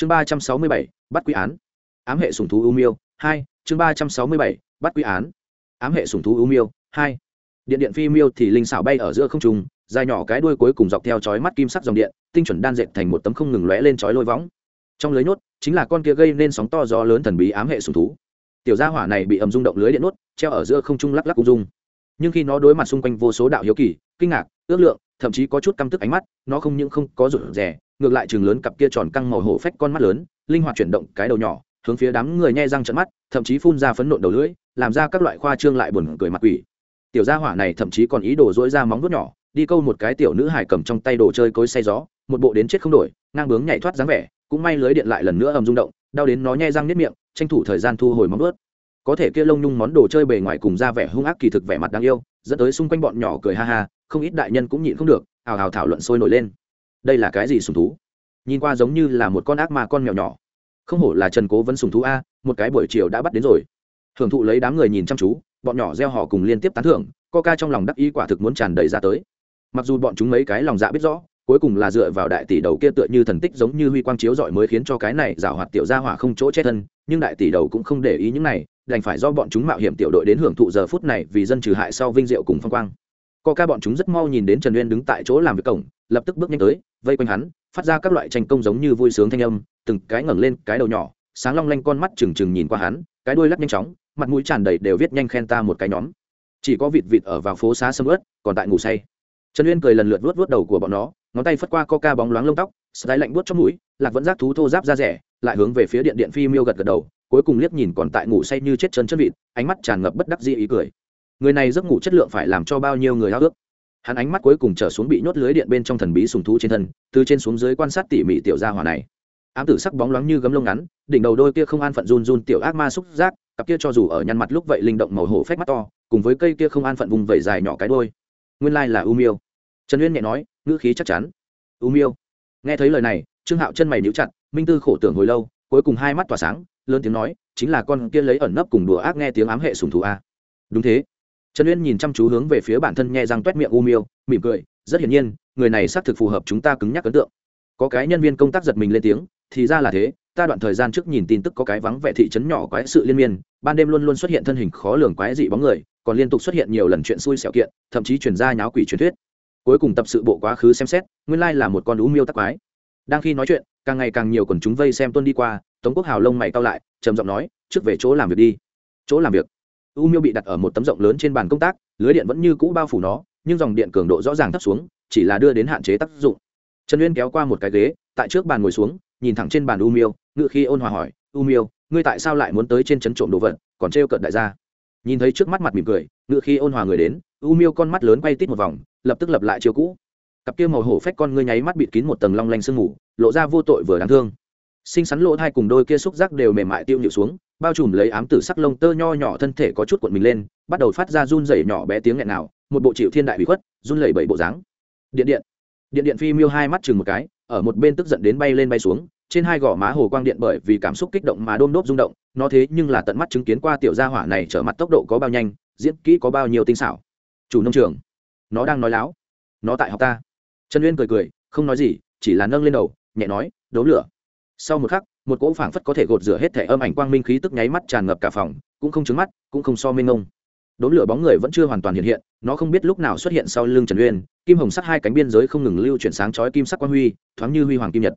chương ba trăm sáu mươi bảy, bắt quy án. Ám hệ sùng thú u miêu, hai, chương ba trăm sáu mươi bảy, bắt quy án. Ám hệ sùng thú u miêu, hai. Điện điện phi miêu thì linh xảo bay ở giữa không trung, dài nhỏ cái đuôi cuối cùng dọc theo chói mắt kim sắc dòng điện, tinh chuẩn đan dệt thành một tấm không ngừng lóe lên chói lôi võng. Trong lưới nhốt, chính là con kia gây nên sóng to gió lớn thần bí ám hệ sùng thú. Tiểu gia hỏa này bị ầm rung động lưới điện nuốt treo ở giữa không trung lắc lắc cung dung. Nhưng khi nó đối mặt xung quanh vô số đạo hiếu kỳ, kinh ngạc, ước lượng, thậm chí có chút căm tức ánh mắt, nó không những không có rụt rè ngược lại chừng lớn cặp kia tròn căng màu hổ phách con mắt lớn, linh hoạt chuyển động cái đầu nhỏ, hướng phía đám người nhe răng trận mắt, thậm chí phun ra phấn nộn đầu lưỡi, làm ra các loại khoa trương lại buồn cười mặt quỷ. Tiểu gia hỏa này thậm chí còn ý đồ dỗi ra móng vuốt nhỏ, đi câu một cái tiểu nữ hải cầm trong tay đồ chơi cối say gió, một bộ đến chết không đổi, ngang bướng nhảy thoát dáng vẻ, cũng may lưới điện lại lần nữa ầm rung động, đau đến nó nhe răng nếp miệng, tranh thủ thời gian thu hồi móng vuốt. Có thể kia lông nhung món đồ chơi bề ngoài cùng ra vẻ hung ác kỳ thực vẻ mặt đáng yêu, dẫn tới xung quanh bọn nhỏ cười ha ha, không ít đại nhân cũng nhịn không được, ào ào thảo luận sôi nổi lên đây là cái gì sùng thú? Nhìn qua giống như là một con ác ma con mèo nhỏ. Không hổ là trần cố vấn sùng thú a, một cái buổi chiều đã bắt đến rồi. Hưởng thụ lấy đám người nhìn chăm chú, bọn nhỏ gieo họ cùng liên tiếp tán thưởng, coca trong lòng đắc ý quả thực muốn tràn đầy ra tới. Mặc dù bọn chúng mấy cái lòng dạ biết rõ, cuối cùng là dựa vào đại tỷ đầu kia tựa như thần tích giống như huy quang chiếu rọi mới khiến cho cái này giảo hoạt tiểu gia hỏa không chỗ che thân, nhưng đại tỷ đầu cũng không để ý những này, đành phải do bọn chúng mạo hiểm tiểu đội đến hưởng thụ giờ phút này vì dân trừ hại sau vinh diệu cùng phong quang co ca bọn chúng rất mau nhìn đến trần uyên đứng tại chỗ làm việc cổng, lập tức bước nhanh tới, vây quanh hắn, phát ra các loại tranh công giống như vui sướng thanh âm, từng cái ngẩng lên cái đầu nhỏ, sáng long lanh con mắt trừng trừng nhìn qua hắn, cái đuôi lắc nhanh chóng, mặt mũi tràn đầy đều viết nhanh khen ta một cái nhóm. Chỉ có vịt vịt ở vào phố xá sâm ướt, còn tại ngủ say. Trần uyên cười lần lượt vuốt vuốt đầu của bọn nó, ngón tay phất qua coca bóng loáng lông tóc sợi lạnh buốt trong mũi, lạc vẫn giác thú thô giáp ra rẻ, lại hướng về phía điện điện phi miêu gật gật đầu, cuối cùng liếc nhìn còn tại ngủ say như chết chân chân vịt, ánh mắt tràn ngập bất đắc dĩ ý cười người này giấc ngủ chất lượng phải làm cho bao nhiêu người hao ước. Hắn ánh mắt cuối cùng trở xuống bị nhốt lưới điện bên trong thần bí sùng thú trên thân, từ trên xuống dưới quan sát tỉ mỉ tiểu gia hỏa này. Ám tử sắc bóng loáng như gấm lông ngắn, đỉnh đầu đôi kia không an phận run run tiểu ác ma xúc giác, cặp kia cho dù ở nhăn mặt lúc vậy linh động màu hổ phách mắt to, cùng với cây kia không an phận vùng vẩy dài nhỏ cái đôi. Nguyên lai là u miêu. Trần uyên nhẹ nói, ngữ khí chắc chắn. U miêu. Nghe thấy lời này, trương hạo chân mày níu chặt, minh tư khổ tưởng hồi lâu, cuối cùng hai mắt tỏa sáng, lớn tiếng nói, chính là con kia lấy ẩn nấp cùng đùa ác nghe tiếng ám hệ sùng thú a. Đúng thế trần uyên nhìn chăm chú hướng về phía bản thân nhẹ răng toét miệng u miêu, mỉm cười, rất hiển nhiên, người này xác thực phù hợp chúng ta cứng nhắc ấn tượng. Có cái nhân viên công tác giật mình lên tiếng, thì ra là thế, ta đoạn thời gian trước nhìn tin tức có cái vắng vẻ thị trấn nhỏ quái sự liên miên, ban đêm luôn luôn xuất hiện thân hình khó lường quái dị bóng người, còn liên tục xuất hiện nhiều lần chuyện xui xẻo kiện, thậm chí chuyển ra nháo quỷ truyền thuyết. Cuối cùng tập sự bộ quá khứ xem xét, nguyên lai là một con u miêu tắc quái. Đang khi nói chuyện, càng ngày càng nhiều quần chúng vây xem tuân đi qua, tống quốc hào lông mày cao lại, trầm giọng nói, trước về chỗ làm việc đi. Chỗ làm việc? U miêu bị đặt ở một tấm rộng lớn trên bàn công tác, lưới điện vẫn như cũ bao phủ nó, nhưng dòng điện cường độ rõ ràng thấp xuống, chỉ là đưa đến hạn chế tác dụng. Trần uyên kéo qua một cái ghế, tại trước bàn ngồi xuống, nhìn thẳng trên bàn u miêu, ngự khi ôn hòa hỏi, u miêu, ngươi tại sao lại muốn tới trên trấn trộm đồ vật? Còn trêu cợt đại gia. Nhìn thấy trước mắt mặt mỉm cười, ngự khi ôn hòa người đến, u miêu con mắt lớn quay tít một vòng, lập tức lập lại chiều cũ. Cặp kia màu hổ phách con ngươi nháy mắt bịt kín một tầng long lanh sương mù, lộ ra vô tội vừa đáng thương. Xinh xắn lỗ thai cùng đôi kia xúc giác đều mềm mại tiêu nhịu xuống bao trùm lấy ám tử sắc lông tơ nho nhỏ thân thể có chút cuộn mình lên, bắt đầu phát ra run rẩy nhỏ bé tiếng nghẹn nào, một bộ chịu thiên đại bị khuất, run lẩy bẩy bộ dáng. Điện điện. Điện điện phi miêu hai mắt chừng một cái, ở một bên tức giận đến bay lên bay xuống, trên hai gò má hồ quang điện bởi vì cảm xúc kích động mà đôm đốp rung động, nó thế nhưng là tận mắt chứng kiến qua tiểu gia hỏa này trở mặt tốc độ có bao nhanh, diễn kỹ có bao nhiêu tinh xảo. Chủ nông trường. Nó đang nói láo. Nó tại học ta. Trần uyên cười cười, không nói gì, chỉ là nâng lên đầu, nhẹ nói đố lửa. Sau một khắc một cỗ phảng phất có thể gột rửa hết thể âm ảnh quang minh khí tức nháy mắt tràn ngập cả phòng, cũng không trứng mắt, cũng không so minh ngông đốm lửa bóng người vẫn chưa hoàn toàn hiện hiện, nó không biết lúc nào xuất hiện sau lưng trần uyên, kim hồng sắc hai cánh biên giới không ngừng lưu chuyển sáng chói kim sắc quang huy, thoáng như huy hoàng kim nhật.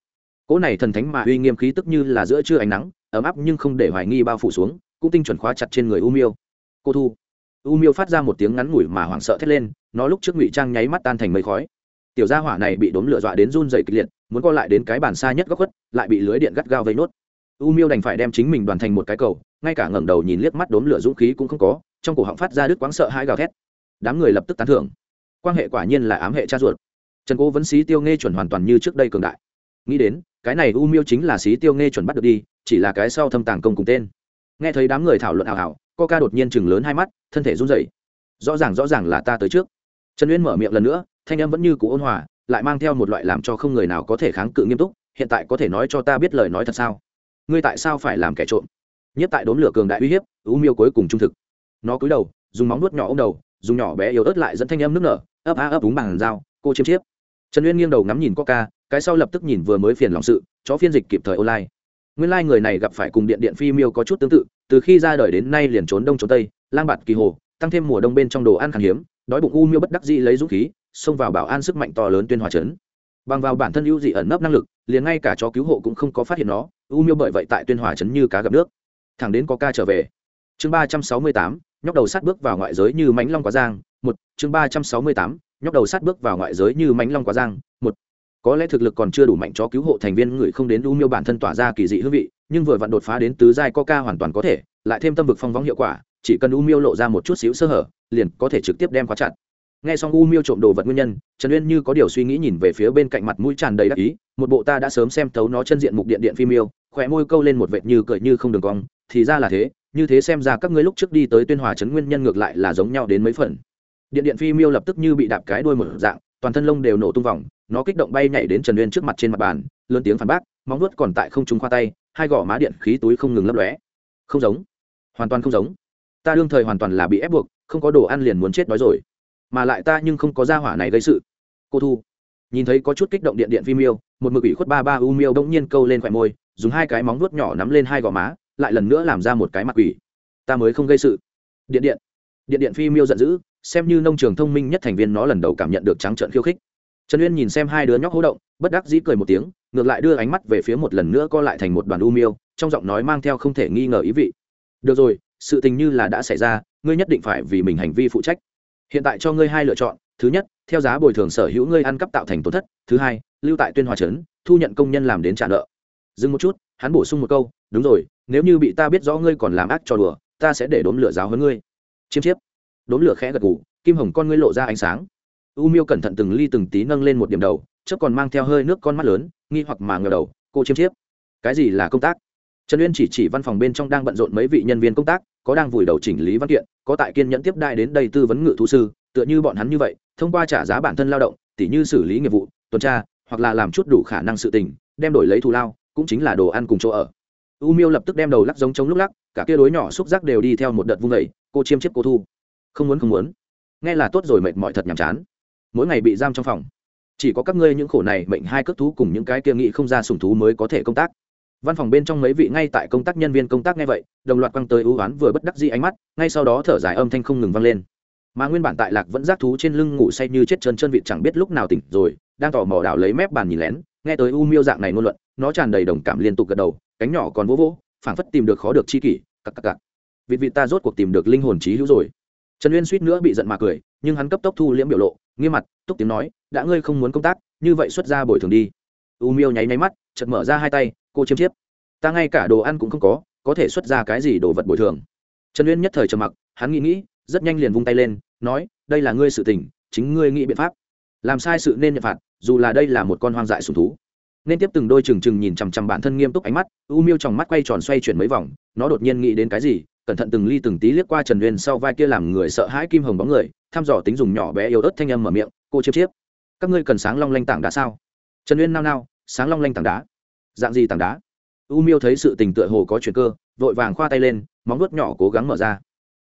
Cỗ này thần thánh mà uy nghiêm khí tức như là giữa trưa ánh nắng, ấm áp nhưng không để hoài nghi bao phủ xuống, cũng tinh chuẩn khóa chặt trên người u miêu. Cô thu. U miêu phát ra một tiếng ngắn ngủi mà hoảng sợ thét lên, nó lúc trước ngụy trang nháy mắt tan thành mây khói tiểu gia hỏa này bị đốn lửa dọa đến run dày kịch liệt, muốn co lại đến cái bàn xa nhất góc khuất, lại bị lưới điện gắt gao vây nốt. U miêu đành phải đem chính mình đoàn thành một cái cầu, ngay cả ngẩng đầu nhìn liếc mắt đốn lửa dũng khí cũng không có, trong cổ họng phát ra đứt quáng sợ hai gào thét. Đám người lập tức tán thưởng. Quan hệ quả nhiên là ám hệ cha ruột. Trần cố vẫn xí tiêu nghe chuẩn hoàn toàn như trước đây cường đại. Nghĩ đến, cái này u miêu chính là xí tiêu nghe chuẩn bắt được đi, chỉ là cái sau thâm tàng công cùng tên. Nghe thấy đám người thảo luận ảo ảo co ca đột nhiên chừng lớn hai mắt, thân thể run rẩy. Rõ ràng rõ ràng là ta tới trước. Trần uyên mở miệng lần nữa thanh em vẫn như cũ ôn hòa, lại mang theo một loại làm cho không người nào có thể kháng cự nghiêm túc, hiện tại có thể nói cho ta biết lời nói thật sao? Ngươi tại sao phải làm kẻ trộm? Nhất tại đốn lửa cường đại uy hiếp u miêu cuối cùng trung thực. Nó cúi đầu, dùng móng nuốt nhỏ ô m đầu, dùng nhỏ bé yếu ớt lại dẫn thanh em nước nở, ấp á ấp đúng bằng dao, cô chiếm chiếp. Trần uyên nghiêng đầu ngắm nhìn coca, cái sau lập tức nhìn vừa mới phiền lòng sự, chó phiên dịch kịp thời online. Nguyên lai、like、người này gặp phải cùng điện điện phi miêu có chút tương tự, từ khi ra đời đến nay liền trốn đông trốn tây, lang bạt kỳ hồ, tăng thêm mùa đông bên trong đồ ăn khan hiếm, đói bụng u miêu bất đắc dĩ lấy dũng khí xông vào bảo an sức mạnh to lớn tuyên hòa trấn. Bằng vào bản thân ưu dị ẩn nấp năng lực, liền ngay cả chó cứu hộ cũng không có phát hiện nó, u miêu bởi vậy tại tuyên hòa trấn như cá gặp nước. Thẳng đến có ca trở về. Chương ba trăm sáu mươi tám, nhóc đầu sát bước vào ngoại giới như mánh long quá giang, một. Chương ba trăm sáu mươi tám, nhóc đầu sát bước vào ngoại giới như mánh long quá giang, một. Có lẽ thực lực còn chưa đủ mạnh cho cứu hộ thành viên người không đến u miêu bản thân tỏa ra kỳ dị hương vị, nhưng vừa vặn đột phá đến tứ giai coca hoàn toàn có thể, lại thêm tâm vực phong vóng hiệu quả, chỉ cần u miêu lộ ra một chút xíu sơ hở, liền có thể trực tiếp đem khóa chặt nghe xong u miêu trộm đồ vật nguyên nhân, trần uyên như có điều suy nghĩ nhìn về phía bên cạnh mặt mũi tràn đầy đắc ý, một bộ ta đã sớm xem tấu nó chân diện mục điện điện phim yêu, khỏe môi câu lên một vệt như cười như không đường cong, thì ra là thế, như thế xem ra các ngươi lúc trước đi tới tuyên hòa trấn nguyên nhân ngược lại là giống nhau đến mấy phần. Điện điện phim miêu lập tức như bị đạp cái đuôi một dạng, toàn thân lông đều nổ tung vòng, nó kích động bay nhảy đến trần uyên trước mặt trên mặt bàn, lớn tiếng phản bác, móng vuốt còn tại không trúng khoa tay, hai gò má điện khí túi không ngừng lấp lóe. Không giống. Hoàn toàn không giống. Ta đương thời hoàn toàn là bị ép buộc, không có đồ ăn liền muốn chết đói rồi mà lại ta nhưng không có gia hỏa này gây sự. Cô thu, nhìn thấy có chút kích động điện điện phim miêu một mực ủy khuất ba ba u miêu đông nhiên câu lên khỏe môi, dùng hai cái móng vuốt nhỏ nắm lên hai gò má, lại lần nữa làm ra một cái mặt quỷ. Ta mới không gây sự. Điện điện điện điện phim miêu giận dữ, xem như nông trường thông minh nhất thành viên nó lần đầu cảm nhận được trắng trợn khiêu khích. Trần uyên nhìn xem hai đứa nhóc hố động, bất đắc dĩ cười một tiếng, ngược lại đưa ánh mắt về phía một lần nữa co lại thành một đoàn u miêu, trong giọng nói mang theo không thể nghi ngờ ý vị. Được rồi, sự tình như là đã xảy ra, ngươi nhất định phải vì mình hành vi phụ trách hiện tại cho ngươi hai lựa chọn, thứ nhất, theo giá bồi thường sở hữu ngươi ăn cắp tạo thành tổn thất, thứ hai, lưu tại tuyên hòa trấn, thu nhận công nhân làm đến trả nợ. Dừng một chút, hắn bổ sung một câu, đúng rồi, nếu như bị ta biết rõ ngươi còn làm ác cho đùa, ta sẽ để đốn lửa giáo hơn ngươi. Chiêm chiếp. Đốn lửa khẽ gật ngủ kim hồng con ngươi lộ ra ánh sáng. U miêu cẩn thận từng ly từng tí nâng lên một điểm đầu, chớp còn mang theo hơi nước con mắt lớn, nghi hoặc mà ngờ đầu, cô chiêm chiếp, cái gì là công tác? Trần uyên chỉ chỉ văn phòng bên trong đang bận rộn mấy vị nhân viên công tác có đang vùi đầu chỉnh lý văn kiện, có tại kiên nhẫn tiếp đại đến đây tư vấn ngự thú sư, tựa như bọn hắn như vậy, thông qua trả giá bản thân lao động, tỉ như xử lý nghiệp vụ, tuần tra, hoặc là làm chút đủ khả năng sự tình, đem đổi lấy thù lao, cũng chính là đồ ăn cùng chỗ ở. U miêu lập tức đem đầu lắc giống chống lúc lắc, cả kia đối nhỏ xúc giác đều đi theo một đợt vung vẩy cô chiêm chiếp cô thu. Không muốn không muốn. Nghe là tốt rồi mệt mỏi thật nhàm chán. Mỗi ngày bị giam trong phòng. Chỉ có các ngươi những khổ này mệnh hai cất thú cùng những cái kia nghị không ra sùng thú mới có thể công tác văn phòng bên trong mấy vị ngay tại công tác nhân viên công tác nghe vậy, đồng loạt quăng tới ưu oán vừa bất đắc dĩ ánh mắt, ngay sau đó thở dài âm thanh không ngừng vang lên. Mà nguyên bản tại lạc vẫn giác thú trên lưng ngủ say như chết chân chân vịt chẳng biết lúc nào tỉnh rồi, đang tỏ mò đảo lấy mép bàn nhìn lén, nghe tới u miêu dạng này ngôn luận, nó tràn đầy đồng cảm liên tục gật đầu, cánh nhỏ còn vỗ vỗ, phảng phất tìm được khó được chi kỷ, cặc cặc cặc. Vịt vịt ta rốt cuộc tìm được linh hồn trí hữu rồi. Trần uyên suýt nữa bị giận mà cười, nhưng hắn cấp tốc thu liễm biểu lộ, nghiêm mặt, túc tiếng nói, đã ngươi không muốn công tác, như vậy xuất ra bồi thường đi. U miêu nháy nháy mắt, chợt mở ra hai tay cô chiêm chiếp. Ta ngay cả đồ ăn cũng không có có thể xuất ra cái gì đồ vật bồi thường. Trần uyên nhất thời trầm mặc, hắn nghĩ nghĩ, rất nhanh liền vung tay lên, nói, đây là ngươi sự tình, chính ngươi nghĩ biện pháp. Làm sai sự nên nhận phạt, dù là đây là một con hoang dại sùng thú. Nên tiếp từng đôi trừng trừng nhìn chằm chằm bản thân nghiêm túc ánh mắt, u miêu trong mắt quay tròn xoay chuyển mấy vòng, nó đột nhiên nghĩ đến cái gì, cẩn thận từng ly từng tí liếc qua trần uyên sau vai kia làm người sợ hãi kim hồng bóng người, thăm dò tính dùng nhỏ bé yếu ớt thanh âm mở miệng, cô chiếp chiếp, các ngươi cần sáng long lanh tảng đá sao? Trần uyên nao nao, sáng long lanh tảng đá dạng gì tảng đá? U miêu thấy sự tình tựa hồ có chuyện cơ, vội vàng khoa tay lên, móng vuốt nhỏ cố gắng mở ra.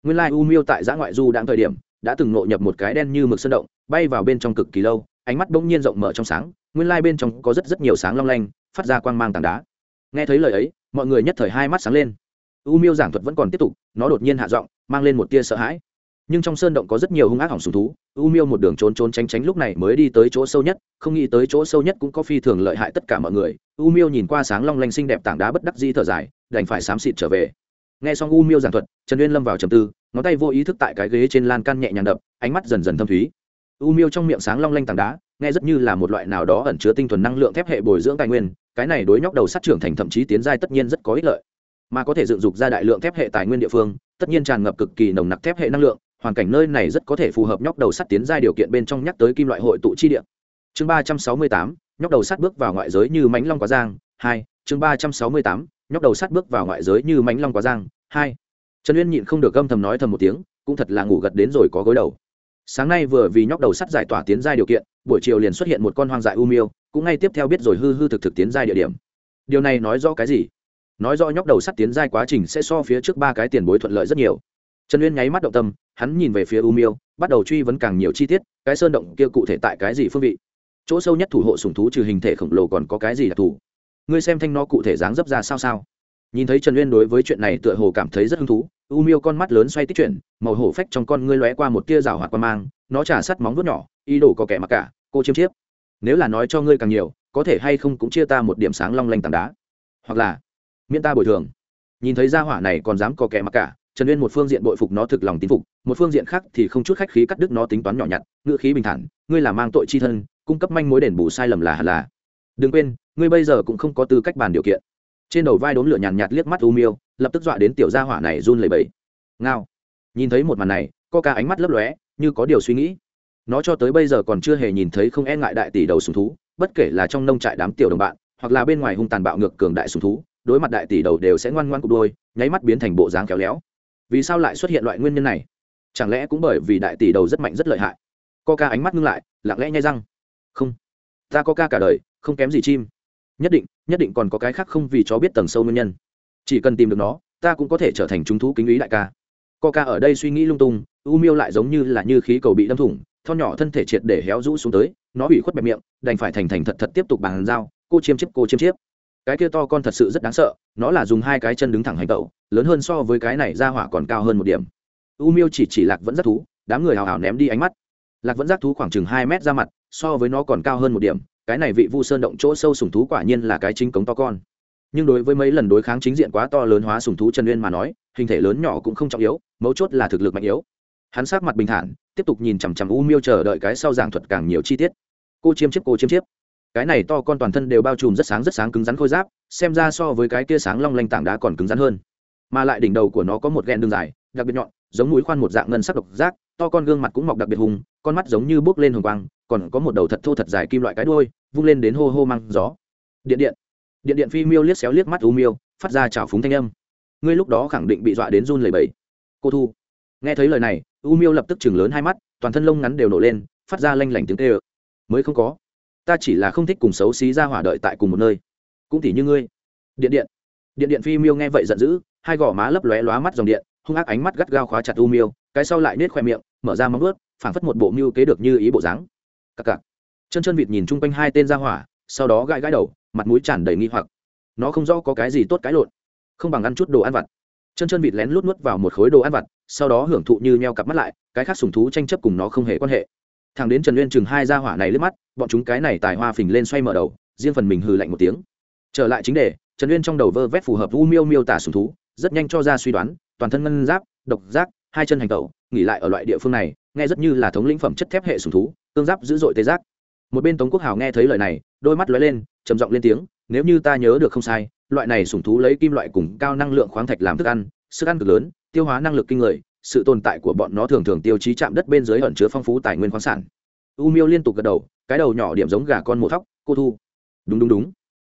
Nguyên lai u miêu tại giã ngoại du đang thời điểm, đã từng nội nhập một cái đen như mực sơn động, bay vào bên trong cực kỳ lâu, ánh mắt bỗng nhiên rộng mở trong sáng, nguyên lai bên trong có rất rất nhiều sáng long lanh, phát ra quang mang tảng đá. Nghe thấy lời ấy, mọi người nhất thời hai mắt sáng lên. U miêu giảng thuật vẫn còn tiếp tục, nó đột nhiên hạ giọng, mang lên một tia sợ hãi. Nhưng trong sơn động có rất nhiều hung ác hỏng sùng thú, u miêu một đường trốn trốn tránh tránh lúc này mới đi tới chỗ sâu nhất, không nghĩ tới chỗ sâu nhất cũng có phi thường lợi hại tất cả mọi người u miêu nhìn qua sáng long lanh xinh đẹp tảng đá bất đắc di thở dài, đành phải xám xịt trở về. Nghe xong u miêu giảng thuật, trần uyên lâm vào trầm tư, ngón tay vô ý thức tại cái ghế trên lan can nhẹ nhàng đập, ánh mắt dần dần thâm thúy. U miêu trong miệng sáng long lanh tảng đá, nghe rất như là một loại nào đó ẩn chứa tinh thuần năng lượng thép hệ bồi dưỡng tài nguyên, cái này đối nhóc đầu sát trưởng thành thậm chí tiến giai tất nhiên rất có ích lợi. Mà có thể dựng dục ra đại lượng thép hệ tài nguyên địa phương, tất nhiên tràn ngập cực kỳ nồng nặc thép hệ năng lượng, hoàn cảnh nơi này rất có thể phù hợp nhóc đầu sắt tiến giai điều kiện bên trong nhắc tới kim loại hội tụ chi địa. Chương ba trăm sáu mươi tám nhóc đầu sắt bước vào ngoại giới như mánh long quá giang, hai, chương ba trăm sáu mươi tám, nhóc đầu sắt bước vào ngoại giới như mánh long quá giang, hai. Trần uyên nhịn không được gâm thầm nói thầm một tiếng, cũng thật là ngủ gật đến rồi có gối đầu. Sáng nay vừa vì nhóc đầu sắt giải tỏa tiến giai điều kiện, buổi chiều liền xuất hiện một con hoang dại u miêu, cũng ngay tiếp theo biết rồi hư hư thực thực tiến giai địa điểm. Điều này nói rõ cái gì? Nói rõ nhóc đầu sắt tiến giai quá trình sẽ so phía trước ba cái tiền bối thuận lợi rất nhiều. Trần uyên nháy mắt động tâm, hắn nhìn về phía u miêu, bắt đầu truy vấn càng nhiều chi tiết, cái sơn động kia cụ thể tại cái gì phương vị? Chỗ sâu nhất thủ hộ sùng thú trừ hình thể khổng lồ còn có cái gì đặc thù ngươi xem thanh nó cụ thể dáng dấp ra sao sao? Nhìn thấy trần uyên đối với chuyện này tựa hồ cảm thấy rất hứng thú, u miêu con mắt lớn xoay tích chuyển, màu hổ phách trong con ngươi lóe qua một tia rào hoạt qua mang, nó trả sắt móng vuốt nhỏ, ý đồ có kẻ mặc cả, cô chiêm chiếp. Nếu là nói cho ngươi càng nhiều, có thể hay không cũng chia ta một điểm sáng long lanh tảng đá. Hoặc là, miễn ta bồi thường. Nhìn thấy gia hỏa này còn dám có kẻ mặc cả, trần uyên một phương diện bội phục nó thực lòng tín phục, một phương diện khác thì không chút khách khí cắt đứt nó tính toán nhỏ nhặt ngựa khí bình thản, ngươi là mang tội chi thân cung cấp manh mối đền bù sai lầm là hẳn là. Đừng quên, ngươi bây giờ cũng không có tư cách bàn điều kiện. Trên đầu vai đốm lửa nhàn nhạt liếc mắt u miêu, lập tức dọa đến tiểu gia hỏa này run lẩy bẩy. Ngao. Nhìn thấy một màn này co ca ánh mắt lấp lóe, như có điều suy nghĩ. Nó cho tới bây giờ còn chưa hề nhìn thấy không e ngại đại tỷ đầu sùng thú, bất kể là trong nông trại đám tiểu đồng bạn, hoặc là bên ngoài hung tàn bạo ngược cường đại sùng thú, đối mặt đại tỷ đầu đều sẽ ngoan ngoan cục đôi, nháy mắt biến thành bộ dáng khéo léo. Vì sao lại xuất hiện loại nguyên nhân này? Chẳng lẽ cũng bởi vì đại tỷ đầu rất mạnh rất lợi hại? Co ca ánh mắt ngưng lại, lặng lẽ nhai răng không. Ta có ca cả đời, không kém gì chim. Nhất định nhất định còn có cái khác không vì chó biết tầng sâu nguyên nhân. Chỉ cần tìm được nó, ta cũng có thể trở thành chúng thú kính ý đại ca. Co ca ở đây suy nghĩ lung tung, u miêu lại giống như là như khí cầu bị đâm thủng thon nhỏ thân thể triệt để héo rũ xuống tới, nó bị khuất bẹp miệng, đành phải thành thành thật thật tiếp tục bàn giao, cô chiêm chiếp, cô chiêm chiếp. Cái kia to con thật sự rất đáng sợ, nó là dùng hai cái chân đứng thẳng hành tẩu, lớn hơn so với cái này ra hỏa còn cao hơn một điểm. U miêu chỉ chỉ lạc vẫn rất thú, đám người hào hào ném đi ánh mắt. Lạc vẫn giác thú khoảng chừng hai mét ra mặt so với nó còn cao hơn một điểm, cái này vị vu sơn động chỗ sâu sùng thú quả nhiên là cái chính cống to con. Nhưng đối với mấy lần đối kháng chính diện quá to lớn hóa sùng thú trần uyên mà nói, hình thể lớn nhỏ cũng không trọng yếu, mấu chốt là thực lực mạnh yếu. Hắn sát mặt bình thản, tiếp tục nhìn chằm chằm u miêu chờ đợi cái sau giảng thuật càng nhiều chi tiết. Cô chiêm chiếp, cô chiêm chiếp. Cái này to con toàn thân đều bao trùm rất sáng rất sáng cứng rắn khôi giáp, xem ra so với cái kia sáng long lanh tảng đá còn cứng rắn hơn. Mà lại đỉnh đầu của nó có một ghen đường dài, đặc biệt nhọn, giống mũi khoan một dạng ngân sắc độc giác, to con gương mặt cũng mọc đặc biệt hùng, con mắt giống như bước lên hồng quang còn có một đầu thật thô thật dài kim loại cái đuôi, vung lên đến hô hô mang gió. Điện điện. Điện điện phi miêu liếc xéo liếc mắt u miêu, phát ra chảo phúng thanh âm. Ngươi lúc đó khẳng định bị dọa đến run lẩy bẩy. Cô thu. Nghe thấy lời này, u miêu lập tức chừng lớn hai mắt, toàn thân lông ngắn đều nổ lên, phát ra lanh lảnh tiếng tê ơ mới không có. Ta chỉ là không thích cùng xấu xí ra hỏa đợi tại cùng một nơi. Cũng tỉ như ngươi. Điện điện. Điện điện phi miêu nghe vậy giận dữ, hai gò má lấp lóe lóa mắt dòng điện, hung ác ánh mắt gắt gao khóa chặt u miêu, cái sau lại nết khoe miệng, mở ra móng ướt phảng phất một bộ mưu kế được như ý bộ dáng cặc cặc. Chân chân vịt nhìn chung quanh hai tên ra hỏa, sau đó gãi gãi đầu, mặt mũi tràn đầy nghi hoặc. Nó không rõ có cái gì tốt cái lộn, không bằng ăn chút đồ ăn vặt. Chân chân vịt lén lút nuốt vào một khối đồ ăn vặt, sau đó hưởng thụ như meo cặp mắt lại, cái khác sùng thú tranh chấp cùng nó không hề quan hệ. Thằng đến trần uyên chừng hai ra hỏa này lướt mắt, bọn chúng cái này tài hoa phình lên xoay mở đầu, riêng phần mình hừ lạnh một tiếng. Trở lại chính đề, trần uyên trong đầu vơ vét phù hợp u miêu miêu tả sùng thú, rất nhanh cho ra suy đoán, toàn thân ngân giáp, độc giác, hai chân hành tẩu, nghỉ lại ở loại địa phương này, nghe rất như là thống lĩnh phẩm chất thép hệ sùng thú cương giáp dữ dội tê giác. Một bên tống quốc hào nghe thấy lời này, đôi mắt lóe lên, trầm giọng lên tiếng, nếu như ta nhớ được không sai, loại này sùng thú lấy kim loại cùng cao năng lượng khoáng thạch làm thức ăn, sức ăn cực lớn, tiêu hóa năng lực kinh người, sự tồn tại của bọn nó thường thường tiêu chí chạm đất bên dưới ẩn chứa phong phú tài nguyên khoáng sản. U miêu liên tục gật đầu, cái đầu nhỏ điểm giống gà con mổ thóc, cô thu. Đúng đúng đúng.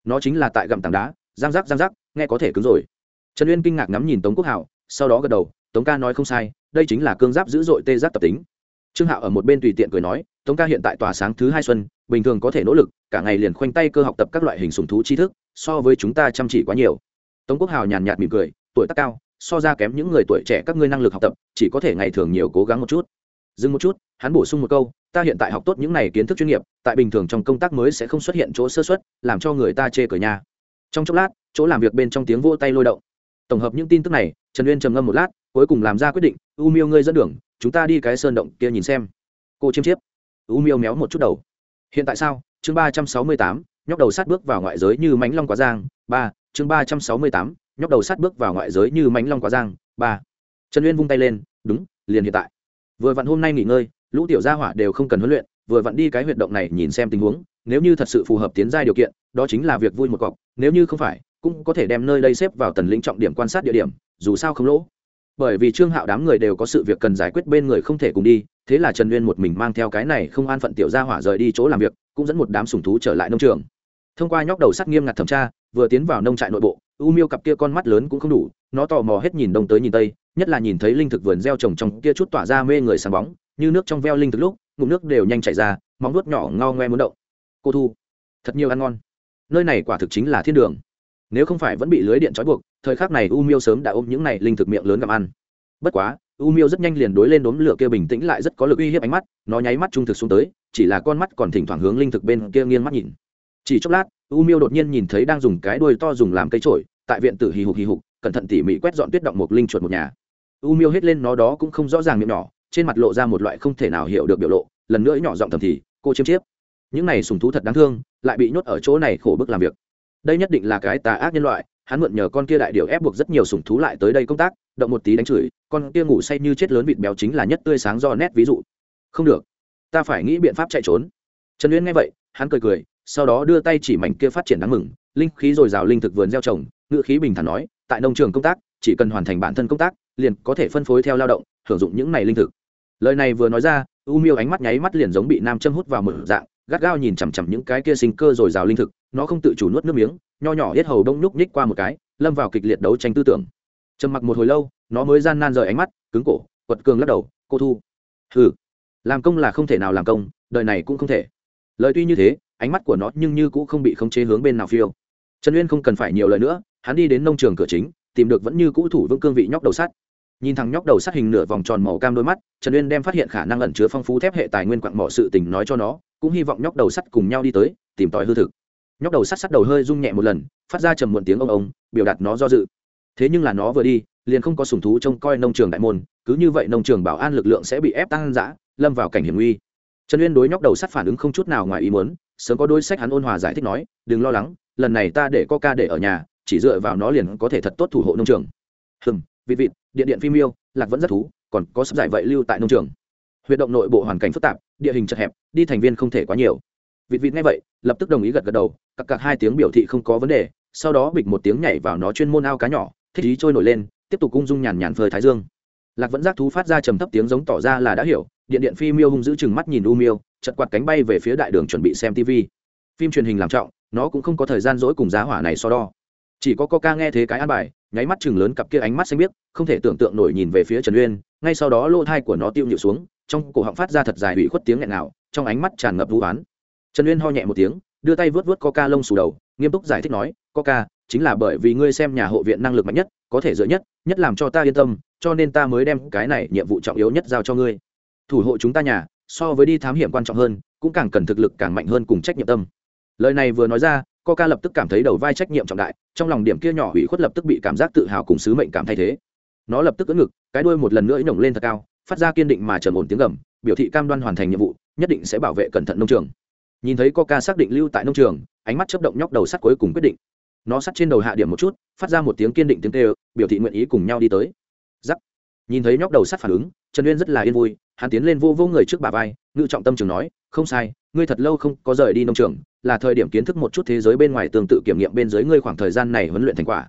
Nó chính là tại gặm tảng đá giang giác giang giác nghe có thể cứng rồi. Trần uyên kinh ngạc ngắm nhìn tống quốc hảo sau đó gật đầu, tống ca nói không sai, đây chính là cương giáp dữ dội tê giác tập tính trương hạo ở một bên tùy tiện cười nói, tống ca hiện tại tòa sáng thứ hai xuân, bình thường có thể nỗ lực, cả ngày liền khoanh tay cơ học tập các loại hình sùng thú tri thức, so với chúng ta chăm chỉ quá nhiều. Tống quốc hào nhàn nhạt mỉm cười, tuổi tác cao, so ra kém những người tuổi trẻ các ngươi năng lực học tập, chỉ có thể ngày thường nhiều cố gắng một chút. Dừng một chút, hắn bổ sung một câu, ta hiện tại học tốt những này kiến thức chuyên nghiệp, tại bình thường trong công tác mới sẽ không xuất hiện chỗ sơ xuất làm cho người ta chê cờ nhà trong chốc lát, chỗ làm việc bên trong tiếng vỗ tay lôi động. Tổng hợp những tin tức này, trần uyên trầm ngâm một lát, cuối cùng làm ra quyết định, u miêu ngươi dẫn đường chúng ta đi cái sơn động kia nhìn xem. Cô chiêm chiếp u miêu méo một chút đầu. Hiện tại sao? Chương ba trăm sáu mươi tám, nhóc đầu sát bước vào ngoại giới như mánh long quá giang. Ba, chương ba trăm sáu mươi tám, nhóc đầu sát bước vào ngoại giới như mánh long quá giang. Ba. Trần uyên vung tay lên, đúng, liền hiện tại. Vừa vặn hôm nay nghỉ ngơi, lũ tiểu gia hỏa đều không cần huấn luyện, vừa vặn đi cái huyệt động này nhìn xem tình huống, nếu như thật sự phù hợp tiến giai điều kiện, đó chính là việc vui một cọc, nếu như không phải, cũng có thể đem nơi đây xếp vào tần lĩnh trọng điểm quan sát địa điểm, dù sao không lỗ bởi vì trương hạo đám người đều có sự việc cần giải quyết bên người không thể cùng đi, thế là trần uyên một mình mang theo cái này không an phận tiểu gia hỏa rời đi chỗ làm việc, cũng dẫn một đám sùng thú trở lại nông trường. Thông qua nhóc đầu sắt nghiêm ngặt thẩm tra, vừa tiến vào nông trại nội bộ, u miêu cặp kia con mắt lớn cũng không đủ, nó tò mò hết nhìn đông tới nhìn tây, nhất là nhìn thấy linh thực vườn gieo trồng trong kia chút tỏa ra mê người sáng bóng, như nước trong veo linh thực lúc, ngụm nước đều nhanh chảy ra, móng nuốt nhỏ ngao ngoe muốn động. Cô thu, thật nhiều ăn ngon. Nơi này quả thực chính là thiên đường. Nếu không phải vẫn bị lưới điện trói buộc thời khắc này u miêu sớm đã ôm những này linh thực miệng lớn gặm ăn. Bất quá, u miêu rất nhanh liền đối lên đốm lửa kia bình tĩnh lại rất có lực uy hiếp ánh mắt, nó nháy mắt trung thực xuống tới, chỉ là con mắt còn thỉnh thoảng hướng linh thực bên kia nghiêng mắt nhìn. Chỉ chốc lát, u miêu đột nhiên nhìn thấy đang dùng cái đuôi to dùng làm cây trổi tại viện tử hì hục hì hục, cẩn thận tỉ mỉ quét dọn tuyết động một linh chuột một nhà. U miêu hết lên nó đó cũng không rõ ràng miệng nhỏ, trên mặt lộ ra một loại không thể nào hiểu được biểu lộ, lần nữa nhỏ giọng thầm thì, cô chiếm chiếp, những này sùng thú thật đáng thương, lại bị nhốt ở chỗ này khổ bức làm việc. Đây nhất định là cái tà ác nhân loại hắn mượn nhờ con kia đại điều ép buộc rất nhiều sủng thú lại tới đây công tác, động một tí đánh chửi, con kia ngủ say như chết lớn vịt béo chính là nhất tươi sáng do nét ví dụ. Không được, ta phải nghĩ biện pháp chạy trốn. Trần uyên nghe vậy, hắn cười cười, sau đó đưa tay chỉ mảnh kia phát triển đáng mừng, linh khí dồi dào linh thực vườn gieo trồng ngự khí bình thản nói, tại nông trường công tác, chỉ cần hoàn thành bản thân công tác, liền có thể phân phối theo lao động hưởng dụng những này linh thực. Lời này vừa nói ra, u miêu ánh mắt nháy mắt liền giống bị nam châm hút vào mở dạng, gắt gao nhìn chằm chằm những cái kia sinh cơ dồi dào linh thực, nó không tự chủ nuốt nước miếng nho nhỏ hết hầu đông nhúc nhích qua một cái, lâm vào kịch liệt đấu tranh tư tưởng. Trầm mặc một hồi lâu, nó mới gian nan rời ánh mắt, cứng cổ, quật cường lắc đầu, cô thu. Ừ làm công là không thể nào làm công, đời này cũng không thể. Lời tuy như thế, ánh mắt của nó nhưng như cũng không bị khống chế hướng bên nào phiêu. Trần uyên không cần phải nhiều lời nữa, hắn đi đến nông trường cửa chính, tìm được vẫn như cũ thủ vững cương vị nhóc đầu sắt. Nhìn thằng nhóc đầu sắt hình nửa vòng tròn màu cam đôi mắt, trần uyên đem phát hiện khả năng ẩn chứa phong phú thép hệ tài nguyên quặng mỏ sự tình nói cho nó, cũng hy vọng nhóc đầu sắt cùng nhau đi tới, tìm tòi hư thực nhóc đầu sắt sắt đầu hơi rung nhẹ một lần, phát ra trầm muộn tiếng ông ông, biểu đạt nó do dự. Thế nhưng là nó vừa đi, liền không có sùng thú trông coi nông trường đại môn, cứ như vậy nông trường bảo an lực lượng sẽ bị ép tăng giã lâm vào cảnh hiểm nguy. Trần uyên đối nhóc đầu sắt phản ứng không chút nào ngoài ý muốn, sớm có đôi sách hắn ôn hòa giải thích nói, đừng lo lắng, lần này ta để có ca để ở nhà, chỉ dựa vào nó liền có thể thật tốt thủ hộ nông trường. Hừm, vị vịt điện điện phim yêu, lạc vẫn rất thú, còn có sắp giải vậy lưu tại nông trường. Huyệt động nội bộ hoàn cảnh phức tạp, địa hình chật hẹp, đi thành viên không thể quá nhiều vịt vịt nghe vậy, lập tức đồng ý gật gật đầu cặp cặp hai tiếng biểu thị không có vấn đề, sau đó bịch một tiếng nhảy vào nó chuyên môn ao cá nhỏ, thích ý trôi nổi lên, tiếp tục cung dung nhàn nhàn phơi thái dương. Lạc vẫn giác thú phát ra trầm thấp tiếng giống tỏ ra là đã hiểu, điện điện phi miêu hung giữ chừng mắt nhìn u miêu, chật quạt cánh bay về phía đại đường chuẩn bị xem tv phim truyền hình làm trọng, nó cũng không có thời gian dỗi cùng giá hỏa này so đo. Chỉ có coca nghe thế cái an bài, nháy mắt chừng lớn cặp kia ánh mắt xanh biếc, không thể tưởng tượng nổi nhìn về phía trần uyên, ngay sau đó lỗ thai của nó tiêu nhịu xuống, trong cổ họng phát ra thật dài bị khuất tiếng nghẹn nào trong ánh mắt tràn ngập vũ oán trần uyên ho nhẹ một tiếng, đưa tay vớt vớt coca lông xù đầu, nghiêm túc giải thích nói, coca, chính là bởi vì ngươi xem nhà hộ viện năng lực mạnh nhất, có thể dựa nhất nhất làm cho ta yên tâm, cho nên ta mới đem cái này nhiệm vụ trọng yếu nhất giao cho ngươi. Thủ hộ chúng ta nhà, so với đi thám hiểm quan trọng hơn, cũng càng cần thực lực càng mạnh hơn cùng trách nhiệm tâm. Lời này vừa nói ra, coca lập tức cảm thấy đầu vai trách nhiệm trọng đại, trong lòng điểm kia nhỏ ủy khuất lập tức bị cảm giác tự hào cùng sứ mệnh cảm thay thế. Nó lập tức ưỡn ngực, cái đuôi một lần nữa nhổng lên thật cao, phát ra kiên định mà trầm ổn tiếng gầm, biểu thị cam đoan hoàn thành nhiệm vụ, nhất định sẽ bảo vệ cẩn thận nông trường nhìn thấy coca xác định lưu tại nông trường, ánh mắt chấp động nhóc đầu sắt cuối cùng quyết định. Nó sắt trên đầu hạ điểm một chút, phát ra một tiếng kiên định tiếng tê biểu thị nguyện ý cùng nhau đi tới. Giắc nhìn thấy nhóc đầu sắt phản ứng, trần uyên rất là yên vui, hắn tiến lên vô vô người trước bà vai, ngự trọng tâm trường nói, không sai, ngươi thật lâu không có rời đi nông trường, là thời điểm kiến thức một chút thế giới bên ngoài tương tự kiểm nghiệm bên dưới ngươi khoảng thời gian này huấn luyện thành quả.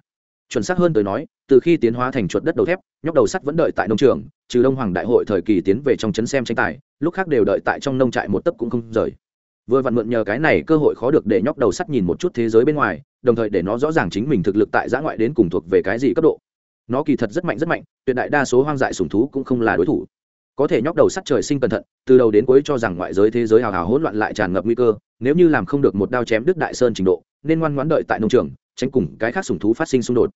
Chuẩn xác hơn tới nói, từ khi tiến hóa thành chuột đất đầu thép, nhóc đầu sắt vẫn đợi tại nông trường, trừ đông hoàng đại hội thời kỳ tiến về trong trấn xem tranh tài, lúc khác đều đợi tại trong nông trại một tấc cũng không rời vừa vặn mượn nhờ cái này cơ hội khó được để nhóc đầu sắt nhìn một chút thế giới bên ngoài, đồng thời để nó rõ ràng chính mình thực lực tại giã ngoại đến cùng thuộc về cái gì cấp độ. Nó kỳ thật rất mạnh rất mạnh, tuyệt đại đa số hoang dại sùng thú cũng không là đối thủ. Có thể nhóc đầu sắt trời sinh cẩn thận, từ đầu đến cuối cho rằng ngoại giới thế giới hào hào hỗn loạn lại tràn ngập nguy cơ, nếu như làm không được một đao chém đứt đại sơn trình độ, nên ngoan ngoãn đợi tại nông trường, tránh cùng cái khác sùng thú phát sinh xung đột.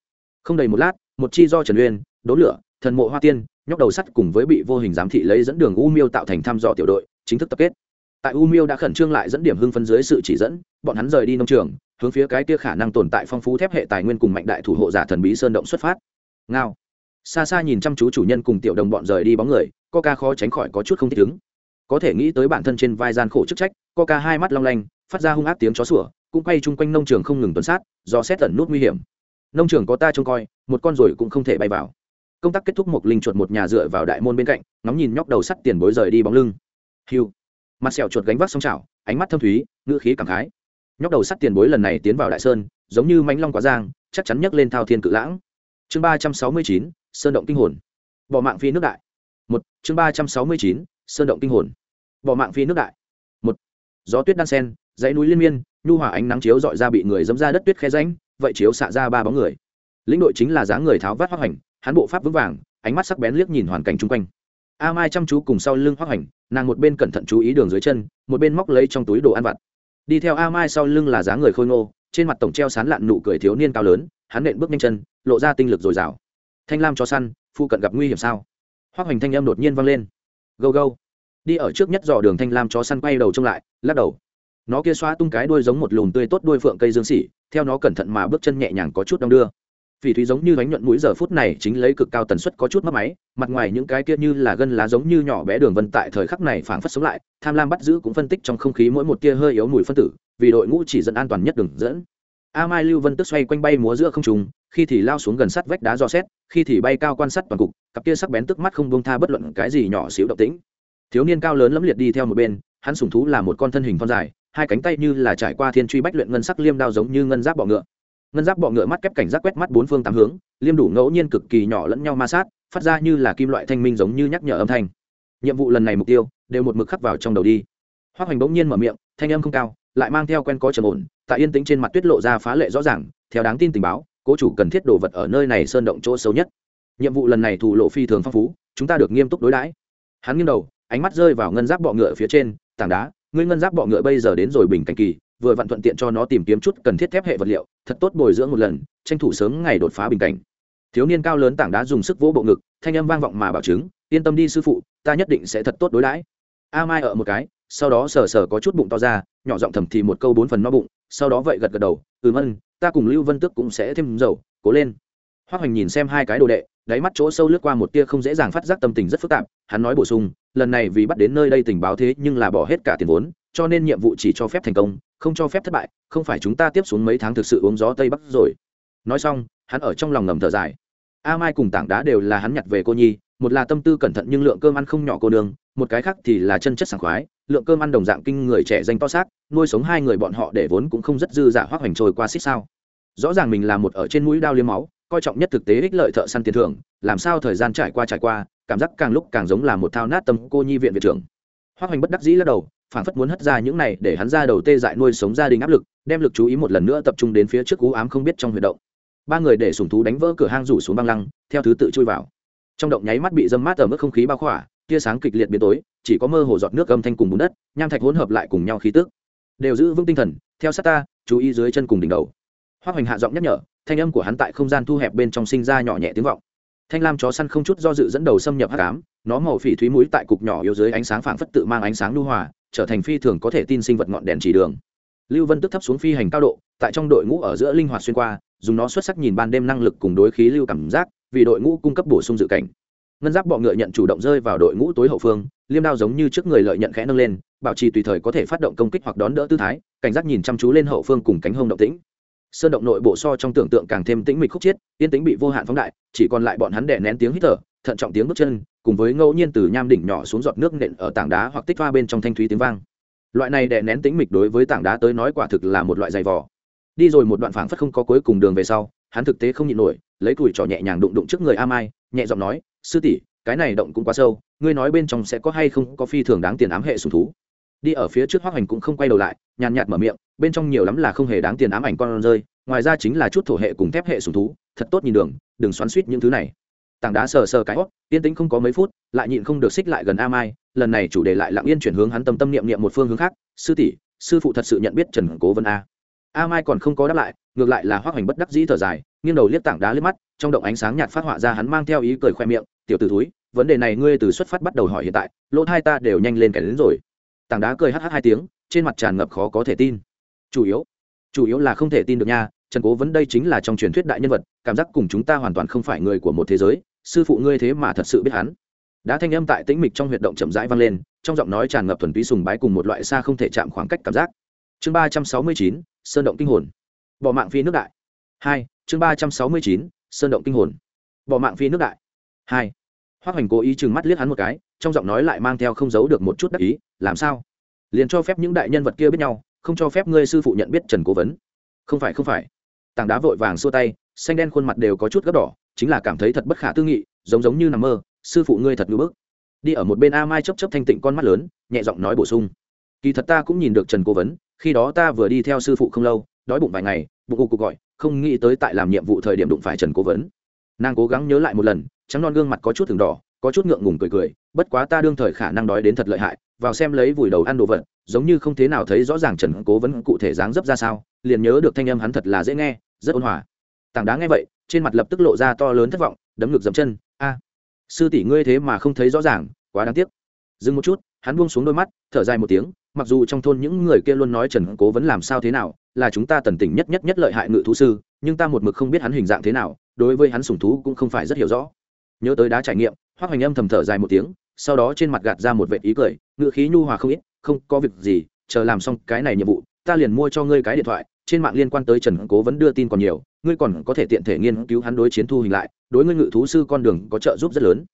Không đầy một lát, một chi do trần uyên đốn lửa, thần mộ hoa tiên, nhóc đầu sắt cùng với bị vô hình giám thị lấy dẫn đường u miêu tạo thành thăm dò tiểu đội, chính thức tập kết tại u miêu đã khẩn trương lại dẫn điểm hưng phấn dưới sự chỉ dẫn, bọn hắn rời đi nông trường, hướng phía cái kia khả năng tồn tại phong phú thép hệ tài nguyên cùng mạnh đại thủ hộ giả thần bí sơn động xuất phát. Ngao. Xa xa nhìn chăm chú chủ nhân cùng tiểu đồng bọn rời đi bóng người, coca khó tránh khỏi có chút không thích ứng. Có thể nghĩ tới bản thân trên vai gian khổ chức trách, coca hai mắt long lanh, phát ra hung ác tiếng chó sủa, cũng quay chung quanh nông trường không ngừng tuần sát, do xét tẩn nút nguy hiểm. Nông trường có ta trông coi, một con rồi cũng không thể bay vào. Công tác kết thúc một linh chuột một nhà dựa vào đại môn bên cạnh, ngóng nhìn nhóc đầu sắt tiền bối rời đi bóng lưng. Hiu mặt sẹo chuột gánh vác song trào ánh mắt thâm thúy, ngữ khí cảm khái. Nhóc đầu sắt tiền bối lần này tiến vào đại sơn, giống như mánh long quá giang, chắc chắn nhấc lên thao thiên cự lãng. Chương ba trăm sáu mươi chín, sơn động kinh hồn. Bỏ mạng phi nước đại. Một, chương ba trăm sáu mươi chín, sơn động kinh hồn. Bỏ mạng phi nước đại. Một, gió tuyết đan sen, dãy núi liên miên, nhu hòa ánh nắng chiếu dọi ra bị người dẫm ra đất tuyết khe ránh vậy chiếu xạ ra ba bóng người. Lĩnh đội chính là dáng người tháo vát hoác hành hắn bộ pháp vững vàng, ánh mắt sắc bén liếc nhìn hoàn cảnh chung quanh a mai chăm chú cùng sau lưng hoác hành, nàng một bên cẩn thận chú ý đường dưới chân, một bên móc lấy trong túi đồ ăn vặt. Đi theo a mai sau lưng là dáng người khôi ngô, trên mặt tổng treo sán lạn nụ cười thiếu niên cao lớn, hắn nện bước nhanh chân, lộ ra tinh lực dồi dào. Thanh lam cho săn phụ cận gặp nguy hiểm sao? Hoác hoành thanh âm đột nhiên vang lên. Gâu gâu. Đi ở trước nhất dò đường thanh lam chó săn quay đầu trông lại, lắc đầu. Nó kia xoa tung cái đuôi giống một lùm tươi tốt đuôi phượng cây dương xỉ theo nó cẩn thận mà bước chân nhẹ nhàng có chút đong đưa phỉ thúy giống như bánh nhuận mũi giờ phút này chính lấy cực cao tần suất có chút mất máy, mặt ngoài những cái kia như là gân lá giống như nhỏ bé đường vân tại thời khắc này phảng phất sống lại, tham lam bắt giữ cũng phân tích trong không khí mỗi một tia hơi yếu mùi phân tử, vì đội ngũ chỉ dẫn an toàn nhất đường dẫn. A mai lưu vân tức xoay quanh bay múa giữa không trùng khi thì lao xuống gần sắt vách đá do xét, khi thì bay cao quan sát toàn cục, cặp kia sắc bén tức mắt không buông tha bất luận cái gì nhỏ xíu động tĩnh. Thiếu niên cao lớn lẫm liệt đi theo một bên, hắn sùng thú là một con thân hình thon dài, hai cánh tay như là trải qua thiên truy bách luyện ngân sắc liêm đao giống như ngân giáp bọ ngựa ngân giáp bọ ngựa mắt kép cảnh giác quét mắt bốn phương tám hướng, liêm đủ ngẫu nhiên cực kỳ nhỏ lẫn nhau ma sát, phát ra như là kim loại thanh minh giống như nhắc nhở âm thanh. Nhiệm vụ lần này mục tiêu, đều một mực khắc vào trong đầu đi. Hoa hoành bỗng nhiên mở miệng, thanh âm không cao, lại mang theo quen có trầm ổn, tại yên tĩnh trên mặt tuyết lộ ra phá lệ rõ ràng, theo đáng tin tình báo, cố chủ cần thiết đồ vật ở nơi này sơn động chỗ xấu nhất. Nhiệm vụ lần này thủ lộ phi thường phong phú, chúng ta được nghiêm túc đối đãi. Hắn nghiêng đầu, ánh mắt rơi vào ngân giáp bọ ngựa phía trên, tảng đá, ngươi ngân giáp bọ ngựa bây giờ đến rồi bình cảnh kỳ vừa vặn thuận tiện cho nó tìm kiếm chút cần thiết thép hệ vật liệu, thật tốt bồi dưỡng một lần, tranh thủ sớm ngày đột phá bình cảnh. Thiếu niên cao lớn tảng đá dùng sức vỗ bộ ngực, thanh âm vang vọng mà bảo chứng, yên tâm đi sư phụ, ta nhất định sẽ thật tốt đối đãi. A mai ở một cái, sau đó sờ sờ có chút bụng to ra, nhỏ giọng thầm thì một câu bốn phần no bụng, sau đó vậy gật gật đầu ừ mân ta cùng lưu vân tước cũng sẽ thêm dầu, cố lên. Hoa hoành nhìn xem hai cái đồ đệ, đáy mắt chỗ sâu lướt qua một tia không dễ dàng phát giác tâm tình rất phức tạp, hắn nói bổ sung, lần này vì bắt đến nơi đây tình báo thế nhưng là bỏ hết cả tiền vốn, cho nên nhiệm vụ chỉ cho phép thành công không cho phép thất bại, không phải chúng ta tiếp xuống mấy tháng thực sự uống gió tây bắc rồi. Nói xong, hắn ở trong lòng ngầm thở dài. A mai cùng tảng đá đều là hắn nhặt về cô nhi, một là tâm tư cẩn thận nhưng lượng cơm ăn không nhỏ cô đường một cái khác thì là chân chất sảng khoái, lượng cơm ăn đồng dạng kinh người trẻ danh to xác, nuôi sống hai người bọn họ để vốn cũng không rất dư giả hoác hoành trôi qua xích sao. Rõ ràng mình là một ở trên mũi đao liếm máu, coi trọng nhất thực tế ích lợi thợ săn tiền thưởng, làm sao thời gian trải qua trải qua, cảm giác càng lúc càng giống là một thao nát tâm cô nhi viện viện trưởng. Hoác hoành bất đắc dĩ lắc đầu phản phất muốn hất ra những này để hắn ra đầu tê dại nuôi sống gia đình áp lực, đem lực chú ý một lần nữa tập trung đến phía trước cú ám không biết trong huy động. Ba người để sùng thú đánh vỡ cửa hang rủ xuống băng lăng, theo thứ tự chui vào. Trong động nháy mắt bị dâm mát ở mức không khí bao khỏa, tia sáng kịch liệt biến tối, chỉ có mơ hồ giọt nước âm thanh cùng bùn đất, nham thạch hỗn hợp lại cùng nhau khí tức. Đều giữ vững tinh thần, theo sát ta, chú ý dưới chân cùng đỉnh đầu. Hoa hoành hạ giọng nhắc nhở, thanh âm của hắn tại không gian thu hẹp bên trong sinh ra nhỏ nhẹ tiếng vọng thanh lam chó săn không chút do dự dẫn đầu xâm nhập hắc cám nó màu phỉ thúy mũi tại cục nhỏ yếu dưới ánh sáng phảng phất tự mang ánh sáng lưu hòa, trở thành phi thường có thể tin sinh vật ngọn đèn chỉ đường. Lưu vân tức thấp xuống phi hành cao độ, tại trong đội ngũ ở giữa linh hoạt xuyên qua, dùng nó xuất sắc nhìn ban đêm năng lực cùng đối khí lưu cảm giác, vì đội ngũ cung cấp bổ sung dự cảnh. Ngân giáp bọ ngựa nhận chủ động rơi vào đội ngũ tối hậu phương, liêm đao giống như trước người lợi nhận khẽ nâng lên, bảo trì tùy thời có thể phát động công kích hoặc đón đỡ tư thái, cảnh giác nhìn chăm chú lên hậu phương cùng cánh hông động tĩnh sơn động nội bộ so trong tưởng tượng càng thêm tĩnh mịch khúc chiết, yên tĩnh bị vô hạn phóng đại, chỉ còn lại bọn hắn đè nén tiếng hít thở, thận trọng tiếng bước chân, cùng với ngẫu nhiên từ nham đỉnh nhỏ xuống giọt nước nện ở tảng đá hoặc tích hoa bên trong thanh thúy tiếng vang. Loại này đè nén tĩnh mịch đối với tảng đá tới nói quả thực là một loại dày vò. Đi rồi một đoạn phảng phất không có cuối cùng đường về sau, hắn thực tế không nhịn nổi, lấy cùi trỏ nhẹ nhàng đụng đụng trước người a mai, nhẹ giọng nói, sư tỷ, cái này động cũng quá sâu, ngươi nói bên trong sẽ có hay không có phi thường đáng tiền ám hệ sùng thú. Đi ở phía trước hoác hoành cũng không quay đầu lại, nhàn nhạt mở miệng bên trong nhiều lắm là không hề đáng tiền ám ảnh con rơi, ngoài ra chính là chút thổ hệ cùng thép hệ sùng thú, thật tốt nhìn đường, đừng xoắn suýt những thứ này. Tảng đá sờ sờ cái hót yên tĩnh không có mấy phút, lại nhịn không được xích lại gần a mai, lần này chủ đề lại lặng yên chuyển hướng hắn tâm tâm niệm niệm một phương hướng khác, sư tỷ, sư phụ thật sự nhận biết trần cố vân a. A mai còn không có đáp lại, ngược lại là hoác hoành bất đắc dĩ thở dài, nghiêng đầu liếc tảng đá liếc mắt, trong động ánh sáng nhạt phát họa ra hắn mang theo ý cười khoe miệng, tiểu t ử túi vấn đề này ngươi từ xuất phát bắt đầu hỏi hiện tại, lỗ hai ta đều nhanh lên kẻ đến rồi. Tảng đá cười hh hai tiếng, trên mặt tràn ngập khó có thể tin chủ yếu chủ yếu là không thể tin được nha, trần cố vấn đây chính là trong truyền thuyết đại nhân vật, cảm giác cùng chúng ta hoàn toàn không phải người của một thế giới, sư phụ ngươi thế mà thật sự biết hắn. Đã thanh âm tại tĩnh mịch trong huyệt động chậm rãi vang lên, trong giọng nói tràn ngập thuần túy sùng bái cùng một loại xa không thể chạm khoảng cách cảm giác. Chương ba trăm sáu mươi chín, sơn động kinh hồn. Bỏ mạng phi nước đại. Hai, chương ba trăm sáu mươi chín, sơn động kinh hồn. Bỏ mạng phi nước đại. Hai hoác hoành cố ý chừng mắt liếc hắn một cái, trong giọng nói lại mang theo không giấu được một chút đắc ý, làm sao? Liền cho phép những đại nhân vật kia biết nhau không cho phép ngươi sư phụ nhận biết trần cố vấn. Không phải không phải. Tảng đá vội vàng xua tay, xanh đen khuôn mặt đều có chút gấp đỏ, chính là cảm thấy thật bất khả tư nghị, giống giống như nằm mơ, sư phụ ngươi thật ngưỡng bức. Đi ở một bên a mai chấp chấp thanh tịnh con mắt lớn, nhẹ giọng nói bổ sung. Kỳ thật ta cũng nhìn được trần cố vấn, khi đó ta vừa đi theo sư phụ không lâu, đói bụng vài ngày, bụng cụ cục gọi, không nghĩ tới tại làm nhiệm vụ thời điểm đụng phải trần cố vấn. Nàng cố gắng nhớ lại một lần, trắng non gương mặt có chút thường đỏ, có chút ngượng ngùng cười cười, bất quá ta đương thời khả năng đói đến thật lợi hại vào xem lấy vùi đầu ăn đồ vật, giống như không thế nào thấy rõ ràng trần cố vấn cụ thể dáng dấp ra sao, liền nhớ được thanh âm hắn thật là dễ nghe, rất ôn hòa. Tảng đá nghe vậy, trên mặt lập tức lộ ra to lớn thất vọng, đấm ngực dậm chân, a, sư tỷ ngươi thế mà không thấy rõ ràng, quá đáng tiếc. Dừng một chút, hắn buông xuống đôi mắt, thở dài một tiếng, mặc dù trong thôn những người kia luôn nói trần cố vẫn làm sao thế nào, là chúng ta tần tỉnh nhất nhất nhất lợi hại ngự thú sư, nhưng ta một mực không biết hắn hình dạng thế nào, đối với hắn sùng thú cũng không phải rất hiểu rõ. Nhớ tới đá trải nghiệm hoác hoành âm thầm thở dài một tiếng, sau đó trên mặt gạt ra một vệ ý cười ngự khí nhu hòa không ít, không có việc gì, chờ làm xong cái này nhiệm vụ, ta liền mua cho ngươi cái điện thoại, trên mạng liên quan tới trần cố vẫn đưa tin còn nhiều, ngươi còn có thể tiện thể nghiên cứu hắn đối chiến thu hình lại, đối ngươi ngự thú sư con đường có trợ giúp rất lớn.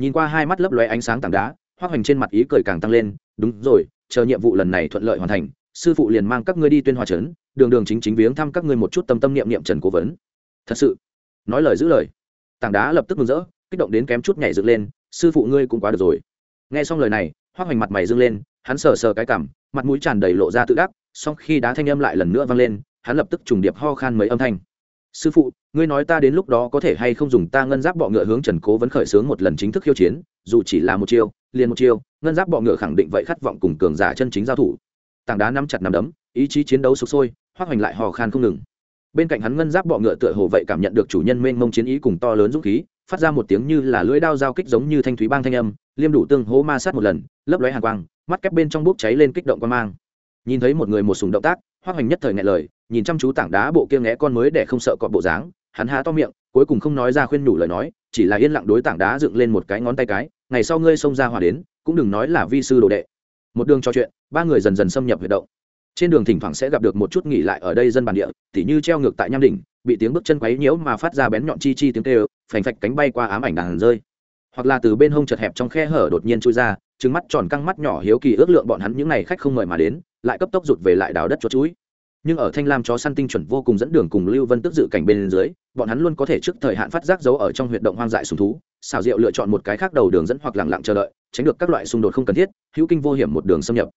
Nhìn qua hai mắt lấp lóe ánh sáng tảng đá hoác hoành trên mặt ý cười càng tăng lên, đúng rồi, chờ nhiệm vụ lần này thuận lợi hoàn thành, sư phụ liền mang các ngươi đi tuyên hòa trấn, đường đường chính chính viếng thăm các ngươi một chút tâm tâm niệm niệm trần cố vấn. Thật sự, nói lời giữ lời, tảng đá lập tức mừng rỡ, kích động đến kém chút nhảy dựng lên, sư phụ ngươi cũng quá được rồi. Nghe xong lời này hoác hoành mặt mày dâng lên, hắn sờ sờ cái cảm, mặt mũi tràn đầy lộ ra tự đắc, song khi đá thanh âm lại lần nữa vang lên, hắn lập tức trùng điệp ho khan mấy âm thanh. Sư phụ, ngươi nói ta đến lúc đó có thể hay không dùng ta ngân giáp bọ ngựa hướng trần cố vấn khởi xướng một lần chính thức khiêu chiến, dù chỉ là một chiêu, liền một chiêu, ngân giáp bọ ngựa khẳng định vậy khát vọng cùng cường giả chân chính giao thủ. Tảng đá nắm chặt nắm đấm, ý chí chiến đấu sục sôi, hoác hoành lại hò khan không ngừng. Bên cạnh hắn ngân giáp bọ ngựa tựa hồ vậy cảm nhận được chủ nhân mênh mông chiến ý cùng to lớn dũng khí, phát ra một tiếng như là lưỡi đao giao kích giống như thanh thúy bang thanh âm liêm đủ tương hố ma sát một lần, lấp lóe hàng quang, mắt kép bên trong bốc cháy lên kích động quan mang. Nhìn thấy một người một sùng động tác hoác hoành nhất thời ngại lời, nhìn chăm chú tảng đá bộ kia ngẽ con mới để không sợ cọp bộ dáng, hắn há to miệng, cuối cùng không nói ra khuyên nhủ lời nói, chỉ là yên lặng đối tảng đá dựng lên một cái ngón tay cái, ngày sau ngươi xông ra hòa đến, cũng đừng nói là vi sư đồ đệ. Một đường trò chuyện, ba người dần dần xâm nhập huyệt động. Trên đường thỉnh thoảng sẽ gặp được một chút nghỉ lại ở đây dân bản địa, tỉ như treo ngược tại nham đỉnh, bị tiếng bước chân quấy nhiễu mà phát ra bén nhọn chi chi tiếng kêu, phành phạch cánh bay qua ám ảnh đàn rơi hoặc là từ bên hông chật hẹp trong khe hở đột nhiên chui ra trứng mắt tròn căng mắt nhỏ hiếu kỳ ước lượng bọn hắn những n à y khách không mời mà đến, lại cấp tốc rụt về lại đào đất cho chuối. Nhưng ở thanh lam chó săn tinh chuẩn vô cùng dẫn đường cùng lưu vân tức dự cảnh bên dưới, bọn hắn luôn có thể trước thời hạn phát giác dấu ở trong huyệt động hoang dại sùng thú xào rượu lựa chọn một cái khác đầu đường dẫn hoặc lẳng lặng chờ đợi, tránh được các loại xung đột không cần thiết, hữu kinh vô hiểm một đường xâm nhập.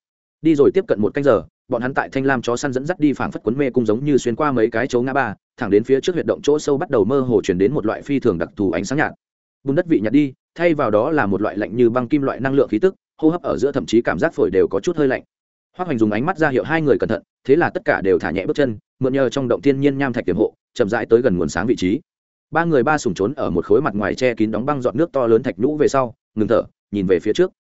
Đi rồi tiếp cận một canh giờ, bọn hắn tại thanh lam chó săn dẫn dắt đi phảng phất quấn mê cung giống như xuyên qua mấy cái chấu ngã ba, thẳng đến phía trước huyệt động chỗ sâu bắt đầu mơ hồ chuyển đến một loại phi thường đặc thù ánh sáng nhạt. Bùn đất vị nhạt đi thay vào đó là một loại lạnh như băng kim loại năng lượng khí tức, hô hấp ở giữa thậm chí cảm giác phổi đều có chút hơi lạnh. Hoác hoành dùng ánh mắt ra hiệu hai người cẩn thận, thế là tất cả đều thả nhẹ bước chân, mượn nhờ trong động thiên nhiên nham thạch tiềm hộ, chậm rãi tới gần nguồn sáng vị trí. Ba người ba sùng trốn ở một khối mặt ngoài che kín đóng băng giọt nước to lớn thạch nhũ về sau, ngừng thở, nhìn về phía trước.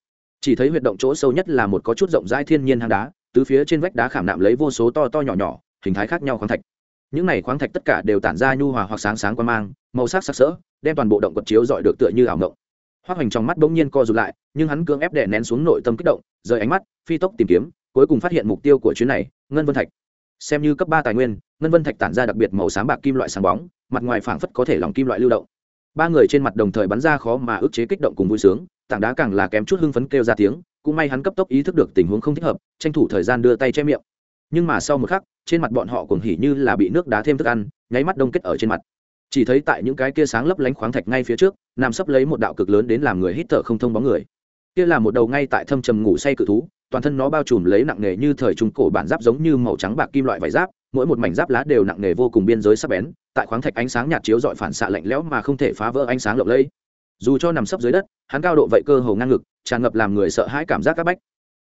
Chỉ thấy huyệt động chỗ sâu nhất là một có chút rộng rãi thiên nhiên hang đá từ phía trên vách đá khảm nạm lấy vô số to to nhỏ nhỏ, hình thái khác nhau khoáng thạch. Những này khoáng thạch tất cả đều tản ra nhu hòa hoặc sáng sáng quan mang, màu sắc sặc sỡ, đem toàn bộ động quật chiếu dọi được tựa như ảo ngộng hoa hoành trong mắt bỗng nhiên co rụt lại, nhưng hắn cưỡng ép đè nén xuống nội tâm kích động, rời ánh mắt, phi tốc tìm kiếm, cuối cùng phát hiện mục tiêu của chuyến này, ngân vân thạch. Xem như cấp ba tài nguyên, ngân vân thạch tản ra đặc biệt màu sáng bạc kim loại sáng bóng, mặt ngoài phảng phất có thể lòng kim loại lưu động. Ba người trên mặt đồng thời bắn ra khó mà ức chế kích động cùng vui sướng, tảng đá càng là kém chút hưng phấn kêu ra tiếng, cũng may hắn cấp tốc ý thức được tình huống không thích hợp, tranh thủ thời gian đưa tay che miệng. Nhưng mà sau một khắc, trên mặt bọn họ cuồng hỉ như là bị nước đá thêm thức ăn, nháy mắt đông kết ở trên mặt chỉ thấy tại những cái kia sáng lấp lánh khoáng thạch ngay phía trước, nằm sấp lấy một đạo cực lớn đến làm người hít thở không thông bóng người. Kia là một đầu ngay tại thâm trầm ngủ say cự thú, toàn thân nó bao trùm lấy nặng nghề như thời trung cổ bản giáp giống như màu trắng bạc kim loại vải giáp, mỗi một mảnh giáp lá đều nặng nghề vô cùng biên giới sắc bén, tại khoáng thạch ánh sáng nhạt chiếu dọi phản xạ lạnh lẽo mà không thể phá vỡ ánh sáng lộng lẫy. Dù cho nằm sấp dưới đất, hắn cao độ vậy cơ hồ ngang ngực, tràn ngập làm người sợ hãi cảm giác các bách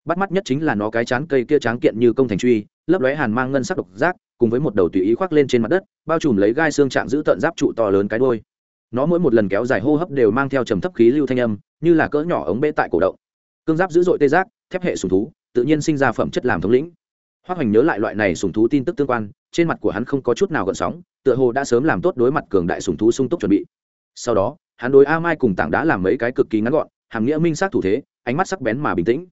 bắt mắt nhất chính là nó cái chán cây kia tráng kiện như công thành truy, lấp lóe hàn mang ngân sắc độc giác, cùng với một đầu tùy ý khoác lên trên mặt đất, bao trùm lấy gai xương trạng giữ tận giáp trụ to lớn cái đôi nó mỗi một lần kéo dài hô hấp đều mang theo trầm thấp khí lưu thanh âm, như là cỡ nhỏ ống bê tại cổ động. Cương giáp dữ dội tê giác, thép hệ sùng thú, tự nhiên sinh ra phẩm chất làm thống lĩnh. Hoa hoành nhớ lại loại này sùng thú tin tức tương quan, trên mặt của hắn không có chút nào gợn sóng, tựa hồ đã sớm làm tốt đối mặt cường đại sùng thú sung túc chuẩn bị. Sau đó, hắn đối a mai cùng tảng đá làm mấy cái cực kỳ ngắn gọn, hàm nghĩa minh sát thủ thế, ánh mắt sắc bén mà bình tĩnh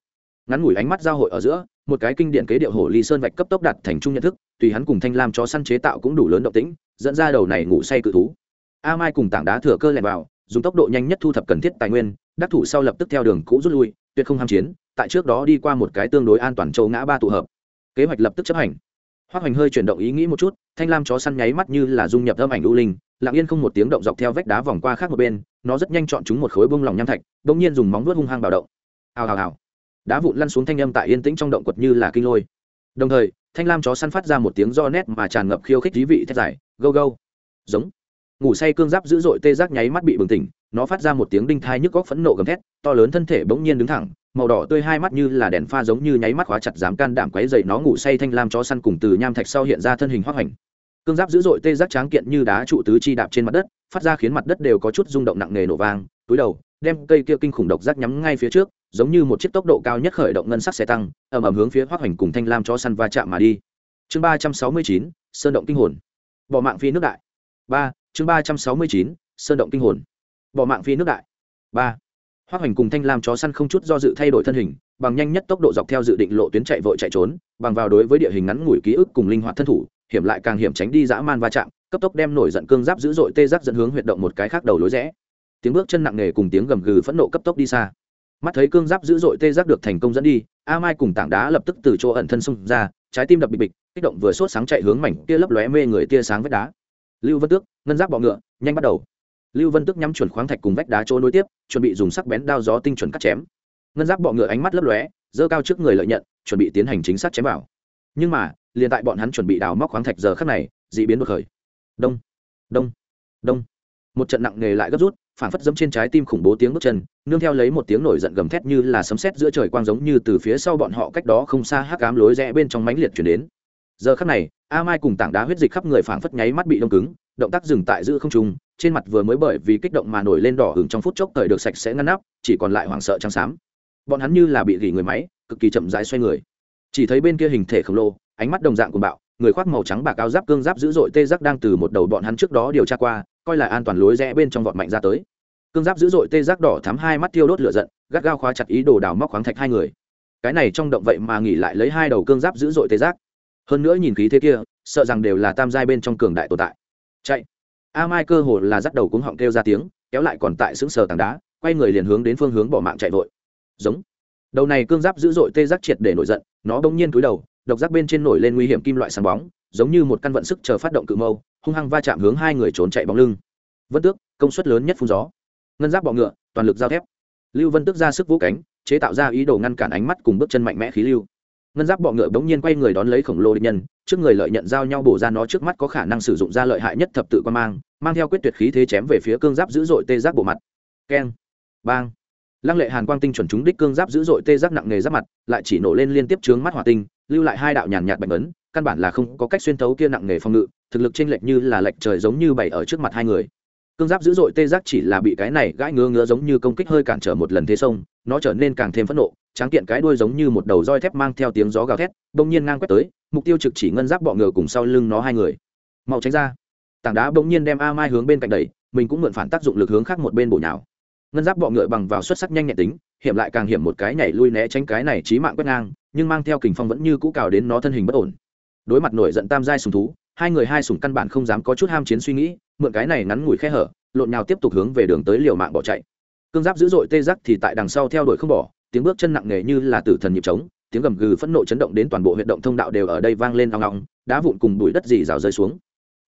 ngắn ngủi ánh mắt giao hội ở giữa, một cái kinh điển kế điệu hồ ly sơn vạch cấp tốc đặt thành trung nhận thức, tùy hắn cùng thanh lam cho săn chế tạo cũng đủ lớn động tĩnh, dẫn ra đầu này ngủ say cự thú. A mai cùng tảng đá thừa cơ lẻn vào, dùng tốc độ nhanh nhất thu thập cần thiết tài nguyên, đắc thủ sau lập tức theo đường cũ rút lui, tuyệt không ham chiến, tại trước đó đi qua một cái tương đối an toàn châu ngã ba tụ hợp. Kế hoạch lập tức chấp hành. Hoa hoành hơi chuyển động ý nghĩ một chút, thanh lam chó săn nháy mắt như là dung nhập âm ảnh u linh, lặng yên không một tiếng động dọc theo vách đá vòng qua khác một bên, nó rất nhanh chọn chúng một khối bông lòng nham thạch, bỗng nhiên dùng móng vuốt hung hăng bạo động. Hào hào hào đá vụn lăn xuống thanh âm tại yên tĩnh trong động quật như là kinh lôi. Đồng thời, thanh lam chó săn phát ra một tiếng do nét mà tràn ngập khiêu khích dí vị thét dài, gâu gâu. Giống. Ngủ say cương giáp dữ dội tê giác nháy mắt bị bừng tỉnh, nó phát ra một tiếng đinh thai nhức góc phẫn nộ gầm thét, to lớn thân thể bỗng nhiên đứng thẳng, màu đỏ tươi hai mắt như là đèn pha giống như nháy mắt khóa chặt dám can đảm quấy dậy nó ngủ say thanh lam chó săn cùng từ nham thạch sau hiện ra thân hình hoác hành. Cương giáp dữ dội tê giác tráng kiện như đá trụ tứ chi đạp trên mặt đất, phát ra khiến mặt đất đều có chút rung động nặng nề nổ vang, túi đầu, đem cây kia kinh khủng độc giác nhắm ngay phía trước giống như một chiếc tốc độ cao nhất khởi động ngân sắc xe tăng, ầm ầm hướng phía hoác hoành cùng thanh lam cho săn va chạm mà đi. Chương ba trăm sáu mươi chín, sơn động kinh hồn. Bỏ mạng phi nước đại. Ba, chương ba trăm sáu mươi chín, sơn động kinh hồn. Bỏ mạng phi nước đại. Ba, hoác hoành cùng thanh lam chó săn không chút do dự thay đổi thân hình, bằng nhanh nhất tốc độ dọc theo dự định lộ tuyến chạy vội chạy trốn, bằng vào đối với địa hình ngắn ngủi ký ức cùng linh hoạt thân thủ, hiểm lại càng hiểm tránh đi dã man va chạm, cấp tốc đem nổi giận cương giáp dữ dội tê giác dẫn hướng huyệt động một cái khác đầu lối rẽ. Tiếng bước chân nặng nề cùng tiếng gầm gừ phẫn nộ cấp tốc đi xa mắt thấy cương giáp dữ dội tê giác được thành công dẫn đi, a mai cùng tảng đá lập tức từ chỗ ẩn thân xông ra, trái tim đập bịch bịch, kích động vừa sốt sáng chạy hướng mảnh tia lấp lóe mê người tia sáng vách đá. Lưu vân tước, ngân giáp bọ ngựa, nhanh bắt đầu. Lưu vân tước nhắm chuẩn khoáng thạch cùng vách đá chỗ nối tiếp, chuẩn bị dùng sắc bén đao gió tinh chuẩn cắt chém. Ngân giáp bọ ngựa ánh mắt lấp lóe, giơ cao trước người lợi nhận, chuẩn bị tiến hành chính xác chém vào. Nhưng mà, liền tại bọn hắn chuẩn bị đào móc khoáng thạch giờ khắc này d ị biến đột khởi. Đông đông đông. Một trận nặng nề lại gấp rút phản phất dẫm trên trái tim khủng bố tiếng bước chân, nương theo lấy một tiếng nổi giận gầm thét như là sấm sét giữa trời quang giống như từ phía sau bọn họ cách đó không xa hắc cám lối rẽ bên trong mánh liệt chuyển đến. Giờ khắc này, a mai cùng tảng đá huyết dịch khắp người phảng phất nháy mắt bị đông cứng, động tác dừng tại giữa không trung, trên mặt vừa mới bởi vì kích động mà nổi lên đỏ hừng trong phút chốc thời được sạch sẽ ngăn nắp, chỉ còn lại hoảng sợ trắng xám. Bọn hắn như là bị gỉ người máy, cực kỳ chậm rãi xoay người. Chỉ thấy bên kia hình thể khổng lồ, ánh mắt đồng dạng của bạo, người khoác màu trắng bạc áo giáp cương giáp dữ dội tê giác đang từ một đầu bọn hắn trước đó điều tra qua coi là an toàn lối rẽ bên trong vọt mạnh ra tới. Cương giáp dữ dội tê giác đỏ thắm hai mắt tiêu đốt lửa giận, gắt gao khóa chặt ý đồ đào móc khoáng thạch hai người. Cái này trong động vậy mà nghỉ lại lấy hai đầu cương giáp dữ dội tê giác. Hơn nữa nhìn khí thế kia, sợ rằng đều là tam giai bên trong cường đại tồn tại. Chạy. A mai cơ hồ là dắt đầu cuống họng kêu ra tiếng, kéo lại còn tại xứng sờ tảng đá, quay người liền hướng đến phương hướng bỏ mạng chạy vội. Giống. Đầu này cương giáp dữ dội tê giác triệt để nổi giận, nó bỗng nhiên cúi đầu, độc giác bên trên nổi lên nguy hiểm kim loại sáng bóng giống như một căn vận sức chờ phát động cự mâu, hung hăng va chạm hướng hai người trốn chạy bóng lưng. Vân tước, công suất lớn nhất phun gió. Ngân giáp bọ ngựa, toàn lực giao thép. Lưu vân tước ra sức vũ cánh, chế tạo ra ý đồ ngăn cản ánh mắt cùng bước chân mạnh mẽ khí lưu. Ngân giáp bọ ngựa bỗng nhiên quay người đón lấy khổng lồ địch nhân, trước người lợi nhận giao nhau bổ ra nó trước mắt có khả năng sử dụng ra lợi hại nhất thập tự quan mang mang theo quyết tuyệt khí thế chém về phía cương giáp dữ dội tê giác bộ mặt. Keng, bang. Lăng lệ hàn quang tinh chuẩn chúng đích cương giáp dữ dội tê giác nặng nghề giáp mặt, lại chỉ nổ lên liên tiếp trướng mắt hỏa tinh, lưu lại hai đạo nhàn nhạt bệnh ấn căn bản là không có cách xuyên thấu kia nặng nghề phòng ngự, thực lực chênh lệch như là lệch trời giống như bày ở trước mặt hai người. Cương giáp dữ dội tê giác chỉ là bị cái này gãi ngứa ngứa giống như công kích hơi cản trở một lần thế sông, nó trở nên càng thêm phẫn nộ, tráng kiện cái đuôi giống như một đầu roi thép mang theo tiếng gió gào thét, bỗng nhiên ngang quét tới, mục tiêu trực chỉ ngân giáp bọ ngựa cùng sau lưng nó hai người. Mau tránh ra. Tảng đá bỗng nhiên đem a mai hướng bên cạnh đẩy, mình cũng mượn phản tác dụng lực hướng khác một bên bổ nhào. Ngân giáp bọ ngựa bằng vào xuất sắc nhanh nhẹn tính, hiểm lại càng hiểm một cái nhảy lui né tránh cái này trí mạng quét ngang, nhưng mang theo kình phong vẫn như cũ cào đến nó thân hình bất ổn đối mặt nổi giận tam giai sùng thú, hai người hai sùng căn bản không dám có chút ham chiến suy nghĩ, mượn cái này ngắn ngủi khe hở, lộn nhào tiếp tục hướng về đường tới liều mạng bỏ chạy. Cương giáp dữ dội tê giác thì tại đằng sau theo đuổi không bỏ, tiếng bước chân nặng nề như là tử thần nhịp trống, tiếng gầm gừ phẫn nộ chấn động đến toàn bộ huyện động thông đạo đều ở đây vang lên ong ong, đá vụn cùng bụi đất dì rào rơi xuống.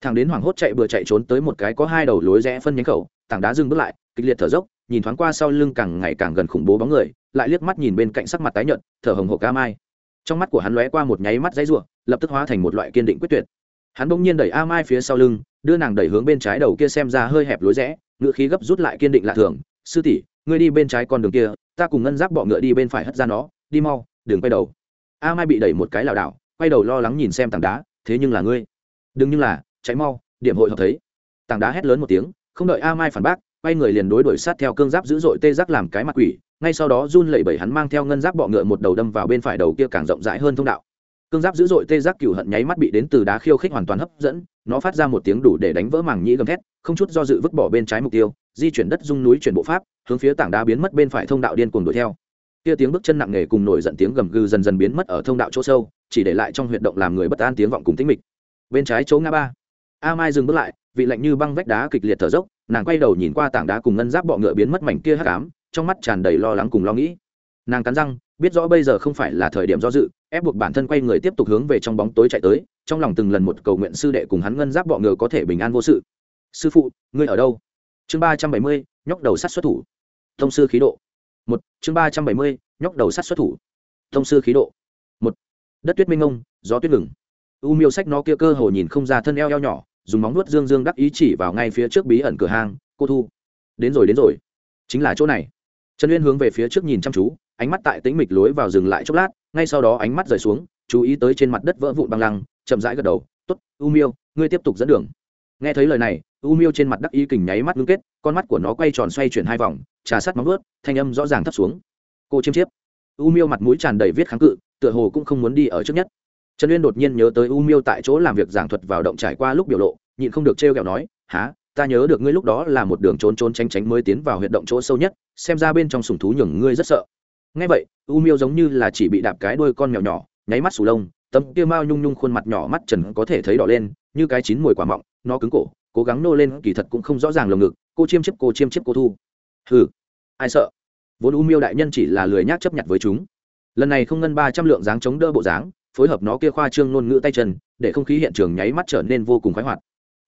Thằng đến hoảng hốt chạy bừa chạy trốn tới một cái có hai đầu lối rẽ phân nhánh khẩu, tảng đá dừng bước lại, kịch liệt thở dốc, nhìn thoáng qua sau lưng càng ngày càng gần khủng bố bóng người, lại liếc mắt nhìn bên cạnh sắc mặt tái nhợt, thở hồng hộc ca mai. Trong mắt của hắn lóe qua một nháy mắt dãy ruộng lập tức hóa thành một loại kiên định quyết tuyệt. Hắn bỗng nhiên đẩy a mai phía sau lưng, đưa nàng đẩy hướng bên trái đầu kia xem ra hơi hẹp lối rẽ, ngựa khí gấp rút lại kiên định lạ thường. Sư tỷ, ngươi đi bên trái con đường kia, ta cùng ngân giáp bọ ngựa đi bên phải hất ra nó, đi mau, đừng quay đầu. A mai bị đẩy một cái lảo đảo, quay đầu lo lắng nhìn xem tảng đá, thế nhưng là ngươi. Đừng như là cháy mau, điểm hội hợp thấy. Tảng đá hét lớn một tiếng, không đợi a mai phản bác, quay người liền đối đuổi sát theo cương giáp dữ dội tê giác làm cái mặt quỷ, ngay sau đó run lẩy bẩy hắn mang theo ngân giáp bọ ngựa một đầu đâm vào bên phải đầu kia càng rộng rãi hơn thông đạo cương giáp dữ dội tê giác cửu hận nháy mắt bị đến từ đá khiêu khích hoàn toàn hấp dẫn, nó phát ra một tiếng đủ để đánh vỡ màng nhĩ gầm thét, không chút do dự vứt bỏ bên trái mục tiêu, di chuyển đất dung núi chuyển bộ pháp, hướng phía tảng đá biến mất bên phải thông đạo điên cuồng đuổi theo. Kia tiếng bước chân nặng nề cùng nổi giận tiếng gầm gừ dần dần biến mất ở thông đạo chỗ sâu, chỉ để lại trong huyệt động làm người bất an tiếng vọng cùng tĩnh mịch. Bên trái chỗ ngã ba, a mai dừng bước lại, vị lạnh như băng vách đá kịch liệt thở dốc, nàng quay đầu nhìn qua tảng đá cùng ngân giáp bọ ngựa biến mất mảnh kia hắc ám, trong mắt tràn đầy lo lắng cùng lo nghĩ. Nàng cắn răng biết rõ bây giờ không phải là thời điểm do dự, ép buộc bản thân quay người tiếp tục hướng về trong bóng tối chạy tới, trong lòng từng lần một cầu nguyện sư đệ cùng hắn ngân giáp bọ ngựa có thể bình an vô sự. Sư phụ, ngươi ở đâu? Chương ba trăm bảy mươi, nhóc đầu sắt xuất thủ. Thông sư khí độ. Một, chương ba trăm bảy mươi, nhóc đầu sắt xuất thủ. Thông sư khí độ. Một, đất tuyết minh ông, gió tuyết ngừng. U miêu sách nó kia cơ hồ nhìn không ra thân eo eo nhỏ, dùng móng nuốt dương dương đắc ý chỉ vào ngay phía trước bí ẩn cửa hang, cô thu. Đến rồi đến rồi. Chính là chỗ này. Trần uyên hướng về phía trước nhìn chăm chú ánh mắt tại tĩnh mịch lối vào dừng lại chốc lát, ngay sau đó ánh mắt rời xuống, chú ý tới trên mặt đất vỡ vụn băng lăng, chậm rãi gật đầu t ố t u miêu, ngươi tiếp tục dẫn đường. Nghe thấy lời này, u miêu trên mặt đắc ý kình nháy mắt ngưng kết, con mắt của nó quay tròn xoay chuyển hai vòng, trà sát móng ướt thanh âm rõ ràng thấp xuống. Cô chiêm chiếp. U miêu mặt mũi tràn đầy viết kháng cự, tựa hồ cũng không muốn đi ở trước nhất. Trần uyên đột nhiên nhớ tới u miêu tại chỗ làm việc giảng thuật vào động trải qua lúc biểu lộ, nhịn không được trêu ghẹo nói há ta nhớ được ngươi lúc đó là một đường trốn trốn tránh tránh mới tiến vào huyệt động chỗ sâu nhất, xem ra bên trong sùng thú nhường ngươi rất sợ ngay vậy, u miêu giống như là chỉ bị đạp cái đuôi con mèo nhỏ, nháy mắt sù lông, tấm kia mao nhung nhung khuôn mặt nhỏ mắt trần có thể thấy đỏ lên, như cái chín mùi quả mọng, nó cứng cổ, cố gắng nô lên, kỳ thật cũng không rõ ràng lồng ngực, cô chiêm chiếp, cô chiêm chiếp, cô thu. Hừ, ai sợ? Vốn u miêu đại nhân chỉ là lười nhác chấp nhận với chúng. Lần này không ngân ba trăm lượng dáng chống đỡ bộ dáng, phối hợp nó kia khoa trương ngôn ngữ tay chân, để không khí hiện trường nháy mắt trở nên vô cùng khoái hoạt.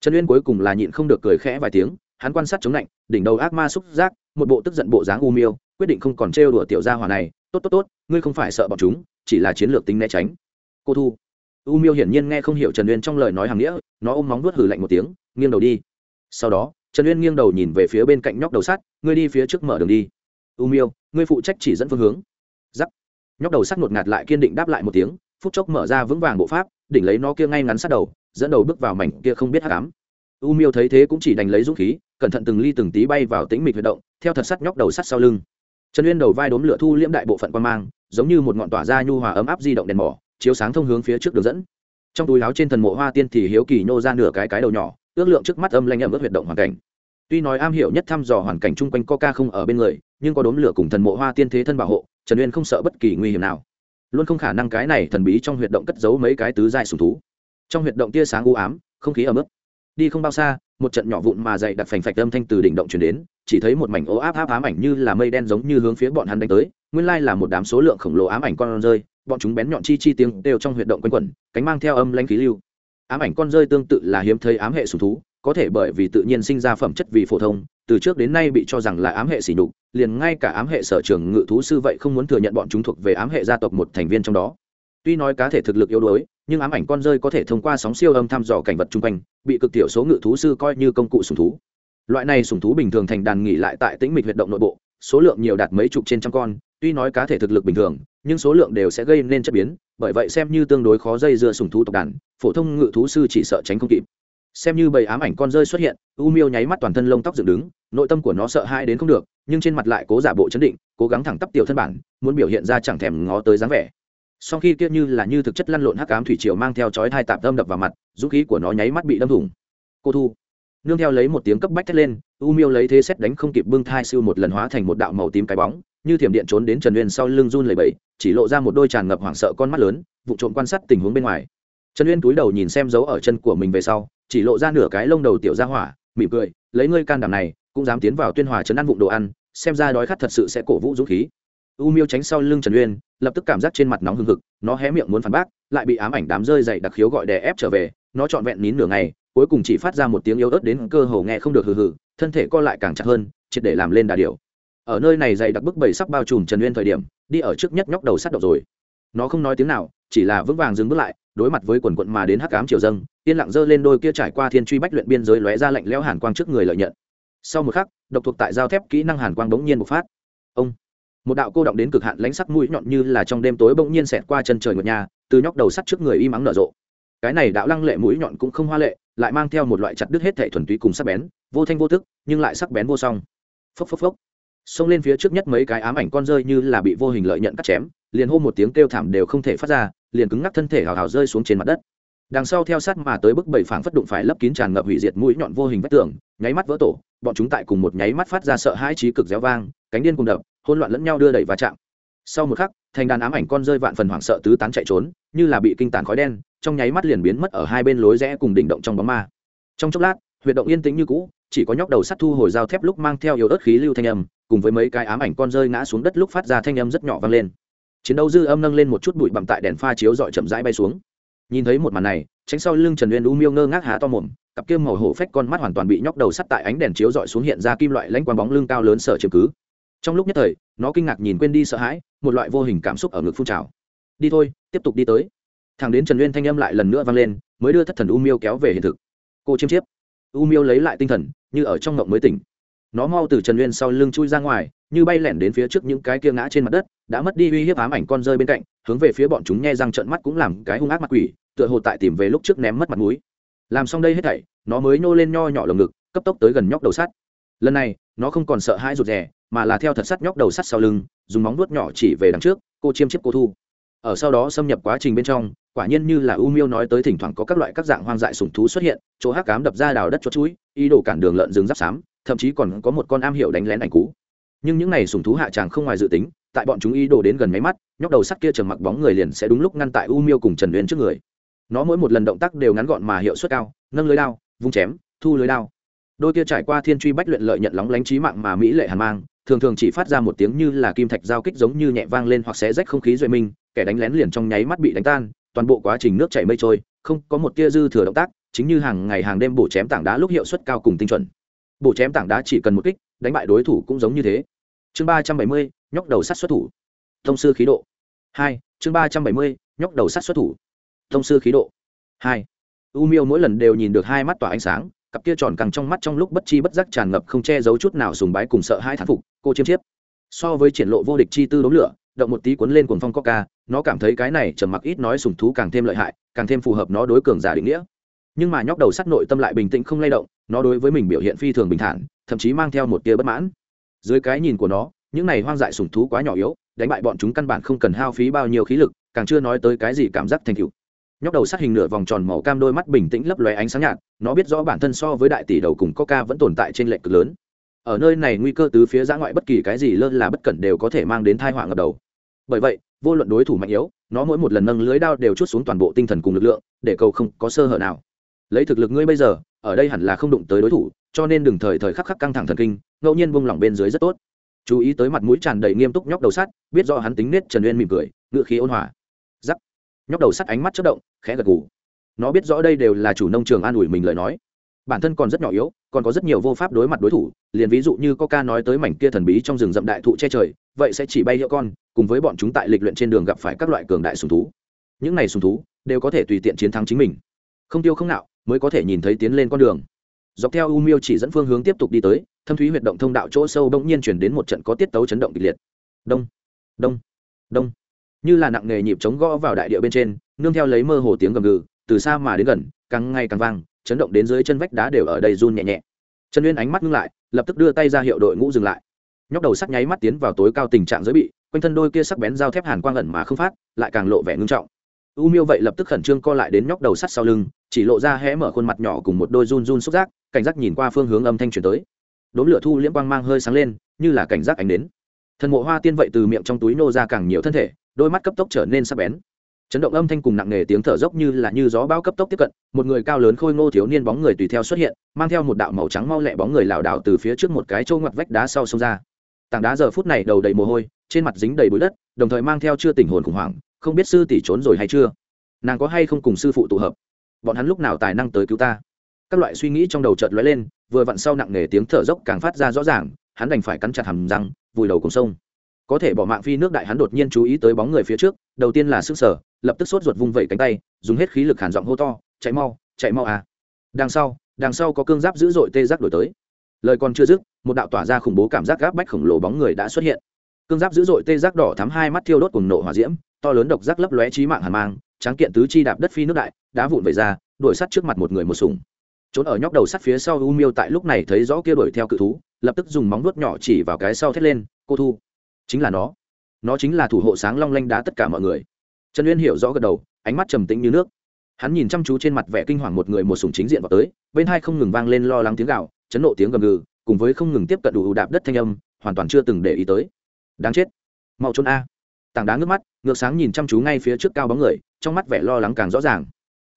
Trần uyên cuối cùng là nhịn không được cười khẽ vài tiếng, hắn quan sát chống lạnh, đỉnh đầu ác ma xúc giác, một bộ tức giận bộ dáng u miêu quyết định không còn trêu đùa tiểu gia hỏa này, tốt tốt tốt, ngươi không phải sợ bọn chúng, chỉ là chiến lược tính né tránh. Cô thu. U miêu hiển nhiên nghe không hiểu trần uyên trong lời nói hàng nghĩa, nó ôm móng nuốt hử lạnh một tiếng, nghiêng đầu đi. Sau đó, trần uyên nghiêng đầu nhìn về phía bên cạnh nhóc đầu sắt, ngươi đi phía trước mở đường đi. U miêu, ngươi phụ trách chỉ dẫn phương hướng. Giắc. Nhóc đầu sắt ngột ngạt lại kiên định đáp lại một tiếng, phút chốc mở ra vững vàng bộ pháp, đỉnh lấy nó kia ngay ngắn sát đầu, dẫn đầu bước vào mảnh kia không biết hát cám u miêu thấy thế cũng chỉ đành lấy dũng khí, cẩn thận từng ly từng tí bay vào tĩnh mịch huy động, theo thật sắt nhóc đầu sắt sau lưng trần uyên đầu vai đốm lửa thu liễm đại bộ phận quan mang, giống như một ngọn tỏa ra nhu hòa ấm áp di động đèn mỏ, chiếu sáng thông hướng phía trước đường dẫn. Trong túi láo trên thần mộ hoa tiên thì hiếu kỳ nhô ra nửa cái cái đầu nhỏ, ước lượng trước mắt âm lanh ẩm ướt huyệt động hoàn cảnh. Tuy nói am hiểu nhất thăm dò hoàn cảnh chung quanh coca không ở bên người, nhưng có đốm lửa cùng thần mộ hoa tiên thế thân bảo hộ, trần uyên không sợ bất kỳ nguy hiểm nào. Luôn không khả năng cái này thần bí trong huyệt động cất giấu mấy cái tứ dài sùng thú. Trong huyệt động tia sáng u ám, không khí ấm ức đi không bao xa một trận nhỏ vụn mà dày đặc phành phạch âm thanh từ đỉnh động chuyển đến, chỉ thấy một mảnh ố áp áp ám ảnh như là mây đen giống như hướng phía bọn hắn đánh tới, nguyên lai là một đám số lượng khổng lồ ám ảnh con rơi, bọn chúng bén nhọn chi chi tiếng đều trong huyệt động quanh quẩn, cánh mang theo âm lãnh khí lưu. Ám ảnh con rơi tương tự là hiếm thấy ám hệ sùng thú, có thể bởi vì tự nhiên sinh ra phẩm chất vì phổ thông, từ trước đến nay bị cho rằng là ám hệ sỉ nhục, liền ngay cả ám hệ sở trường ngự thú sư vậy không muốn thừa nhận bọn chúng thuộc về ám hệ gia tộc một thành viên trong đó tuy nói cá thể thực lực yếu đuối, nhưng ám ảnh con rơi có thể thông qua sóng siêu âm thăm dò cảnh vật chung quanh, bị cực tiểu số ngự thú sư coi như công cụ sùng thú. Loại này sùng thú bình thường thành đàn nghỉ lại tại tĩnh mịch huyệt động nội bộ, số lượng nhiều đạt mấy chục trên trăm con, tuy nói cá thể thực lực bình thường, nhưng số lượng đều sẽ gây nên chất biến, bởi vậy xem như tương đối khó dây dưa sùng thú tộc đàn, phổ thông ngự thú sư chỉ sợ tránh không kịp. Xem như bầy ám ảnh con rơi xuất hiện, u miêu nháy mắt toàn thân lông tóc dựng đứng, nội tâm của nó sợ hãi đến không được, nhưng trên mặt lại cố giả bộ chấn định, cố gắng thẳng tắp tiểu thân bản, muốn biểu hiện ra chẳng thèm ngó tới dáng vẻ sau khi kia như là như thực chất lăn lộn hắc ám thủy triều mang theo chói thai tạp tâm đập vào mặt, dũng khí của nó nháy mắt bị đâm thủng. Cô thu, nương theo lấy một tiếng cấp bách thét lên, u miêu lấy thế xét đánh không kịp bưng thai siêu một lần hóa thành một đạo màu tím cái bóng, như thiểm điện trốn đến trần uyên sau lưng run lầy bẫy chỉ lộ ra một đôi tràn ngập hoảng sợ con mắt lớn, vụ trộm quan sát tình huống bên ngoài. Trần uyên túi đầu nhìn xem dấu ở chân của mình về sau, chỉ lộ ra nửa cái lông đầu tiểu ra hỏa, mỉm cười, lấy ngươi can đảm này, cũng dám tiến vào tuyên hòa trấn ăn vụng đồ ăn, xem ra đói khát thật sự sẽ cổ vũ dũng khí u miêu tránh sau lưng trần uyên, lập tức cảm giác trên mặt nóng hừng hực, nó hé miệng muốn phản bác, lại bị ám ảnh đám rơi dày đặc khiếu gọi đè ép trở về, nó trọn vẹn nín nửa ngày, cuối cùng chỉ phát ra một tiếng yếu ớt đến cơ hồ nghe không được hừ hừ, thân thể co lại càng chặt hơn, triệt để làm lên đà điều ở nơi này dày đặc bức bầy sắp bao trùm trần uyên thời điểm, đi ở trước nhất nhóc đầu sắt độc rồi. Nó không nói tiếng nào, chỉ là vững vàng dừng bước lại, đối mặt với quần quận mà đến hắc ám triều dâng, yên lặng giơ lên đôi kia trải qua thiên truy bách luyện biên giới lóe ra lạnh lẽo hàn quang trước người lợi nhận. Sau một khắc, độc thuộc tại giao thép kỹ năng hàn quang bỗng nhiên bộc phát. Ông! Một đạo cô động đến cực hạn lánh sắc mũi nhọn như là trong đêm tối bỗng nhiên xẹt qua chân trời ngột nhà, từ nhóc đầu sắt trước người y mắng nở rộ. Cái này đạo lăng lệ mũi nhọn cũng không hoa lệ, lại mang theo một loại chặt đứt hết thể thuần túy cùng sắc bén, vô thanh vô thức nhưng lại sắc bén vô song. Phốc phốc phốc. Xông lên phía trước nhất mấy cái ám ảnh con rơi như là bị vô hình lợi nhận cắt chém, liền hô một tiếng kêu thảm đều không thể phát ra, liền cứng ngắc thân thể hào hào rơi xuống trên mặt đất. Đằng sau theo sát mà tới bức bảy phảng phất đụng phải lấp kín tràn ngập hủy diệt mũi nhọn vô hình vách tường, nháy mắt vỡ tổ, bọn chúng tại cùng một nháy mắt phát ra sợ hãi trí cực réo vang cánh điên cùng đập, hỗn loạn lẫn nhau đưa đẩy và chạm. Sau một khắc, thành đàn ám ảnh con rơi vạn phần hoảng sợ tứ tán chạy trốn, như là bị kinh tàn khói đen, trong nháy mắt liền biến mất ở hai bên lối rẽ cùng đỉnh động trong bóng ma. Trong chốc lát, huyệt động yên tĩnh như cũ, chỉ có nhóc đầu sắt thu hồi dao thép lúc mang theo yếu ớt khí lưu thanh âm, cùng với mấy cái ám ảnh con rơi ngã xuống đất lúc phát ra thanh âm rất nhỏ vang lên. Chiến đấu dư âm nâng lên một chút bụi bặm tại đèn pha chiếu dọi chậm rãi bay xuống. Nhìn thấy một màn này, tránh sau lưng trần uyên u miêu ngơ ngác há to mồm, cặp kim màu hổ phách con mắt hoàn toàn bị nhóc đầu sắt tại ánh đèn chiếu dọi xuống hiện ra kim loại lãnh quang bóng lưng cao lớn sợ chiếm cứ trong lúc nhất thời, nó kinh ngạc nhìn quên đi sợ hãi, một loại vô hình cảm xúc ở ngực phun trào. Đi thôi, tiếp tục đi tới. Thằng đến trần uyên thanh âm lại lần nữa vang lên, mới đưa thất thần u miêu kéo về hiện thực. Cô chiêm chiếp. U miêu lấy lại tinh thần, như ở trong ngộng mới tỉnh. Nó mau từ trần uyên sau lưng chui ra ngoài, như bay lẻn đến phía trước những cái kia ngã trên mặt đất, đã mất đi uy hiếp ám ảnh con rơi bên cạnh, hướng về phía bọn chúng nghe răng trợn mắt cũng làm cái hung ác mặt quỷ, tựa hồ tại tìm về lúc trước ném mất mặt mũi. Làm xong đây hết thảy, nó mới nô lên nho nhỏ lồng ngực, cấp tốc tới gần nhóc đầu sắt. Lần này, nó không còn sợ hãi rụt rè mà là theo thật sắt nhóc đầu sắt sau lưng, dùng móng vuốt nhỏ chỉ về đằng trước, cô chiêm chiếp cô thu. Ở sau đó xâm nhập quá trình bên trong, quả nhiên như là u miêu nói tới thỉnh thoảng có các loại các dạng hoang dại sùng thú xuất hiện, chỗ hắc cám đập ra đào đất cho chuỗi ý đồ cản đường lợn rừng giáp xám, thậm chí còn có một con am hiệu đánh lén ảnh cú nhưng những n à y sùng thú hạ tràng không ngoài dự tính, tại bọn chúng ý đồ đến gần máy mắt, nhóc đầu sắt kia trầm mặc bóng người liền sẽ đúng lúc ngăn tại u miêu cùng trần uyên trước người. Nó mỗi một lần động tác đều ngắn gọn mà hiệu suất cao, nâng lưới đao, vung chém, thu lưới đao. Đôi kia trải qua thiên truy bách luyện lợi nhận lóng lánh trí mạng mà mỹ lệ hàn mang thường thường chỉ phát ra một tiếng như là kim thạch giao kích giống như nhẹ vang lên hoặc xé rách không khí duệ minh, kẻ đánh lén liền trong nháy mắt bị đánh tan, toàn bộ quá trình nước chảy mây trôi, không có một tia dư thừa động tác, chính như hàng ngày hàng đêm bổ chém tảng đá lúc hiệu suất cao cùng tinh chuẩn. Bổ chém tảng đá chỉ cần một kích, đánh bại đối thủ cũng giống như thế. Chương ba trăm bảy mươi, nhóc đầu sát xuất thủ. Thông sư khí độ. Hai, chương ba trăm bảy mươi, nhóc đầu sát xuất thủ. Thông sư khí độ. Hai, u miêu mỗi lần đều nhìn được hai mắt tỏa ánh sáng, cặp kia tròn căng trong mắt trong lúc bất chi bất giác tràn ngập không che giấu chút nào sùng bái cùng sợ hai thán phục cô chiêm chiếp. So với triển lộ vô địch chi tư đốm lửa, động một tí cuốn lên cuồng phong coca, nó cảm thấy cái này trầm mặc ít nói sùng thú càng thêm lợi hại, càng thêm phù hợp nó đối cường giả định nghĩa. Nhưng mà nhóc đầu sắt nội tâm lại bình tĩnh không lay động, nó đối với mình biểu hiện phi thường bình thản, thậm chí mang theo một tia bất mãn. Dưới cái nhìn của nó, những này hoang dại sùng thú quá nhỏ yếu, đánh bại bọn chúng căn bản không cần hao phí bao nhiêu khí lực, càng chưa nói tới cái gì cảm giác thành tựu. Nhóc đầu sát hình nửa vòng tròn màu cam đôi mắt bình tĩnh lấp lóe ánh sáng nhạt, nó biết rõ bản thân so với đại tỷ đầu cùng coca vẫn tồn tại trên lệnh cực lớn ở nơi này nguy cơ từ phía giã ngoại bất kỳ cái gì lơ là bất cẩn đều có thể mang đến thai họa ngập đầu. Bởi vậy, vô luận đối thủ mạnh yếu, nó mỗi một lần nâng lưới đao đều chút xuống toàn bộ tinh thần cùng lực lượng, để cầu không có sơ hở nào. Lấy thực lực ngươi bây giờ, ở đây hẳn là không đụng tới đối thủ, cho nên đừng thời thời khắc khắc căng thẳng thần kinh, ngẫu nhiên buông lỏng bên dưới rất tốt. Chú ý tới mặt mũi tràn đầy nghiêm túc nhóc đầu sắt, biết rõ hắn tính nết trần uyên mỉm cười ngựa khí ôn hòa. Giắc nhóc đầu sắt ánh mắt chất động, khẽ gật gù. Nó biết rõ đây đều là chủ nông trường an ủi mình lời nói bản thân còn rất nhỏ yếu, còn có rất nhiều vô pháp đối mặt đối thủ, liền ví dụ như coca nói tới mảnh kia thần bí trong rừng rậm đại thụ che trời, vậy sẽ chỉ bay hiệu con, cùng với bọn chúng tại lịch luyện trên đường gặp phải các loại cường đại sùng thú. Những này sùng thú đều có thể tùy tiện chiến thắng chính mình. Không tiêu không nạo, mới có thể nhìn thấy tiến lên con đường. Dọc theo u miêu chỉ dẫn phương hướng tiếp tục đi tới, thâm thúy huyệt động thông đạo chỗ sâu bỗng nhiên chuyển đến một trận có tiết tấu chấn động kịch liệt. Đông đông đông. Như là nặng nghề nhịp chống gõ vào đại địa bên trên, nương theo lấy mơ hồ tiếng gầm gừ, từ xa mà đến gần, càng ngày càng vang chấn động đến dưới chân vách đá đều ở đây run nhẹ nhẹ. Trần uyên ánh mắt ngưng lại, lập tức đưa tay ra hiệu đội ngũ dừng lại. Nhóc đầu sắt nháy mắt tiến vào tối cao tình trạng giới bị, quanh thân đôi kia sắc bén dao thép hàn quang ẩn mà không phát, lại càng lộ vẻ ngưng trọng. U miêu vậy lập tức khẩn trương co lại đến nhóc đầu sắt sau lưng, chỉ lộ ra hé mở khuôn mặt nhỏ cùng một đôi run run xúc giác, cảnh giác nhìn qua phương hướng âm thanh truyền tới. Đốm lửa thu liễm quang mang hơi sáng lên, như là cảnh giác ánh đến. Thần mộ hoa tiên vậy từ miệng trong túi nô ra càng nhiều thân thể, đôi mắt cấp tốc trở nên sắc bén chấn động âm thanh cùng nặng nề tiếng thở dốc như là như gió bão cấp tốc tiếp cận, một người cao lớn khôi ngô thiếu niên bóng người tùy theo xuất hiện, mang theo một đạo màu trắng mau lẹ bóng người lảo đảo từ phía trước một cái trâu ngoặt vách đá sau sông ra. Tảng đá giờ phút này đầu đầy mồ hôi, trên mặt dính đầy bụi đất, đồng thời mang theo chưa tình hồn khủng hoảng, không biết sư tỷ trốn rồi hay chưa? Nàng có hay không cùng sư phụ tụ hợp? Bọn hắn lúc nào tài năng tới cứu ta? Các loại suy nghĩ trong đầu chợt lóe lên, vừa vặn sau nặng nề tiếng thở dốc càng phát ra rõ ràng, hắn đành phải cắn chặt hầm răng, vùi đầu cùng sông có thể bỏ mạng phi nước đại hắn đột nhiên chú ý tới bóng người phía trước, đầu tiên là sức sở, lập tức sốt ruột vung vẩy cánh tay, dùng hết khí lực hàn giọng hô to, chạy mau chạy mau à. Đằng sau đằng sau có cương giáp dữ dội tê giác đổi tới. Lời còn chưa dứt, một đạo tỏa ra khủng bố cảm giác gáp bách khổng lồ bóng người đã xuất hiện. Cương giáp dữ dội tê giác đỏ thắm hai mắt thiêu đốt cùng nộ hỏa diễm, to lớn độc giác lấp lóe trí mạng hàn mang, tráng kiện tứ chi đạp đất phi nước đại, đá vụn về ra, đuổi sắt trước mặt một người một sùng trốn ở nhóc đầu sắt phía sau u miêu tại lúc này thấy rõ kia đuổi theo cự thú, lập tức dùng móng vuốt nhỏ chỉ vào cái sau thét lên, cô thu chính là nó. Nó chính là thủ hộ sáng long lanh đá tất cả mọi người. Trần uyên hiểu rõ gật đầu, ánh mắt trầm tĩnh như nước. Hắn nhìn chăm chú trên mặt vẻ kinh hoàng một người một sùng chính diện vào tới, bên hai không ngừng vang lên lo lắng tiếng gạo chấn nộ tiếng gầm gừ, cùng với không ngừng tiếp cận đủ đạp đất thanh âm, hoàn toàn chưa từng để ý tới. Đáng chết. Mau trốn a. Tảng đá ngước mắt, ngược sáng nhìn chăm chú ngay phía trước cao bóng người, trong mắt vẻ lo lắng càng rõ ràng.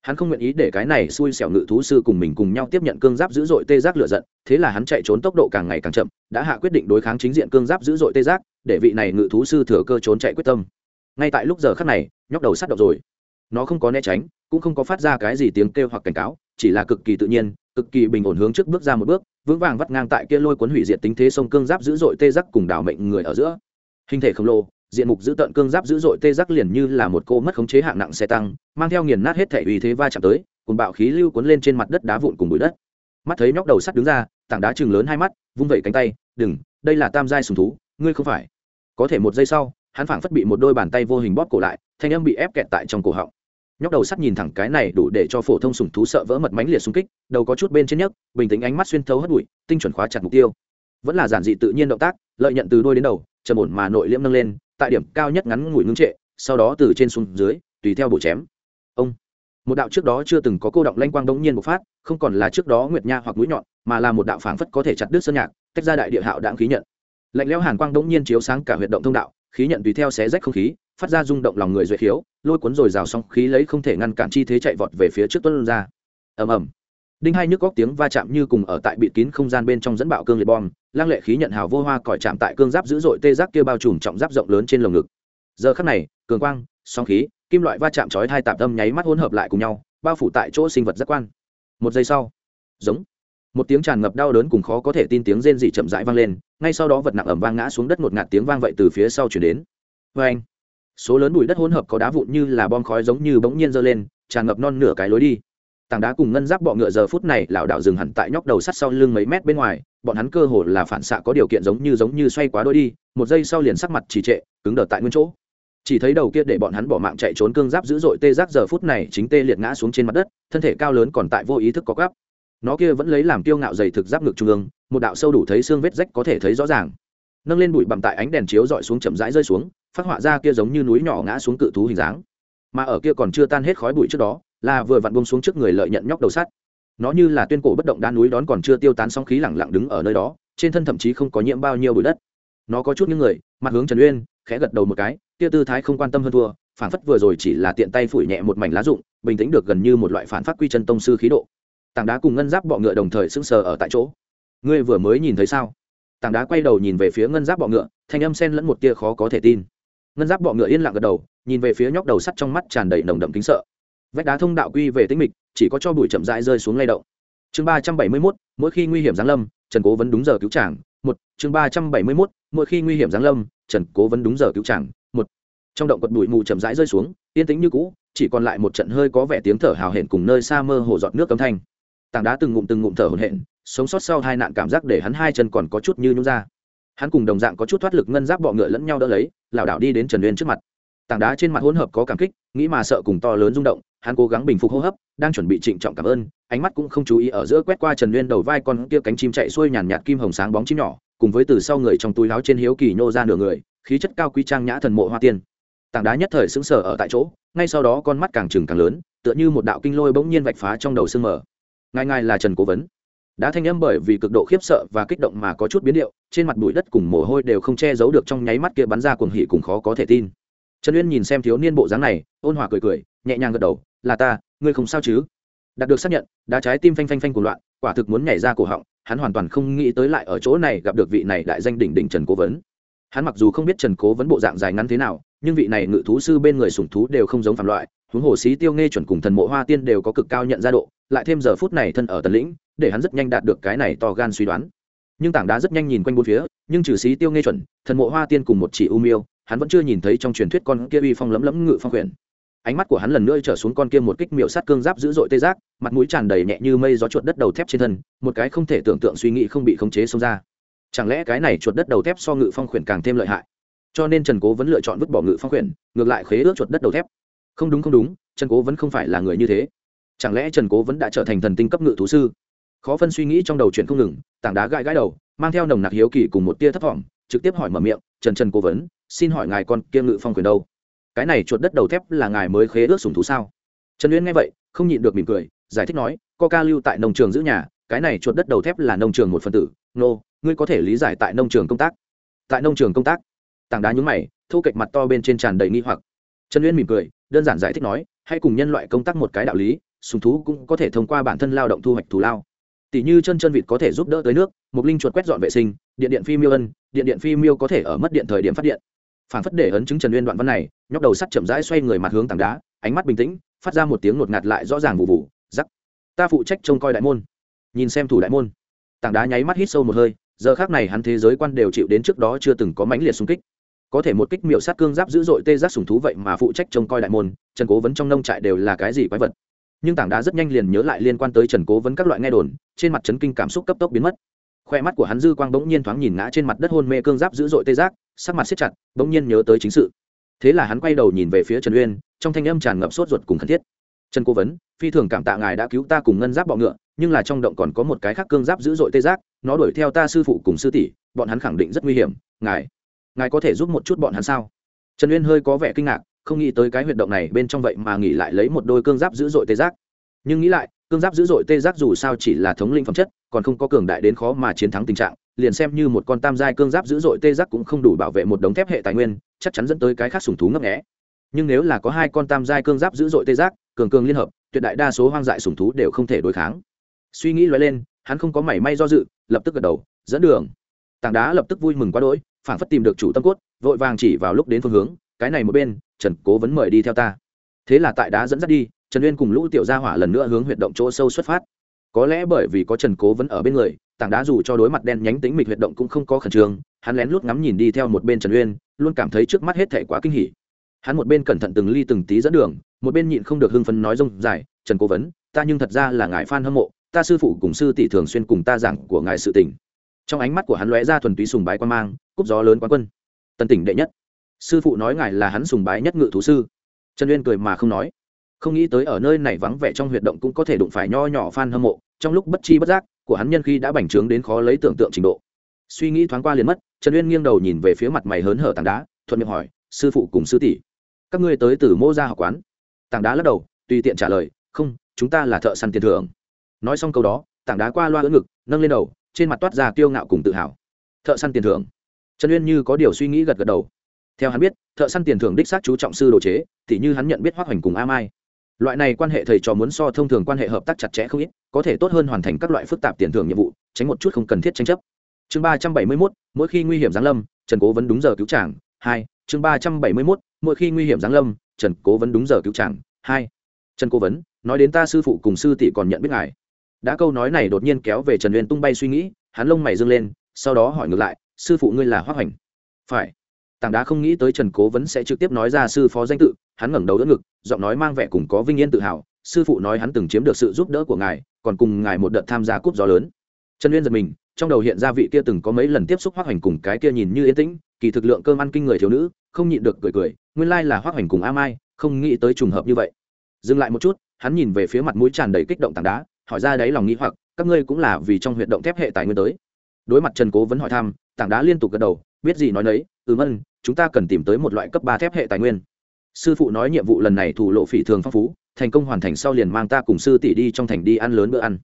Hắn không nguyện ý để cái này xui xẻo ngự thú sư cùng mình cùng nhau tiếp nhận cương giáp dữ dội tê giác lựa giận, thế là hắn chạy trốn tốc độ càng ngày càng chậm, đã hạ quyết định đối kháng chính diện cương giáp dữ dội tê giác để vị này ngự thú sư thừa cơ trốn chạy quyết tâm. Ngay tại lúc giờ khắc này, nhóc đầu sát động rồi. Nó không có né tránh, cũng không có phát ra cái gì tiếng kêu hoặc cảnh cáo, chỉ là cực kỳ tự nhiên, cực kỳ bình ổn hướng trước bước ra một bước, vững vàng vắt ngang tại kia lôi cuốn hủy diệt tính thế sông cương giáp dữ dội tê giác cùng đảo mệnh người ở giữa. Hình thể khổng lồ, diện mục giữ tận cương giáp dữ dội tê giác liền như là một cô mất khống chế hạng nặng xe tăng, mang theo nghiền nát hết thể uy thế va chạm tới cùng bạo khí lưu cuốn lên trên mặt đất đá vụn cùng bụi đất. Mắt thấy nhóc đầu sắt đứng ra, tảng đá chừng lớn hai mắt, vung vẩy cánh tay, đừng, đây là tam giai sùng thú ngươi không phải. Có thể một giây sau, hắn phảng phất bị một đôi bàn tay vô hình bóp cổ lại, thanh âm bị ép kẹt tại trong cổ họng. Nhóc đầu sắt nhìn thẳng cái này đủ để cho phổ thông sùng thú sợ vỡ mật mánh liệt xung kích, đầu có chút bên trên nhấc, bình tĩnh ánh mắt xuyên thấu hất bụi, tinh chuẩn khóa chặt mục tiêu. Vẫn là giản dị tự nhiên động tác, lợi nhận từ đôi đến đầu, trầm ổn mà nội liễm nâng lên, tại điểm cao nhất ngắn ngủi ngưng trệ, sau đó từ trên xuống dưới, tùy theo bổ chém. Ông. Một đạo trước đó chưa từng có cô động lanh quang đống nhiên bộc phát, không còn là trước đó nguyệt nha hoặc mũi nhọn, mà là một đạo phảng phất có thể chặt đứt sơn nhạc, tách ra đại địa hạo đãng khí nhận lạnh lẽo hàn quang đống nhiên chiếu sáng cả huyệt động thông đạo, khí nhận tùy theo xé rách không khí, phát ra rung động lòng người duệ khiếu, lôi cuốn rồi rào xong khí lấy không thể ngăn cản chi thế chạy vọt về phía trước tuân ra. Ầm ầm. Đinh hai nhức góc tiếng va chạm như cùng ở tại bịt kín không gian bên trong dẫn bạo cương liệt bom lang lệ khí nhận hào vô hoa còi chạm tại cương giáp dữ dội tê giác kia bao trùm trọng giáp rộng lớn trên lồng ngực. Giờ khắc này, cường quang song khí, kim loại va chạm chói hai tạm tâm nháy mắt hỗn hợp lại cùng nhau, bao phủ tại chỗ sinh vật giác quan. Một giây sau, giống một tiếng tràn ngập đau đớn cùng khó có thể tin tiếng rên dị chậm rãi vang lên, ngay sau đó vật nặng ẩm vang ngã xuống đất một ngạt tiếng vang vậy từ phía sau chuyển đến. Vê anh, số lớn bụi đất hỗn hợp có đá vụn như là bom khói giống như bỗng nhiên giơ lên, tràn ngập non nửa cái lối đi. Tảng đá cùng ngân giáp bọ ngựa giờ phút này, lảo đảo dừng hẳn tại nhóc đầu sắt sau lưng mấy mét bên ngoài, bọn hắn cơ hồ là phản xạ có điều kiện giống như giống như xoay quá đôi đi, một giây sau liền sắc mặt trì trệ, cứng đờ tại nguyên chỗ. Chỉ thấy đầu kia để bọn hắn bỏ mạng chạy trốn cương giáp dữ dội tê giác giờ phút này chính tê liệt ngã xuống trên mặt đất, thân thể cao lớn còn tại vô ý thức có gắp nó kia vẫn lấy làm kiêu ngạo dày thực giáp ngực trung ương, một đạo sâu đủ thấy xương vết rách có thể thấy rõ ràng. Nâng lên bụi bặm tại ánh đèn chiếu dọi xuống chậm rãi rơi xuống, phát họa ra kia giống như núi nhỏ ngã xuống cự thú hình dáng. Mà ở kia còn chưa tan hết khói bụi trước đó, là vừa vặn bông xuống trước người lợi nhận nhóc đầu sắt. Nó như là tuyên cổ bất động đá núi đón còn chưa tiêu tán sóng khí lẳng lặng đứng ở nơi đó, trên thân thậm chí không có nhiễm bao nhiêu bụi đất. Nó có chút những người, mặt hướng trần uyên, khẽ gật đầu một cái, kia tư thái không quan tâm hơn thua phản phất vừa rồi chỉ là tiện tay phủi nhẹ một mảnh lá rụng, bình tĩnh được gần như một loại phản phát quy chân tông sư khí độ tảng đá cùng ngân giáp bọ ngựa đồng thời sững sờ ở tại chỗ. Ngươi vừa mới nhìn thấy sao? Tảng đá quay đầu nhìn về phía ngân giáp bọ ngựa, thanh âm sen lẫn một tia khó có thể tin. Ngân giáp bọ ngựa yên lặng gật đầu, nhìn về phía nhóc đầu sắt trong mắt tràn đầy nồng đậm kính sợ. Vách đá thông đạo quy về tĩnh mịch, chỉ có cho bụi chậm rãi rơi xuống lay động. Chương ba trăm bảy mươi mốt, mỗi khi nguy hiểm giáng lâm, trần cố vẫn đúng giờ cứu chàng. Một, chương ba trăm bảy mươi mốt, mỗi khi nguy hiểm giáng lâm, trần cố vẫn đúng giờ cứu chàng. Một, trong động quật bụi mù chậm rãi rơi xuống, yên tĩnh như cũ, chỉ còn lại một trận hơi có vẻ tiếng thở hào hển cùng nơi xa mơ hồ giọt nước cấm thanh tảng đá từng ngụm từng ngụm thở hổn hển, sống sót sau hai nạn cảm giác để hắn hai chân còn có chút như nhún ra. Hắn cùng đồng dạng có chút thoát lực ngân giáp bọ ngựa lẫn nhau đỡ lấy, lảo đảo đi đến trần uyên trước mặt. Tảng đá trên mặt hỗn hợp có cảm kích, nghĩ mà sợ cùng to lớn rung động, hắn cố gắng bình phục hô hấp, đang chuẩn bị trịnh trọng cảm ơn, ánh mắt cũng không chú ý ở giữa quét qua trần uyên đầu vai con kia cánh chim chạy xuôi nhàn nhạt kim hồng sáng bóng chim nhỏ, cùng với từ sau người trong túi láo trên hiếu kỳ nhô ra nửa người, khí chất cao quý trang nhã thần mộ hoa tiên. Tảng đá nhất thời sững sờ ở tại chỗ, ngay sau đó con mắt càng trừng càng lớn, tựa như một đạo kinh lôi bỗng nhiên vạch phá trong đầu sương mở ngài ngài là trần cố vấn. Đã thanh âm bởi vì cực độ khiếp sợ và kích động mà có chút biến điệu, trên mặt bụi đất cùng mồ hôi đều không che giấu được trong nháy mắt kia bắn ra cuồng hỉ cùng khó có thể tin. Trần uyên nhìn xem thiếu niên bộ dáng này, ôn hòa cười cười, nhẹ nhàng gật đầu, là ta, ngươi không sao chứ? Đạt được xác nhận đã trái tim phanh phanh phanh của loạn, quả thực muốn nhảy ra cổ họng, hắn hoàn toàn không nghĩ tới lại ở chỗ này gặp được vị này đại danh đỉnh đỉnh trần cố vấn. Hắn mặc dù không biết trần cố vấn bộ dạng dài ngắn thế nào, nhưng vị này ngự thú sư bên người sủng thú đều không giống phạm loại huống hồ sĩ tiêu nghe chuẩn cùng thần mộ hoa tiên đều có cực cao nhận ra độ, lại thêm giờ phút này thân ở tần lĩnh, để hắn rất nhanh đạt được cái này to gan suy đoán. Nhưng tảng đá rất nhanh nhìn quanh bốn phía, nhưng trừ sĩ tiêu nghe chuẩn, thần mộ hoa tiên cùng một chỉ u miêu, hắn vẫn chưa nhìn thấy trong truyền thuyết con kia uy phong lấm lấm ngự phong quyển. Ánh mắt của hắn lần nữa trở xuống con kia một kích miệu sát cương giáp dữ dội tê giác, mặt mũi tràn đầy nhẹ như mây gió chuột đất đầu thép trên thân, một cái không thể tưởng tượng suy nghĩ không bị khống chế xông ra. Chẳng lẽ cái này chuột đất đầu thép so ngự phong quyển càng thêm lợi hại? Cho nên trần cố vẫn lựa chọn vứt bỏ ngự phong quyển, ngược lại khế ước chuột đất đầu thép không đúng không đúng, trần cố vẫn không phải là người như thế. Chẳng lẽ trần cố vẫn đã trở thành thần tinh cấp ngự thú sư? Khó phân suy nghĩ trong đầu chuyện không ngừng, tảng đá gãi gãi đầu, mang theo nồng nặc hiếu kỳ cùng một tia thất vọng, trực tiếp hỏi mở miệng, trần trần cố vấn, xin hỏi ngài con kia ngự phong quyền đâu? Cái này chuột đất đầu thép là ngài mới khế ước sùng thú sao? Trần uyên nghe vậy, không nhịn được mỉm cười, giải thích nói coca lưu tại nông trường giữ nhà, cái này chuột đất đầu thép là nông trường một phần tử, nô, ngươi có thể lý giải tại nông trường công tác. Tại nông trường công tác? Tảng đá nhúng mày, thu kệch mặt to bên trên tràn đầy nghi hoặc. Trần uyên mỉm cười đơn giản giải thích nói, hãy cùng nhân loại công tác một cái đạo lý, sùng thú cũng có thể thông qua bản thân lao động thu hoạch thù lao. Tỷ như chân chân vịt có thể giúp đỡ tới nước, mục linh chuột quét dọn vệ sinh, điện điện phi miêu ân, điện điện phi miêu có thể ở mất điện thời điểm phát điện. Phản phất để ấn chứng trần uyên đoạn văn này, nhóc đầu sắt chậm rãi xoay người mặt hướng tảng đá, ánh mắt bình tĩnh, phát ra một tiếng ngột ngạt lại rõ ràng vụ vụ giắc ta phụ trách trông coi đại môn. Nhìn xem thủ đại môn. Tảng đá nháy mắt hít sâu một hơi, giờ khác này hắn thế giới quan đều chịu đến trước đó chưa từng có mãnh liệt xung kích có thể một kích miệu sát cương giáp dữ dội tê giác sùng thú vậy mà phụ trách trông coi đại môn, trần cố vấn trong nông trại đều là cái gì quái vật? Nhưng tảng đá rất nhanh liền nhớ lại liên quan tới trần cố vấn các loại nghe đồn, trên mặt trấn kinh cảm xúc cấp tốc biến mất. Khoe mắt của hắn dư quang bỗng nhiên thoáng nhìn ngã trên mặt đất hôn mê cương giáp dữ dội tê giác, sắc mặt siết chặt, bỗng nhiên nhớ tới chính sự. Thế là hắn quay đầu nhìn về phía trần uyên, trong thanh âm tràn ngập sốt ruột cùng khẩn thiết. Trần cố vấn, phi thường cảm tạ ngài đã cứu ta cùng ngân giáp bọ ngựa, nhưng là trong động còn có một cái khác cương giáp dữ dội tê giác, nó đuổi theo ta sư phụ cùng sư tỷ, bọn hắn khẳng định rất nguy hiểm, ngài ngài có thể giúp một chút bọn hắn sao? Trần uyên hơi có vẻ kinh ngạc, không nghĩ tới cái huyệt động này bên trong vậy mà nghỉ lại lấy một đôi cương giáp dữ dội tê giác. Nhưng nghĩ lại, cương giáp dữ dội tê giác dù sao chỉ là thống linh phẩm chất, còn không có cường đại đến khó mà chiến thắng tình trạng, liền xem như một con tam giai cương giáp dữ dội tê giác cũng không đủ bảo vệ một đống thép hệ tài nguyên, chắc chắn dẫn tới cái khác sùng thú ngấp nghẽ nhưng nếu là có hai con tam giai cương giáp dữ dội tê giác, cường cường liên hợp, tuyệt đại đa số hoang dại sùng thú đều không thể đối kháng. Suy nghĩ lóe lên, hắn không có mảy may do dự, lập tức gật đầu, dẫn đường. Tảng đá lập tức vui mừng quá đỗi phản phất tìm được chủ tâm cốt, vội vàng chỉ vào lúc đến phương hướng, cái này một bên, trần cố vẫn mời đi theo ta. Thế là tại đá dẫn dắt đi, trần uyên cùng lũ tiểu gia hỏa lần nữa hướng huyệt động chỗ sâu xuất phát. Có lẽ bởi vì có trần cố vẫn ở bên người, tảng đá dù cho đối mặt đen nhánh tính mịch huyệt động cũng không có khẩn trương, hắn lén lút ngắm nhìn đi theo một bên trần uyên, luôn cảm thấy trước mắt hết thể quá kinh hỉ. Hắn một bên cẩn thận từng ly từng tí dẫn đường, một bên nhịn không được hưng phấn nói rông dài, trần cố vấn, ta nhưng thật ra là ngài f hâm mộ, ta sư phụ cùng sư tỷ thường xuyên cùng ta giảng của ngài sự tình trong ánh mắt của hắn lóe ra thuần túy sùng bái quan mang, cúp gió lớn quán quân. Tân tỉnh đệ nhất. Sư phụ nói ngài là hắn sùng bái nhất ngự thú sư. Trần uyên cười mà không nói. Không nghĩ tới ở nơi này vắng vẻ trong huyệt động cũng có thể đụng phải nho nhỏ f hâm mộ, trong lúc bất chi bất giác, của hắn nhân khi đã bành trướng đến khó lấy tưởng tượng trình độ. Suy nghĩ thoáng qua liền mất, trần uyên nghiêng đầu nhìn về phía mặt mày hớn hở tảng đá, thuận miệng hỏi, sư phụ cùng sư tỷ, các ngươi tới từ mô gia học quán? Tảng đá lắc đầu, tùy tiện trả lời, không, chúng ta là thợ săn tiền thưởng. Nói xong câu đó, tảng đá qua loa ưỡn ngực, nâng lên đầu trên mặt toát ra kiêu ngạo cùng tự hào. Thợ săn tiền thưởng. Trần uyên như có điều suy nghĩ gật gật đầu. Theo hắn biết, thợ săn tiền thưởng đích xác chú trọng sư đồ chế thì như hắn nhận biết hoác hoành cùng a mai. Loại này quan hệ thầy trò muốn so thông thường quan hệ hợp tác chặt chẽ không ít, có thể tốt hơn hoàn thành các loại phức tạp tiền thưởng nhiệm vụ, tránh một chút không cần thiết tranh chấp. Chương ba trăm bảy mươi mốt, mỗi khi nguy hiểm giáng lâm, trần cố vẫn đúng giờ cứu chàng. hai, chương ba trăm bảy mươi mốt, mỗi khi nguy hiểm giáng lâm, trần cố vấn đúng giờ cứu chàng. hai, trần cố vấn, nói đến ta sư phụ cùng sư tỷ còn nhận biết ngài đã câu nói này đột nhiên kéo về trần uyên tung bay suy nghĩ, hắn lông mày dâng lên, sau đó hỏi ngược lại, sư phụ ngươi là hoác hoành? Phải. Tảng đá không nghĩ tới trần cố vấn sẽ trực tiếp nói ra sư phó danh tự, hắn ngẩng đầu đỡ ngực, giọng nói mang vẻ cùng có vinh yên tự hào, sư phụ nói hắn từng chiếm được sự giúp đỡ của ngài, còn cùng ngài một đợt tham gia cúp gió lớn. Trần uyên giật mình, trong đầu hiện ra vị kia từng có mấy lần tiếp xúc hoác hoành cùng cái kia nhìn như yên tĩnh, kỳ thực lượng cơm ăn kinh người thiếu nữ, không nhịn được cười cười, nguyên lai là hoác hoành cùng a mai, không nghĩ tới trùng hợp như vậy. Dừng lại một chút, hắn nhìn về phía mặt mũi tràn đầy kích động tảng đá hỏi ra đấy lòng nghĩ hoặc, các ngươi cũng là vì trong huyệt động thép hệ tài nguyên tới. Đối mặt trần cố vẫn hỏi thăm, tảng đá liên tục gật đầu, biết gì nói nấy ừ mân, chúng ta cần tìm tới một loại cấp ba thép hệ tài nguyên. Sư phụ nói nhiệm vụ lần này thủ lộ phỉ thường phong phú, thành công hoàn thành sau liền mang ta cùng sư tỷ đi trong thành đi ăn lớn bữa ăn.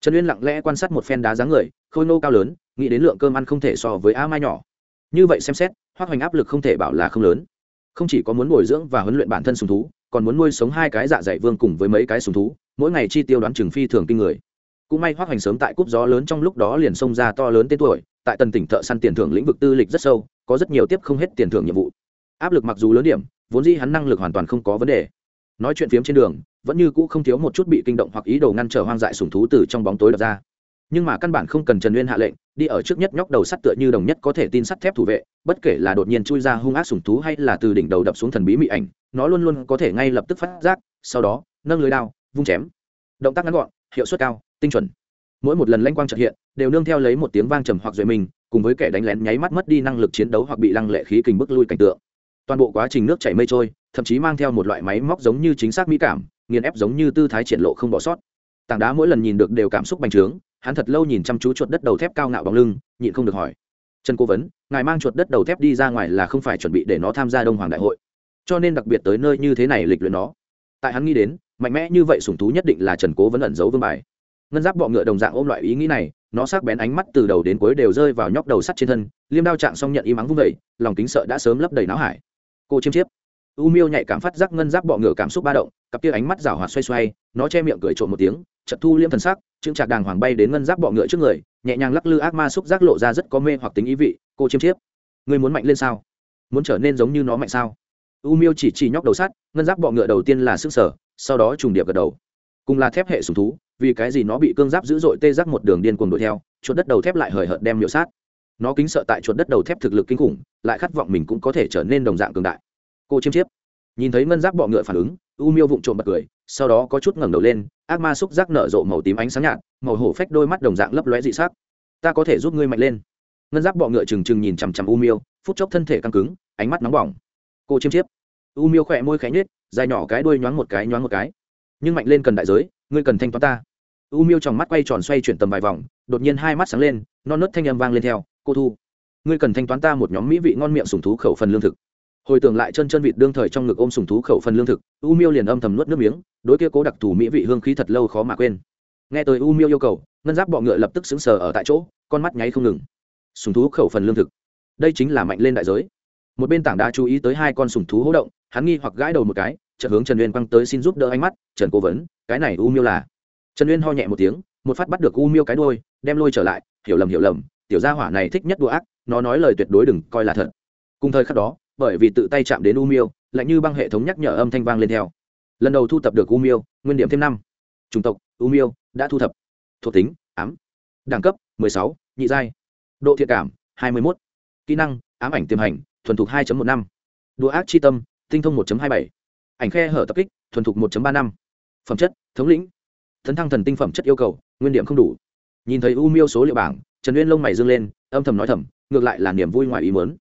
Trần uyên lặng lẽ quan sát một phen đá dáng người, khôi nô cao lớn, nghĩ đến lượng cơm ăn không thể so với a mai nhỏ. Như vậy xem xét, hoác hoành áp lực không thể bảo là không lớn. Không chỉ có muốn bồi dưỡng và huấn luyện bản thân sùng thú, còn muốn nuôi sống hai cái dạ dày vương cùng với mấy cái sùng thú mỗi ngày chi tiêu đoán chừng phi thường kinh người. Cũng may hoác hoành sớm tại cúp gió lớn trong lúc đó liền xông ra to lớn tên tuổi, tại tần tỉnh thợ săn tiền thưởng lĩnh vực tư lịch rất sâu, có rất nhiều tiếp không hết tiền thưởng nhiệm vụ. Áp lực mặc dù lớn điểm, vốn dĩ hắn năng lực hoàn toàn không có vấn đề. Nói chuyện phiếm trên đường, vẫn như cũ không thiếu một chút bị kinh động hoặc ý đồ ngăn trở hoang dại sùng thú từ trong bóng tối đập ra. Nhưng mà căn bản không cần trần uyên hạ lệnh, đi ở trước nhất nhóc đầu sắt tựa như đồng nhất có thể tin sắt thép thủ vệ, bất kể là đột nhiên chui ra hung ác sùng thú hay là từ đỉnh đầu đập xuống thần bí mị ảnh, nó luôn luôn có thể ngay lập tức phát giác, sau đó, nâng lưới đao vung chém. Động tác ngắn gọn, hiệu suất cao, tinh chuẩn. Mỗi một lần lanh quang trật hiện, đều nương theo lấy một tiếng vang trầm hoặc duệ mình, cùng với kẻ đánh lén nháy mắt mất đi năng lực chiến đấu hoặc bị lăng lệ khí kình bức lui cảnh tượng. Toàn bộ quá trình nước chảy mây trôi, thậm chí mang theo một loại máy móc giống như chính xác mỹ cảm, nghiền ép giống như tư thái triển lộ không bỏ sót. Tảng đá mỗi lần nhìn được đều cảm xúc bành trướng, hắn thật lâu nhìn chăm chú chuột đất đầu thép cao ngạo bóng lưng, nhịn không được hỏi. Trần cố vấn, ngài mang chuột đất đầu thép đi ra ngoài là không phải chuẩn bị để nó tham gia đông hoàng đại hội. Cho nên đặc biệt tới nơi như thế này lịch luyện nó. Tại hắn nghĩ đến mạnh mẽ như vậy sủng thú nhất định là trần cố vẫn ẩn giấu vương bài. Ngân giáp bọ ngựa đồng dạng ôm loại ý nghĩ này, nó sắc bén ánh mắt từ đầu đến cuối đều rơi vào nhóc đầu sắt trên thân, liêm đao trạng xong nhận im ắng vung vẩy lòng kính sợ đã sớm lấp đầy não hải. Cô chiêm chiếp. U miêu nhạy cảm phát giác ngân giáp bọ ngựa cảm xúc ba động, cặp kia ánh mắt rảo hoạt xoay xoay, nó che miệng cười trộm một tiếng chật thu liêm thần sắc, chững chạc đàng hoàng bay đến ngân giáp bọ ngựa trước người, nhẹ nhàng lắc lư ác ma xúc giác lộ ra rất có mê hoặc tính ý vị, cô chiêm chiếp người muốn mạnh lên sao? Muốn trở nên giống như nó mạnh sao? U miêu chỉ chỉ nhóc đầu sắt, ngân giáp bọ ngựa đầu tiên là sức sở sau đó trùng điệp gật đầu. Cùng là thép hệ sùng thú, vì cái gì nó bị cương giáp dữ dội tê giác một đường điên cuồng đuổi theo, chuột đất đầu thép lại hời hợt đem miệu sát. Nó kính sợ tại chuột đất đầu thép thực lực kinh khủng, lại khát vọng mình cũng có thể trở nên đồng dạng cường đại. Cô chiêm chiếp. Nhìn thấy ngân giáp bọ ngựa phản ứng, u miêu vụng trộm bật cười, sau đó có chút ngẩng đầu lên, ác ma xúc giác nở rộ màu tím ánh sáng nhạt, màu hổ phách đôi mắt đồng dạng lấp lóe dị sắc. Ta có thể giúp ngươi mạnh lên. Ngân giáp bọ ngựa trừng trừng nhìn chằm chằm u miêu, phút chốc thân thể căng cứng, ánh mắt nóng bỏng. Cô chiêm chiếp. U miêu khỏe môi khẽ nhếch dài nhỏ cái đuôi nhoáng một cái, nhoáng một cái. Nhưng mạnh lên cần đại giới, ngươi cần thanh toán ta. U miêu trong mắt quay tròn xoay chuyển tầm vài vòng, đột nhiên hai mắt sáng lên, non nớt thanh âm vang lên theo, cô thu, ngươi cần thanh toán ta một nhóm mỹ vị ngon miệng sùng thú khẩu phần lương thực. Hồi tưởng lại chân chân vịt đương thời trong ngực ôm sùng thú khẩu phần lương thực, u miêu liền âm thầm nuốt nước miếng, đối kia cố đặc thù mỹ vị hương khí thật lâu khó mà quên. Nghe tới u miêu yêu cầu, ngân giáp bọ ngựa lập tức xứng sờ ở tại chỗ, con mắt nháy không ngừng. Sùng thú khẩu phần lương thực. Đây chính là mạnh lên đại giới. Một bên tảng đá chú ý tới hai con sùng thú hỗ động hắn nghi hoặc gãi đầu một cái chợt hướng trần uyên quăng tới xin giúp đỡ ánh mắt trần cố vấn cái này u miêu là? Trần uyên ho nhẹ một tiếng một phát bắt được u miêu cái đôi đem lôi trở lại hiểu lầm hiểu lầm tiểu gia hỏa này thích nhất đùa ác nó nói lời tuyệt đối đừng coi là thật. Cùng thời khắc đó bởi vì tự tay chạm đến u miêu lạnh như băng hệ thống nhắc nhở âm thanh vang lên theo. Lần đầu thu thập được u miêu nguyên điểm thêm năm. Chủng tộc u miêu đã thu thập. Thuộc tính ám. Đẳng cấp 16, nhị giai. Độ thiện cảm 21. kỹ năng ám ảnh tiềm hành thuần thục 2.15. đùa ác chi tâm tinh thông 1.27. ảnh khe hở tập kích, thuần thục 1.35. phẩm chất, thống lĩnh. Thấn thăng thần tinh phẩm chất yêu cầu, nguyên điểm không đủ. Nhìn thấy u miêu số liệu bảng, trần uyên lông mày dương lên, âm thầm nói thầm, ngược lại là niềm vui ngoài ý muốn.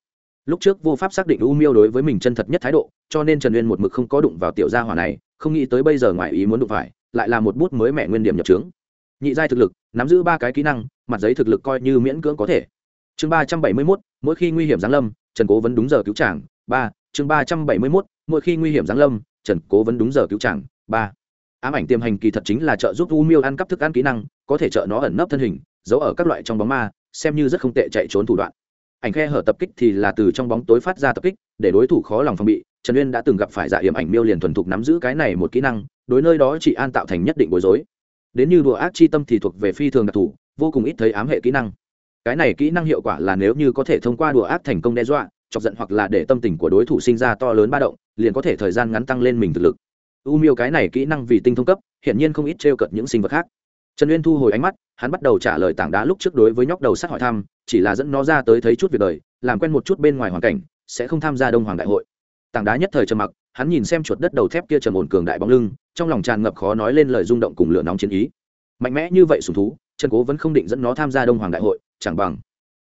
Lúc trước vô pháp xác định u miêu đối với mình chân thật nhất thái độ, cho nên trần uyên một mực không có đụng vào tiểu gia hỏa này, không nghĩ tới bây giờ ngoài ý muốn đụng phải, lại là một bút mới mẹ nguyên điểm nhập trướng. Nhị giai thực lực, nắm giữ ba cái kỹ năng, mặt giấy thực lực coi như miễn cưỡng có thể. Chương ba trăm bảy mươi mốt, mỗi khi nguy hiểm giáng lâm, trần cố vẫn đúng giờ cứu chàng. Ba chương ba trăm bảy mươi mốt, mỗi khi nguy hiểm giáng lâm, trần cố vẫn đúng giờ cứu chàng. ba. Ám ảnh tiềm hành kỳ thật chính là trợ giúp u miêu ăn cắp thức ăn kỹ năng, có thể trợ nó ẩn nấp thân hình, giấu ở các loại trong bóng ma, xem như rất không tệ chạy trốn thủ đoạn. Ảnh khe hở tập kích thì là từ trong bóng tối phát ra tập kích, để đối thủ khó lòng phòng bị. Trần uyên đã từng gặp phải dạ hiểm ảnh miêu liền thuần thục nắm giữ cái này một kỹ năng, đối nơi đó chỉ an tạo thành nhất định bối rối. Đến như đùa ác chi tâm thì thuộc về phi thường đặc thù, vô cùng ít thấy ám hệ kỹ năng. Cái này kỹ năng hiệu quả là nếu như có thể thông qua đùa ác thành công đe dọa chọc giận hoặc là để tâm tình của đối thủ sinh ra to lớn ba động, liền có thể thời gian ngắn tăng lên mình thực lực. U miêu cái này kỹ năng vì tinh thông cấp, hiển nhiên không ít t r cợt những sinh vật khác. Trần uyên thu hồi ánh mắt, hắn bắt đầu trả lời tảng đá lúc trước đối với nhóc đầu sắt hỏi thăm, chỉ là dẫn nó ra tới thấy chút việc đời, làm quen một chút bên ngoài hoàn cảnh, sẽ không tham gia đông hoàng đại hội. Tảng đá nhất thời trầm mặc, hắn nhìn xem chuột đất đầu thép kia trầm ổn cường đại bóng lưng, trong lòng tràn ngập khó nói lên lời rung động cùng lửa nóng chiến ý. Mạnh mẽ như vậy sùng thú, trần cố vẫn không định dẫn nó tham gia đông hoàng đại hội, chẳng bằng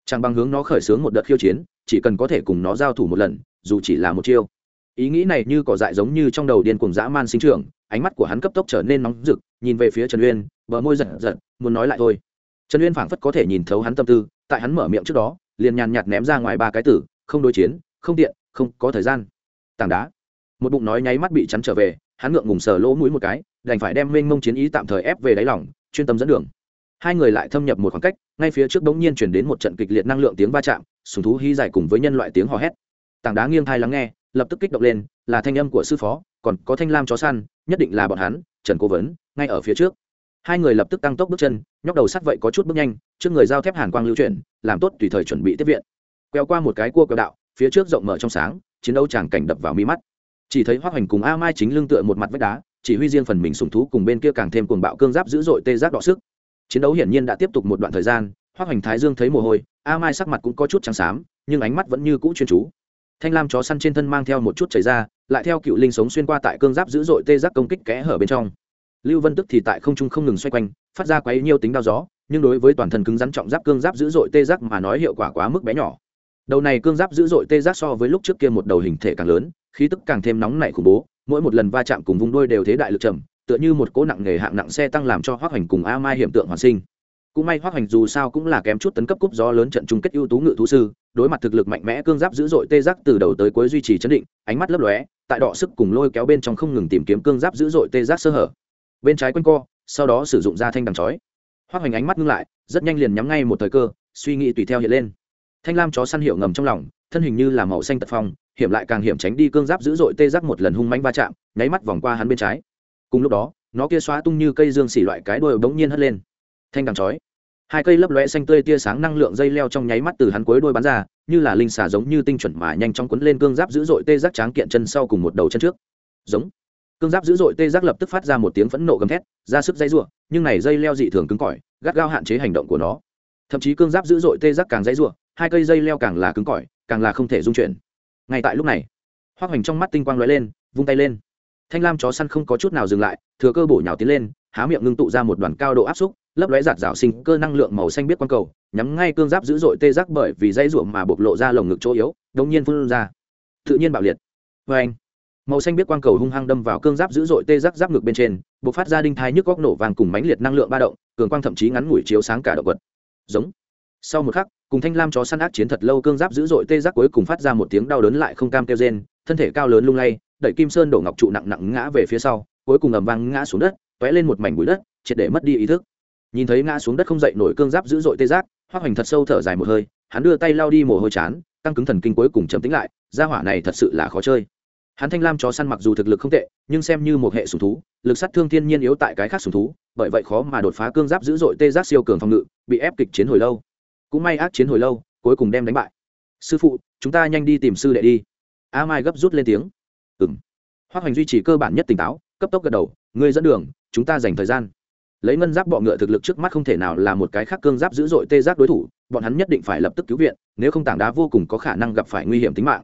chẳng bằng hướng nó khởi xướng một đợt khiêu chiến chỉ cần có thể cùng nó giao thủ một lần, dù chỉ là một chiêu. Ý nghĩ này như cỏ dại giống như trong đầu điên cuồng dã man sinh trưởng, ánh mắt của hắn cấp tốc trở nên nóng rực, nhìn về phía trần uyên, bờ môi giật giật, muốn nói lại thôi. Trần uyên phảng phất có thể nhìn thấu hắn tâm tư, tại hắn mở miệng trước đó, liền nhàn nhạt ném ra ngoài ba cái tử không đối chiến, không tiện, không có thời gian. Tảng đá. Một bụng nói nháy mắt bị chắn trở về, hắn ngượng ngùng sờ lỗ mũi một cái, đành phải đem mênh mông chiến ý tạm thời ép về đáy lỏng chuyên tâm dẫn đường hai người lại thâm nhập một khoảng cách, ngay phía trước bỗng nhiên chuyển đến một trận kịch liệt năng lượng tiếng va chạm sùng thú hy dài cùng với nhân loại tiếng hò hét. Tảng đá nghiêng thai lắng nghe, lập tức kích động lên, là thanh âm của sư phó, còn có thanh lam chó săn, nhất định là bọn hắn, trần cố vấn, ngay ở phía trước. Hai người lập tức tăng tốc bước chân, nhóc đầu sắt vậy có chút bước nhanh, trước người giao thép hàn quang lưu chuyển, làm tốt tùy thời chuẩn bị tiếp viện. Queo qua một cái cua quẹo đạo, phía trước rộng mở trong sáng, chiến đấu tràng cảnh đập vào mi mắt. Chỉ thấy hoa hoành cùng a mai chính lưng tựa một mặt vách đá, chỉ huy riêng phần mình sùng thú cùng bên kia càng thêm cuồng bạo cương giáp dữ dội tê giác đọ sức chiến đấu hiển nhiên đã tiếp tục một đoạn thời gian hoác hoành thái dương thấy mồ hôi, a mai sắc mặt cũng có chút trắng xám, nhưng ánh mắt vẫn như cũ chuyên chú. Thanh lam chó săn trên thân mang theo một chút chảy ra, lại theo cựu linh sống xuyên qua tại cương giáp dữ dội tê giác công kích kẽ hở bên trong. Lưu vân tức thì tại không trung không ngừng xoay quanh, phát ra quấy nhiều tính đao gió, nhưng đối với toàn thân cứng rắn trọng giáp cương giáp dữ dội tê giác mà nói hiệu quả quá mức bé nhỏ. Đầu này cương giáp dữ dội tê giác so với lúc trước kia một đầu hình thể càng lớn, khí tức càng thêm nóng nảy khủng bố, mỗi một lần va chạm cùng vùng đuôi đều thế đại lực trầm tựa như một cỗ nặng nghề hạng nặng xe tăng làm cho hoác hoành cùng a mai hiểm tượng hoàn sinh. Cũng may hoác hoành dù sao cũng là kém chút tấn cấp cúp gió lớn trận chung kết ưu tú ngự thú sư, đối mặt thực lực mạnh mẽ cương giáp dữ dội tê giác từ đầu tới cuối duy trì chấn định, ánh mắt lấp lóe, tại đọ sức cùng lôi kéo bên trong không ngừng tìm kiếm cương giáp dữ dội tê giác sơ hở. Bên trái quanh co, sau đó sử dụng da thanh đằng chói. Hoác hoành ánh mắt ngưng lại, rất nhanh liền nhắm ngay một thời cơ, suy nghĩ tùy theo hiện lên. Thanh lam chó săn hiệu ngầm trong lòng, thân hình như là màu xanh tật phong, hiểm lại càng hiểm tránh đi cương giáp dữ dội tê giác một lần hung mánh va chạm, nháy mắt vòng qua hắn bên trái cùng lúc đó, nó kia xóa tung như cây dương xỉ loại cái đuôi bỗng nhiên hất lên. Thanh đằng chói. Hai cây lấp lóe xanh tươi tia sáng năng lượng dây leo trong nháy mắt từ hắn cuối đuôi bắn ra, như là linh xà giống như tinh chuẩn mà nhanh chóng quấn lên cương giáp dữ dội tê giác tráng kiện chân sau cùng một đầu chân trước. Giống. Cương giáp dữ dội tê giác lập tức phát ra một tiếng phẫn nộ gầm thét, ra sức dây ruộng nhưng này dây leo dị thường cứng cỏi, gắt gao hạn chế hành động của nó. Thậm chí cương giáp dữ dội tê giác càng dây ruộng hai cây dây leo càng là cứng cỏi, càng là không thể dung chuyển. Ngay tại lúc này hoác hoành trong mắt tinh quang lóe lên, vung tay lên thanh lam chó săn không có chút nào dừng lại, thừa cơ bổ nhào tiến lên, há miệng ngưng tụ ra một đoàn cao độ áp xúc, lấp lóe giạt rào sinh cơ năng lượng màu xanh biết quang cầu, nhắm ngay cương giáp dữ dội tê giác bởi vì dây ruộng mà bộc lộ ra lồng ngực chỗ yếu đông nhiên phun ra. Tự nhiên bạo liệt. Vê anh màu xanh biết quang cầu hung hăng đâm vào cương giáp dữ dội tê giác giáp ngực bên trên b ộ c phát ra đinh thai nhức góc nổ vàng cùng mãnh liệt năng lượng ba động, cường quang thậm chí ngắn ngủi chiếu sáng cả động vật. Giống. Sau một khắc, cùng thanh lam chó săn ác chiến thật lâu, cương giáp dữ dội tê giác cuối cùng phát ra một tiếng đau đớn lại không cam kêu rên, thân thể cao lớn lung lay đẩy kim sơn đổ ngọc trụ nặng nặng ngã về phía sau, cuối cùng ầm vang ngã xuống đất t ó é lên một mảnh bụi đất, triệt để mất đi ý thức. Nhìn thấy ngã xuống đất không dậy nổi cương giáp dữ dội tê giác hoác hoành thật sâu thở dài một hơi, hắn đưa tay lao đi mồ hôi chán tăng cứng thần kinh cuối cùng chấm tính lại, gia hỏa này thật sự là khó chơi. Hắn thanh lam chó săn mặc dù thực lực không tệ, nhưng xem như một hệ sùng thú, lực sát thương thiên nhiên yếu tại cái khác sùng thú, bởi vậy khó mà đột phá cương giáp dữ dội tê giác siêu cường phòng ngự, bị ép kịch chiến hồi lâu. Cũng may ác chiến hồi lâu, cuối cùng đem đánh bại. Sư phụ, chúng ta nhanh đi tìm sư đệ đi. A mai gấp rút lên tiếng ừ m hoác hoành duy trì cơ bản nhất tỉnh táo, cấp tốc gật đầu, ngươi dẫn đường, chúng ta dành thời gian. Lấy ngân giáp bọ ngựa thực lực trước mắt không thể nào là một cái khác cương giáp dữ dội tê giác đối thủ, bọn hắn nhất định phải lập tức cứu viện, nếu không tảng đá vô cùng có khả năng gặp phải nguy hiểm tính mạng.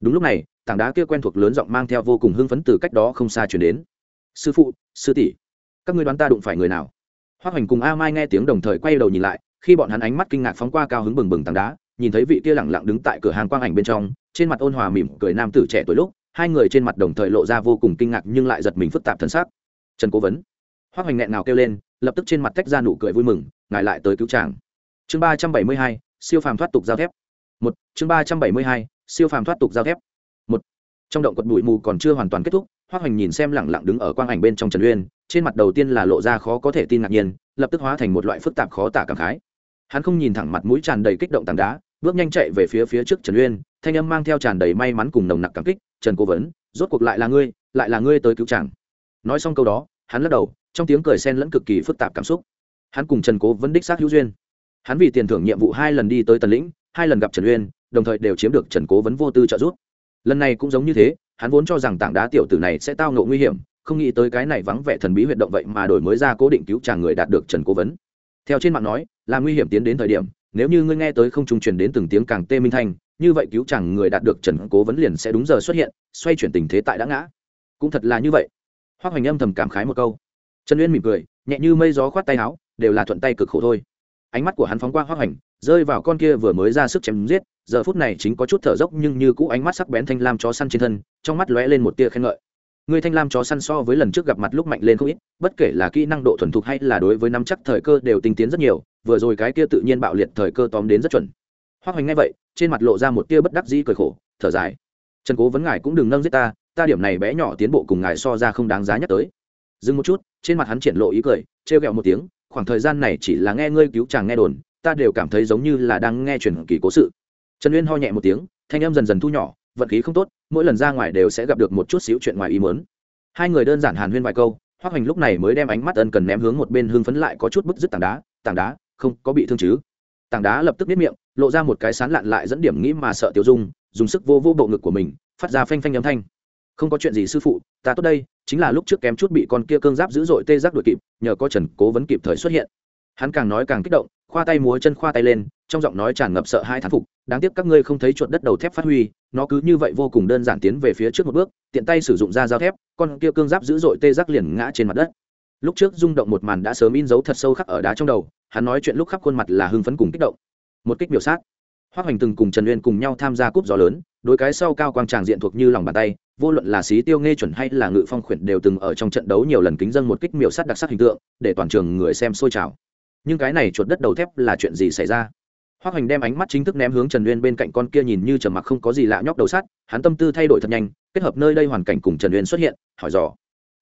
Đúng lúc này, tảng đá kia quen thuộc lớn giọng mang theo vô cùng hưng phấn từ cách đó không xa chuyển đến. Sư phụ, sư tỷ, các ngươi đoán ta đụng phải người nào? Hoa hoành cùng a mai nghe tiếng đồng thời quay đầu nhìn lại, khi bọn hắn ánh mắt kinh ngạc phóng qua cao hứng bừng bừng tảng đá, nhìn thấy vị kia lẳng lặng đứng tại cửa hàng quang ảnh bên trong, trên mặt ôn hòa mỉm cười nam tử trẻ tuổi lúc hai người trên mặt đồng thời lộ ra vô cùng kinh ngạc nhưng lại giật mình phức tạp thân xác trần cố vấn. Hoa hoành nghẹn nào kêu lên, lập tức trên mặt tách ra nụ cười vui mừng, ngài lại tới cứu chàng. Chương ba trăm bảy mươi hai, siêu phàm thoát tục giao thép. Một, chương ba trăm bảy mươi hai, siêu phàm thoát tục giao thép. Một, trong động quật bụi mù còn chưa hoàn toàn kết thúc hoa hoành nhìn xem lẳng lặng đứng ở quang ảnh bên trong trần uyên, trên mặt đầu tiên là lộ ra khó có thể tin ngạc nhiên, lập tức hóa thành một loại phức tạp khó tả cảm khái. Hắn không nhìn thẳng mặt mũi tràn đầy kích động tảng đá, bước nhanh chạy về phía phía trước trần uyên, thanh âm mang theo tràn đầy may mắn cùng nồng nặc cảm kích trần cố vấn, rốt cuộc lại là ngươi, lại là ngươi tới cứu chàng. Nói xong câu đó, hắn lắc đầu, trong tiếng cười sen lẫn cực kỳ phức tạp cảm xúc. Hắn cùng trần cố Vấn đích xác hữu duyên. Hắn vì tiền thưởng nhiệm vụ hai lần đi tới tần lĩnh, hai lần gặp trần uyên, đồng thời đều chiếm được trần cố vấn vô tư trợ giúp. Lần này cũng giống như thế, hắn vốn cho rằng tảng đá tiểu tử này sẽ tao ngộ nguy hiểm, không nghĩ tới cái này vắng vẻ thần bí huyệt động vậy mà đổi mới ra cố định cứu chàng người đạt được trần cố vấn. Theo trên mạng nói, là nguy hiểm tiến đến thời điểm, nếu như ngươi nghe tới không trung truyền đến từng tiếng càng tê minh thanh như vậy cứu chẳng người đạt được trần cố vấn liền sẽ đúng giờ xuất hiện, xoay chuyển tình thế tại đã ngã. Cũng thật là như vậy. Hoác hoành âm thầm cảm khái một câu. Trần uyên mỉm cười, nhẹ như mây gió khoát tay áo, đều là thuận tay cực khổ thôi. Ánh mắt của hắn phóng qua hoác hoành, rơi vào con kia vừa mới ra sức chém giết, giờ phút này chính có chút thở dốc nhưng như cũ ánh mắt sắc bén thanh lam chó săn trên thân, trong mắt lóe lên một tia khen ngợi. Người thanh lam chó săn so với lần trước gặp mặt lúc mạnh lên không ít, bất kể là kỹ năng độ thuần thục hay là đối với nắm chắc thời cơ đều tinh tiến rất nhiều, vừa rồi cái kia tự nhiên bạo liệt thời cơ tóm đến rất chuẩn hoắc hoành ngay vậy, trên mặt lộ ra một tia bất đắc dĩ cười khổ, thở dài. Trần cố vấn ngài cũng đừng nâng giết ta ta điểm này bé nhỏ tiến bộ cùng ngài so ra không đáng giá nhắc tới. Dừng một chút, trên mặt hắn triển lộ ý cười, trêu ghẹo một tiếng, khoảng thời gian này chỉ là nghe ngươi cứu chàng nghe đồn, ta đều cảm thấy giống như là đang nghe truyền kỳ cố sự. Trần uyên ho nhẹ một tiếng, thanh em dần dần thu nhỏ, vận khí không tốt, mỗi lần ra ngoài đều sẽ gặp được một chút xíu chuyện ngoài ý mớn hai người đơn giản hàn huyên vài câu, hoắc hoành lúc này mới đem ánh mắt ân cần ném hướng một bên hương phấn lại có chút bức dứt tảng đá tảng đá, không có bị thương chứ? Tảng đá lập tức biết miệng, lộ ra một cái sán lạn lại dẫn điểm nghĩ mà sợ tiêu dung, dùng sức vô vô bộ ngực của mình, phát ra phanh phanh âm thanh. Không có chuyện gì sư phụ, ta tốt đây, chính là lúc trước kém chút bị con kia cương giáp dữ dội tê giác đuổi kịp, nhờ có trần cố vấn kịp thời xuất hiện. Hắn càng nói càng kích động, khoa tay múa chân, khoa tay lên, trong giọng nói tràn ngập sợ hai thán phục, đáng tiếc các ngươi không thấy chuột đất đầu thép phát huy, nó cứ như vậy vô cùng đơn giản tiến về phía trước một bước, tiện tay sử dụng ra dao thép, con kia cương giáp dữ dội tê giác liền ngã trên mặt đất lúc trước rung động một màn đã sớm in dấu thật sâu khắc ở đá trong đầu, hắn nói chuyện lúc khắp khuôn mặt là hưng phấn cùng kích động. Một kích biểu sát. Hoác hoành từng cùng trần uyên cùng nhau tham gia cúp gió lớn, đối cái sau cao quang tràng diện thuộc như lòng bàn tay, vô luận là xí tiêu nghe chuẩn hay là ngự phong khuyển đều từng ở trong trận đấu nhiều lần kính dân một kích miểu sát đặc sắc hình tượng, để toàn trường người xem sôi trào. Nhưng cái này chuột đất đầu thép là chuyện gì xảy ra? Hoác hoành đem ánh mắt chính thức ném hướng trần uyên bên cạnh con kia nhìn như trầm mặc không có gì lạ nhóc đầu sát. hắn tâm tư thay đổi thật nhanh, kết hợp nơi đây hoàn cảnh cùng trần uyên xuất hiện, hỏi dò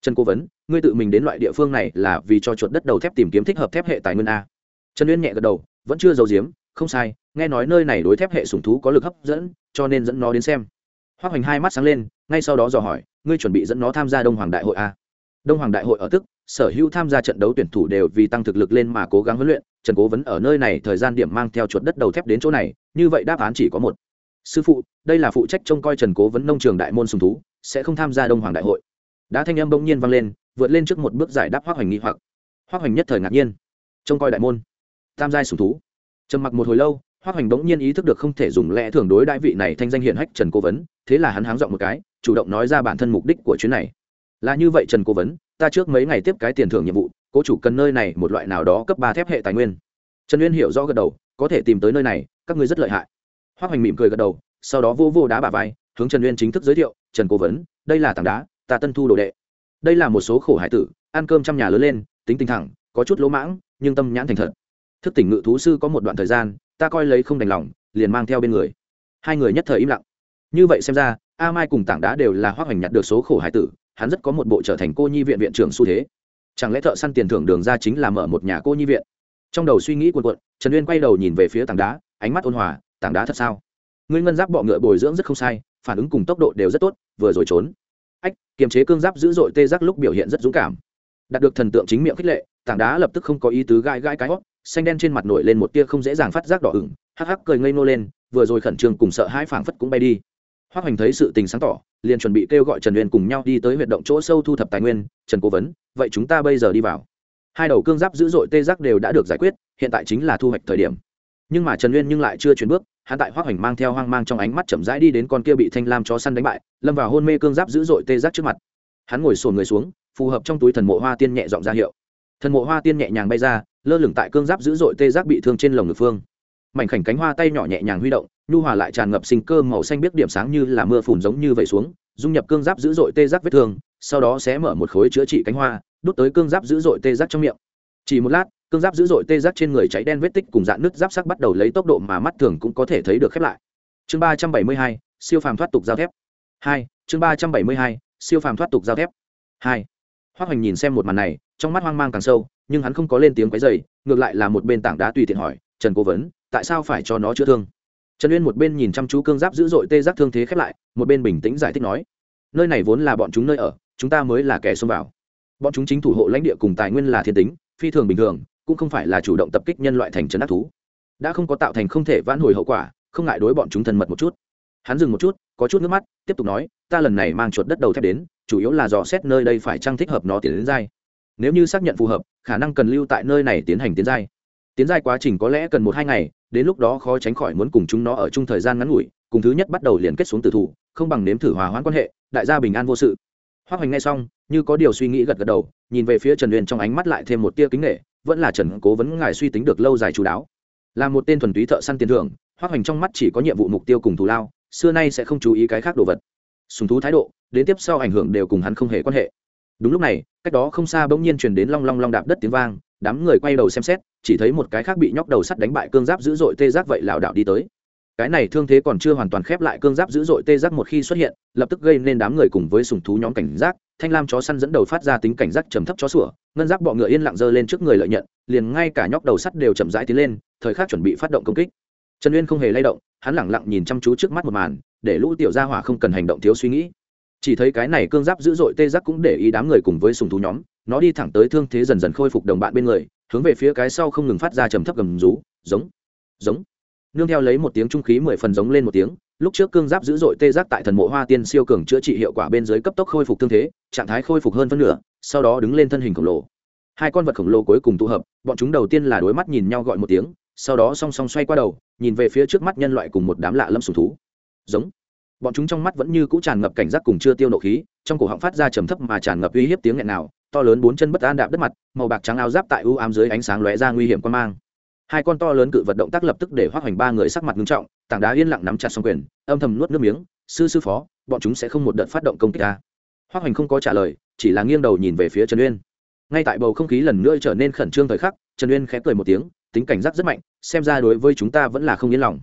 trần cố vấn, ngươi tự mình đến loại địa phương này là vì cho chuột đất đầu thép tìm kiếm thích hợp thép hệ tài nguyên a. Trần uyên nhẹ gật đầu, vẫn chưa giấu giếm, không sai, nghe nói nơi này đối thép hệ sùng thú có lực hấp dẫn, cho nên dẫn nó đến xem. Hoác hoành hai mắt sáng lên, ngay sau đó dò hỏi, ngươi chuẩn bị dẫn nó tham gia đông hoàng đại hội a? Đông hoàng đại hội ở tức, sở hữu tham gia trận đấu tuyển thủ đều vì tăng thực lực lên mà cố gắng huấn luyện, trần cố vấn ở nơi này thời gian điểm mang theo chuột đất đầu thép đến chỗ này, như vậy đáp án chỉ có một. Sư phụ, đây là phụ trách trông coi trần cố vấn nông trường đại môn sùng thú, sẽ không tham gia đông hoàng đại hội đã thanh âm bỗng nhiên vang lên, vượt lên trước một bước giải đáp hoác hoành nghi hoặc. Hoác hoành nhất thời ngạc nhiên. Trông coi đại môn. Tam giai sùng thú. Trầm mặc một hồi lâu hoác hoành bỗng nhiên ý thức được không thể dùng lẽ thường đối đại vị này thanh danh hiển hách trần cố vấn, thế là hắn háng dọn một cái, chủ động nói ra bản thân mục đích của chuyến này. Là như vậy trần cố vấn, ta trước mấy ngày tiếp cái tiền thưởng nhiệm vụ, cố chủ cần nơi này một loại nào đó cấp ba thép hệ tài nguyên. Trần uyên hiểu rõ gật đầu, có thể tìm tới nơi này, các ngươi rất lợi hại. Hoác hoành mỉm cười gật đầu, sau đó vô vô đá bà vai, hướng trần uyên chính thức giới thiệu, trần cố vấn, đây là tảng đá ta tân thu đồ đệ. Đây là một số khổ hải tử, ăn cơm trong nhà lớn lên, tính tình thẳng, có chút lỗ mãng, nhưng tâm nhãn thành thật. Thức tỉnh ngự thú sư có một đoạn thời gian, ta coi lấy không đành lòng, liền mang theo bên người. Hai người nhất thời im lặng. Như vậy xem ra, a mai cùng tảng đá đều là hoác hoành nhặt được số khổ hải tử, hắn rất có một bộ trở thành cô nhi viện viện trưởng xu thế. Chẳng lẽ thợ săn tiền thưởng đường ra chính là mở một nhà cô nhi viện? Trong đầu suy nghĩ cuồn cuộn, trần uyên quay đầu nhìn về phía tảng đá, ánh mắt ôn hòa, tảng đá thật sao? Ngươi ngân giáp bọ ngựa bồi dưỡng rất không sai, phản ứng cùng tốc độ đều rất tốt, vừa rồi trốn ách, kiềm chế cương giáp dữ dội tê giác lúc biểu hiện rất dũng cảm. Đạt được thần tượng chính miệng khích lệ, tảng đá lập tức không có ý tứ gai gai cái hót, xanh đen trên mặt nổi lên một tia không dễ dàng phát giác đỏ ửng, hắc hắc cười ngây nô lên, vừa rồi khẩn trương cùng sợ hai phảng phất cũng bay đi. Hoác hoành thấy sự tình sáng tỏ, liền chuẩn bị kêu gọi trần uyên cùng nhau đi tới huyệt động chỗ sâu thu thập tài nguyên, trần cố vấn, vậy chúng ta bây giờ đi vào. Hai đầu cương giáp dữ dội tê giác đều đã được giải quyết, hiện tại chính là thu hoạch thời điểm. Nhưng mà trần uyên nhưng lại chưa chuyển bước hắn tại hoác hoành mang theo hoang mang trong ánh mắt chậm rãi đi đến con kia bị thanh lam chó săn đánh bại, lâm vào hôn mê cương giáp dữ dội tê giác trước mặt. Hắn ngồi sồn người xuống, phù hợp trong túi thần mộ hoa tiên nhẹ dọn ra hiệu. Thần mộ hoa tiên nhẹ nhàng bay ra, lơ lửng tại cương giáp dữ dội tê giác bị thương trên lồng ngực phương. Mảnh khảnh cánh hoa tay nhỏ nhẹ nhàng huy động, nhu hòa lại tràn ngập sinh cơ màu xanh biết điểm sáng như là mưa phùn giống như vậy xuống, dung nhập cương giáp dữ dội tê giác vết thương, sau đó sẽ mở một khối chữa trị cánh hoa, đút tới cương giáp dữ dội tê giác trong miệng. Chỉ một lát cương giáp dữ dội tê giác trên người cháy đen vết tích cùng dạng nứt giáp sắc bắt đầu lấy tốc độ mà mắt thường cũng có thể thấy được khép lại. Chương ba trăm bảy mươi hai, siêu phàm thoát tục giao thép. Hai, chương ba trăm bảy mươi hai, siêu phàm thoát tục giao thép. Hai. Hoác hoành nhìn xem một màn này, trong mắt hoang mang càng sâu, nhưng hắn không có lên tiếng quấy dày ngược lại là một bên tảng đá tùy tiện hỏi, trần cố vấn, tại sao phải cho nó chữa thương? Trần uyên một bên nhìn chăm chú cương giáp dữ dội tê giác thương thế khép lại, một bên bình tĩnh giải thích nói, nơi này vốn là bọn chúng nơi ở, chúng ta mới là kẻ xông vào. Bọn chúng chính thủ hộ lãnh địa cùng tài nguyên là thiên tính, phi thường bình thường cũng không phải là chủ động tập kích nhân loại thành trấn ác thú. Đã không có tạo thành không thể vãn hồi hậu quả, không ngại đối bọn chúng thân mật một chút. Hắn dừng một chút, có chút nước mắt, tiếp tục nói, ta lần này mang chuột đất đầu thép đến, chủ yếu là dò xét nơi đây phải trang thích hợp nó tiến đến dai nếu như xác nhận phù hợp, khả năng cần lưu tại nơi này tiến hành tiến dai tiến dai quá trình có lẽ cần một hai ngày, đến lúc đó khó tránh khỏi muốn cùng chúng nó ở chung thời gian ngắn ngủi, cùng thứ nhất bắt đầu liền kết xuống tử thủ, không bằng nếm thử hòa hoãn quan hệ, đại gia bình an vô sự. Hoa hoành nghe xong, như có điều suy nghĩ gật gật đầu, nhìn về phía trần huyền trong ánh mắt lại thêm một tia kính nghệ vẫn là trần cố vấn ngài suy tính được lâu dài chú đáo. Là một tên thuần túy thợ săn tiền thưởng hoác hoành trong mắt chỉ có nhiệm vụ mục tiêu cùng thù lao, xưa nay sẽ không chú ý cái khác đồ vật. Sùng thú thái độ, đến tiếp sau ảnh hưởng đều cùng hắn không hề quan hệ. Đúng lúc này, cách đó không xa bỗng nhiên truyền đến long long long đạp đất tiếng vang, đám người quay đầu xem xét, chỉ thấy một cái khác bị nhóc đầu sắt đánh bại cương giáp dữ dội tê giác vậy lảo đảo đi tới cái này thương thế còn chưa hoàn toàn khép lại cương giáp dữ dội tê giác một khi xuất hiện, lập tức gây nên đám người cùng với sùng thú nhóm cảnh giác, thanh lam chó săn dẫn đầu phát ra tính cảnh giác trầm thấp chó sủa, ngân giáp bọ ngựa yên lặng dơ lên trước người lợi nhận, liền ngay cả nhóc đầu sắt đều chậm rãi tiến lên, thời khắc chuẩn bị phát động công kích. Trần uyên không hề lay động, hắn lẳng lặng nhìn chăm chú trước mắt một màn, để lũ tiểu gia hỏa không cần hành động thiếu suy nghĩ. Chỉ thấy cái này cương giáp dữ dội tê giác cũng để ý đám người cùng với sùng thú nhóm, nó đi thẳng tới thương thế dần dần khôi phục đồng bạn bên người, hướng về phía cái sau không ngừng phát ra trầm thấp gầm rú, giống giống nương theo lấy một tiếng trung khí mười phần giống lên một tiếng, lúc trước cương giáp dữ dội tê giác tại thần mộ hoa tiên siêu cường chữa trị hiệu quả bên dưới cấp tốc khôi phục thương thế, trạng thái khôi phục hơn phân nửa, sau đó đứng lên thân hình khổng lồ. Hai con vật khổng lồ cuối cùng tụ hợp, bọn chúng đầu tiên là đối mắt nhìn nhau gọi một tiếng, sau đó song song xoay qua đầu, nhìn về phía trước mắt nhân loại cùng một đám lạ lâm sùng thú. Giống. Bọn chúng trong mắt vẫn như cũ tràn ngập cảnh giác cùng chưa tiêu nộ khí, trong cổ họng phát ra trầm thấp mà tràn ngập uy hiếp tiếng nghẹn nào, to lớn bốn chân bất an đạp đất mặt, màu bạc trắng áo giáp tại ưu ám dưới ánh sáng lóe ra nguy hiểm quan mang hai con to lớn cự vật động tác lập tức để hoác hoành ba người sắc mặt nghiêm trọng, tảng đá yên lặng nắm chặt xong quyền, âm thầm nuốt nước miếng, sư sư phó, bọn chúng sẽ không một đợt phát động công kích ta. Hoác hoành không có trả lời, chỉ là nghiêng đầu nhìn về phía trần uyên. Ngay tại bầu không khí lần nữa trở nên khẩn trương thời khắc, trần uyên khẽ cười một tiếng, tính cảnh giác rất mạnh, xem ra đối với chúng ta vẫn là không yên lòng.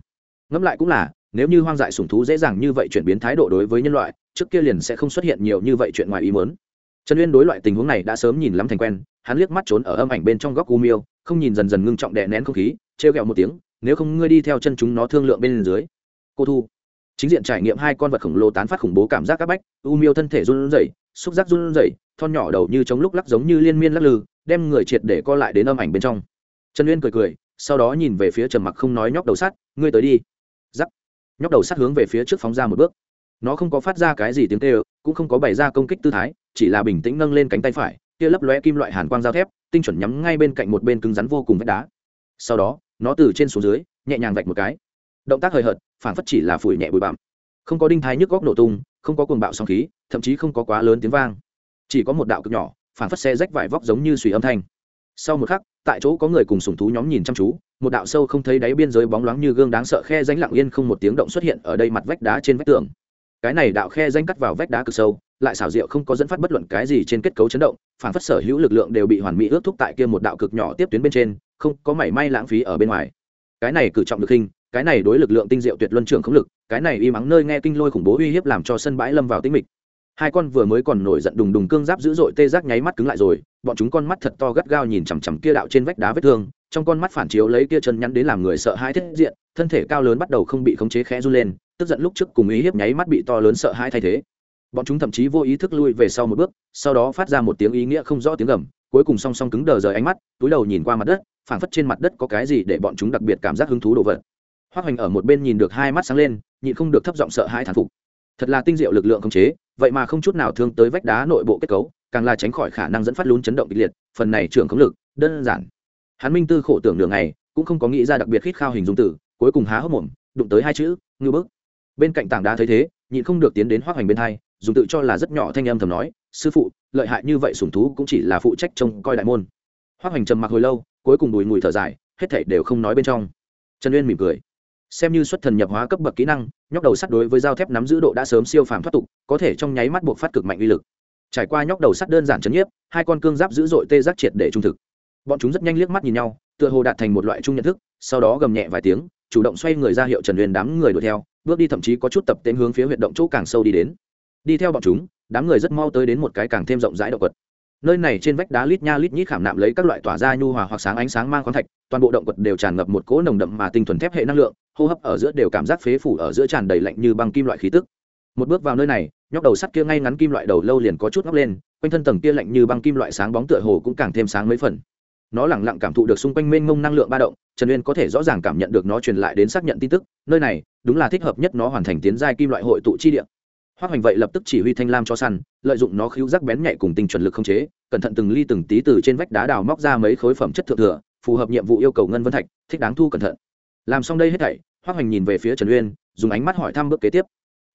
Ngẫm lại cũng là, nếu như hoang dại sủng thú dễ dàng như vậy chuyển biến thái độ đối với nhân loại, trước kia liền sẽ không xuất hiện nhiều như vậy chuyện ngoài ý muốn. Trần uyên đối loại tình huống này đã sớm nhìn lắm thành quen hắn liếc mắt trốn ở âm ảnh bên trong góc u miêu, không nhìn dần dần ngưng trọng đè nén không khí, trêu ghẹo một tiếng, nếu không ngươi đi theo chân chúng nó thương lượng bên dưới. Cô thu. Chính diện trải nghiệm hai con vật khổng lồ tán phát khủng bố cảm giác áp bách, u miêu thân thể run rẩy, xúc giác run rẩy, thon nhỏ đầu như chống lúc lắc giống như liên miên lắc lư, đem người triệt để co lại đến âm ảnh bên trong. Trần uyên cười cười, sau đó nhìn về phía trầm mặc không nói nhóc đầu sắt, ngươi tới đi. Giắc. Nhóc đầu sắt hướng về phía trước phóng ra một bước. Nó không có phát ra cái gì tiếng kêu, cũng không có bày ra công kích tư thái, chỉ là bình tĩnh nâng lên cánh tay phải kia lấp lóe kim loại hàn quang dao thép, tinh chuẩn nhắm ngay bên cạnh một bên cứng rắn vô cùng vách đá. Sau đó, nó từ trên xuống dưới, nhẹ nhàng vạch một cái. Động tác hời hợt phản phất chỉ là phủi nhẹ bụi bặm. Không có đinh thái nhức góc nổ tung, không có cuồng bạo sóng khí, thậm chí không có quá lớn tiếng vang. Chỉ có một đạo cực nhỏ phản phất xe rách vải vóc giống như suy âm thanh. Sau một khắc, tại chỗ có người cùng sùng thú nhóm nhìn chăm chú, một đạo sâu không thấy đáy biên giới bóng loáng như gương đáng sợ khe ránh lặng yên không một tiếng động xuất hiện ở đây mặt vách đá trên vách tường cái này đạo khe danh cắt vào vách đá cực sâu, lại xảo diệu không có dẫn phát bất luận cái gì trên kết cấu chấn động, phản phất sở hữu lực lượng đều bị hoàn mỹ ước thúc tại kia một đạo cực nhỏ tiếp tuyến bên trên, không có mảy may lãng phí ở bên ngoài. Cái này cử trọng được hình, cái này đối lực lượng tinh diệu tuyệt luân trưởng không lực, cái này y mắng nơi nghe kinh lôi khủng bố uy hiếp làm cho sân bãi lâm vào tĩnh mịch. Hai con vừa mới còn nổi giận đùng đùng cương giáp dữ dội tê giác nháy mắt cứng lại rồi, bọn chúng con mắt thật to gắt gao nhìn chằm chằm kia đạo trên vách đá vết thương, trong con mắt phản chiếu lấy kia chân nhắn đến làm người sợ hãi thiết diện, thân thể cao lớn bắt đầu không bị khống chế khẽ run lên tức giận lúc trước cùng ý hiếp nháy mắt bị to lớn sợ hãi thay thế. Bọn chúng thậm chí vô ý thức lui về sau một bước, sau đó phát ra một tiếng ý nghĩa không rõ tiếng gầm, cuối cùng song song cứng đờ rời ánh mắt, túi đầu nhìn qua mặt đất, phảng phất trên mặt đất có cái gì để bọn chúng đặc biệt cảm giác hứng thú đồ vật. Hoác hoành ở một bên nhìn được hai mắt sáng lên, nhịn không được thấp giọng sợ hãi thản phục. Thật là tinh diệu lực lượng khống chế, vậy mà không chút nào thương tới vách đá nội bộ kết cấu, càng là tránh khỏi khả năng dẫn phát lún chấn động kịch liệt, phần này trưởng khống lực, đơn giản. Hắn minh tư khổ tưởng đường này cũng không có nghĩ ra đặc biệt khít khao hình dung tử, cuối cùng há hốc mồm, đụng tới hai chữ ngư bức bên cạnh tảng đá thấy thế, nhịn không được tiến đến hoác hoành bên hai, dùng tự cho là rất nhỏ thanh âm thầm nói, sư phụ, lợi hại như vậy sủng thú cũng chỉ là phụ trách trông coi đại môn. Hoác hoành trầm mặc hồi lâu, cuối cùng đùi mùi thở dài, hết thảy đều không nói bên trong. Trần uyên mỉm cười. Xem như xuất thần nhập hóa cấp bậc kỹ năng, nhóc đầu sắt đối với dao thép nắm giữ độ đã sớm siêu phàm thoát tục, có thể trong nháy mắt buộc phát cực mạnh uy lực. Trải qua nhóc đầu sắt đơn giản chấn nhiếp, hai con cương giáp dữ dội tê giác triệt để trung thực. Bọn chúng rất nhanh liếc mắt nhìn nhau, tựa hồ đạt thành một loại chung nhận thức, sau đó gầm nhẹ vài tiếng chủ động xoay người ra hiệu trần huyền đám người đuổi theo, bước đi thậm chí có chút tập tên hướng phía huyệt động chỗ càng sâu đi đến. Đi theo bọn chúng, đám người rất mau tới đến một cái càng thêm rộng rãi động vật nơi này trên vách đá lít nha lít nhít khảm nạm lấy các loại tỏa ra nhu hòa hoặc sáng ánh sáng mang khoáng thạch, toàn bộ động vật đều tràn ngập một cỗ nồng đậm mà tinh thuần thép hệ năng lượng, hô hấp ở giữa đều cảm giác phế phủ ở giữa tràn đầy lạnh như băng kim loại khí tức. Một bước vào nơi này, nhóc đầu sắt kia ngay ngắn kim loại đầu lâu liền có chút ngóc lên, quanh thân tầng kia lạnh như băng kim loại sáng bóng tựa hồ cũng càng thêm sáng mấy phần nó lẳng lặng cảm thụ được xung quanh mênh mông năng lượng ba động trần uyên có thể rõ ràng cảm nhận được nó truyền lại đến xác nhận tin tức nơi này đúng là thích hợp nhất nó hoàn thành tiến giai kim loại hội tụ chi địa Hoắc Hoành vậy lập tức chỉ huy thanh lam cho săn, lợi dụng nó khíu rắc bén nhạy cùng tinh chuẩn lực không chế, cẩn thận từng ly từng tí từ trên vách đá đào móc ra mấy khối phẩm chất thượng thừa, phù hợp nhiệm vụ yêu cầu ngân vân thạch, thích đáng thu cẩn thận. Làm xong đây hết thảy, Hoắc Hoành nhìn về phía Trần Uyên, dùng ánh mắt hỏi thăm bước kế tiếp.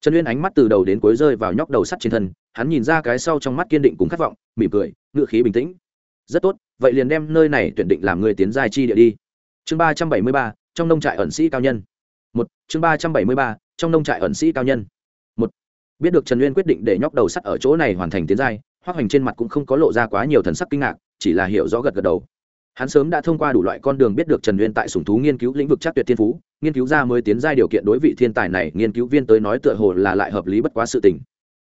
Trần Uyên ánh mắt từ đầu đến cuối rơi vào nhóc đầu sắt trên thân, hắn nhìn ra cái sau trong mắt kiên định cùng khát vọng, mỉm cười, ngựa khí bình tĩnh. Rất tốt, vậy liền đem nơi này tuyển định làm người tiến giai chi địa đi. Chương ba trăm bảy mươi ba, trong nông trại ẩn sĩ cao nhân. Một, chương ba trăm bảy mươi ba, trong nông trại ẩn sĩ cao nhân một, biết được trần uyên quyết định để nhóc đầu sắt ở chỗ này hoàn thành tiến giai hoác hoành trên mặt cũng không có lộ ra quá nhiều thần sắc kinh ngạc chỉ là hiểu rõ gật gật đầu hắn sớm đã thông qua đủ loại con đường biết được trần uyên tại sùng thú nghiên cứu lĩnh vực chắc tuyệt thiên phú nghiên cứu ra mới tiến giai điều kiện đối vị thiên tài này nghiên cứu viên tới nói tựa hồ là lại hợp lý bất quá sự tình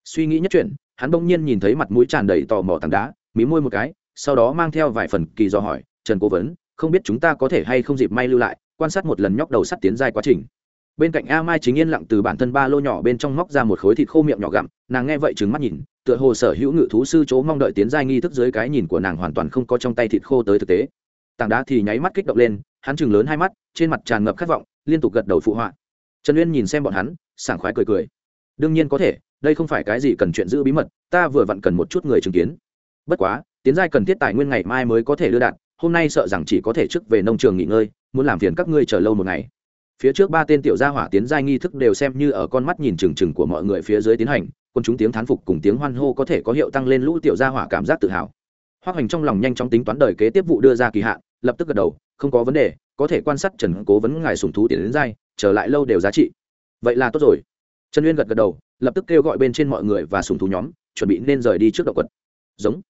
suy nghĩ nhất chuyện hắn bỗng nhiên nhìn thấy mặt mũi tràn đầy tò mò tảng đá mí môi một cái sau đó mang theo vài phần kỳ do hỏi, trần cố vấn, không biết chúng ta có thể hay không dịp may lưu lại, quan sát một lần nhóc đầu sắt tiến giai quá trình? Bên cạnh a mai chính yên lặng từ bản thân ba lô nhỏ bên trong móc ra một khối thịt khô miệng nhỏ gặm, nàng nghe vậy trừng mắt nhìn, tựa hồ sở hữu ngự thú sư chỗ mong đợi tiến giai nghi thức dưới cái nhìn của nàng hoàn toàn không có trong tay thịt khô tới thực tế. Tảng đá thì nháy mắt kích động lên, hắn chừng lớn hai mắt, trên mặt tràn ngập khát vọng, liên tục gật đầu phụ họa. Trần uyên nhìn xem bọn hắn, sảng khoái cười cười. Đương nhiên có thể, đây không phải cái gì cần chuyện giữ bí mật, ta vừa vặn cần một chút người chứng kiến. Bất quá tiến giai cần thiết tài nguyên ngày mai mới có thể đưa đạt, hôm nay sợ rằng chỉ có thể trước về nông trường nghỉ ngơi, muốn làm phiền các ngươi chờ lâu một ngày. Phía trước ba tên tiểu gia hỏa tiến giai nghi thức đều xem như ở con mắt nhìn trừng trừng của mọi người phía dưới tiến hành, quân chúng tiếng thán phục cùng tiếng hoan hô có thể có hiệu tăng lên lũ tiểu gia hỏa cảm giác tự hào. Hoác hành trong lòng nhanh chóng tính toán đời kế tiếp vụ đưa ra kỳ hạn, lập tức gật đầu, không có vấn đề, có thể quan sát trần cố vấn ngài sùng thú tiến đến giai trở lại lâu đều giá trị. Vậy là tốt rồi. Trần uyên gật gật đầu, lập tức kêu gọi bên trên mọi người và sùng thú nhóm, chuẩn bị nên rời đi trước động quật. Giống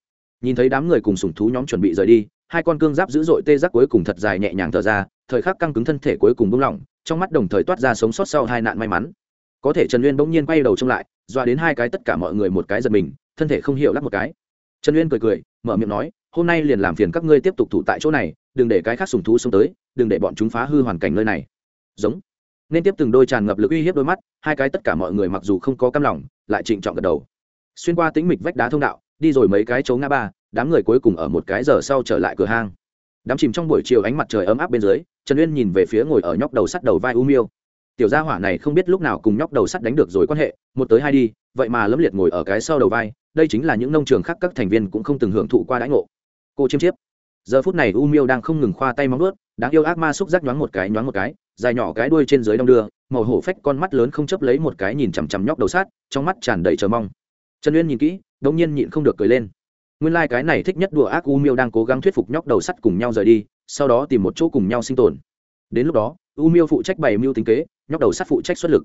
nhìn thấy đám người cùng sùng thú nhóm chuẩn bị rời đi, hai con cương giáp dữ dội tê giác cuối cùng thật dài nhẹ nhàng thở ra, thời khắc căng cứng thân thể cuối cùng buông lỏng, trong mắt đồng thời toát ra sống sót sau hai nạn may mắn. Có thể trần uyên bỗng nhiên quay đầu trông lại, dọa đến hai cái tất cả mọi người một cái giật mình, thân thể không hiểu lắc một cái. Trần uyên cười cười, mở miệng nói, hôm nay liền làm phiền các ngươi tiếp tục thủ tại chỗ này, đừng để cái khác sùng thú xông tới, đừng để bọn chúng phá hư hoàn cảnh nơi này. Giống. Nên tiếp từng đôi tràn ngập lực uy hiếp đôi mắt, hai cái tất cả mọi người mặc dù không có cam lòng, lại trịnh trọng gật đầu. Xuyên qua tính mịch vách đá thông đạo đi rồi mấy cái chỗ ngã ba, đám người cuối cùng ở một cái giờ sau trở lại cửa hang. Đám chìm trong buổi chiều ánh mặt trời ấm áp bên dưới, trần uyên nhìn về phía ngồi ở nhóc đầu sắt đầu vai u miêu. Tiểu gia hỏa này không biết lúc nào cùng nhóc đầu sắt đánh được rồi quan hệ, một tới hai đi, vậy mà lấm liệt ngồi ở cái sau đầu vai, đây chính là những nông trường khác các thành viên cũng không từng hưởng thụ qua đãi ngộ. Cô chiêm chiếp. Giờ phút này u miêu đang không ngừng khoa tay móng ướt đáng yêu ác ma xúc giác nhoáng một cái, nhoáng một cái, dài nhỏ cái đuôi trên dưới đong đưa, màu hổ phách con mắt lớn không chấp lấy một cái nhìn chằm chằm nhóc đầu sát trong mắt tràn đầy chờ mong trần uyên nhìn kỹ đống nhiên nhịn không được cười lên. Nguyên lai、like、cái này thích nhất đùa ác u miêu đang cố gắng thuyết phục nhóc đầu sắt cùng nhau rời đi, sau đó tìm một chỗ cùng nhau sinh tồn. Đến lúc đó, u miêu phụ trách bày mưu tính kế, nhóc đầu sắt phụ trách xuất lực.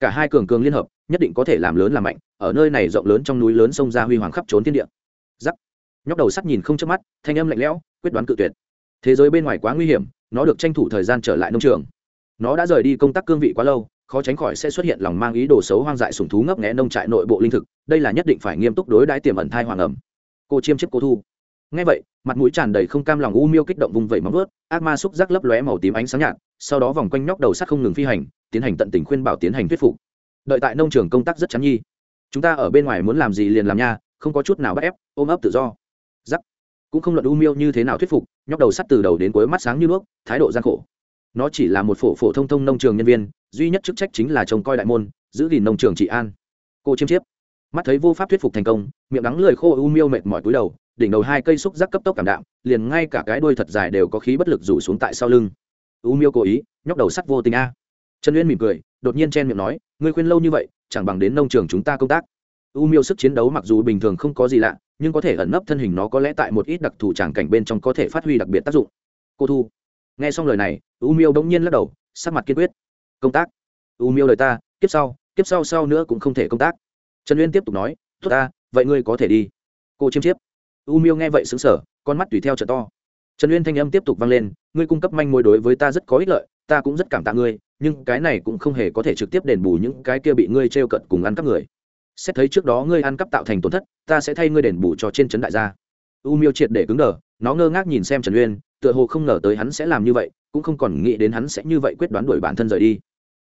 Cả hai cường cường liên hợp, nhất định có thể làm lớn làm mạnh, ở nơi này rộng lớn trong núi lớn sông ra huy hoàng khắp trốn thiên địa. Giắc nhóc đầu sắt nhìn không chớp mắt, thanh âm lạnh lẽo, quyết đoán cự tuyệt. Thế giới bên ngoài quá nguy hiểm, nó được tranh thủ thời gian trở lại nông trường. Nó đã rời đi công tác cương vị quá lâu khó tránh khỏi sẽ xuất hiện lòng mang ý đồ xấu hoang dại sùng thú ngấp nghẽ nông trại nội bộ linh thực, đây là nhất định phải nghiêm túc đối đãi tiềm ẩn thai hoàng ẩm. Cô chiêm chiếc cô thu. Ngay vậy, mặt mũi tràn đầy không cam lòng u miêu kích động vùng vẩy móng vớt ác ma xúc giác lấp lóe màu tím ánh sáng nhạt, sau đó vòng quanh nhóc đầu sắt không ngừng phi hành, tiến hành tận tình khuyên bảo tiến hành thuyết phục. Đợi tại nông trường công tác rất chắn nhi. Chúng ta ở bên ngoài muốn làm gì liền làm nha, không có chút nào bắt ép, ôm ấp tự do. Giắc. Cũng không luận u miêu như thế nào thuyết phục, nhóc đầu sắt từ đầu đến cuối mắt sáng như nước, thái độ gian khổ nó chỉ là một phổ phổ thông thông nông trường nhân viên, duy nhất chức trách chính là trông coi đại môn, giữ gìn nông trường trị an. Cô chiêm chiếp. Mắt thấy vô pháp thuyết phục thành công, miệng đắng lười khô u miêu mệt mỏi cúi đầu, đỉnh đầu hai cây xúc giác cấp tốc cảm đạm, liền ngay cả cái đuôi thật dài đều có khí bất lực rủ xuống tại sau lưng. U miêu cố ý, nhóc đầu sắt vô tình a. Trần uyên mỉm cười, đột nhiên chen miệng nói, ngươi khuyên lâu như vậy, chẳng bằng đến nông trường chúng ta công tác. U miêu sức chiến đấu mặc dù bình thường không có gì lạ, nhưng có thể ẩn nấp thân hình nó có lẽ tại một ít đặc thù tràng cảnh bên trong có thể phát huy đặc biệt tác dụng. Cô thu nghe xong lời này, u miêu bỗng nhiên lắc đầu, sắc mặt kiên quyết. Công tác. U miêu lời ta, kiếp sau kiếp sau sau nữa cũng không thể công tác. Trần uyên tiếp tục nói, tốt ta, vậy ngươi có thể đi. Cô chiêm chiếp. U miêu nghe vậy xứng sở con mắt tùy theo trợ to. Trần uyên thanh âm tiếp tục vang lên, ngươi cung cấp manh mối đối với ta rất có ích lợi, ta cũng rất cảm tạ ngươi, nhưng cái này cũng không hề có thể trực tiếp đền bù những cái kia bị ngươi t r e o cận cùng ăn cắp người. Xét thấy trước đó ngươi ăn cắp tạo thành tổn thất, ta sẽ thay ngươi đền bù cho trên trấn đại gia. U miêu triệt để cứng đờ, nó ngơ ngác nhìn xem trần uyên tựa hồ không ngờ tới hắn sẽ làm như vậy, cũng không còn nghĩ đến hắn sẽ như vậy quyết đoán đuổi bản thân rời đi.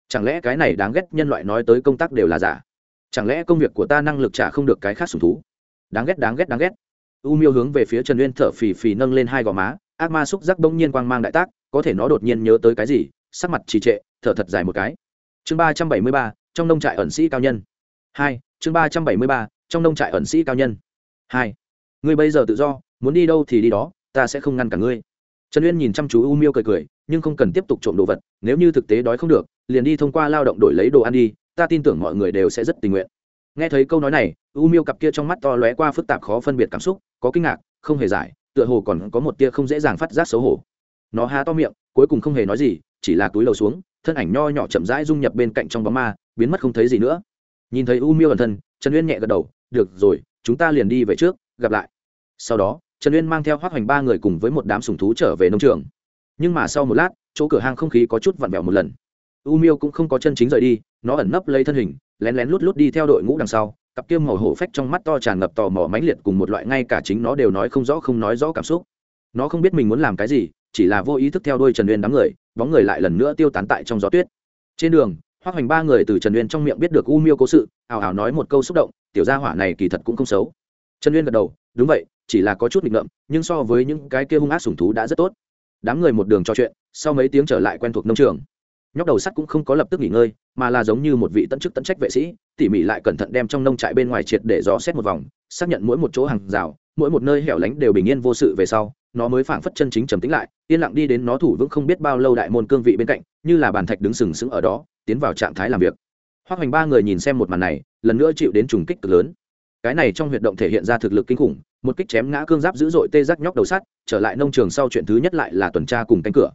Chẳng lẽ cái này đáng ghét nhân loại nói tới công tác đều là giả? Chẳng lẽ công việc của ta năng lực trả không được cái khác sùng thú? Đáng ghét đáng ghét đáng ghét. U miêu hướng về phía trần uyên thở phì phì nâng lên hai gò má, ác ma xúc giác bỗng nhiên quang mang đại tác, có thể nó đột nhiên nhớ tới cái gì, sắc mặt trì trệ, thở thật dài một cái. Chương ba trăm bảy mươi ba, trong nông trại ẩn sĩ cao nhân. Hai, chương ba trăm bảy mươi ba, trong nông trại ẩn sĩ cao nhân. Hai, ngươi bây giờ tự do, muốn đi đâu thì đi đó, ta sẽ không ngăn cả ngươi trần uyên nhìn chăm chú u miêu cười cười, nhưng không cần tiếp tục trộm đồ vật, nếu như thực tế đói không được, liền đi thông qua lao động đổi lấy đồ ăn đi, ta tin tưởng mọi người đều sẽ rất tình nguyện. Nghe thấy câu nói này, u miêu cặp kia trong mắt to lóe qua phức tạp khó phân biệt cảm xúc, có kinh ngạc, không hề giải, tựa hồ còn có một tia không dễ dàng phát giác xấu hổ. Nó há to miệng, cuối cùng không hề nói gì, chỉ là túi lầu xuống, thân ảnh nho nhỏ chậm rãi dung nhập bên cạnh trong bóng ma, biến mất không thấy gì nữa. Nhìn thấy u miêu ẩn thân, trần uyên nhẹ gật đầu, được rồi, chúng ta liền đi về trước, gặp lại. Sau đó trần uyên mang theo hoác hoành ba người cùng với một đám sùng thú trở về nông trường nhưng mà sau một lát chỗ cửa hang không khí có chút vặn vẹo một lần u miêu cũng không có chân chính rời đi nó ẩn nấp lấy thân hình lén lén lút lút đi theo đội ngũ đằng sau cặp kiêm màu hổ phách trong mắt to tràn ngập tò mò mãnh liệt cùng một loại ngay cả chính nó đều nói không rõ không nói rõ cảm xúc nó không biết mình muốn làm cái gì chỉ là vô ý thức theo đuôi trần uyên đám người bóng người lại lần nữa tiêu tán tại trong gió tuyết trên đường hoác hoành ba người từ trần uyên trong miệng biết được u miêu cố sự ào ào nói một câu xúc động tiểu gia hỏa này kỳ thật cũng không xấu trần uyên gật đầu đúng vậy chỉ là có chút nghịch ngợm, nhưng so với những cái kia hung ác sùng thú đã rất tốt. Đám người một đường trò chuyện, sau mấy tiếng trở lại quen thuộc nông trường. Nhóc đầu sắt cũng không có lập tức nghỉ ngơi, mà là giống như một vị tận chức tận trách vệ sĩ, tỉ mỉ lại cẩn thận đem trong nông trại bên ngoài triệt để dò xét một vòng, xác nhận mỗi một chỗ hàng rào, mỗi một nơi hẻo lánh đều bình yên vô sự về sau, nó mới phảng phất chân chính trầm tĩnh lại, yên lặng đi đến nó thủ vững không biết bao lâu đại môn cương vị bên cạnh, như là bàn thạch đứng sừng sững ở đó, tiến vào trạng thái làm việc. Hoác hoành ba người nhìn xem một màn này, lần nữa chịu đến trùng kích cực lớn cái này trong huyệt động thể hiện ra thực lực kinh khủng, một kích chém ngã cương giáp dữ dội tê giác nhóc đầu sắt, trở lại nông trường sau chuyện thứ nhất lại là tuần tra cùng cánh cửa.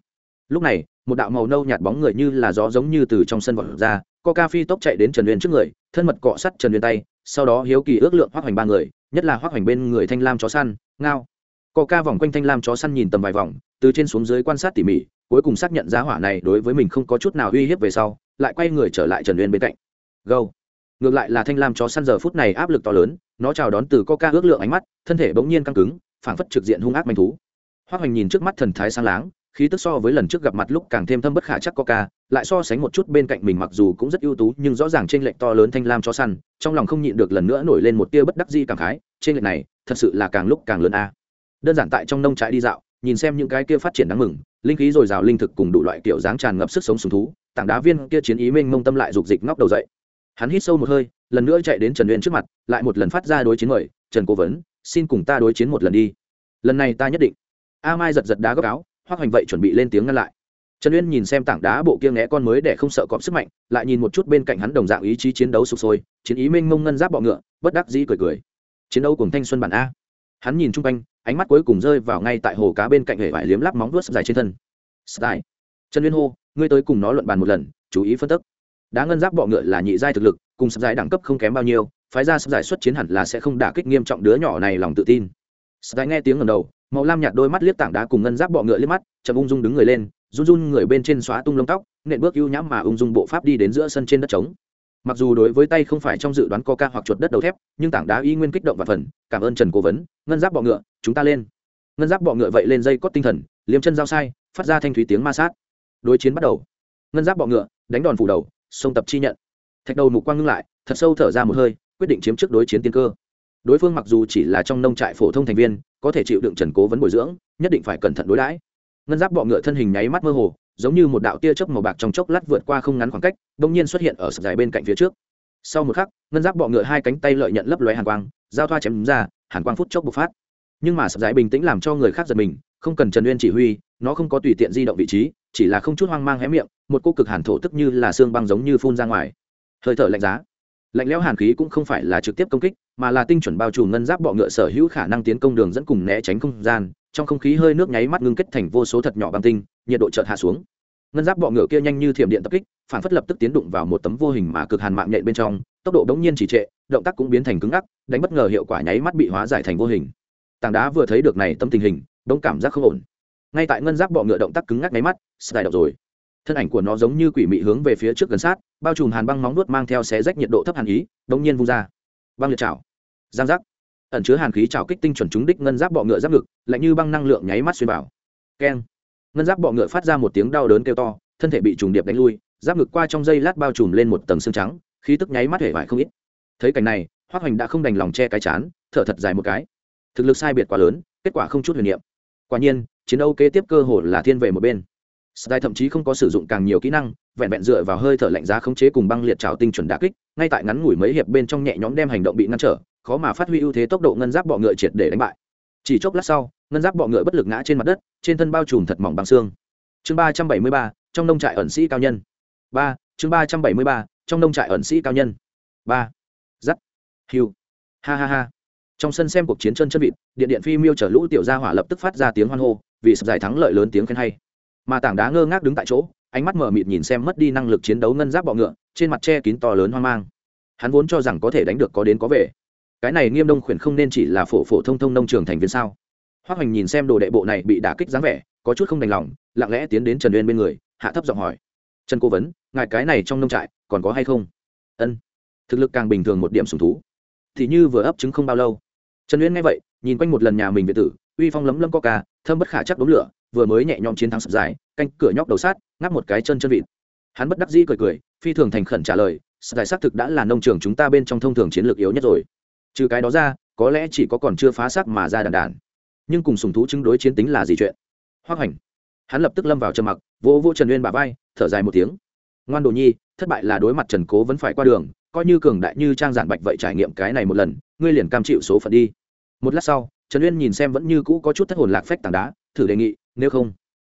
Lúc này, một đạo màu nâu nhạt bóng người như là gió giống như từ trong sân vọt ra ca phi tốc chạy đến trần uyên trước người, thân mật cọ sắt trần uyên tay, sau đó hiếu kỳ ước lượng hoác hoành ba người, nhất là hoác hoành bên người thanh lam chó săn, ngao. Ca vòng quanh thanh lam chó săn nhìn tầm vài vòng, từ trên xuống dưới quan sát tỉ mỉ, cuối cùng xác nhận giá hỏa này đối với mình không có chút nào uy hiếp về sau, lại quay người trở lại trần uyên bên cạnh. Gâu ngược lại là thanh lam chó săn giờ phút này áp lực to lớn, nó chào đón từ Coca ước lượng ánh mắt, thân thể bỗng nhiên căng cứng, phảng phất trực diện hung ác manh thú. Hoác hoành nhìn trước mắt thần thái sang láng, khí tức so với lần trước gặp mặt lúc càng thêm thâm bất khả chắc coca, lại so sánh một chút bên cạnh mình mặc dù cũng rất ưu tú nhưng rõ ràng trên lệnh to lớn thanh lam cho săn, trong lòng không nhịn được lần nữa nổi lên một tia bất đắc di cảm khái trên lệnh này, thật sự là càng lúc càng lớn a. Đơn giản tại trong nông trại đi dạo, nhìn xem những cái kia phát triển đáng mừng, linh khí dồi dào linh thực cùng đủ loại kiểu dáng tràn ngập sức sống sùng thú, tảng đá viên kia chiến ý mênh mông tâm lại dục dịch ngóc đầu dậy hắn hít sâu một hơi, lần nữa chạy đến trần uyên trước mặt, lại một lần phát ra đối chiến mời, trần cố vấn, xin cùng ta đối chiến một lần đi. Lần này ta nhất định. A mai giật giật đá góc áo hoác hoành vậy chuẩn bị lên tiếng ngăn lại. Trần uyên nhìn xem tảng đá bộ kia nghé con mới để không sợ cọp sức mạnh, lại nhìn một chút bên cạnh hắn đồng dạng ý chí chiến đấu sụp sôi, chiến ý mênh mông ngân giáp bọ ngựa, bất đắc dĩ cười cười. Chiến đấu cùng thanh xuân bản a. Hắn nhìn chung quanh, ánh mắt cuối cùng rơi vào ngay tại hồ cá bên cạnh hệ vải liếm lắp móng vuốt dài trên thân. Style trần uyên hô, ngươi tới cùng nó luận bàn một lần, chú ý phân tích đá ngân giáp bọ ngựa là nhị giai thực lực, cùng sắp giải đẳng cấp không kém bao nhiêu, phái ra sắp giải xuất chiến hẳn là sẽ không đả kích nghiêm trọng đứa nhỏ này lòng tự tin. Sắp giải nghe tiếng ngầm đầu, màu lam nhạt đôi mắt liếc tảng đá cùng ngân giáp bọ ngựa liếc mắt, chậm ung dung đứng người lên, run run người bên trên xóa tung lông tóc, nện bước ưu nhãm mà ung dung bộ pháp đi đến giữa sân trên đất trống. Mặc dù đối với tay không phải trong dự đoán coca hoặc chuột đất đầu thép, nhưng tảng đá y nguyên kích động và phần, cảm ơn trần cố vấn, ngân giáp bọ ngựa, chúng ta lên. Ngân giáp bọ ngựa vậy lên dây cót tinh thần, liếm chân dao sai, phát ra thanh thúy tiếng ma sát. Đối chiến bắt đầu. Ngân giáp bọ ngựa, đánh đòn phủ đầu sông tập chi nhận. Thạch đầu mục quang ngưng lại, thật sâu thở ra một hơi, quyết định chiếm trước đối chiến tiên cơ. Đối phương mặc dù chỉ là trong nông trại phổ thông thành viên, có thể chịu đựng trần cố vấn bồi dưỡng, nhất định phải cẩn thận đối đãi. Ngân giáp bọ ngựa thân hình nháy mắt mơ hồ, giống như một đạo tia chớp màu bạc trong chốc lát vượt qua không ngắn khoảng cách đ nhiên xuất hiện ở sập dài bên cạnh phía trước. Sau một khắc, ngân giáp bọ ngựa hai cánh tay lợi nhận lấp lóe hàn quang, giao thoa chém đúng ra, hàn quang phút chốc bộc phát. Nhưng mà sập dài bình tĩnh làm cho người khác giật mình, không cần trần uyên chỉ huy, nó không có tùy tiện di động vị trí chỉ là không chút hoang mang hé miệng, một cô cực hàn thổ tức như là xương băng giống như phun ra ngoài. Hơi thở lạnh giá. Lạnh lẽo hàn khí cũng không phải là trực tiếp công kích, mà là tinh chuẩn bao trùm ngân giáp bọ ngựa sở hữu khả năng tiến công đường dẫn cùng né tránh không gian, trong không khí hơi nước nháy mắt ngưng kết thành vô số thật nhỏ băng tinh, nhiệt độ chợt hạ xuống. Ngân giáp bọ ngựa kia nhanh như thiểm điện tập kích, phản phất lập tức tiến đụng vào một tấm vô hình mà cực hàn mạng nhện bên trong, tốc độ đống nhiên chỉ trệ, động tác cũng biến thành cứng ngắc, đánh bất ngờ hiệu quả nháy mắt bị hóa giải thành vô hình. Tảng đá vừa thấy được này tấm tình hình đống cảm giác không ổn ngay tại ngân giáp bọ ngựa động tác cứng ngắc máy mắt sài đọc rồi. Thân ảnh của nó giống như quỷ mị hướng về phía trước gần sát, bao trùm hàn băng móng nuốt mang theo xé rách nhiệt độ thấp hàn ý đống nhiên vung ra. Băng liệt chảo. Giang giác. Ẩn chứa hàn khí chảo kích tinh chuẩn trúng đích ngân giáp bọ ngựa giáp ngực, lạnh như băng năng lượng nháy mắt xuyên vào. Keng. Ngân giáp bọ ngựa phát ra một tiếng đau đớn kêu to, thân thể bị trùng điệp đánh lui, giáp ngực qua trong dây lát bao trùm lên một tầng xương trắng, khí tức nháy mắt hể vải không ít. Thấy cảnh này hoác hoành đã không đành lòng che cái chán, thở thật dài một cái. Thực lực sai biệt quá lớn, kết quả không chút huyền niệm. Quả nhiên chiến đấu kế tiếp cơ hội là thiên về một bên Sky thậm chí không có sử dụng càng nhiều kỹ năng, vẹn vẹn dựa vào hơi thở lạnh giá khống chế cùng băng liệt trảo tinh chuẩn đả kích, ngay tại ngắn ngủi mấy hiệp bên trong nhẹ nhõm đem hành động bị ngăn trở, khó mà phát huy ưu thế tốc độ ngân giáp bọ ngựa triệt để đánh bại. Chỉ chốc lát sau, ngân giáp bọ ngựa bất lực ngã trên mặt đất, trên thân bao trùm thật mỏng bằng xương. Chương ba trăm bảy mươi ba, trong nông trại ẩn sĩ cao nhân. ba, chương ba trăm bảy mươi ba, trong nông trại ẩn sĩ cao nhân. ba, Dắt. Hưu. Ha ha ha. Trong sân xem cuộc chiến chân chân vịt, điện điện phi miêu chở lũ tiểu gia hỏa lập tức phát ra tiếng hoan hô, vì sập giải thắng lợi lớn tiếng khen hay. Mà tảng đá ngơ ngác đứng tại chỗ, ánh mắt mở mịt nhìn xem mất đi năng lực chiến đấu ngân giáp bọ ngựa, trên mặt che kín to lớn hoang mang. Hắn vốn cho rằng có thể đánh được có đến có về. Cái này nghiêm đông khuyển không nên chỉ là phổ phổ thông thông nông trường thành viên sao? Hoác hoành nhìn xem đồ đệ bộ này bị đả kích dáng vẻ, có chút không đành lòng, lặng lẽ tiến đến trần uyên bên người, hạ thấp giọng hỏi. Trần cố vấn, ngài cái này trong nông trại, còn có hay không? Ân, thực lực càng bình thường một điểm sùng thú. Thì như vừa ấp trứng không bao lâu. Trần uyên nghe vậy, nhìn quanh một lần nhà mình về tử, uy phong lấm lấm coca thơm bất khả chắc đống lửa, vừa mới nhẹ nhõm chiến thắng sập dài, canh cửa nhóc đầu sát, ngáp một cái chân chân vịt. Hắn bất đắc dĩ cười cười, phi thường thành khẩn trả lời, sập dài xác thực đã là nông trường chúng ta bên trong thông thường chiến lược yếu nhất rồi. Trừ cái đó ra, có lẽ chỉ có còn chưa phá xác mà ra đàn đàn. Nhưng cùng sùng thú chứng đối chiến tính là gì chuyện? Hoác hành. Hắn lập tức lâm vào trầm mặc, vỗ vỗ trần uyên bà vai, thở dài một tiếng. Ngoan đồ nhi, thất bại là đối mặt trần cố vẫn phải qua đường, coi như cường đại như trang giản bạch vậy trải nghiệm cái này một lần, ngươi liền cam chịu số phận đi. Một lát sau trần uyên nhìn xem vẫn như cũ có chút thất hồn lạc phách tảng đá, thử đề nghị, nếu không,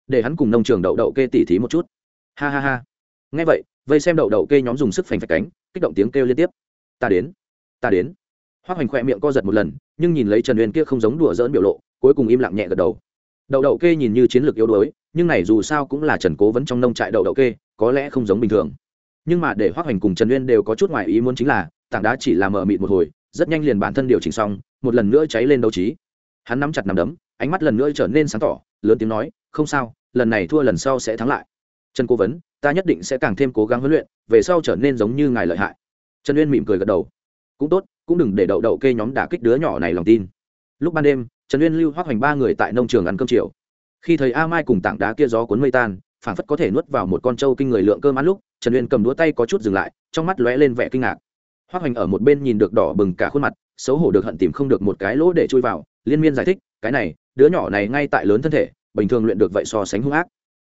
để hắn cùng nông trường đậu đậu kê tỉ thí một chút. Ha ha ha. Ngay vậy, vây xem đậu đậu kê nhóm dùng sức phành phạch cánh, kích động tiếng kêu liên tiếp. Ta đến ta đến. Hoa hoành khoe miệng co giật một lần, nhưng nhìn lấy trần uyên kia không giống đùa dỡn biểu lộ, cuối cùng im lặng nhẹ gật đầu. Đậu đậu kê nhìn như chiến lược yếu đuối, nhưng này dù sao cũng là trần cố vấn trong nông trại đậu đậu kê, có lẽ không giống bình thường. Nhưng mà để hoa hoành cùng trần uyên đều có chút ngoài ý muốn chính là, tảng đá chỉ là mờ mịt một hồi, rất nhanh liền bản thân điều chỉnh xong một lần nữa cháy lên đấu trí. Hắn nắm chặt nắm đấm, ánh mắt lần nữa trở nên sáng tỏ, lớn tiếng nói, không sao, lần này thua lần sau sẽ thắng lại. Trần cố vấn, ta nhất định sẽ càng thêm cố gắng huấn luyện, về sau trở nên giống như ngài lợi hại. Trần uyên mỉm cười gật đầu. Cũng tốt, cũng đừng để đậu đậu kê nhóm đả kích đứa nhỏ này lòng tin. Lúc ban đêm, trần uyên lưu hoác hoành ba người tại nông trường ăn cơm chiều. Khi thấy a mai cùng tảng đá kia gió cuốn mây tan phản phất có thể nuốt vào một con trâu kinh người lượng cơm ăn lúc, trần uyên cầm đũa tay có chút dừng lại, trong mắt lóe lên vẻ kinh ngạc. Hoác hoành ở một bên nhìn được đỏ bừng cả khuôn mặt xấu hổ được hận tìm không được một cái lỗ để chui vào, liên miên giải thích, cái này, đứa nhỏ này ngay tại lớn thân thể, bình thường luyện được vậy so sánh hung ác.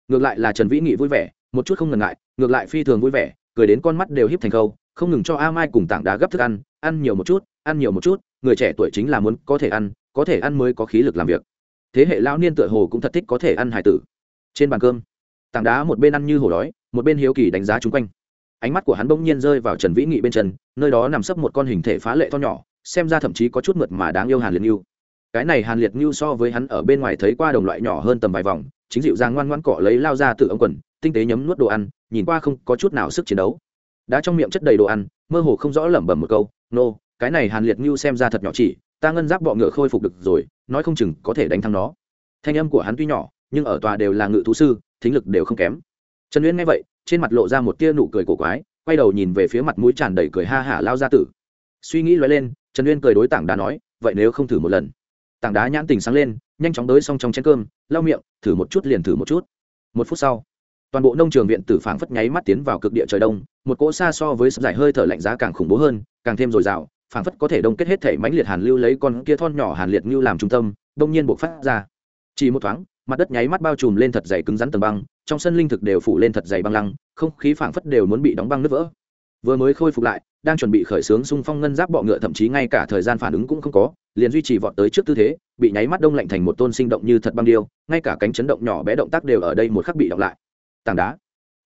Ngược lại là trần vĩ nghị vui vẻ, một chút không ngần ngại, ngược lại phi thường vui vẻ, cười đến con mắt đều híp thành câu, không ngừng cho a mai cùng tảng đá gấp thức ăn ăn nhiều một chút, ăn nhiều một chút, người trẻ tuổi chính là muốn có thể ăn, có thể ăn mới có khí lực làm việc. Thế hệ lão niên tựa hồ cũng thật thích có thể ăn hải tử. Trên bàn cơm, tảng đá một bên ăn như hổ đói, một bên hiếu kỳ đánh giá chung quanh. Ánh mắt của hắn bỗng nhiên rơi vào trần vĩ nghị bên chân, nơi đó nằm sấp một con hình thể phá lệ to nhỏ xem ra thậm chí có chút mượt mà đáng yêu hàn liệt yêu cái này hàn liệt như so với hắn ở bên ngoài thấy qua đồng loại nhỏ hơn tầm vài vòng chính dịu dàng ngoan ngoan cọ lấy lao ra từ ống quần tinh tế nhấm nuốt đồ ăn nhìn qua không có chút nào sức chiến đấu. Đã trong miệng chất đầy đồ ăn mơ hồ không rõ lẩm bẩm một câu nô、no, cái này hàn liệt như xem ra thật nhỏ chỉ ta ngân giáp bọ ngựa khôi phục được rồi nói không chừng có thể đánh thắng nó. Thanh âm của hắn tuy nhỏ nhưng ở tòa đều là ngự thú sư thính lực đều không kém. Trần uyên nghe vậy trên mặt lộ ra một tia nụ cười cổ quái quay đầu nhìn về phía mặt mũi tràn đầy cười ha hả lao ra tử. Suy nghĩ loay lên trần uyên cười đối tảng đá nói, vậy nếu không thử một lần? Tảng đá nhãn tình sáng lên, nhanh chóng tới xong trong chén cơm, lau miệng, thử một chút liền thử một chút. Một phút sau, toàn bộ nông trường viện tử phảng phất nháy mắt tiến vào cực địa trời đông, một cỗ xa so với sập giải hơi thở lạnh giá càng khủng bố hơn, càng thêm dồi dào, phảng phất có thể đông kết hết thể mãnh liệt hàn lưu lấy con kia thon nhỏ hàn liệt như làm trung tâm, đông nhiên buộc phát ra. Chỉ một thoáng, mặt đất nháy mắt bao trùm lên thật dày cứng rắn tầng băng, trong sân linh thực đều phủ lên thật dày băng lăng, không khí phảng phất đều muốn bị đóng băng nứt vỡ vừa mới khôi phục lại, đang chuẩn bị khởi xướng xung phong ngân giáp bọ ngựa, thậm chí ngay cả thời gian phản ứng cũng không có, liền duy trì vọt tới trước tư thế, bị nháy mắt đông lạnh thành một tôn sinh động như thật băng điêu, ngay cả cánh chấn động nhỏ bé động tác đều ở đây một khắc bị đọc lại. Tảng đá.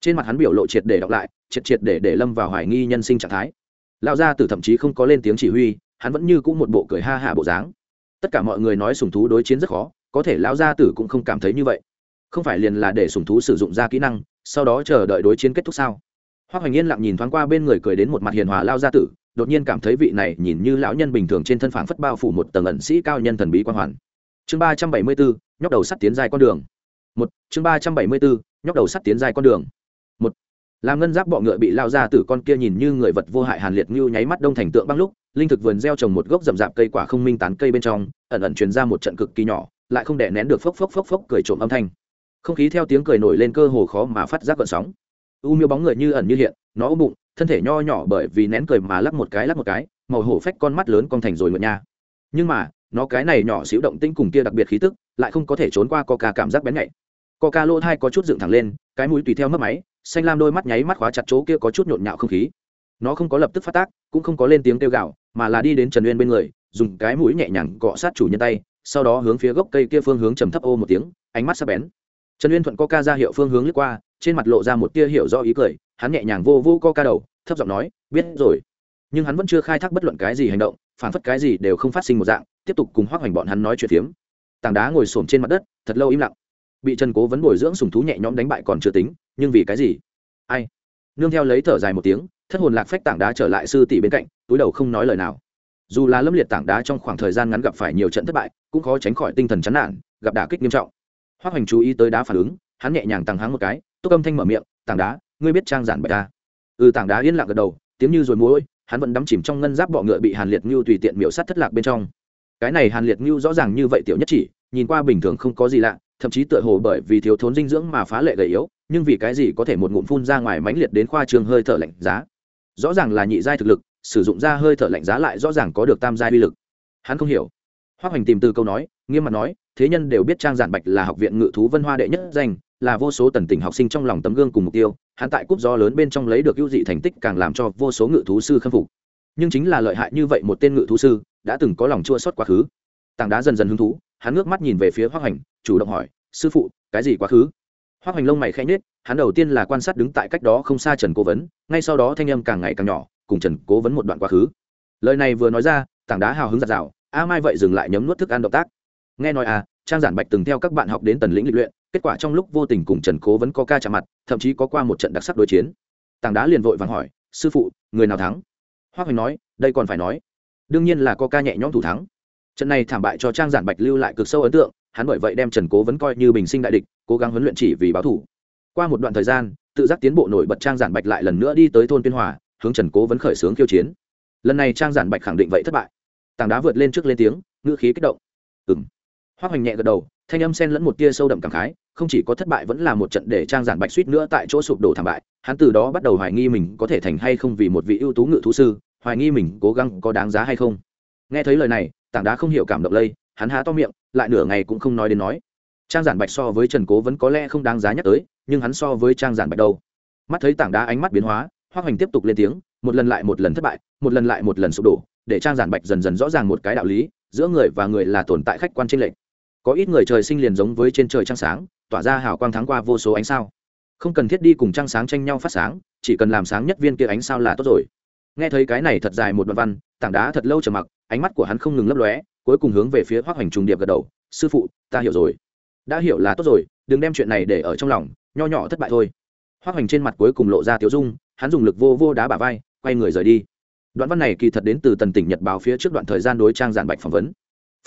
Trên mặt hắn biểu lộ triệt để đọc lại, triệt triệt để để lâm vào hoài nghi nhân sinh trạng thái. Lão gia tử thậm chí không có lên tiếng chỉ huy, hắn vẫn như cũ một bộ cười ha hả bộ dáng. Tất cả mọi người nói sùng thú đối chiến rất khó, có thể lão gia tử cũng không cảm thấy như vậy. Không phải liền là để sùng thú sử dụng ra kỹ năng, sau đó chờ đợi đối chiến kết thúc sao? Hoa hoành yên lặng nhìn thoáng qua bên người cười đến một mặt hiền hòa lao gia tử, đột nhiên cảm thấy vị này nhìn như lão nhân bình thường trên thân phản phất bao phủ một tầng ẩn sĩ cao nhân thần bí quan hoàn. Chương ba trăm bảy mươi bốn, nhóc đầu sắt tiến dài con đường. Một, chương ba trăm bảy mươi bốn, nhóc đầu sắt tiến dài con đường. Một, làm ngân giáp bọ ngựa bị lao ra từ con kia nhìn như người vật vô hại hàn liệt như nháy mắt đông thành tượng băng lúc, linh thực vườn gieo trồng một gốc rậm rạp cây quả không minh tán cây bên trong, ẩn ẩn truyền ra một trận cực kỳ nhỏ, lại không đè nén được phốc phốc phốc phốc cười trộm âm thanh. Không khí theo tiếng cười nổi lên cơ hồ khó mà phát giác gợn sóng u miêu bóng người như ẩn như hiện, nó ôm bụng, thân thể nho nhỏ bởi vì nén cười mà lắc một cái lắc một cái, màu hổ phách con mắt lớn con thành rồi ngựa nha. Nhưng mà, nó cái này nhỏ xíu động tĩnh cùng kia đặc biệt khí tức, lại không có thể trốn qua coca cảm giác bén nhạy. Coca lỗ thai có chút dựng thẳng lên, cái mũi tùy theo mất máy, xanh lam đôi mắt nháy mắt khóa chặt chỗ kia có chút nhộn nhạo không khí. Nó không có lập tức phát tác, cũng không có lên tiếng kêu gạo mà là đi đến trần uyên bên người, dùng cái mũi nhẹ nhàng cọ sát chủ nhân tay, sau đó hướng phía gốc cây kia phương hướng trầm thấp ô một tiếng, ánh mắt sắp bén. Trần uyên thuận coca ra hiệu phương hướng lướt qua trên mặt lộ ra một tia hiểu rõ ý cười, hắn nhẹ nhàng vô vô coca đầu, thấp giọng nói, biết rồi. Nhưng hắn vẫn chưa khai thác bất luận cái gì hành động, phản phất cái gì đều không phát sinh một dạng, tiếp tục cùng hoác hoành bọn hắn nói chuyện phiếm. Tảng đá ngồi xổm trên mặt đất, thật lâu im lặng. Bị trần cố vấn bồi dưỡng sùng thú nhẹ nhõm đánh bại còn chưa tính, nhưng vì cái gì? Ai? Nương theo lấy thở dài một tiếng, thất hồn lạc phách tảng đá trở lại sư tỷ bên cạnh, túi đầu không nói lời nào. Dù là lâm liệt tảng đá trong khoảng thời gian ngắn gặp phải nhiều trận thất bại, cũng khó tránh khỏi tinh thần chán nản, gặp đả kích nghiêm trọng. Hoác hoành chú ý tới đá phản ứng, hắn nhẹ nhàng tăng háng một cái túc âm thanh mở miệng, tảng đá, ngươi biết trang giản bạch ta? Ừ tảng đá yên lặng gật đầu, tiếng như rồi mũi hắn vẫn đắm chìm trong ngân giáp bọ ngựa bị hàn liệt ngưu tùy tiện miễu sát thất lạc bên trong. Cái này hàn liệt ngưu rõ ràng như vậy tiểu nhất chỉ, nhìn qua bình thường không có gì lạ, thậm chí tựa hồ bởi vì thiếu thốn dinh dưỡng mà phá lệ gầy yếu, nhưng vì cái gì có thể một ngụm phun ra ngoài mãnh liệt đến khoa trường hơi thở lạnh giá? Rõ ràng là nhị giai thực lực, sử dụng ra hơi thở lạnh giá lại rõ ràng có được tam giai uy lực. Hắn không hiểu. Hoác hoành tìm từ câu nói, nghiêm mặt nói, thế nhân đều biết trang giản bạch là học viện ngự thú vân hoa đệ nhất danh là vô số tần tỉnh học sinh trong lòng tấm gương cùng mục tiêu, hắn tại cúp gió lớn bên trong lấy được ưu dị thành tích càng làm cho vô số ngự thú sư khâm phục. Nhưng chính là lợi hại như vậy một tên ngự thú sư, đã từng có lòng chua sót quá khứ. Tảng đá dần dần hứng thú, hắn ngước mắt nhìn về phía hoác hành, chủ động hỏi, sư phụ, cái gì quá khứ? Hoác hành lông mày khẽ nhết hắn đầu tiên là quan sát đứng tại cách đó không xa trần cố vấn, ngay sau đó thanh âm càng ngày càng nhỏ, cùng trần cố vấn một đoạn quá khứ. Lời này vừa nói ra, tảng đá hào hứng giặt rào a mai vậy dừng lại nhấm nuốt thức ăn động tác. Nghe nói à trang giản bạch từng theo các bạn học đến tần lĩnh lịch luyện kết quả trong lúc vô tình cùng trần cố vẫn có ca chạm mặt, thậm chí có qua một trận đặc sắc đối chiến. Tàng đá liền vội vàng hỏi, sư phụ, người nào thắng? Hoa hoành nói, đây còn phải nói. Đương nhiên là có ca nhẹ nhõm thủ thắng. Trận này thảm bại cho trang giản bạch lưu lại cực sâu ấn tượng, hắn bởi vậy đem trần cố vẫn coi như bình sinh đại địch, cố gắng huấn luyện chỉ vì báo thủ. Qua một đoạn thời gian, tự giác tiến bộ nổi bật trang giản bạch lại lần nữa đi tới thôn tuyên hòa, hướng trần cố vẫn khởi xướng khiêu chiến. Lần này trang giản bạch khẳng định vậy thất bại. Tàng đá vượt lên trước lên tiếng, ngữ khí kích động. Ừ m hoa hoành nhẹ gật đầu, thanh âm sen lẫn một tia sâu đậm cảm khái không chỉ có thất bại vẫn là một trận để trang giản bạch suýt nữa tại chỗ sụp đổ thảm bại, hắn từ đó bắt đầu hoài nghi mình có thể thành hay không vì một vị ưu tú ngự thú sư, hoài nghi mình cố gắng có đáng giá hay không. Nghe thấy lời này, tảng đá không hiểu cảm động lây, hắn há to miệng, lại nửa ngày cũng không nói đến nói. Trang giản bạch so với trần cố vẫn có lẽ không đáng giá nhắc tới, nhưng hắn so với trang giản bạch đâu. Mắt thấy tảng đá ánh mắt biến hóa hoa hoành tiếp tục lên tiếng, một lần lại một lần thất bại, một lần lại một lần sụp đổ, để trang giản bạch dần dần rõ ràng một cái đạo lý, giữa người và người là tồn tại khách quan trên lệnh có ít người trời sinh liền giống với trên trời trăng sáng, tỏa ra hào quang thắng qua vô số ánh sao. Không cần thiết đi cùng trăng sáng tranh nhau phát sáng, chỉ cần làm sáng nhất viên kia ánh sao là tốt rồi. Nghe thấy cái này thật dài một đoạn văn, tảng đá thật lâu chờ mặc, ánh mắt của hắn không ngừng lấp lóe, cuối cùng hướng về phía hoác hoành trùng điệp gật đầu, sư phụ, ta hiểu rồi. Đã hiểu là tốt rồi, đừng đem chuyện này để ở trong lòng, nho nhỏ thất bại thôi. Hoác hoành trên mặt cuối cùng lộ ra tiểu dung, hắn dùng lực vô vô đá bả vai, quay người rời đi. Đoạn văn này kỳ thật đến từ tần tỉnh nhật báo phía trước đoạn thời gian đối trang giản bạch phỏng vấn.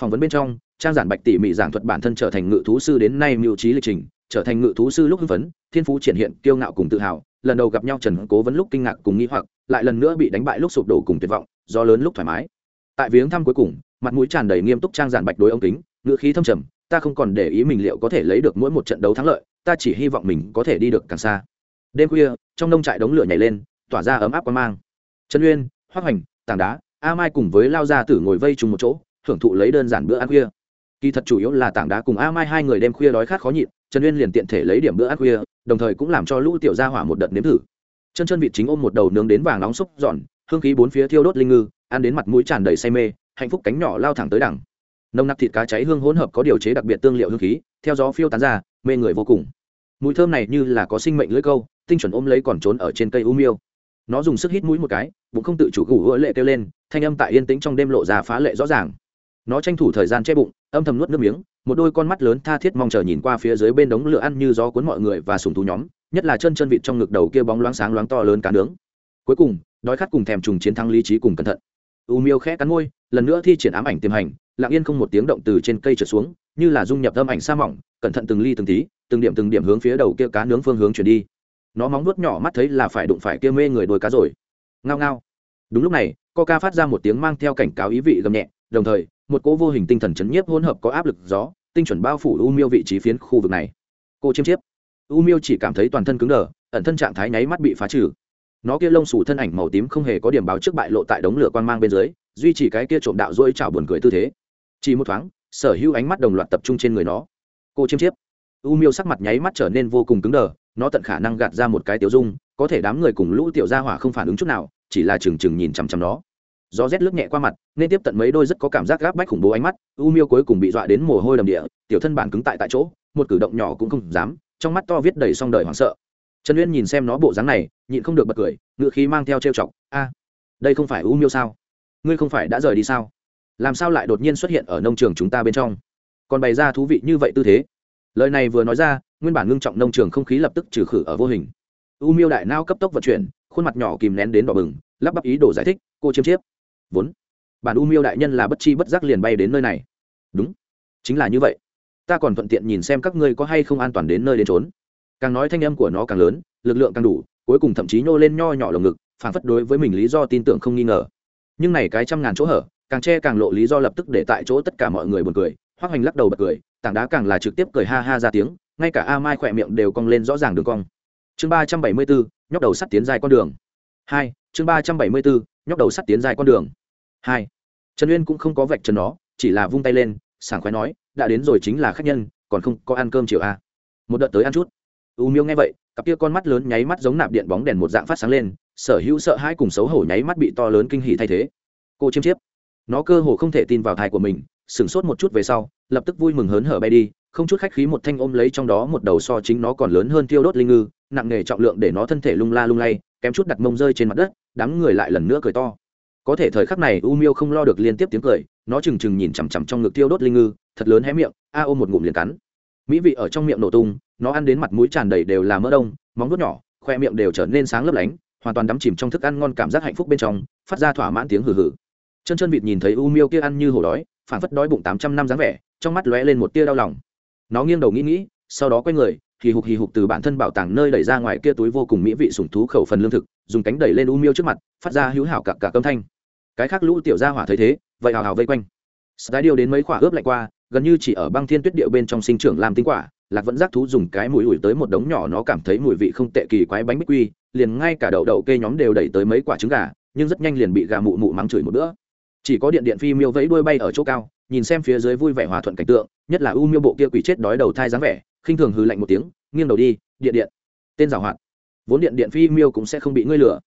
Phỏng vấn bên trong trang giản bạch tỉ mỉ giảng thuật bản thân trở thành ngự thú sư đến nay mưu trí lịch trình, trở thành ngự thú sư lúc hưng phấn, thiên phú triển hiện, kiêu ngạo cùng tự hào, lần đầu gặp nhau trần cố vấn lúc kinh ngạc cùng nghĩ hoặc, lại lần nữa bị đánh bại lúc sụp đổ cùng tuyệt vọng, do lớn lúc thoải mái. Tại viếng thăm cuối cùng, mặt mũi tràn đầy nghiêm túc trang giản bạch đối ông kính, ngữ khí thâm trầm, ta không còn để ý mình liệu có thể lấy được mỗi một trận đấu thắng lợi, ta chỉ hy vọng mình có thể đi được càng xa. Đêm khuya, trong nông trại đống lửa nhảy lên, tỏa ra ấm áp quan mang. Trần uyên hoác hoành, tảng đá, a mai cùng với lao gia tử ngồi vây chung một chỗ, hưởng thụ lấy đơn giản bữa ăn khuya kỳ thật chủ yếu là tảng đá cùng a mai hai người đêm khuya đói khát khó nhịn, trần uyên liền tiện thể lấy điểm bữa ăn khuya, đồng thời cũng làm cho lũ tiểu gia hỏa một đợt nếm thử. Chân chân vịt chính ôm một đầu nướng đến vàng nóng xúc giòn, hương khí bốn phía thiêu đốt linh ngư, ăn đến mặt mũi tràn đầy say mê, hạnh phúc cánh nhỏ lao thẳng tới đẳng nồng nặc thịt cá cháy hương hỗn hợp có điều chế đặc biệt tương liệu hương khí, theo gió phiêu tán ra, mê người vô cùng. Mùi thơm này như là có sinh mệnh lưỡi câu, tinh chuẩn ôm lấy còn trốn ở trên cây u miêu. Nó dùng sức hít mũi một cái, bụng không tự chủ gù hứa lệ kêu lên, thanh âm tại yên tĩnh trong đêm lộ ra phá lệ rõ ràng nó tranh thủ thời gian che bụng, âm thầm nuốt nước miếng, một đôi con mắt lớn tha thiết mong chờ nhìn qua phía dưới bên đống lửa ăn như gió cuốn mọi người và sùng thú nhóm, nhất là chân chân vịt trong ngực đầu kia bóng loáng sáng loáng to lớn cá nướng. Cuối cùng, đói khát cùng thèm trùng chiến thắng lý trí cùng cẩn thận. U miêu khẽ cắn môi, lần nữa thi triển ám ảnh tiềm hành, lặng yên không một tiếng động từ trên cây trở xuống, như là dung nhập âm ảnh sa mỏng, cẩn thận từng ly từng tí, từng điểm từng điểm hướng phía đầu kia cá nướng phương hướng chuyển đi. Nó móng nuốt nhỏ mắt thấy là phải đụng phải kia mê người đôi cá rồi. Ngao ngao. Đúng lúc này, coca phát ra một tiếng mang theo cảnh cáo ý vị gầm nhẹ, đồng thời một cỗ vô hình tinh thần chấn nhiếp hỗn hợp có áp lực gió, tinh chuẩn bao phủ u miêu vị trí phiến khu vực này. Cô chiêm chiếp. U miêu chỉ cảm thấy toàn thân cứng đờ, ẩn thân trạng thái nháy mắt bị phá trừ. Nó kia lông xù thân ảnh màu tím không hề có điểm báo trước bại lộ tại đống lửa quang mang bên dưới, duy trì cái kia trộm đạo dỗi chảo buồn cười tư thế. Chỉ một thoáng, sở hữu ánh mắt đồng loạt tập trung trên người nó. Cô chiêm chiếp. U miêu sắc mặt nháy mắt trở nên vô cùng cứng đờ, nó tận khả năng gạt ra một cái tiểu dung, có thể đám người cùng lũ tiểu gia hỏa không phản ứng chút nào, chỉ là chừng chừng nhìn chằm chằm nó gió rét lướt nhẹ qua mặt, nên tiếp tận mấy đôi rất có cảm giác gáp bách khủng bố ánh mắt, u miêu cuối cùng bị dọa đến mồ hôi đầm địa, tiểu thân bản cứng tại tại chỗ, một cử động nhỏ cũng không dám, trong mắt to viết đầy song đời hoảng sợ. Trần uyên nhìn xem nó bộ dáng này, nhịn không được bật cười, ngựa khí mang theo trêu chọc, a, đây không phải u miêu sao? Ngươi không phải đã rời đi sao? Làm sao lại đột nhiên xuất hiện ở nông trường chúng ta bên trong? Còn bày ra thú vị như vậy tư thế. Lời này vừa nói ra, nguyên bản ngưng trọng nông trường không khí lập tức trừ khử ở vô hình. U miêu đại nao cấp tốc vận chuyển, khuôn mặt nhỏ kìm nén đến đỏ bừng, lắp bắp ý đồ giải thích, cô chiêm chiếp vốn. Bản u miêu đại nhân là bất chi bất giác liền bay đến nơi này. Đúng, chính là như vậy. Ta còn thuận tiện nhìn xem các ngươi có hay không an toàn đến nơi đến trốn càng nói thanh âm của nó càng lớn, lực lượng càng đủ, cuối cùng thậm chí nhô lên nho nhỏ lồng ngực, phản phất đối với mình lý do tin tưởng không nghi ngờ. Nhưng này cái trăm ngàn chỗ hở, càng che càng lộ lý do lập tức để tại chỗ tất cả mọi người buồn cười hoác hoành lắc đầu bật cười, tảng đá càng là trực tiếp cười ha ha ra tiếng, ngay cả a mai khỏe miệng đều cong lên rõ ràng đường cong. Chương ba trăm bảy mươi bốn nhóc đầu sắt tiến dài con đường. Hai, chương ba trăm bảy mươi bốn nhóc đầu sắt tiến dài con đường hai. Trần uyên cũng không có vạch trần nó, chỉ là vung tay lên, sảng khoái nói, đã đến rồi chính là khách nhân, còn không có ăn cơm chiều a à. một đợt tới ăn chút. U miêu nghe vậy, cặp kia con mắt lớn nháy mắt giống nạp điện bóng đèn một dạng phát sáng lên, sở hữu sợ hãi cùng xấu hổ nháy mắt bị to lớn kinh hỉ thay thế. Cô chiêm chiếp. Nó cơ hồ không thể tin vào thai của mình, sửng sốt một chút về sau, lập tức vui mừng hớn hở bay đi, không chút khách khí một thanh ôm lấy trong đó một đầu so chính nó còn lớn hơn tiêu đốt linh ngư, nặng nề trọng lượng để nó thân thể lung la lung lay, kém chút đặt mông rơi trên mặt đất, đám người lại lần nữa cười to có thể thời khắc này u miêu không lo được liên tiếp tiếng cười, nó trừng trừng nhìn chằm chằm trong ngực tiêu đốt linh ngư, thật lớn hé miệng, a ôm một ngụm liền cắn. Mỹ vị ở trong miệng nổ tung, nó ăn đến mặt mũi tràn đầy đều là mỡ đông, móng vuốt nhỏ, khoe miệng đều trở nên sáng lấp lánh, hoàn toàn đắm chìm trong thức ăn ngon cảm giác hạnh phúc bên trong, phát ra thỏa mãn tiếng hừ hừ. Chân chân vịt nhìn thấy u miêu kia ăn như hổ đói phản phất đói bụng tám trăm năm dáng vẻ, trong mắt lóe lên một tia đau lòng. Nó nghiêng đầu nghĩ nghĩ, sau đó quay người, hì hục hì hục từ bản thân bảo tàng nơi đẩy ra ngoài kia túi vô cùng mỹ vị sủng thú khẩu phần lương thực, dùng cánh đẩy lên u miêu trước mặt, phát ra hữu hảo cả cả câm thanh cái khác lũ tiểu gia hỏa thấy thế, vậy hào hào vây quanh. Sái điều đến mấy quả ướp lạnh qua, gần như chỉ ở băng thiên tuyết điệu bên trong sinh trưởng làm tinh quả, lạc vẫn giác thú dùng cái mùi ủi tới một đống nhỏ nó cảm thấy mùi vị không tệ kỳ quái bánh bích quy, liền ngay cả đậu đậu cây nhóm đều đẩy tới mấy quả trứng gà, nhưng rất nhanh liền bị gà mụ mụ mắng chửi một bữa. Chỉ có điện điện phi miêu vẫy đuôi bay ở chỗ cao, nhìn xem phía dưới vui vẻ hòa thuận cảnh tượng, nhất là u miêu bộ kia quỷ chết đói đầu thai dáng vẻ, khinh thường hư lạnh một tiếng, nghiêng đầu đi, điện điện. Tên giảo hoạt. Vốn điện điện phi miêu cũng sẽ không bị ngươi lừa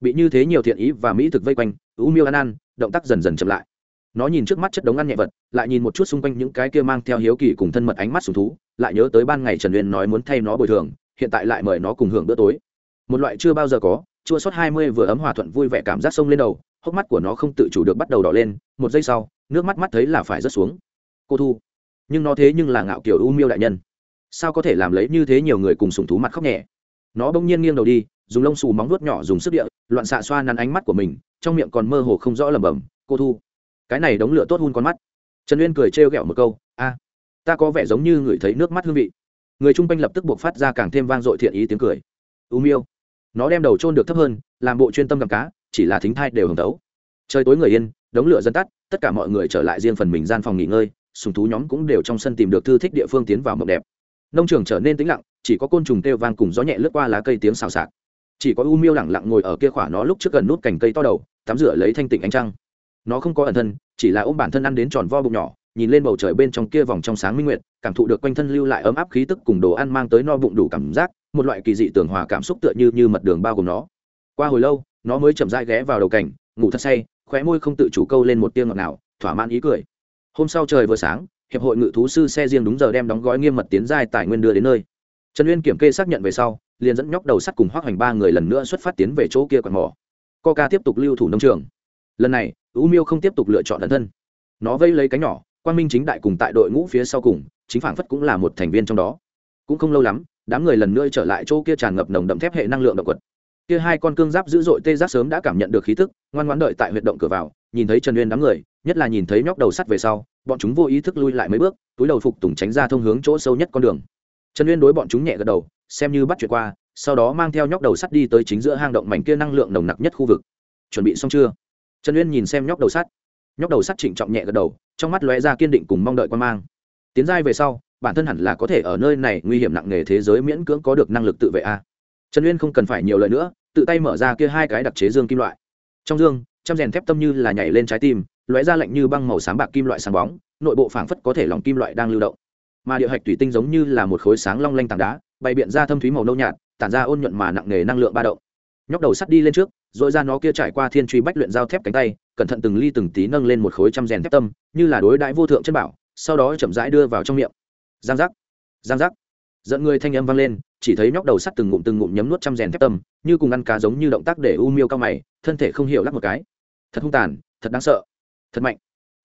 bị như thế nhiều thiện ý và mỹ thực vây quanh u miêu ăn ăn, động tác dần dần chậm lại. Nó nhìn trước mắt chất đống ăn nhẹ vật, lại nhìn một chút xung quanh những cái kia mang theo hiếu kỳ cùng thân mật ánh mắt sùng thú, lại nhớ tới ban ngày trần uyên nói muốn thay nó bồi thường, hiện tại lại mời nó cùng hưởng bữa tối. Một loại chưa bao giờ có, chua sót hai mươi vừa ấm hòa thuận vui vẻ cảm giác sông lên đầu, hốc mắt của nó không tự chủ được bắt đầu đỏ lên, một giây sau, nước mắt mắt thấy là phải rớt xuống. Cô thu, nhưng nó thế nhưng là ngạo kiểu u miêu đại nhân. Sao có thể làm lấy như thế nhiều người cùng sùng thú mặt khóc nhẹ? Nó bỗng nhiên nghiêng đầu đi, dùng lông xù móng vuốt nhỏ dùng sức địa, loạn xạ xoa nắn ánh mắt của mình, trong miệng còn mơ hồ không rõ lẩm bẩm, cô thu, cái này đống lửa tốt hun con mắt. Trần uyên cười trêu ghẹo một câu, a, ta có vẻ giống như người thấy nước mắt hương vị. Người chung quanh lập tức buộc phát ra càng thêm vang dội thiện ý tiếng cười. U miêu, nó đem đầu trôn được thấp hơn, làm bộ chuyên tâm cầm cá, chỉ là thính thai đều hưởng tấu trời tối người yên, đống lửa dần tắt, tất cả mọi người trở lại riêng phần mình gian phòng nghỉ ngơi, sùng thú nhóm cũng đều trong sân tìm được thư thích địa phương tiến vào mộng đẹp nông trường trở nên tĩnh lặng chỉ có côn trùng kêu vang cùng gió nhẹ lướt qua lá cây tiếng xào xạc. Chỉ có u miêu lẳng lặng ngồi ở kia khỏa nó lúc trước gần nút cành cây to đầu tắm rửa lấy thanh tịnh ánh trăng. Nó không có ẩn thân chỉ là ôm bản thân ăn đến tròn vo bụng nhỏ nhìn lên bầu trời bên trong kia vòng trong sáng minh nguyện, cảm thụ được quanh thân lưu lại ấm áp khí tức cùng đồ ăn mang tới no bụng đủ cảm giác một loại kỳ dị tưởng hòa cảm xúc tựa như như mật đường bao gồm nó. Qua hồi lâu nó mới chậm rãi ghé vào đầu cảnh ngủ thật say khóe môi không tự chủ câu lên một tiếng ngọt nào thỏa mãn ý cười. Hôm sau trời vừa sáng hiệp hội ngự thú sư xe riêng đúng giờ đem đóng gói nghiêm mật tiến giai tài nguyên đưa đến nơi. Trần uyên kiểm kê xác nhận về sau, liền dẫn nhóc đầu sắt cùng hoác hoành ba người lần nữa xuất phát tiến về chỗ kia quạt mỏ. Coca tiếp tục lưu thủ nông trường. Lần này u miêu không tiếp tục lựa chọn ẩn thân. Nó vây lấy cánh nhỏ quan minh chính đại cùng tại đội ngũ phía sau cùng, chính phản phất cũng là một thành viên trong đó. Cũng không lâu lắm, đám người lần nữa trở lại chỗ kia tràn ngập nồng đậm thép hệ năng lượng động quật. Kia hai con cương giáp dữ dội tê giác sớm đã cảm nhận được khí tức, ngoan ngoãn đợi tại huyệt động cửa vào, nhìn thấy trần uyên đám người nhất là nhìn thấy nhóc đầu sắt về sau, bọn chúng vô ý thức lui lại mấy bước, túi đầu phục tùng tránh ra thông hướng chỗ sâu nhất con đường. Trần uyên đối bọn chúng nhẹ gật đầu, xem như bắt chuyện qua, sau đó mang theo nhóc đầu sắt đi tới chính giữa hang động mảnh kia năng lượng nồng nặc nhất khu vực. Chuẩn bị xong chưa? Trần uyên nhìn xem nhóc đầu sắt. Nhóc đầu sắt trịnh trọng nhẹ gật đầu, trong mắt lóe ra kiên định cùng mong đợi quan mang. Tiến giai về sau, bản thân hẳn là có thể ở nơi này nguy hiểm nặng nề thế giới miễn cưỡng có được năng lực tự vệ a. Trần uyên không cần phải nhiều lời nữa, tự tay mở ra kia hai cái đặc chế dương kim loại. Trong dương, trăm rèn thép tâm như là nhảy lên trái tim lóe ra lạnh như băng màu sáng bạc kim loại sáng bóng, nội bộ phảng phất có thể lòng kim loại đang lưu động. Mà địa hạch thủy tinh giống như là một khối sáng long lanh tảng đá, bày biện ra thâm thúy màu nâu nhạt, tản ra ôn nhuận mà nặng nề năng lượng ba động. Nhóc đầu sắt đi lên trước, rồi ra nó kia trải qua thiên truy bách luyện giao thép cánh tay, cẩn thận từng ly từng tí nâng lên một khối trăm rèn thép tâm, như là đối đãi vô thượng chân bảo, sau đó chậm rãi đưa vào trong miệng. Giang giác giang giác. Dẫn người thanh âm vang lên, chỉ thấy nhóc đầu sắt từng ngụm từng ngụm nhấm nuốt trăm rèn thép tâm, như cùng ăn cá giống như động tác để u miêu cao mày, thân thể không hiểu lắc một cái. Thật hung tàn, thật đáng sợ thật mạnh.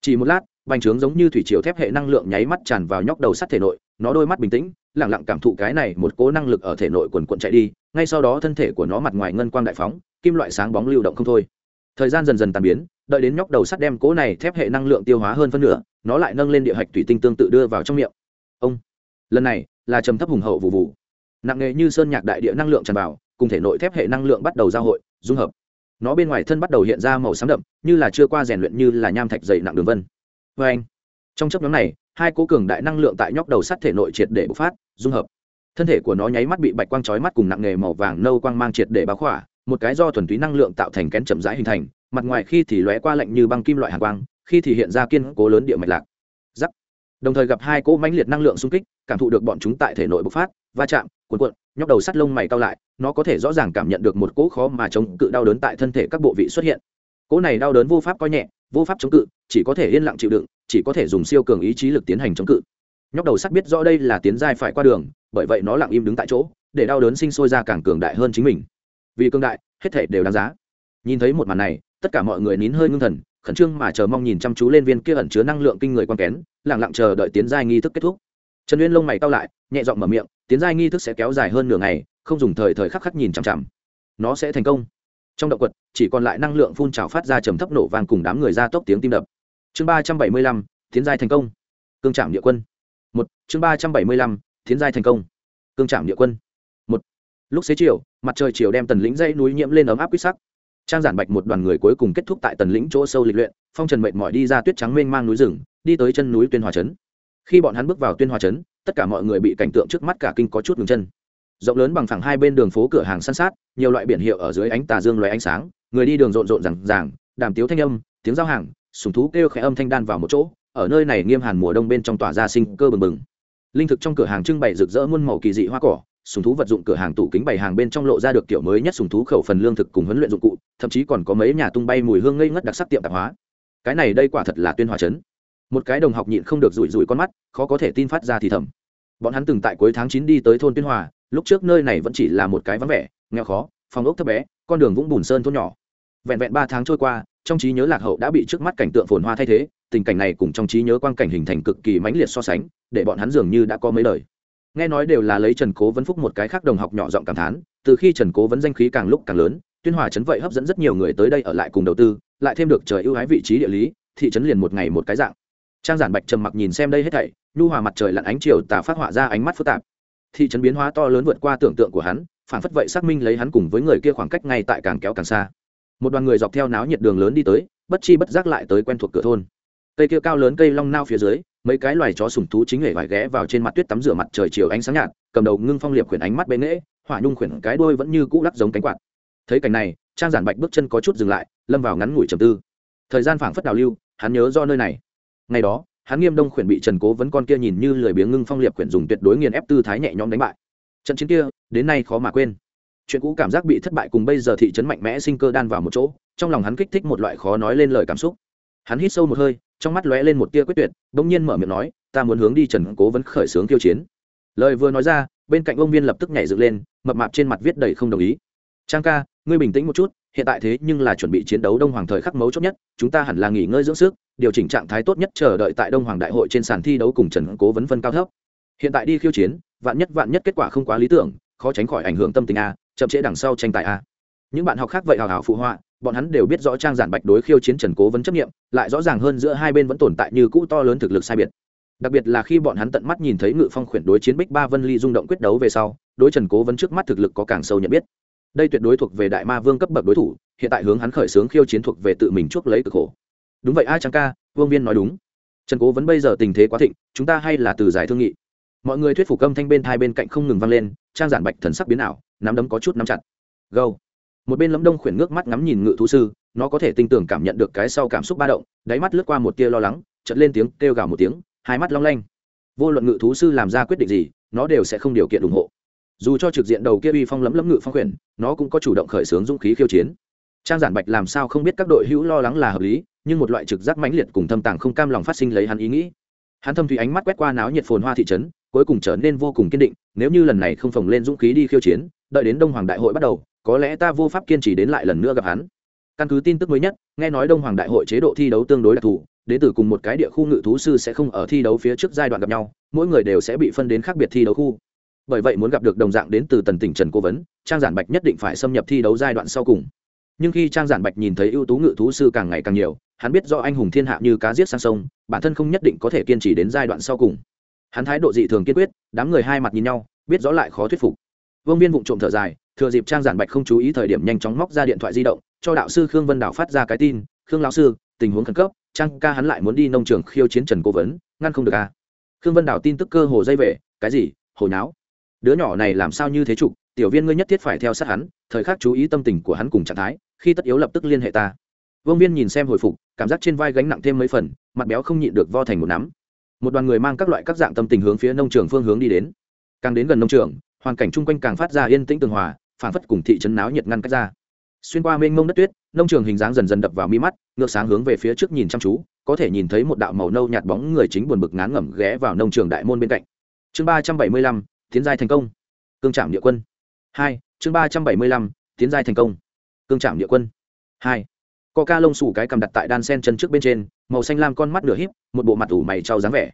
Chỉ một lát, bành trướng giống như thủy chiều thép hệ năng lượng nháy mắt tràn vào nhóc đầu sắt thể nội, nó đôi mắt bình tĩnh lẳng lặng cảm thụ cái này một cố năng lực ở thể nội quần quận chạy đi, ngay sau đó thân thể của nó mặt ngoài ngân quang đại phóng, kim loại sáng bóng lưu động không thôi. Thời gian dần dần tàn biến, đợi đến nhóc đầu sắt đem cố này thép hệ năng lượng tiêu hóa hơn phân nửa, nó lại nâng lên địa hạch thủy tinh tương tự đưa vào trong miệng. Ông, lần này là trầm thấp hùng hậu vụ vụ. Nặng nghề như sơn nhạc đại địa năng lượng tràn vào, cùng thể nội thép hệ năng lượng bắt đầu giao hội, dung hợp nó bên ngoài thân bắt đầu hiện ra màu sáng đậm, như là chưa qua rèn luyện như là nham thạch dày nặng đường vân. Vê anh, trong chấp nhóm này, hai cố cường đại năng lượng tại nhóc đầu sắt thể nội triệt để bộc phát, dung hợp. Thân thể của nó nháy mắt bị bạch quang chói mắt cùng nặng nghề màu vàng nâu quang mang triệt để báo khỏa, một cái do thuần túy năng lượng tạo thành kén chậm rãi hình thành, mặt ngoài khi thì lóe qua lạnh như băng kim loại hàn quang, khi thì hiện ra kiên cố lớn địa mạch lạc. Giắc. Đồng thời gặp hai cỗ mãnh liệt năng lượng xung kích, cảm thụ được bọn chúng tại thể nội bộc phát, va chạm, cuộn cuộn nhóc đầu sắt lông mày cao lại, nó có thể rõ ràng cảm nhận được một cỗ khó mà chống cự đau đớn tại thân thể các bộ vị xuất hiện. Cỗ này đau đớn vô pháp coi nhẹ, vô pháp chống cự, chỉ có thể yên lặng chịu đựng, chỉ có thể dùng siêu cường ý chí lực tiến hành chống cự. Nhóc đầu sắt biết rõ đây là tiến giai phải qua đường, bởi vậy nó lặng im đứng tại chỗ, để đau đớn sinh sôi ra càng cường đại hơn chính mình. Vì cường đại, hết thể đều đáng giá. Nhìn thấy một màn này, tất cả mọi người nín hơi ngưng thần, khẩn trương mà chờ mong nhìn chăm chú lên viên kia ẩn chứa năng lượng kinh người quan kén lẳng lặng chờ đợi tiến giai nghi thức kết thúc. Trần uyên lông mày cao lại, nhẹ giọng mở miệng tiến giai nghi thức sẽ kéo dài hơn nửa ngày, không dùng thời thời khắc khắc nhìn chằm chằm. Nó sẽ thành công. Trong động quật, chỉ còn lại năng lượng phun trào phát ra trầm thấp nổ vang cùng đám người ra tốc tiếng tim đập. Chương ba trăm bảy mươi lăm, tiến giai thành công. Cương trạm địa quân. Một, chương ba trăm bảy mươi lăm, tiến giai thành công. Cương trạm địa quân. Một, lúc xế chiều, mặt trời chiều đem tần lĩnh dây núi nhiễm lên ấm áp quýt sắc. Trang giản bạch một đoàn người cuối cùng kết thúc tại tần lĩnh chỗ sâu lịch luyện, phong trần mệt mỏi đi ra tuyết trắng mênh mang núi rừng, đi tới chân núi tuyên hòa trấn. Khi bọn hắn bước vào tuyên hòa trấn tất cả mọi người bị cảnh tượng trước mắt cả kinh có chút ngừng chân. Rộng lớn bằng phẳng hai bên đường phố cửa hàng săn sát, nhiều loại biển hiệu ở dưới ánh tà dương loé ánh sáng, người đi đường rộn rộn rằng ràng, đàm tiếu thanh âm, tiếng giao hàng, sùng thú kêu khẽ âm thanh đan vào một chỗ, ở nơi này nghiêm hàn mùa đông bên trong tỏa ra sinh cơ bừng bừng. Linh thực trong cửa hàng trưng bày rực rỡ muôn màu kỳ dị hoa cỏ, sùng thú vật dụng cửa hàng tủ kính bày hàng bên trong lộ ra được kiểu mới nhất sùng thú khẩu phần lương thực cùng huấn luyện dụng cụ, thậm chí còn có mấy nhà tung bay mùi hương ngây ngất đặc sắc tiệm tạp hóa. Cái này đây quả thật là tuyên hòa chấn một cái đồng học nhịn không được rủi rủi con mắt, khó có thể tin phát ra thì thầm. Bọn hắn từng tại cuối tháng chín đi tới thôn tuyên hòa, lúc trước nơi này vẫn chỉ là một cái vắng vẻ, nghèo khó, phòng ốc thấp bé, con đường vũng bùn sơn thôn nhỏ. Vẹn vẹn ba tháng trôi qua, trong trí nhớ lạc hậu đã bị trước mắt cảnh tượng phồn hoa thay thế, tình cảnh này cùng trong trí nhớ quang cảnh hình thành cực kỳ mãnh liệt so sánh, để bọn hắn dường như đã có mấy đời nghe nói đều là lấy trần cố vấn phúc một cái khác đồng học nhỏ giọng cảm thán, từ khi trần cố vấn danh khí càng lúc càng lớn, tuyên hòa trấn vậy hấp dẫn rất nhiều người tới đây ở lại cùng đầu tư, lại thêm được trời ưu ái vị trí địa lý, thị trấn liền một ngày một cái dạng trang giản bạch trầm mặc nhìn xem đây hết thảy, nhu hòa mặt trời lặn ánh chiều tà phát họa ra ánh mắt phức tạp. Thị trấn biến hóa to lớn vượt qua tưởng tượng của hắn phản phất vậy xác minh lấy hắn cùng với người kia khoảng cách ngay tại càng kéo càng xa. Một đoàn người dọc theo náo nhiệt đường lớn đi tới, bất chi bất giác lại tới quen thuộc cửa thôn. Cây kia cao lớn cây long nao phía dưới, mấy cái loài chó sùng thú chính hề vải ghé vào trên mặt tuyết tắm rửa mặt trời chiều ánh sáng nhạt, cầm đầu ngưng phong liệp khuyển ánh mắt bên nghễ, hỏa nhung khuyển cái đuôi vẫn như cũ lắc giống cánh quạt. Thấy cảnh này, trang giản bạch bước chân có chút dừng lại, lâm vào ngắn ngủi trầm tư. Thời gian phảng phất đào lưu, hắn nhớ do nơi này ngày đó, hắn nghiêm đông khuyển bị trần cố vấn con kia nhìn như lười biếng ngưng phong liệp khuyển dùng tuyệt đối nghiền ép tư thái nhẹ nhõm đánh bại. Trận chiến kia, đến nay khó mà quên. Chuyện cũ cảm giác bị thất bại cùng bây giờ thị trấn mạnh mẽ sinh cơ đan vào một chỗ, trong lòng hắn kích thích một loại khó nói lên lời cảm xúc. Hắn hít sâu một hơi, trong mắt lóe lên một tia quyết tuyệt, bỗng nhiên mở miệng nói, ta muốn hướng đi trần cố vấn khởi xướng tiêu chiến. Lời vừa nói ra, bên cạnh ông viên lập tức nhảy dựng lên, mập mạp trên mặt viết đầy không đồng ý. Trang ca ngươi bình tĩnh một chút, hiện tại thế nhưng là chuẩn bị chiến đấu đông hoàng thời khắc mấu chốt nhất, chúng ta hẳn là nghỉ ngơi dưỡng sức, điều chỉnh trạng thái tốt nhất, chờ đợi tại đông hoàng đại hội trên sàn thi đấu cùng trần cố vấn phân cao thấp. Hiện tại đi khiêu chiến, vạn nhất vạn nhất kết quả không quá lý tưởng, khó tránh khỏi ảnh hưởng tâm tình a, chậm trễ đằng sau tranh tài a. Những bạn học khác vậy hào hào phụ họa, bọn hắn đều biết rõ trang giản bạch đối khiêu chiến trần cố vấn chấp nghiệm lại rõ ràng hơn giữa hai bên vẫn tồn tại như cũ to lớn thực lực sai biệt. Đặc biệt là khi bọn hắn tận mắt nhìn thấy ngự phong khuyển đối chiến bích ba vân ly rung động quyết đấu về sau, đối trần cố vấn trước mắt thực lực có càng sâu nhận biết đây tuyệt đối thuộc về đại ma vương cấp bậc đối thủ, hiện tại hướng hắn khởi xướng khiêu chiến thuộc về tự mình chuốc lấy cực khổ. Đúng vậy ai trang ca, vương viên nói đúng. Trần cố vấn bây giờ tình thế quá thịnh, chúng ta hay là từ giải thương nghị. Mọi người thuyết phục âm thanh bên thai bên cạnh không ngừng vang lên, trang giản bạch thần sắc biến ảo, nắm đấm có chút nắm chặt. Gâu một bên lấm đông khuyển ngước mắt ngắm nhìn ngự thú sư, nó có thể tinh tưởng cảm nhận được cái sau cảm xúc ba động, đáy mắt lướt qua một tia lo lắng chật lên tiếng kêu gào một tiếng, hai mắt long lanh. Vô luận ngự thú sư làm ra quyết định gì, nó đều sẽ không điều kiện ủng hộ dù cho trực diện đầu kia uy phong lấm lấm ngự phong quyền, nó cũng có chủ động khởi xướng dũng khí khiêu chiến. Trang giản bạch làm sao không biết các đội hữu lo lắng là hợp lý nhưng một loại trực giác mãnh liệt cùng thâm tàng không cam lòng phát sinh lấy hắn ý nghĩ. Hắn thâm thủy ánh mắt quét qua náo nhiệt phồn hoa thị trấn cuối cùng trở nên vô cùng kiên định nếu như lần này không phồng lên dũng khí đi khiêu chiến đợi đến đông hoàng đại hội bắt đầu có lẽ ta vô pháp kiên trì đến lại lần nữa gặp hắn. Căn cứ tin tức mới nhất nghe nói đông hoàng đại hội chế độ thi đấu tương đối đặc thù đến từ cùng một cái địa khu ngự thú sư sẽ không ở thi đấu phía trước giai đoạn gặp nhau mỗi người đều sẽ bị phân đến khác biệt thi đấu khu bởi vậy muốn gặp được đồng dạng đến từ tần tỉnh trần cố vấn, trang giản bạch nhất định phải xâm nhập thi đấu giai đoạn sau cùng. Nhưng khi trang giản bạch nhìn thấy ưu tú ngự thú sư càng ngày càng nhiều, hắn biết do anh hùng thiên hạ như cá giết sang sông, bản thân không nhất định có thể kiên trì đến giai đoạn sau cùng. Hắn thái độ dị thường kiên quyết, đám người hai mặt nhìn nhau, biết rõ lại khó thuyết phục. Vương viên vụng trộm thở dài, thừa dịp trang giản bạch không chú ý thời điểm nhanh chóng móc ra điện thoại di động, cho đạo sư khương vân đảo phát ra cái tin, khương lão sư, tình huống khẩn cấp, trang ca hắn lại muốn đi nông trường khiêu chiến trần cố vấn, ngăn không được à? Khương vân đảo tin tức cơ hồ dây về, cái gì? Hồi náo đứa nhỏ này làm sao như thế trục tiểu viên ngươi nhất thiết phải theo sát hắn, thời khắc chú ý tâm tình của hắn cùng trạng thái, khi tất yếu lập tức liên hệ ta. Vương viên nhìn xem hồi phục, cảm giác trên vai gánh nặng thêm mấy phần, mặt béo không nhịn được vo thành một nắm. Một đoàn người mang các loại các dạng tâm tình hướng phía nông trường phương hướng đi đến. Càng đến gần nông trường, hoàn cảnh chung quanh càng phát ra yên tĩnh tường hòa phản phất cùng thị trấn náo nhiệt ngăn cách ra. Xuyên qua mênh mông đất tuyết, nông trường hình dáng dần dần đập vào mi mắt, ngược sáng hướng về phía trước nhìn chăm chú, có thể nhìn thấy một đạo màu nâu nhạt bóng người chính buồn bực ngán ngẩm ghé vào nông trường đại môn bên cạnh. Chương ba trăm bảy mươi lăm tiến giai thành công. Cương trạm địa quân. Hai, chương ba trăm bảy mươi lăm, tiến giai thành công. Cương trạm địa quân. Hai co ca lông sủ cái cầm đặt tại đan sen chân trước bên trên, màu xanh lam con mắt nửa híp, một bộ mặt ủ mày trao dáng vẻ.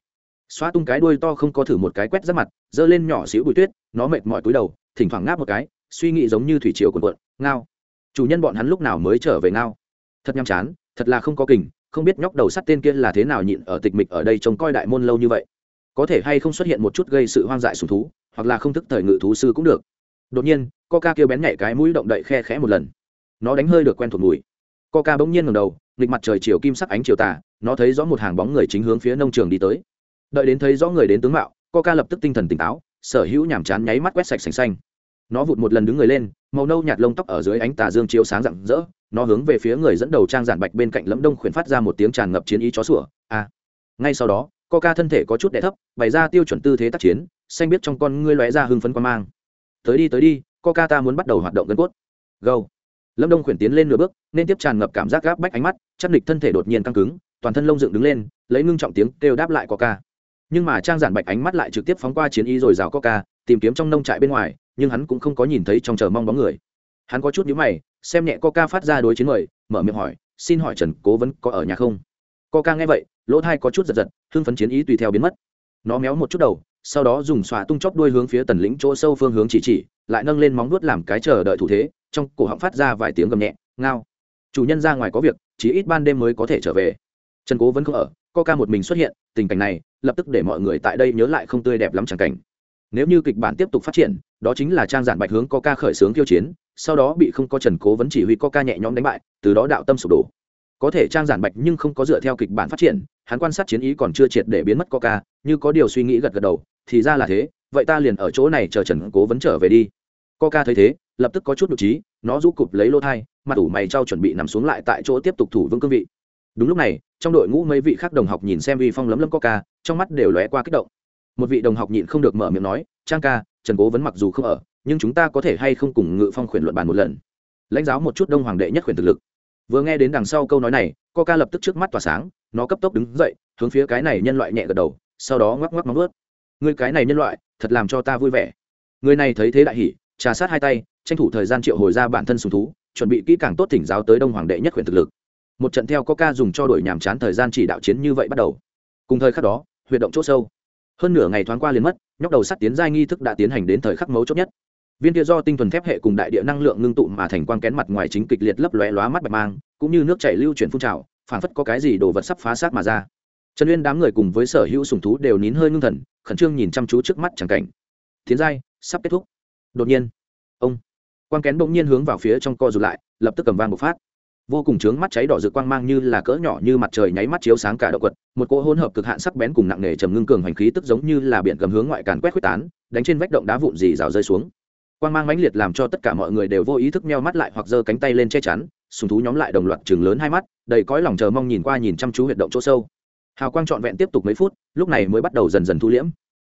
Xóa tung cái đuôi to không có thử một cái quét ra mặt, giơ lên nhỏ xíu bụi tuyết, nó mệt mỏi túi đầu, thỉnh thoảng ngáp một cái, suy nghĩ giống như thủy triều cuộn cuộn, ngao. Chủ nhân bọn hắn lúc nào mới trở về ngao? Thật nhăm chán, thật là không có kình, không biết nhóc đầu sắt tên kia là thế nào nhịn ở tịch mịch ở đây trông coi đại môn lâu như vậy. Có thể hay không xuất hiện một chút gây sự hoang dại sùng thú? Hoặc là không thức thời ngự thú sư cũng được. Đột nhiên, coca kêu bén nhảy cái mũi động đậy khe khẽ một lần. Nó đánh hơi được quen thuộc mùi. Coca bỗng nhiên ngầm đầu, nghịch mặt trời chiều kim sắc ánh chiều tà, nó thấy rõ một hàng bóng người chính hướng phía nông trường đi tới. Đợi đến thấy rõ người đến tướng mạo, coca lập tức tinh thần tỉnh táo, sở hữu nhàm chán nháy mắt quét sạch sành xanh. Nó vụt một lần đứng người lên, màu nâu nhạt lông tóc ở dưới ánh tà dương chiếu sáng rạng rỡ. Nó hướng về phía người dẫn đầu trang giản bạch bên cạnh lẫm đông khuyển phát ra một tiếng tràn ngập chiến ý chó sủa. A à. ngay sau đó, coca thân thể có chút đẻ thấp, bày ra tiêu chuẩn tư thế tác chiến xanh biết trong con ngươi lóe ra hưng phấn quan mang. Tới đi tới đi, coca ta muốn bắt đầu hoạt động gân cốt. Gâu. lâm đông khuyển tiến lên nửa bước, nên tiếp tràn ngập cảm giác gáp bách ánh mắt, chắc địch thân thể đột nhiên căng cứng, toàn thân lông dựng đứng lên, lấy ngưng trọng tiếng kêu đáp lại coca. Nhưng mà trang giản bạch ánh mắt lại trực tiếp phóng qua chiến y rồi rào coca, tìm kiếm trong nông trại bên ngoài, nhưng hắn cũng không có nhìn thấy trong chờ mong bóng người. Hắn có chút nhíu mày, xem nhẹ coca phát ra đối chiến người mở miệng hỏi, xin hỏi trần cố vấn có ở nhà không? Coca nghe vậy, lỗ thai có chút giật giật, hưng phấn chiến ý tùy theo biến mất. Nó méo một chút đầu sau đó dùng xoa tung chóp đuôi hướng phía tần lĩnh chỗ sâu phương hướng chỉ chỉ, lại nâng lên móng vuốt làm cái chờ đợi thủ thế, trong cổ họng phát ra vài tiếng gầm nhẹ, ngao. Chủ nhân ra ngoài có việc chỉ ít ban đêm mới có thể trở về. Trần cố vẫn không ở ca một mình xuất hiện, tình cảnh này, lập tức để mọi người tại đây nhớ lại không tươi đẹp lắm chẳng cảnh. Nếu như kịch bản tiếp tục phát triển, đó chính là trang giản bạch hướng ca khởi xướng tiêu chiến, sau đó bị không có trần cố vẫn chỉ huy ca nhẹ nhõm đánh bại, từ đó đạo tâm sụp đổ. Có thể trang giản bạch nhưng không có dựa theo kịch bản phát triển, hắn quan sát chiến ý còn chưa triệt để biến mất ca như có điều suy nghĩ gật gật đầu thì ra là thế, vậy ta liền ở chỗ này chờ trần cố vẫn trở về đi. Ca thấy thế, lập tức có chút nhục trí nó rũ cụp lấy lô thai, mặt ủ mày trao chuẩn bị nằm xuống lại tại chỗ tiếp tục thủ vững cương vị. Đúng lúc này, trong đội ngũ mấy vị khác đồng học nhìn xem vi phong lấm lấm ca, trong mắt đều lóe qua kích động. Một vị đồng học nhịn không được mở miệng nói, trang ca, trần cố vẫn mặc dù không ở, nhưng chúng ta có thể hay không cùng ngự phong khuyển luận bàn một lần? Lãnh giáo một chút đông hoàng đệ nhất khuyển thực lực. Vừa nghe đến đằng sau câu nói này ca lập tức trước mắt tỏa sáng, nó cấp tốc đứng dậy, hướng phía cái này nhân loại nhẹ gật đầu, sau đó ngoắc ngoắc móng ướt người cái này nhân loại, thật làm cho ta vui vẻ. Người này thấy thế đại hỉ, trà sát hai tay, tranh thủ thời gian triệu hồi ra bản thân sùng thú, chuẩn bị kỹ càng tốt thỉnh giáo tới đông hoàng đệ nhất huyện thực lực. Một trận theo có ca dùng cho đổi nhàm chán thời gian chỉ đạo chiến như vậy bắt đầu. Cùng thời khắc đó, huyệt động c h ỗ sâu. Hơn nửa ngày thoáng qua liền mất, nhóc đầu sắt tiến giai nghi thức đã tiến hành đến thời khắc mấu chốt nhất. Viên kia do tinh thuần thép hệ cùng đại địa năng lượng ngưng tụ mà thành quang kén mặt ngoài chính kịch liệt lấp lóe lóa mắt bạch mang, cũng như nước chảy lưu chuyển phun trào, phảng phất có cái gì đồ vật sắp phá sát mà ra trần uyên đám người cùng với sở hữu sùng thú đều nín hơi ngưng thần, khẩn trương nhìn chăm chú trước mắt chẳng cảnh. Tiến giai, sắp kết thúc. Đột nhiên, ông quang kén bỗng nhiên hướng vào phía trong co rụt lại, lập tức cầm vang một phát. Vô cùng trướng mắt cháy đỏ rực quang mang như là cỡ nhỏ như mặt trời nháy mắt chiếu sáng cả động quật một cỗ hỗn hợp cực hạn sắc bén cùng nặng nề trầm ngưng cường hành khí tức giống như là biển cầm hướng ngoại càn quét quyết tán, đánh trên vách động đá vụn dì rào rơi xuống. Quang mang mãnh liệt làm cho tất cả mọi người đều vô ý thức meo mắt lại hoặc giơ cánh tay lên che chắn, sùng thú nhóm lại đồng loạt chừng lớn hai mắt, đầy cõi lòng chờ mong nhìn qua nhìn chăm chú huyệt động chỗ sâu hào quang trọn vẹn tiếp tục mấy phút, lúc này mới bắt đầu dần dần thu liễm.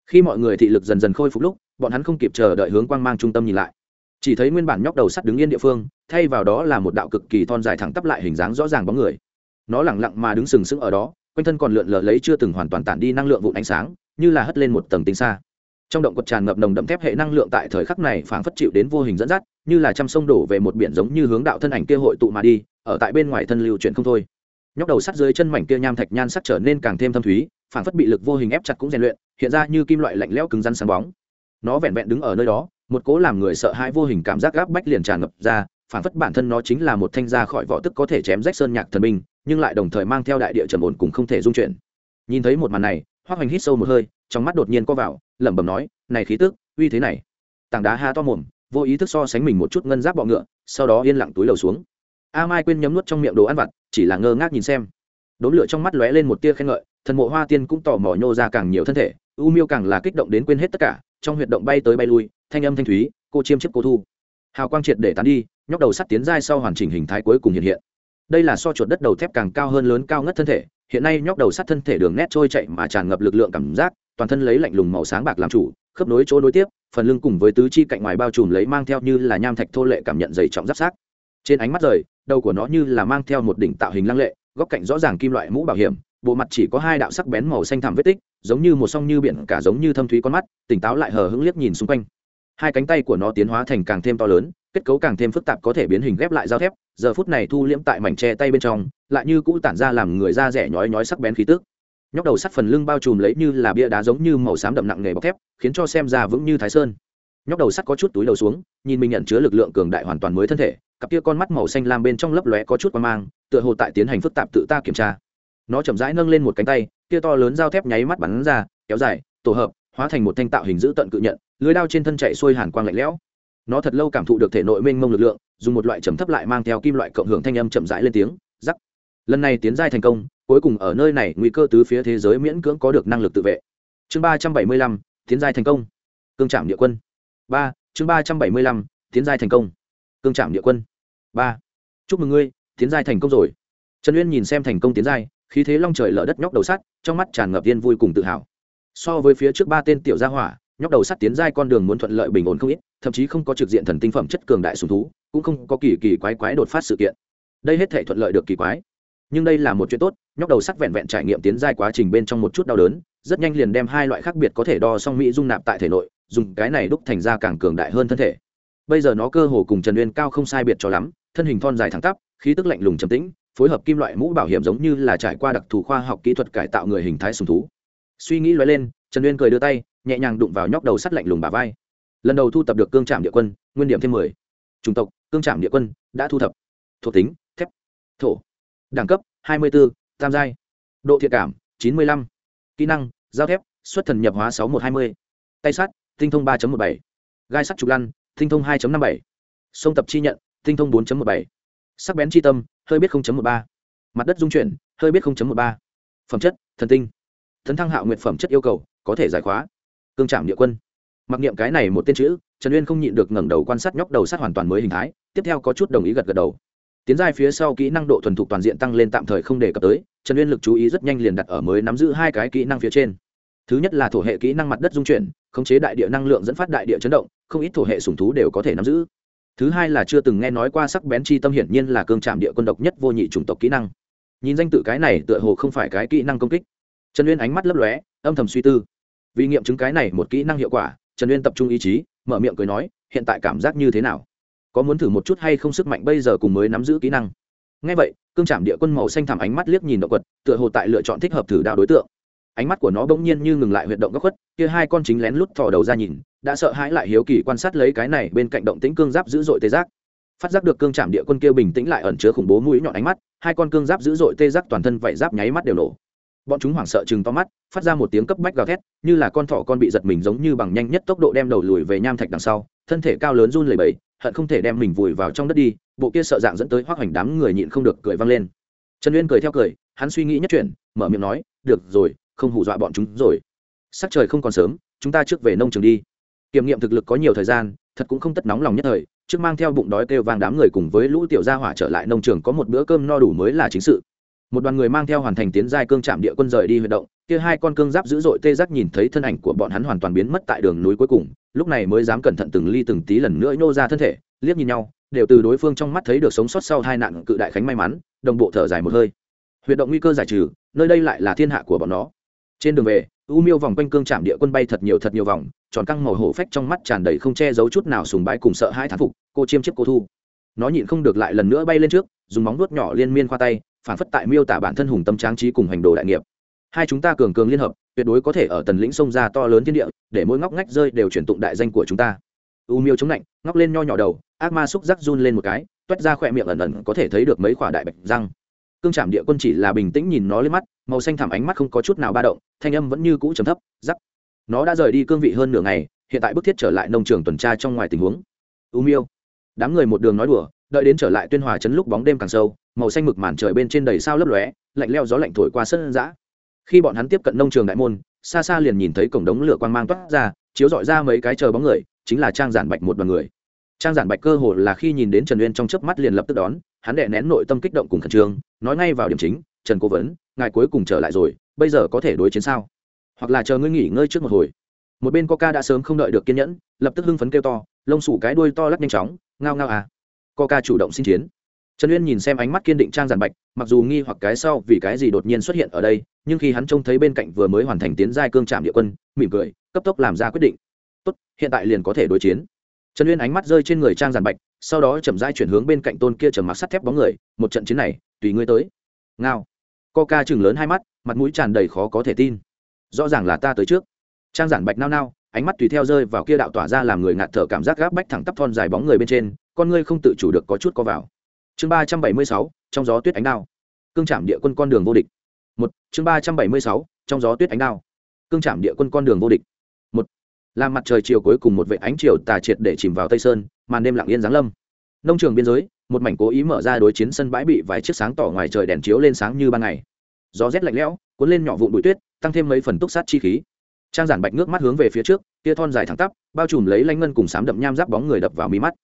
Khi mọi người thị lực dần dần khôi phục lúc, bọn hắn không kịp chờ đợi hướng quang mang trung tâm nhìn lại. Chỉ thấy nguyên bản nhóc đầu sắt đứng yên địa phương, thay vào đó là một đạo cực kỳ thon dài thẳng tắp lại hình dáng rõ ràng bóng người. Nó lẳng lặng mà đứng sừng sững ở đó, quanh thân còn lượn lờ lấy chưa từng hoàn toàn tản đi năng lượng vụn ánh sáng, như là hất lên một tầng tinh xa trong động quật tràn ngập nồng đậm thép hệ năng lượng tại thời khắc này phảng phất chịu đến vô hình dẫn dắt, như là trăm sông đổ về một biển giống như hướng đạo thân ảnh kia hội tụ mà đi, ở tại bên ngoài thân lưu chuyển không thôi nhóc đầu sắt dưới chân mảnh kia nham thạch nhan sắc trở nên càng thêm thâm thúy phản phất bị lực vô hình ép chặt cũng rèn luyện hiện ra như kim loại lạnh lẽo cứng rắn sáng bóng. Nó vẹn vẹn đứng ở nơi đó một cố làm người sợ hãi vô hình cảm giác gáp bách liền tràn ngập ra phản phất bản thân nó chính là một thanh ra khỏi vỏ tức có thể chém rách sơn nhạc thần minh, nhưng lại đồng thời mang theo đại địa trầm ổn cùng không thể dung chuyển. Nhìn thấy một màn này hoác hoành hít sâu một hơi trong mắt đột nhiên co vào lẩm bẩm nói này khí tức uy thế này. Tảng đá ha to mồm vô ý thức so sánh mình một chút ngân giáp bọ ngựa sau đó yên lặng túi lầu xuống a mai quên nhấm nuốt trong miệng đồ ăn vặt, chỉ là ngơ ngác nhìn xem. Đốm lửa trong mắt lóe lên một tia khen ngợi, thần mộ hoa tiên cũng tò mò nhô ra càng nhiều thân thể, u miêu càng là kích động đến quên hết tất cả, trong huyệt động bay tới bay lui, thanh âm thanh thúy, cô chiêm chiếc cô thu. Hào quang triệt để tán đi, nhóc đầu sắt tiến dai sau hoàn chỉnh hình thái cuối cùng hiện hiện. Đây là so chuột đất đầu thép càng cao hơn lớn cao ngất thân thể, hiện nay nhóc đầu sắt thân thể đường nét trôi chạy mà tràn ngập lực lượng cảm giác, toàn thân lấy lạnh lùng màu sáng bạc làm chủ, khớp nối chỗ nối tiếp, phần lưng cùng với tứ chi cạnh ngoài bao trùm lấy mang theo như là nham thạch thô lệ cảm nhận dày trọng giáp sát trên ánh mắt rời đầu của nó như là mang theo một đỉnh tạo hình lăng lệ, góc cạnh rõ ràng kim loại mũ bảo hiểm, bộ mặt chỉ có hai đạo sắc bén màu xanh thẳm vết tích, giống như một song như biển cả giống như thâm thúy con mắt, tỉnh táo lại hờ hững liếc nhìn xung quanh. Hai cánh tay của nó tiến hóa thành càng thêm to lớn, kết cấu càng thêm phức tạp có thể biến hình ghép lại giao thép, giờ phút này thu liễm tại mảnh tre tay bên trong, lại như cũ tản ra làm người da rẻ nhói nhói sắc bén khí tức. Nhóc đầu sắt phần lưng bao trùm lấy như là bia đá giống như màu xám đậm nặng nghề bọc thép, khiến cho xem ra vững như thái sơn. Nhóc đầu sắt có chút túi đầu xuống, nhìn mình nhận chứa lực lượng cường đại hoàn toàn mới thân thể cặp kia con mắt màu xanh lam bên trong lấp lóe có chút qua mang, tựa hồ tại tiến hành phức tạp tự ta kiểm tra. Nó chậm rãi nâng lên một cánh tay, kia to lớn dao thép nháy mắt bắn ra, kéo dài, tổ hợp, hóa thành một thanh tạo hình giữ tận cự nhận, lưới đao trên thân chạy xuôi hàn quang lạnh lẽo. Nó thật lâu cảm thụ được thể nội mênh mông lực lượng, dùng một loại trầm thấp lại mang theo kim loại cộng hưởng thanh âm chậm rãi lên tiếng giắc lần này tiến giai thành công, cuối cùng ở nơi này, nguy cơ tứ phía thế giới miễn cưỡng có được năng lực tự vệ. Chương ba trăm bảy mươi lăm, tiến giai thành công. Cương trạm địa quân. Ba, chương ba trăm bảy mươi lăm, tiến giai thành công. Cương trạm địa quân ba. Chúc mừng ngươi, tiến giai thành công rồi. Trần uyên nhìn xem thành công tiến giai, khí thế long trời lở đất nhóc đầu sắt, trong mắt tràn ngập viên vui cùng tự hào. So với phía trước ba tên tiểu gia hỏa, nhóc đầu sắt tiến giai con đường muốn thuận lợi bình ổn không ít, thậm chí không có trực diện thần tinh phẩm chất cường đại sùng thú, cũng không có kỳ kỳ quái quái đột phát sự kiện. Đây hết thể thuận lợi được kỳ quái. Nhưng đây là một chuyện tốt, nhóc đầu sắt vẹn vẹn trải nghiệm tiến giai quá trình bên trong một chút đau đớn, rất nhanh liền đem hai loại khác biệt có thể đo song mỹ dung nạp tại thể nội, dùng cái này đúc thành ra càng cường đại hơn thân thể. Bây giờ nó cơ hồ cùng trần uyên cao không sai biệt cho lắm thân hình thon dài thẳng tắp khí tức lạnh lùng trầm tĩnh phối hợp kim loại mũ bảo hiểm giống như là trải qua đặc thù khoa học kỹ thuật cải tạo người hình thái sùng thú. Suy nghĩ loại lên trần uyên cười đưa tay nhẹ nhàng đụng vào nhóc đầu sắt lạnh lùng bà vai. Lần đầu thu tập được cương trạm địa quân nguyên điểm thêm mười. Chủng tộc cương trạm địa quân đã thu thập. Thuộc tính thép. Thổ. Đẳng cấp hai mươi 24, tam giai. Độ thiện cảm chín mươi lăm. Kỹ năng giao thép xuất thần nhập hóa sáu một hai mươi. Tay sắt tinh thông ba một bảy. Gai sắt trục lăn tinh thông hai năm bảy. Sông tập chi nhận tinh thông bốn một bảy. Sắc bén chi tâm, hơi biết một ba. Mặt đất dung chuyển, hơi biết một ba. Phẩm chất, thần tinh. Thần thăng hạo nguyện phẩm chất yêu cầu, có thể giải khóa. Cương trạm địa quân. Mặc niệm cái này một tên chữ, trần uyên không nhịn được ngẩng đầu quan sát nhóc đầu sát hoàn toàn mới hình thái, tiếp theo có chút đồng ý gật gật đầu. Tiến giai phía sau kỹ năng độ thuần thục toàn diện tăng lên tạm thời không đề cập tới, trần uyên lực chú ý rất nhanh liền đặt ở mới nắm giữ hai cái kỹ năng phía trên. Thứ nhất là thổ hệ kỹ năng mặt đất dung chuyển, khống chế đại địa năng lượng dẫn phát đại địa chấn động, không ít thổ hệ sủng thú đều có thể nắm giữ thứ hai là chưa từng nghe nói qua sắc bén chi tâm hiển nhiên là cương trạm địa quân độc nhất vô nhị chủng tộc kỹ năng. Nhìn danh tự cái này tựa hồ không phải cái kỹ năng công kích. Trần uyên ánh mắt lấp lóe, âm thầm suy tư. Vì nghiệm chứng cái này một kỹ năng hiệu quả, trần uyên tập trung ý chí, mở miệng cười nói, hiện tại cảm giác như thế nào? Có muốn thử một chút hay không sức mạnh bây giờ cùng mới nắm giữ kỹ năng? Ngay vậy, cương trạm địa quân màu xanh thẳm ánh mắt liếc nhìn động quật, tựa hồ tại lựa chọn thích hợp thử đạo đối tượng. Ánh mắt của nó bỗng nhiên như ngừng lại huyệt động góc khuất, kia hai con chính lén lút thò đầu ra nhìn đã sợ hãi lại hiếu kỳ quan sát lấy cái này bên cạnh động tĩnh cương giáp dữ dội tê giác. Phát giác được cương trạm địa quân kia bình tĩnh lại ẩn chứa khủng bố mũi nhọn ánh mắt, hai con cương giáp dữ dội tê giác toàn thân vảy giáp nháy mắt đều nổ. Bọn chúng hoảng sợ chừng to mắt, phát ra một tiếng cấp bách gào thét, như là con thỏ con bị giật mình giống như bằng nhanh nhất tốc độ đem đầu lùi về nham thạch đằng sau, thân thể cao lớn run lẩy bẩy, hận không thể đem mình vùi vào trong đất đi, bộ kia sợ dạng dẫn tới hoác hoành đám người nhịn không được cười vang lên. Trần uyên cười theo cười, hắn suy nghĩ nhất chuyển mở miệng nói, được rồi, không hù dọa bọn chúng rồi. Sắc trời không còn sớm, chúng ta trước về nông trường đi kiểm nghiệm thực lực có nhiều thời gian, thật cũng không tất nóng lòng nhất thời, trước mang theo bụng đói kêu vàng đám người cùng với lũ tiểu gia hỏa trở lại nông trường có một bữa cơm no đủ mới là chính sự. Một đoàn người mang theo hoàn thành tiến giai cương trạm địa quân rời đi huy động, kia hai con cương giáp dữ dội tê giác nhìn thấy thân ảnh của bọn hắn hoàn toàn biến mất tại đường núi cuối cùng, lúc này mới dám cẩn thận từng ly từng tí lần nữa nhô ra thân thể, liếc nhìn nhau, đều từ đối phương trong mắt thấy được sống sót sau hai nạn cự đại khánh may mắn, đồng bộ thở dài một hơi. Huy động nguy cơ giải trừ, nơi đây lại là thiên hạ của bọn nó trên đường về, u miêu vòng quanh cương trạm địa quân bay thật nhiều thật nhiều vòng, tròn căng màu hổ phách trong mắt tràn đầy không che giấu chút nào sùng bái cùng sợ hai thán phục, cô chiêm chiếc cô thu. Nó nhịn không được lại lần nữa bay lên trước, dùng móng nuốt nhỏ liên miên khoa tay, phản phất tại miêu tả bản thân hùng tâm tráng trí cùng hành đồ đại nghiệp. Hai chúng ta cường cường liên hợp, tuyệt đối có thể ở tần lĩnh sông ra to lớn thiên địa, để mỗi ngóc ngách rơi đều chuyển tụng đại danh của chúng ta. U miêu chống lạnh, ngóc lên nho nhỏ đầu, ác ma xúc giác run lên một cái, toét ra khỏe miệng ẩn ẩn có thể thấy được mấy quả đại bạch răng cương trạm địa quân chỉ là bình tĩnh nhìn nó lên mắt, màu xanh thảm ánh mắt không có chút nào ba động, thanh âm vẫn như cũ trầm thấp giắc nó đã rời đi cương vị hơn nửa ngày, hiện tại bức thiết trở lại nông trường tuần tra trong ngoài tình huống. U miêu. Đám người một đường nói đùa, đợi đến trở lại tuyên hòa chấn lúc bóng đêm càng sâu, màu xanh mực màn trời bên trên đầy sao lấp lóe, lạnh leo gió lạnh thổi qua sân giã khi bọn hắn tiếp cận nông trường đại môn, xa xa liền nhìn thấy cổng đống lửa quang mang toát ra, chiếu dọi ra mấy cái chờ bóng người, chính là trang giản bạch một đoàn người trang giản bạch cơ hồ là khi nhìn đến trần uyên trong chớp mắt liền lập tức đón, hắn đệ nén nội tâm kích động cùng khẩn trương, nói ngay vào điểm chính, trần cố vấn, ngài cuối cùng trở lại rồi, bây giờ có thể đối chiến sao? Hoặc là chờ ngươi nghỉ ngơi trước một hồi. Một bên coca đã sớm không đợi được kiên nhẫn, lập tức hưng phấn kêu to, lông sủ cái đuôi to lắc nhanh chóng, ngao ngao à. Coca chủ động xin chiến. Trần uyên nhìn xem ánh mắt kiên định trang giản bạch, mặc dù nghi hoặc cái sau vì cái gì đột nhiên xuất hiện ở đây, nhưng khi hắn trông thấy bên cạnh vừa mới hoàn thành tiến giai cương trạm địa quân, mỉm cười, cấp tốc làm ra quyết định. Tốt, hiện tại liền có thể đối chiến trần uyên ánh mắt rơi trên người trang giản bạch, sau đó chậm rãi chuyển hướng bên cạnh tôn kia trầm mặc sắt thép bóng người, một trận chiến này, tùy ngươi tới. Ngao. Coca chừng lớn hai mắt, mặt mũi tràn đầy khó có thể tin. Rõ ràng là ta tới trước. Trang giản bạch nao nao, ánh mắt tùy theo rơi vào kia đạo tỏa ra làm người ngạt thở cảm giác gáp bách thẳng tắp thon dài bóng người bên trên, con ngươi không tự chủ được có chút co vào. Chương ba trăm bảy mươi sáu, trong gió tuyết ánh đao. Cương trạm địa quân con đường vô địch. Một, chương ba trăm bảy mươi sáu, trong gió tuyết ánh đao. Cương trạm địa quân con đường vô địch làm mặt trời chiều cuối cùng một vệ ánh chiều tà triệt để chìm vào tây sơn, màn đêm lặng yên giáng lâm. Nông trường biên giới, một mảnh cố ý mở ra đối chiến sân bãi bị vài chiếc sáng tỏ ngoài trời đèn chiếu lên sáng như ban ngày. Gió rét lạnh lẽo, cuốn lên nhỏ vụn bụi tuyết, tăng thêm mấy phần túc sát chi khí. Trang giản bạch nước mắt hướng về phía trước, tia thon dài thẳng tắp, bao trùm lấy lanh ngân cùng sám đậm nham giáp bóng người đập vào mí mắt.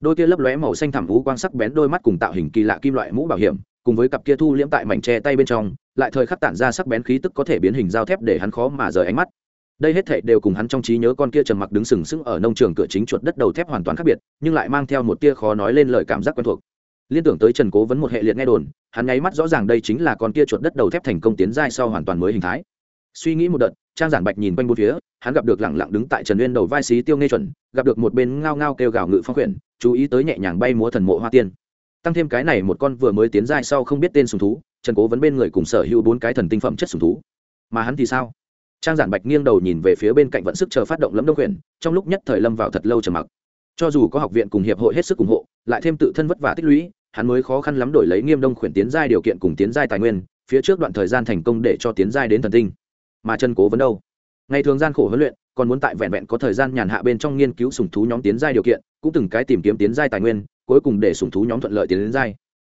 Đôi kia lấp lóe màu xanh thẳm vũ quang sắc bén đôi mắt cùng tạo hình kỳ lạ kim loại mũ bảo hiểm, cùng với cặp kia thu liễm tại mảnh tre tay bên trong, lại thời khắc tản ra sắc bén khí tức có thể biến hình dao thép để hắn khó mà rời ánh mắt đây hết thệ đều cùng hắn trong trí nhớ con kia trầm mặc đứng sừng sững ở nông trường cửa chính chuột đất đầu thép hoàn toàn khác biệt, nhưng lại mang theo một tia khó nói lên lời cảm giác quen thuộc. Liên tưởng tới trần cố vấn một hệ liệt nghe đồn, hắn nháy mắt rõ ràng đây chính là con kia chuột đất đầu thép thành công tiến giai sau hoàn toàn mới hình thái. Suy nghĩ một đợt, trang giản bạch nhìn quanh bốn phía, hắn gặp được lẳng lặng đứng tại trần uyên đầu vai xí tiêu nghe chuẩn, gặp được một bên ngao ngao kêu gào ngự phong quyển chú ý tới nhẹ nhàng bay múa thần mộ hoa tiên. Tăng thêm cái này một con vừa mới tiến giai sau không biết tên sùng thú, trần cố vấn bên người cùng sở hữu bốn cái thần tinh phẩm chất sùng thú. Mà hắn thì sao? Trang giản bạch nghiêng đầu nhìn về phía bên cạnh vận sức chờ phát động lâm đông quyền, trong lúc nhất thời lâm vào thật lâu trầm mặc. Cho dù có học viện cùng hiệp hội hết sức ủng hộ, lại thêm tự thân vất vả tích lũy, hắn mới khó khăn lắm đổi lấy nghiêm đông khuyển tiến giai điều kiện cùng tiến giai tài nguyên, phía trước đoạn thời gian thành công để cho tiến giai đến thần tinh. Mà chân cố vấn đâu? Ngày thường gian khổ huấn luyện, còn muốn tại vẹn vẹn có thời gian nhàn hạ bên trong nghiên cứu sùng thú nhóm tiến giai điều kiện, cũng từng cái tìm kiếm tiến giai tài nguyên, cuối cùng để sùng thú nhóm thuận lợi tiến đến giai.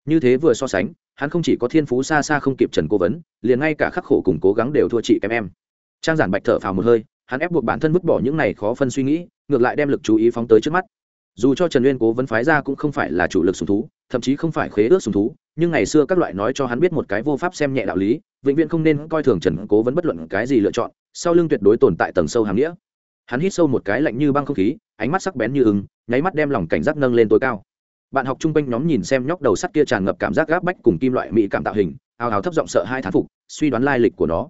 Như thế vừa so sánh, hắn không chỉ có thiên phú xa xa không kịp trần cố vấn, liền ngay cả khắc khổ cùng cố gắng đều thua chị em em trang giản bạch thở phào một hơi, hắn ép buộc bản thân vứt bỏ những này khó phân suy nghĩ, ngược lại đem lực chú ý phóng tới trước mắt. Dù cho trần uyên cố vấn phái ra cũng không phải là chủ lực sùng thú, thậm chí không phải khế ước sùng thú, nhưng ngày xưa các loại nói cho hắn biết một cái vô pháp xem nhẹ đạo lý, vĩnh viễn không nên coi thường trần cố vấn bất luận cái gì lựa chọn, sau lưng tuyệt đối tồn tại tầng sâu hàm nghĩa. Hắn hít sâu một cái lạnh như băng không khí, ánh mắt sắc bén như ứng nháy mắt đem lòng cảnh giác nâng lên tối cao. Bạn học chung quanh nhóm nhìn xem nhóc đầu sắt kia tràn ngập cảm giác gáp bách cùng kim loại mỹ cảm tạo hình ào ào thấp giọng sợ hai thán phục, suy đoán lai lịch của nó.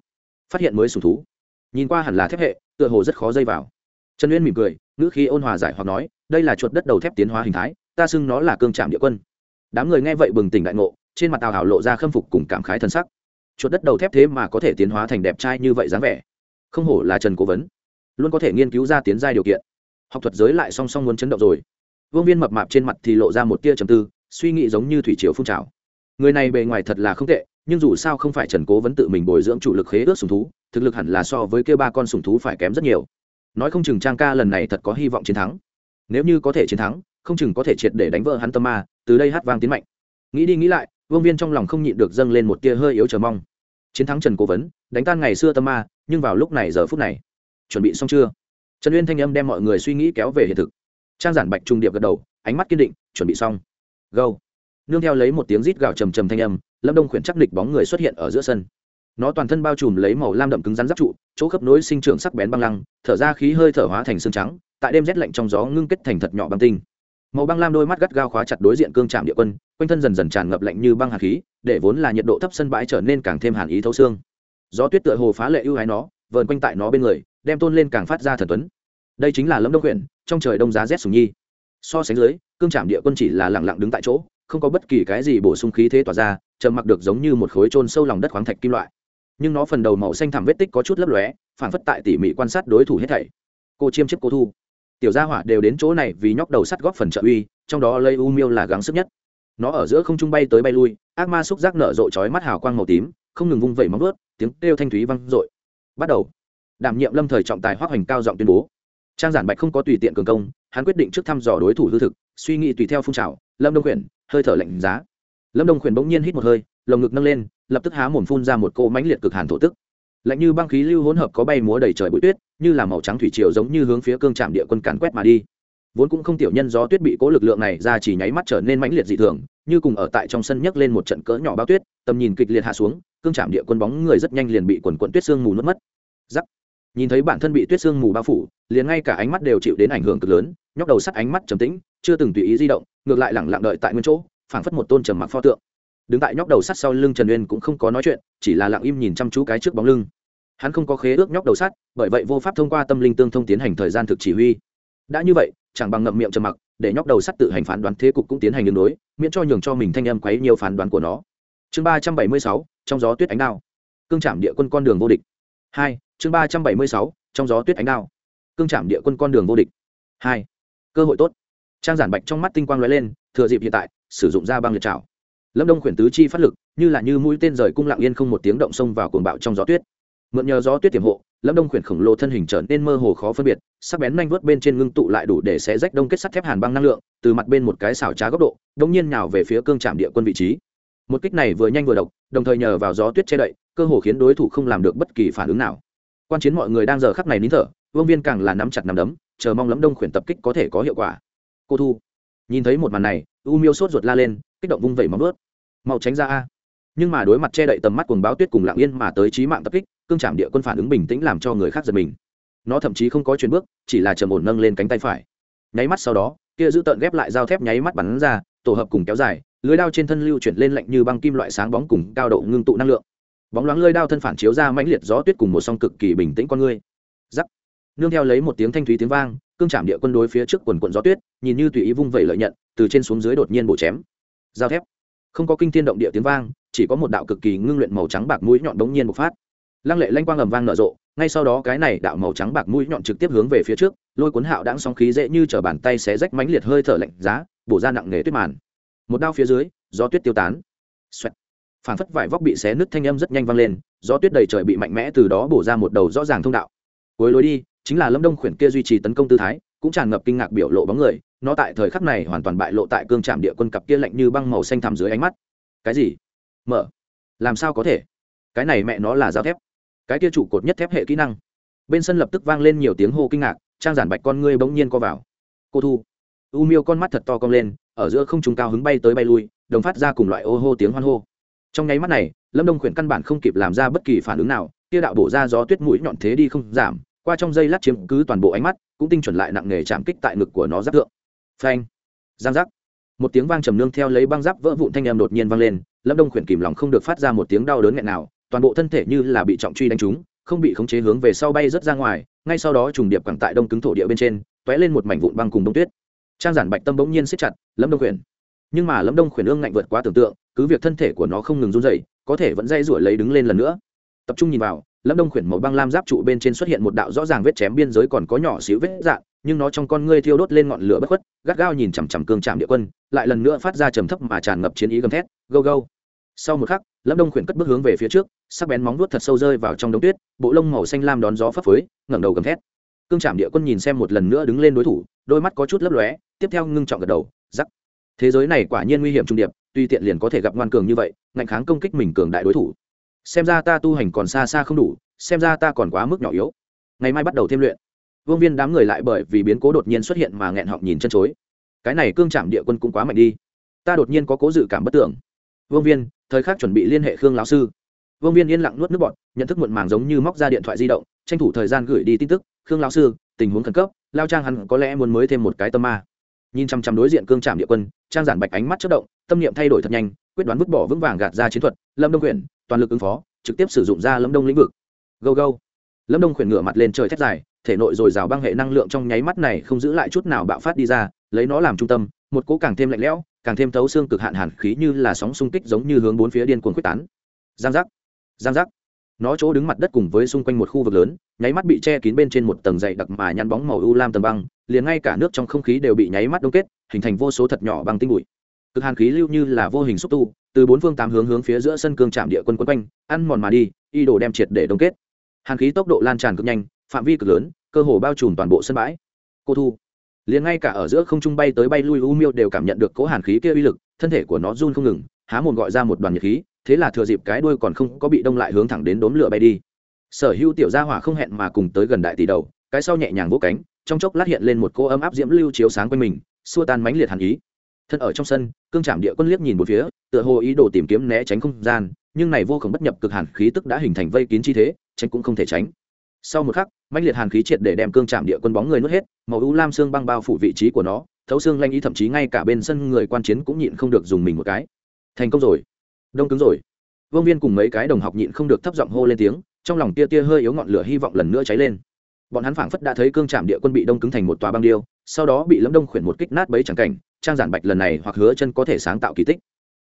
Phát hiện mới sùng thú nhìn qua hẳn là thép hệ, tựa hồ rất khó dây vào. Trần uyên mỉm cười, ngữ khí ôn hòa giải hoặc nói, đây là chuột đất đầu thép tiến hóa hình thái, ta xưng nó là cương trạm địa quân. Đám người nghe vậy bừng tỉnh đại ngộ, trên mặt tào hảo lộ ra khâm phục cùng cảm khái thân sắc. Chuột đất đầu thép thế mà có thể tiến hóa thành đẹp trai như vậy dáng vẻ. Không hổ là trần cố vấn, luôn có thể nghiên cứu ra tiến giai điều kiện. Học thuật giới lại song song muốn chấn động rồi. Vương viên mập mạp trên mặt thì lộ ra một tia trầm tư, suy nghĩ giống như thủy triều phun trào. Người này bề ngoài thật là không tệ, nhưng dù sao không phải trần cố vấn tự mình bồi dưỡng chủ lực khế ước sùng thú thực lực hẳn là so với kia ba con sủng thú phải kém rất nhiều. Nói không chừng trang ca lần này thật có hy vọng chiến thắng. Nếu như có thể chiến thắng, không chừng có thể triệt để đánh vỡ hắn tâm ma, từ đây hát vang tiến mạnh. Nghĩ đi nghĩ lại, vương viên trong lòng không nhịn được dâng lên một tia hơi yếu chờ mong. Chiến thắng trần cố vấn, đánh tan ngày xưa tâm ma, nhưng vào lúc này giờ phút này, chuẩn bị xong chưa? Trần uyên thanh âm đem mọi người suy nghĩ kéo về hiện thực. Trang giản bạch trung điệp gật đầu, ánh mắt kiên định, chuẩn bị xong. Gâu nương theo lấy một tiếng rít gào trầm trầm thanh âm, lâm đông khuyển chắc địch bóng người xuất hiện ở giữa sân nó toàn thân bao trùm lấy màu lam đậm cứng rắn giáp trụ, chỗ khớp nối sinh trưởng sắc bén băng lăng, thở ra khí hơi thở hóa thành xương trắng, tại đêm rét lạnh trong gió ngưng kết thành thật nhỏ băng tinh. Màu băng lam đôi mắt gắt gao khóa chặt đối diện cương trạm địa quân, quanh thân dần dần tràn ngập lạnh như băng hạt khí, để vốn là nhiệt độ thấp sân bãi trở nên càng thêm hàn ý thấu xương. Gió tuyết tựa hồ phá lệ ưu ái nó, vờn quanh tại nó bên người, đem tôn lên càng phát ra thần tuấn. Đây chính là lâm đông huyện trong trời đông giá rét sùng nhi. So sánh dưới, cương trạm địa quân chỉ là lẳng lặng đứng tại chỗ, không có bất kỳ cái gì bổ sung khí thế tỏa ra, trầm mặc được giống như một khối trôn sâu lòng đất khoáng thạch kim loại nhưng nó phần đầu màu xanh thẳm vết tích có chút lấp lóe phản phất tại tỉ mỉ quan sát đối thủ hết thảy. Cô chiêm chiếc cô thu. Tiểu gia hỏa đều đến chỗ này vì nhóc đầu sắt góp phần trợ uy, trong đó lây u miêu là gắng sức nhất. Nó ở giữa không trung bay tới bay lui, ác ma xúc giác nở rộ chói mắt hào quang màu tím, không ngừng vung vẩy móng vớt tiếng kêu thanh thúy văng rội bắt đầu. Đảm nhiệm lâm thời trọng tài hoác hoành cao giọng tuyên bố. Trang giản bạch không có tùy tiện cường công, hắn quyết định trước thăm dò đối thủ hư thực, suy nghĩ tùy theo phun trào, lâm đông khuyển, hơi thở lạnh giá. Lâm đông khuyển bỗng nhiên hít một hơi, lồng ngực nâng lên lập tức há mồm phun ra một cô mãnh liệt cực hàn thổ tức. Lạnh như băng khí lưu hỗn hợp có bay múa đầy trời bụi tuyết, như là màu trắng thủy triều giống như hướng phía cương trạm địa quân càn quét mà đi. Vốn cũng không tiểu nhân gió tuyết bị cố lực lượng này ra chỉ nháy mắt trở nên mãnh liệt dị thường, như cùng ở tại trong sân nhấc lên một trận cỡ nhỏ bao tuyết, tầm nhìn kịch liệt hạ xuống, cương trạm địa quân bóng người rất nhanh liền bị quần quận tuyết sương mù nuốt mất. Giắc. Nhìn thấy bản thân bị tuyết sương mù bao phủ, liền ngay cả ánh mắt đều chịu đến ảnh hưởng cực lớn, nhóc đầu sắt ánh mắt trầm tĩnh, chưa từng tùy ý di động, ngược lại lẳng lặng đợi tại nguyên chỗ, phảng phất một tôn trầm mặc pho tượng đứng tại nhóc đầu sắt sau lưng trần uyên cũng không có nói chuyện, chỉ là lặng im nhìn chăm chú cái trước bóng lưng. Hắn không có khế ước nhóc đầu sắt, bởi vậy vô pháp thông qua tâm linh tương thông tiến hành thời gian thực chỉ huy. Đã như vậy, chẳng bằng ngậm miệng trầm mặc, để nhóc đầu sắt tự hành phán đoán thế cục cũng tiến hành đường đối, miễn cho nhường cho mình thanh âm quấy nhiều phán đoán của nó. Chương ba trăm bảy mươi sáu, trong gió tuyết ánh đao. Cương trạm địa quân con đường vô địch. Hai, chương ba trăm bảy mươi sáu, trong gió tuyết ánh đao. Cương trạm địa quân con đường vô địch. Hai, cơ hội tốt. Trang giản bạch trong mắt tinh quang lóe lên, thừa dịp hiện tại, sử dụng ra băng liệt trào lâm đông khuyển tứ chi phát lực, như là như mũi tên rời cung lặng yên không một tiếng động xông vào cuồng bạo trong gió tuyết. Mượn nhờ gió tuyết tiềm hộ, lâm đông khuyển khổng lồ thân hình trở nên mơ hồ khó phân biệt, sắc bén nanh vớt bên trên ngưng tụ lại đủ để xé rách đông kết sắt thép hàn băng năng lượng, từ mặt bên một cái xảo trá góc độ đông nhiên nhào về phía cương trạm địa quân vị trí. Một kích này vừa nhanh vừa độc, đồng thời nhờ vào gió tuyết che đậy, cơ hồ khiến đối thủ không làm được bất kỳ phản ứng nào. Quan chiến mọi người đang giờ khắc này nín thở, vương viên càng là nắm chặt nắm đấm, chờ mong lấm đông khuyển tập kích có thể có hiệu quả. Cô thu, nhìn thấy một màn này, u miêu sốt ruột la lên, kích động vung vẩy móng ướt mau tránh ra a. Nhưng mà đối mặt che đậy tầm mắt cuồng báo tuyết cùng lạng yên mà tới trí mạng tập kích, cương trảm địa quân phản ứng bình tĩnh làm cho người khác giật mình. Nó thậm chí không có chuyển bước, chỉ là trầm ổn nâng lên cánh tay phải. Nháy mắt sau đó, kia giữ tợn ghép lại dao thép nháy mắt bắn ra, tổ hợp cùng kéo dài, lưới đao trên thân lưu chuyển lên lạnh như băng kim loại sáng bóng cùng cao độ ngưng tụ năng lượng. Bóng loáng lưới đao thân phản chiếu ra mãnh liệt gió tuyết cùng một song cực kỳ bình tĩnh con ngươi. Giắc. Nương theo lấy một tiếng thanh thúy tiếng vang, cương trảm địa quân đối phía trước quần quận gió tuyết, nhìn như tùy ý vung vẩy lợi nhận, từ trên xuống dưới đột nhiên bổ chém. Dao thép không có kinh thiên động địa tiếng vang, chỉ có một đạo cực kỳ ngưng luyện màu trắng bạc mũi nhọn đống nhiên bộc phát. Lăng lệ lanh quang ầm vang nở rộ, ngay sau đó cái này đạo màu trắng bạc mũi nhọn trực tiếp hướng về phía trước, lôi cuốn hạo đáng sóng khí dễ như chở bàn tay xé rách mãnh liệt hơi thở lạnh giá, bổ ra nặng nề tuyết màn. Một đao phía dưới, gió tuyết tiêu tán. Xoẹt. phản phất vải vóc bị xé nứt thanh âm rất nhanh vang lên, gió tuyết đầy trời bị mạnh mẽ từ đó bổ ra một đầu rõ ràng thông đạo. Cuối lối đi, chính là lâm đông khuyển kia duy trì tấn công tư thái, cũng tràn ngập kinh ngạc biểu lộ bóng người nó tại thời khắc này hoàn toàn bại lộ tại cương trạm địa quân cặp kia lạnh như băng màu xanh thẳm dưới ánh mắt. Cái gì? Mở. Làm sao có thể? Cái này mẹ nó là dao thép. Cái kia trụ cột nhất thép hệ kỹ năng. Bên sân lập tức vang lên nhiều tiếng hô kinh ngạc, trang giản bạch con ngươi bỗng nhiên co vào. Cô thu. U miêu con mắt thật to cong lên, ở giữa không trung cao hứng bay tới bay lui, đồng phát ra cùng loại ô hô tiếng hoan hô. Trong nháy mắt này, lâm đông khuyển căn bản không kịp làm ra bất kỳ phản ứng nào, kia đạo bổ ra gió tuyết mũi nhọn thế đi không giảm, qua trong dây lát chiếm cứ toàn bộ ánh mắt, cũng tinh chuẩn lại nặng nề chạm kích tại ngực của nó giáp tượng phanh. Giang giác. Một tiếng vang trầm nương theo lấy băng giáp vỡ vụn thanh em đột nhiên vang lên, lâm đông khuyển kìm lòng không được phát ra một tiếng đau đớn nghẹn nào, toàn bộ thân thể như là bị trọng truy đánh trúng, không bị khống chế hướng về sau bay rớt ra ngoài, ngay sau đó trùng điệp quẳng tại đông cứng thổ địa bên trên t ó é lên một mảnh vụn băng cùng đông tuyết. Trang giản bạch tâm bỗng nhiên siết chặt, lâm đông khuyển. Nhưng mà lâm đông khuyển ương ngạnh vượt quá tưởng tượng, cứ việc thân thể của nó không ngừng run dậy có thể vẫn dây rủi lấy đứng lên lần nữa. Tập trung nhìn vào lâm đông khuyển màu băng lam giáp trụ bên trên xuất hiện một đạo rõ ràng vết chém biên giới còn có nhỏ xíu vết dạn nhưng nó trong con ngươi thiêu đốt lên ngọn lửa bất khuất, gắt gao nhìn chằm chằm cương trạm địa quân, lại lần nữa phát ra trầm thấp mà tràn ngập chiến ý gầm thét, gâu gâu. Sau một khắc, lâm đông khuyển cất bước hướng về phía trước, sắc bén móng vuốt thật sâu rơi vào trong đống tuyết, bộ lông màu xanh lam đón gió phấp phới, ngẩng đầu gầm thét. Cương trạm địa quân nhìn xem một lần nữa đứng lên đối thủ, đôi mắt có chút lấp lóe, tiếp theo ngưng trọng gật đầu giắc thế giới này quả nhiên nguy hiểm trung điệp tuy tiện liền có thể gặp ngoan cường như vậy, ngạnh kháng công kích mình cường đại đối thủ xem ra ta tu hành còn xa xa không đủ, xem ra ta còn quá mức nhỏ yếu. Ngày mai bắt đầu thêm luyện. Vương viên đám người lại bởi vì biến cố đột nhiên xuất hiện mà nghẹn họng nhìn chân chối. Cái này cương trạm địa quân cũng quá mạnh đi. Ta đột nhiên có cố dự cảm bất tưởng. Vương viên, thời khắc chuẩn bị liên hệ khương lão sư. Vương viên yên lặng nuốt nước bọt, nhận thức muộn màng giống như móc ra điện thoại di động, tranh thủ thời gian gửi đi tin tức. Khương lão sư, tình huống khẩn cấp, lao trang hắn có lẽ muốn mới thêm một cái tâm ma. Nhìn chăm chăm đối diện cương trạm địa quân, trang giản bạch ánh mắt chất động, tâm niệm thay đổi thật nhanh quyết đoán vứt bỏ vững vàng gạt ra chiến thuật, lâm đông quyển toàn lực ứng phó, trực tiếp sử dụng ra lâm đông lĩnh vực. Go go lâm đông quyển ngửa mặt lên trời thét dài, thể nội dồi dào băng hệ năng lượng trong nháy mắt này không giữ lại chút nào bạo phát đi ra, lấy nó làm trung tâm, một cỗ càng thêm lạnh lẽo, càng thêm thấu xương cực hạn hàn khí như là sóng xung kích giống như hướng bốn phía điên cuồng quyết tán. Giang giác. Giang giác. Nó chỗ đứng mặt đất cùng với xung quanh một khu vực lớn, nháy mắt bị che kín bên trên một tầng dày đặc mà nhăn bóng màu u lam tầm băng, liền ngay cả nước trong không khí đều bị nháy mắt đông kết, hình thành vô số thật nhỏ băng tinh bụi cực hàn khí lưu như là vô hình xúc tu, từ bốn phương tám hướng hướng phía giữa sân cương trạm địa quân quân quanh, ăn mòn mà đi, y đồ đem triệt để đông kết. Hàn khí tốc độ lan tràn cực nhanh, phạm vi cực lớn, cơ hồ bao trùm toàn bộ sân bãi. Cô thu, liền ngay cả ở giữa không trung bay tới bay lui u miêu đều cảm nhận được cố hàn khí kia uy lực, thân thể của nó run không ngừng, há mồm gọi ra một đoàn nhiệt khí, thế là thừa dịp cái đuôi còn không có bị đông lại hướng thẳng đến đốm lửa bay đi. Sở hữu tiểu gia hỏa không hẹn mà cùng tới gần đại tỷ đầu, cái sau nhẹ nhàng vỗ cánh, trong chốc lát hiện lên một cô ấm áp diễm lưu chiếu sáng quanh mình, xua tan mãnh liệt hàn ý thân ở trong sân, cương trảm địa quân liếc nhìn một phía, tựa hồ ý đồ tìm kiếm né tránh không gian, nhưng này vô khổng bất nhập cực hàn khí tức đã hình thành vây kín chi thế, tránh cũng không thể tránh. Sau một khắc mạnh liệt hàn khí triệt để đem cương chạm địa quân bóng người nuốt hết, màu u lam xương băng bao phủ vị trí của nó, thấu xương lanh ý thậm chí ngay cả bên sân người quan chiến cũng nhịn không được dùng mình một cái. Thành công rồi. Đông cứng rồi. Vương viên cùng mấy cái đồng học nhịn không được thấp giọng hô lên tiếng, trong lòng tia tia hơi yếu ngọn lửa hy vọng lần nữa cháy lên. Bọn hắn phảng phất đã thấy cương trạm địa quân bị đông cứng thành một tòa băng điêu, sau đó bị lâm đông khuyển một kích nát bấy chẳng cảnh trang giản bạch lần này hoặc hứa chân có thể sáng tạo kỳ tích.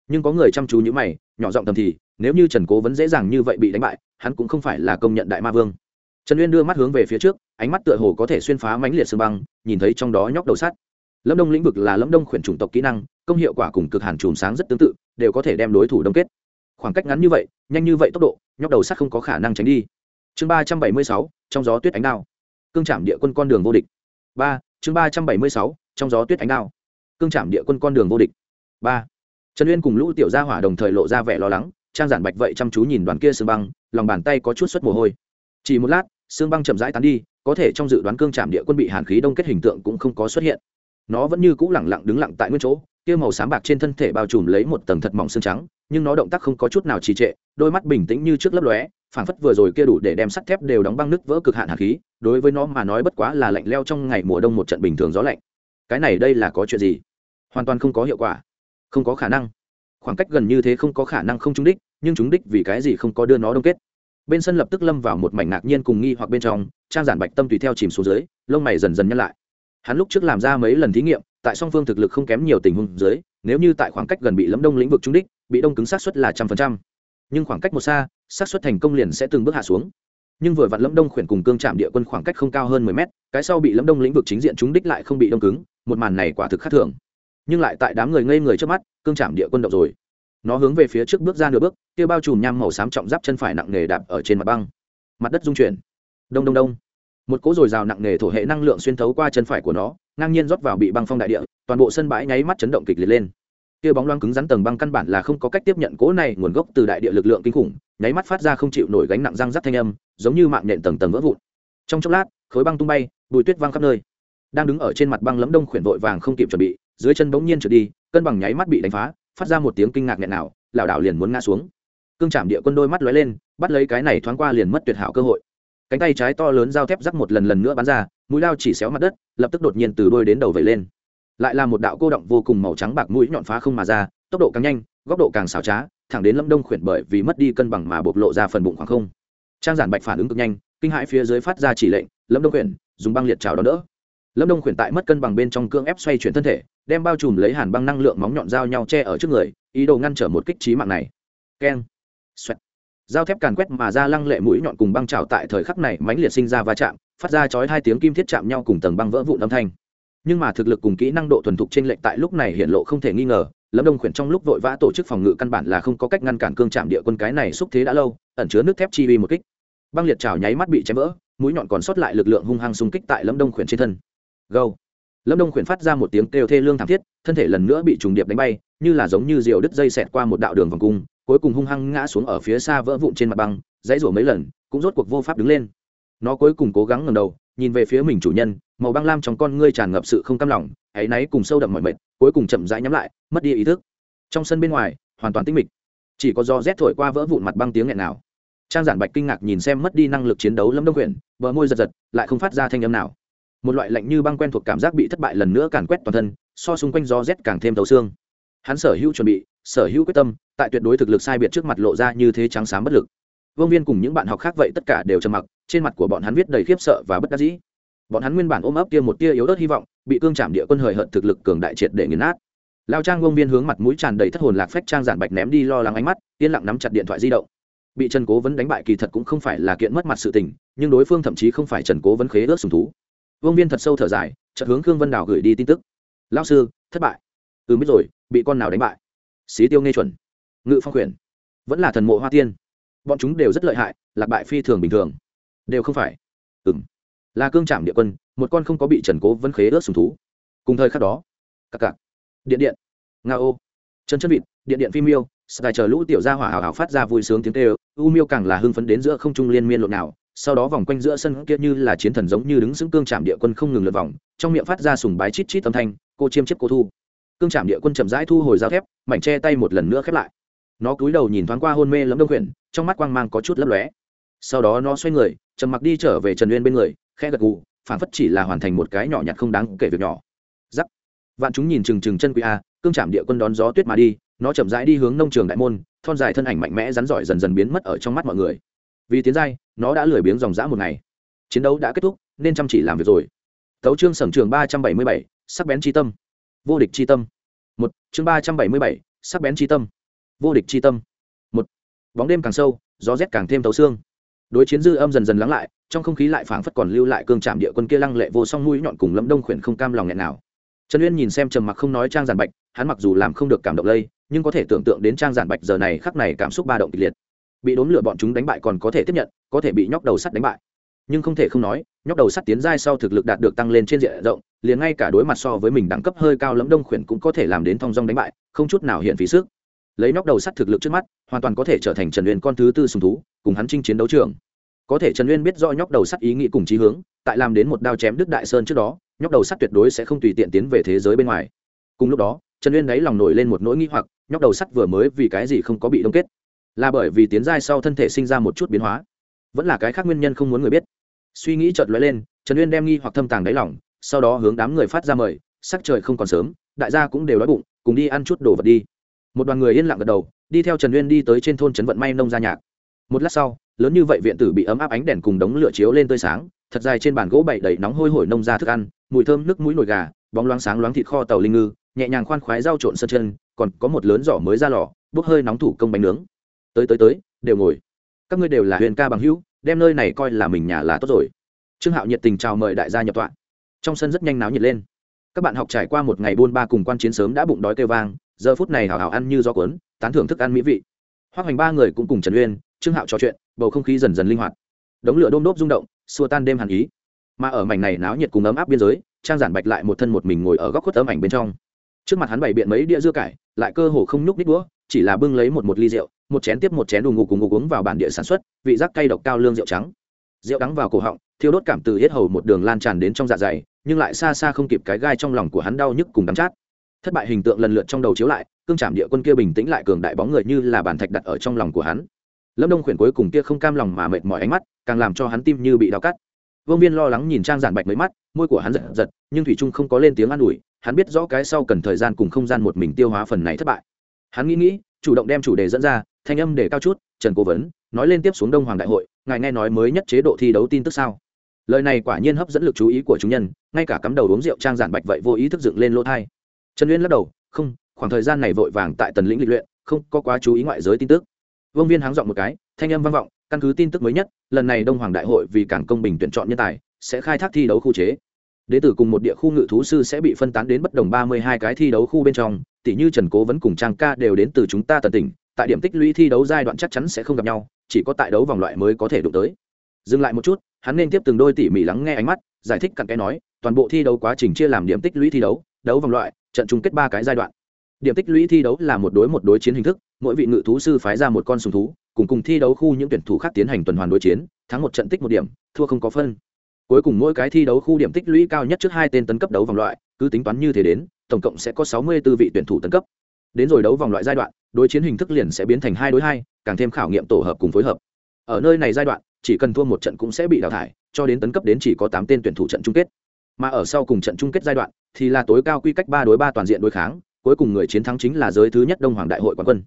Nhưng có người chăm chú như mày, nhỏ giọng tầm thì, nếu như trần cố vẫn dễ dàng như vậy bị đánh bại, hắn cũng không phải là công nhận đại ma vương. Trần uyên đưa mắt hướng về phía trước, ánh mắt tựa hồ có thể xuyên phá mãnh liệt sương băng, nhìn thấy trong đó nhóc đầu sắt. Lâm đông lĩnh vực là lâm đông khuyển chủng tộc kỹ năng, công hiệu quả cùng cực hàn chùm sáng rất tương tự, đều có thể đem đối thủ đông kết. Khoảng cách ngắn như vậy, nhanh như vậy tốc độ, nhóc đầu sắt không có khả năng tránh đi. Chương ba trăm bảy mươi sáu, trong gió tuyết ánh đao. Cương trảm địa quân con đường vô địch. Ba, chương ba trăm bảy mươi sáu, trong gió tuyết ánh đao cương trạm địa quân con đường vô địch. Ba, trần uyên cùng lũ tiểu gia hỏa đồng thời lộ ra vẻ lo lắng, trang giản bạch vậy chăm chú nhìn đoàn kia sương băng, lòng bàn tay có chút suất mồ hôi. Chỉ một lát sương băng chậm rãi tán đi, có thể trong dự đoán cương trạm địa quân bị hàn khí đông kết hình tượng cũng không có xuất hiện. Nó vẫn như cũ lẳng lặng đứng lặng tại nguyên chỗ, kia màu xám bạc trên thân thể bao trùm lấy một tầng thật mỏng xương trắng, nhưng nó động tác không có chút nào trì trệ, đôi mắt bình tĩnh như trước lấp lóe, phảng phất vừa rồi kia đủ để đem sắt thép đều đóng băng nứt vỡ cực hạn hàn khí, đối với nó mà nói bất quá là lạnh leo trong ngày mùa đông một trận bình thường gió lạnh cái này đây là có chuyện gì? Hoàn toàn không có hiệu quả. Không có khả năng. Khoảng cách gần như thế không có khả năng không trúng đích, nhưng trúng đích vì cái gì không có đưa nó đông kết. Bên sân lập tức lâm vào một mảnh ngạc nhiên cùng nghi hoặc bên trong, trang giản bạch tâm tùy theo chìm xuống dưới, lông mày dần dần nhăn lại. Hắn lúc trước làm ra mấy lần thí nghiệm, tại song phương thực lực không kém nhiều tình huống dưới, nếu như tại khoảng cách gần bị lâm đông lĩnh vực trúng đích, bị đông cứng sát xuất là trăm phần trăm. Nhưng khoảng cách một xa, xác suất thành công liền sẽ từng bước hạ xuống nhưng vừa vặn lâm đông khuyển cùng cương trạm địa quân khoảng cách không cao hơn mười mét, cái sau bị lâm đông lĩnh vực chính diện chúng đích lại không bị đông cứng, một màn này quả thực khác thường. Nhưng lại tại đám người ngây người trước mắt, cương trạm địa quân động rồi. Nó hướng về phía trước bước ra nửa bước, kia bao trùm nham màu xám trọng giáp chân phải nặng nề đạp ở trên mặt băng. Mặt đất rung chuyển. Đông đông đông. Một cỗ dồi dào nặng nề thổ hệ năng lượng xuyên thấu qua chân phải của nó, ngang nhiên rót vào bị băng phong đại địa, toàn bộ sân bãi nháy mắt chấn động kịch liệt lên kia bóng loáng cứng rắn tầng băng căn bản là không có cách tiếp nhận cỗ này nguồn gốc từ đại địa lực lượng kinh khủng, nháy mắt phát ra không chịu nổi gánh nặng răng rắc thanh âm, giống như mạng nện tầng tầng vỡ vụn. Trong chốc lát, khối băng tung bay, bụi tuyết văng khắp nơi. Đang đứng ở trên mặt băng lấm đông khuyển vội vàng không kịp chuẩn bị, dưới chân bỗng nhiên trượt đi, cân bằng nháy mắt bị đánh phá, phát ra một tiếng kinh ngạc nghẹn nào, lảo đảo liền muốn ngã xuống. Cương chạm địa quân đôi mắt lóe lên, bắt lấy cái này thoáng qua liền mất tuyệt hảo cơ hội. Cánh tay trái to lớn dao thép rắc một lần lần nữa bắn ra, mũi lao chỉ xéo mặt đất, lập tức đột nhiên từ đôi đến đầu vẩy lên lại là một đạo cô động vô cùng màu trắng bạc mũi nhọn phá không mà ra, tốc độ càng nhanh, góc độ càng xảo trá, thẳng đến lâm đông khuyển bởi vì mất đi cân bằng mà bộc lộ ra phần bụng khoảng không. Trang giản bạch phản ứng cực nhanh, kinh hãi phía dưới phát ra chỉ lệnh, lâm đông khuyển, dùng băng liệt trào đón đỡ. Lâm đông khuyển tại mất cân bằng bên trong cương ép xoay chuyển thân thể, đem bao trùm lấy hàn băng năng lượng móng nhọn dao nhau che ở trước người, ý đồ ngăn trở một kích trí mạng này. Keng. Xoẹt. Dao thép càn quét mà ra lăng lệ mũi nhọn cùng băng trào tại thời khắc này mãnh liệt sinh ra va chạm, phát ra chói hai tiếng kim thiết chạm nhau cùng tầng băng vỡ vụn âm thanh nhưng mà thực lực cùng kỹ năng độ thuần thục trên lệnh tại lúc này hiện lộ không thể nghi ngờ, lâm đông khuyển trong lúc vội vã tổ chức phòng ngự căn bản là không có cách ngăn cản cương chạm địa quân cái này xúc thế đã lâu, ẩn chứa nước thép chi uy một kích. Băng liệt trào nháy mắt bị chém vỡ, mũi nhọn còn sót lại lực lượng hung hăng xung kích tại lâm đông khuyển trên thân. Gâu. Lâm đông khuyển phát ra một tiếng kêu thê lương thảm thiết, thân thể lần nữa bị trùng điệp đánh bay, như là giống như diều đứt dây xẹt qua một đạo đường vòng cung, cuối cùng hung hăng ngã xuống ở phía xa vỡ vụn trên mặt băng, dãy rủa mấy lần, cũng rốt cuộc vô pháp đứng lên. Nó cuối cùng cố gắng ngầm đầu nhìn về phía mình chủ nhân, màu băng lam trong con ngươi tràn ngập sự không cam lòng, áy náy cùng sâu đậm mọi mệt, cuối cùng chậm rãi nhắm lại, mất đi ý thức. Trong sân bên ngoài, hoàn toàn tĩnh mịch. Chỉ có do rét thổi qua vỡ vụn mặt băng tiếng nghẹn nào trang giản bạch kinh ngạc nhìn xem mất đi năng lực chiến đấu lâm đông quyển bờ môi giật giật, lại không phát ra thanh âm nào. Một loại lạnh như băng quen thuộc cảm giác bị thất bại lần nữa càn quét toàn thân, so xung quanh gió rét càng thêm thấu xương. Hắn sở hữu chuẩn bị, sở hữu quyết tâm, tại tuyệt đối thực lực sai biệt trước mặt lộ ra như thế trắng xám bất lực vương viên cùng những bạn học khác vậy tất cả đều trầm mặc, trên mặt của bọn hắn viết đầy khiếp sợ và bất đắc dĩ. Bọn hắn nguyên bản ôm ấp kia một tia yếu ớt hy vọng, bị cương trảm địa quân hời hợt thực lực cường đại triệt để nghiền nát. Lao trang vương viên hướng mặt mũi tràn đầy thất hồn lạc phách trang giản bạch ném đi lo lắng ánh mắt, yên lặng nắm chặt điện thoại di động. Bị trần cố vấn đánh bại kỳ thật cũng không phải là kiện mất mặt sự tình, nhưng đối phương thậm chí không phải trần cố vấn khế ước sùng thú. Vương viên thật sâu thở dài, chợt hướng khương vân đào gửi đi tin tức. Lao sư, thất bại. Ừ biết rồi, bị con nào đánh bại? Xí tiêu nghe chuẩn. Ngự phong quyền. Vẫn là thần mộ hoa tiên bọn chúng đều rất lợi hại, lạc bại phi thường bình thường. Đều không phải. Ừ m là cương trạm địa quân, một con không có bị trần cố vân khế ướt sùng thú. Cùng thời khắc đó cặp cặp điện điện. Nga ô. Chân chân vịt, điện điện phim miêu, sài chờ lũ tiểu gia hỏa hào hào phát ra vui sướng tiếng tê u miêu càng là hưng phấn đến giữa không trung liên miên lộn nào, sau đó vòng quanh giữa sân kia như là chiến thần giống như đứng xứng cương trạm địa quân không ngừng lượt vòng, trong miệng phát ra sùng bái chít chít âm thanh, cô chiêm chiếc cô thu. Cương trạm địa quân chậm rãi thu hồi dao thép, mảnh che tay một lần nữa khép lại nó cúi đầu nhìn thoáng qua hôn mê lấm đông quyển trong mắt quang mang có chút lấp lóe. Sau đó nó xoay người, trầm mặc đi trở về trần uyên bên người khe gật gù phản phất chỉ là hoàn thành một cái nhỏ nhặt không đáng kể việc nhỏ. Giắc. Vạn chúng nhìn chừng chừng chân quý a, cương trạm địa quân đón gió tuyết mà đi, nó chậm rãi đi hướng nông trường đại môn, thon dài thân ảnh mạnh mẽ rắn giỏi dần dần biến mất ở trong mắt mọi người. Vì tiến giai, nó đã lười biếng dòng dã một ngày. Chiến đấu đã kết thúc, nên chăm chỉ làm việc rồi. Tấu trương sẩm trường ba trăm bảy mươi bảy, sắc bén tri tâm. Vô địch tri tâm. Một, chương ba trăm bảy mươi bảy, sắc bén tri tâm vô địch chi tâm. Một, bóng đêm càng sâu, gió rét càng thêm tấu xương. Đối chiến dư âm dần dần lắng lại, trong không khí lại phảng phất còn lưu lại cương trạm địa quân kia lăng lệ vô song mũi nhọn cùng lâm đông khuyển không cam lòng nghẹn nào. Trần uyên nhìn xem trầm mặc không nói trang giản bạch, hắn mặc dù làm không được cảm động lây, nhưng có thể tưởng tượng đến trang giản bạch giờ này khắc này cảm xúc ba động kịch liệt. Bị đốn lửa bọn chúng đánh bại còn có thể tiếp nhận, có thể bị nhóc đầu sắt đánh bại. Nhưng không thể không nói, nhóc đầu sắt tiến giai sau thực lực đạt được tăng lên trên diện rộng, liền ngay cả đối mặt so với mình đẳng cấp hơi cao lẫm đông khuyển cũng có thể làm đến thong dong đánh bại, không chút nào hiện phí sức lấy nóc đầu sắt thực lực trước mắt, hoàn toàn có thể trở thành trần uyên con thứ tư sùng thú, cùng hắn chinh chiến đấu trường. Có thể trần uyên biết do nhóc đầu sắt ý nghĩ cùng chí hướng, tại làm đến một đao chém đức đại sơn trước đó, nhóc đầu sắt tuyệt đối sẽ không tùy tiện tiến về thế giới bên ngoài. Cùng lúc đó, trần uyên đáy lòng nổi lên một nỗi nghĩ hoặc, nhóc đầu sắt vừa mới vì cái gì không có bị đông kết? Là bởi vì tiến giai sau thân thể sinh ra một chút biến hóa. Vẫn là cái khác nguyên nhân không muốn người biết. Suy nghĩ chợt lóe lên, trần uyên đem nghi hoặc thâm tàng đáy lòng, sau đó hướng đám người phát ra mời, sắc trời không còn sớm, đại gia cũng đều đói bụng, cùng đi ăn chút đồ vật đi một đoàn người yên lặng gật đầu, đi theo trần uyên đi tới trên thôn trấn vận may nông gia nhạc. Một lát sau, lớn như vậy viện tử bị ấm áp ánh đèn cùng đống lửa chiếu lên tươi sáng, thật dài trên bàn gỗ bậy đầy nóng hôi hổi nông ra thức ăn, mùi thơm nước mũi nồi gà, bóng loáng sáng loáng thịt kho tàu linh ngư, nhẹ nhàng khoan khoái rau trộn sân chân, còn có một lớn giỏ mới ra lò, bốc hơi nóng thủ công bánh nướng. Tới tới tới, đều ngồi. Các ngươi đều là huyền ca bằng hữu, đem nơi này coi là mình nhà là tốt rồi. Trương hạo nhiệt tình chào mời đại gia nhập tọa. Trong sân rất nhanh náo nhiệt lên. Các bạn học trải qua một ngày buôn ba cùng quan chiến sớm đã bụng đói kêu vang giờ phút này hào hào ăn như gió cuốn, tán thưởng thức ăn mỹ vị. Hoa hoành ba người cũng cùng trần uyên, trương hạo trò chuyện, bầu không khí dần dần linh hoạt. Đống lửa đôm đốp rung động, xua tan đêm hàn ý. Mà ở mảnh này náo nhiệt cùng ấm áp biên giới, trang giản bạch lại một thân một mình ngồi ở góc khuất ấm ảnh bên trong. Trước mặt hắn bày biện mấy đĩa dưa cải, lại cơ hồ không nhúc nít đũa, chỉ là bưng lấy một một ly rượu, một chén tiếp một chén đủ ngục cùng ngục uống vào bản địa sản xuất, vị giác cay độc cao lương rượu trắng. Rượu đắng vào cổ họng, thiêu đốt cảm từ hết hầu một đường lan tràn đến trong dạ dày, nhưng lại xa xa không kịp cái gai trong lòng của hắn đau nhức cùng đắm chát thất bại hình tượng lần lượt trong đầu chiếu lại, cương trảm địa quân kia bình tĩnh lại cường đại bóng người như là bàn thạch đặt ở trong lòng của hắn. Lâm đông khuyển cuối cùng kia không cam lòng mà mệt mỏi ánh mắt, càng làm cho hắn tim như bị đau cắt. Vương viên lo lắng nhìn trang giản bạch mấy mắt, môi của hắn giật giật, nhưng thủy trung không có lên tiếng an ủi, hắn biết rõ cái sau cần thời gian cùng không gian một mình tiêu hóa phần này thất bại. Hắn nghĩ nghĩ, chủ động đem chủ đề dẫn ra, thanh âm để cao chút, trần cố vấn, nói lên tiếp xuống đông hoàng đại hội, ngài nghe nói mới nhất chế độ thi đấu tin tức sao? Lời này quả nhiên hấp dẫn lực chú ý của chúng nhân, ngay cả cắm đầu uống rượu trang giản bạch vậy vô ý thức dựng lên lỗ thai trần uyên lắc đầu, không, khoảng thời gian này vội vàng tại tần lĩnh lịch luyện, không có quá chú ý ngoại giới tin tức. Vương viên háng dọn một cái, thanh âm vang vọng, căn cứ tin tức mới nhất, lần này đông hoàng đại hội vì cảng công bình tuyển chọn nhân tài, sẽ khai thác thi đấu khu chế. Đế tử cùng một địa khu ngự thú sư sẽ bị phân tán đến bất đồng ba mươi hai cái thi đấu khu bên trong tỷ như trần cố vẫn cùng trang ca đều đến từ chúng ta tần tỉnh, tại điểm tích lũy thi đấu giai đoạn chắc chắn sẽ không gặp nhau, chỉ có tại đấu vòng loại mới có thể đụng tới. Dừng lại một chút, hắn nên tiếp từng đôi tỉ mỉ lắng nghe ánh mắt, giải thích cặn cái nói, toàn bộ thi đấu quá trình chia làm điểm tích lũy thi đấu đấu vòng loại, trận chung kết ba cái giai đoạn. Điểm tích lũy thi đấu là một đối một đối chiến hình thức, mỗi vị ngự thú sư phái ra một con sùng thú, cùng cùng thi đấu khu những tuyển thủ khác tiến hành tuần hoàn đối chiến, thắng một trận tích một điểm, thua không có phân. Cuối cùng mỗi cái thi đấu khu điểm tích lũy cao nhất trước hai tên tấn cấp đấu vòng loại, cứ tính toán như thế đến, tổng cộng sẽ có sáu mươi 64 vị tuyển thủ tấn cấp. Đến rồi đấu vòng loại giai đoạn, đối chiến hình thức liền sẽ biến thành hai đối hai, càng thêm khảo nghiệm tổ hợp cùng phối hợp. Ở nơi này giai đoạn, chỉ cần thua một trận cũng sẽ bị đào thải, cho đến tấn cấp đến chỉ có tám tên tuyển thủ trận chung kết mà ở sau cùng trận chung kết giai đoạn, thì là tối cao quy cách ba đối ba toàn diện đối kháng, cuối cùng người chiến thắng chính là giới thứ nhất đông hoàng đại hội quán quân.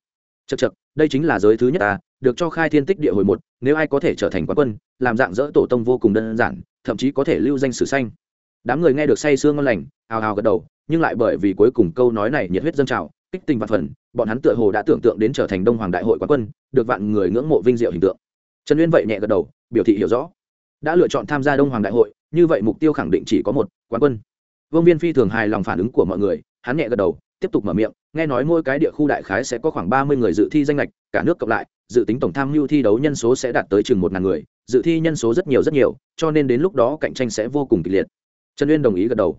Chật chật đây chính là giới thứ nhất ta, được cho khai thiên tích địa hồi một, nếu ai có thể trở thành quán quân, làm dạng dỡ tổ tông vô cùng đơn giản, thậm chí có thể lưu danh sử xanh đám người nghe được say sương ngon lành, hào hào gật đầu, nhưng lại bởi vì cuối cùng câu nói này nhiệt huyết dâng trào, kích tình vạn phần, bọn hắn tựa hồ đã tưởng tượng đến trở thành đông hoàng đại hội quán quân, được vạn người ngưỡng mộ vinh diệu hình tượng. Trần uyên vậy nhẹ gật đầu, biểu thị hiểu rõ. Đã lựa chọn tham gia đông hoàng đại hội như vậy mục tiêu khẳng định chỉ có một, quán quân. Vương viên phi thường hài lòng phản ứng của mọi người, hắn nhẹ gật đầu, tiếp tục mở miệng, nghe nói mỗi cái địa khu đại khái sẽ có khoảng ba mươi người dự thi danh lệch, cả nước cộng lại, dự tính tổng tham mưu thi đấu nhân số sẽ đạt tới chừng một ngàn người, dự thi nhân số rất nhiều rất nhiều, cho nên đến lúc đó cạnh tranh sẽ vô cùng kịch liệt. Trần uyên đồng ý gật đầu.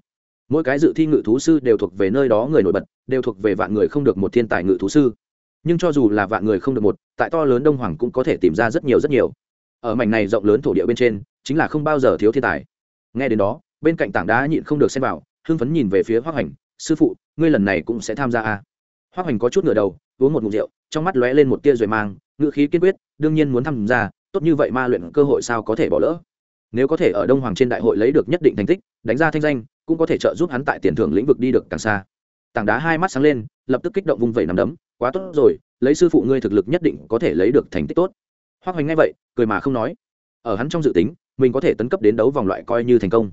Mỗi cái dự thi ngự thú sư đều thuộc về nơi đó người nổi bật, đều thuộc về vạn người không được một thiên tài ngự thú sư. Nhưng cho dù là vạn người không được một, tại to lớn đông hoàng cũng có thể tìm ra rất nhiều rất nhiều. Ở mảnh này rộng lớn thổ địa bên trên, chính là không bao giờ thiếu thiên tài nghe đến đó, bên cạnh tảng đá nhịn không được xem vào, hưng phấn nhìn về phía hoác hành, sư phụ, ngươi lần này cũng sẽ tham gia à? hoác hành có chút ngửa đầu, uống một mục rượu, trong mắt lóe lên một tia rồi mang ngự khí kiên quyết, đương nhiên muốn tham gia, tốt như vậy ma luyện cơ hội sao có thể bỏ lỡ? Nếu có thể ở đông hoàng trên đại hội lấy được nhất định thành tích, đánh ra thanh danh, cũng có thể trợ giúp hắn tại tiền thưởng lĩnh vực đi được càng xa. Tảng đá hai mắt sáng lên, lập tức kích động vung vẩy nằm đấm, quá tốt rồi, lấy sư phụ ngươi thực lực nhất định có thể lấy được thành tích tốt. Hoác hoành ngay vậy, cười mà không nói. Ở hắn trong dự tính mình có thể tấn cấp đến đấu vòng loại coi như thành công.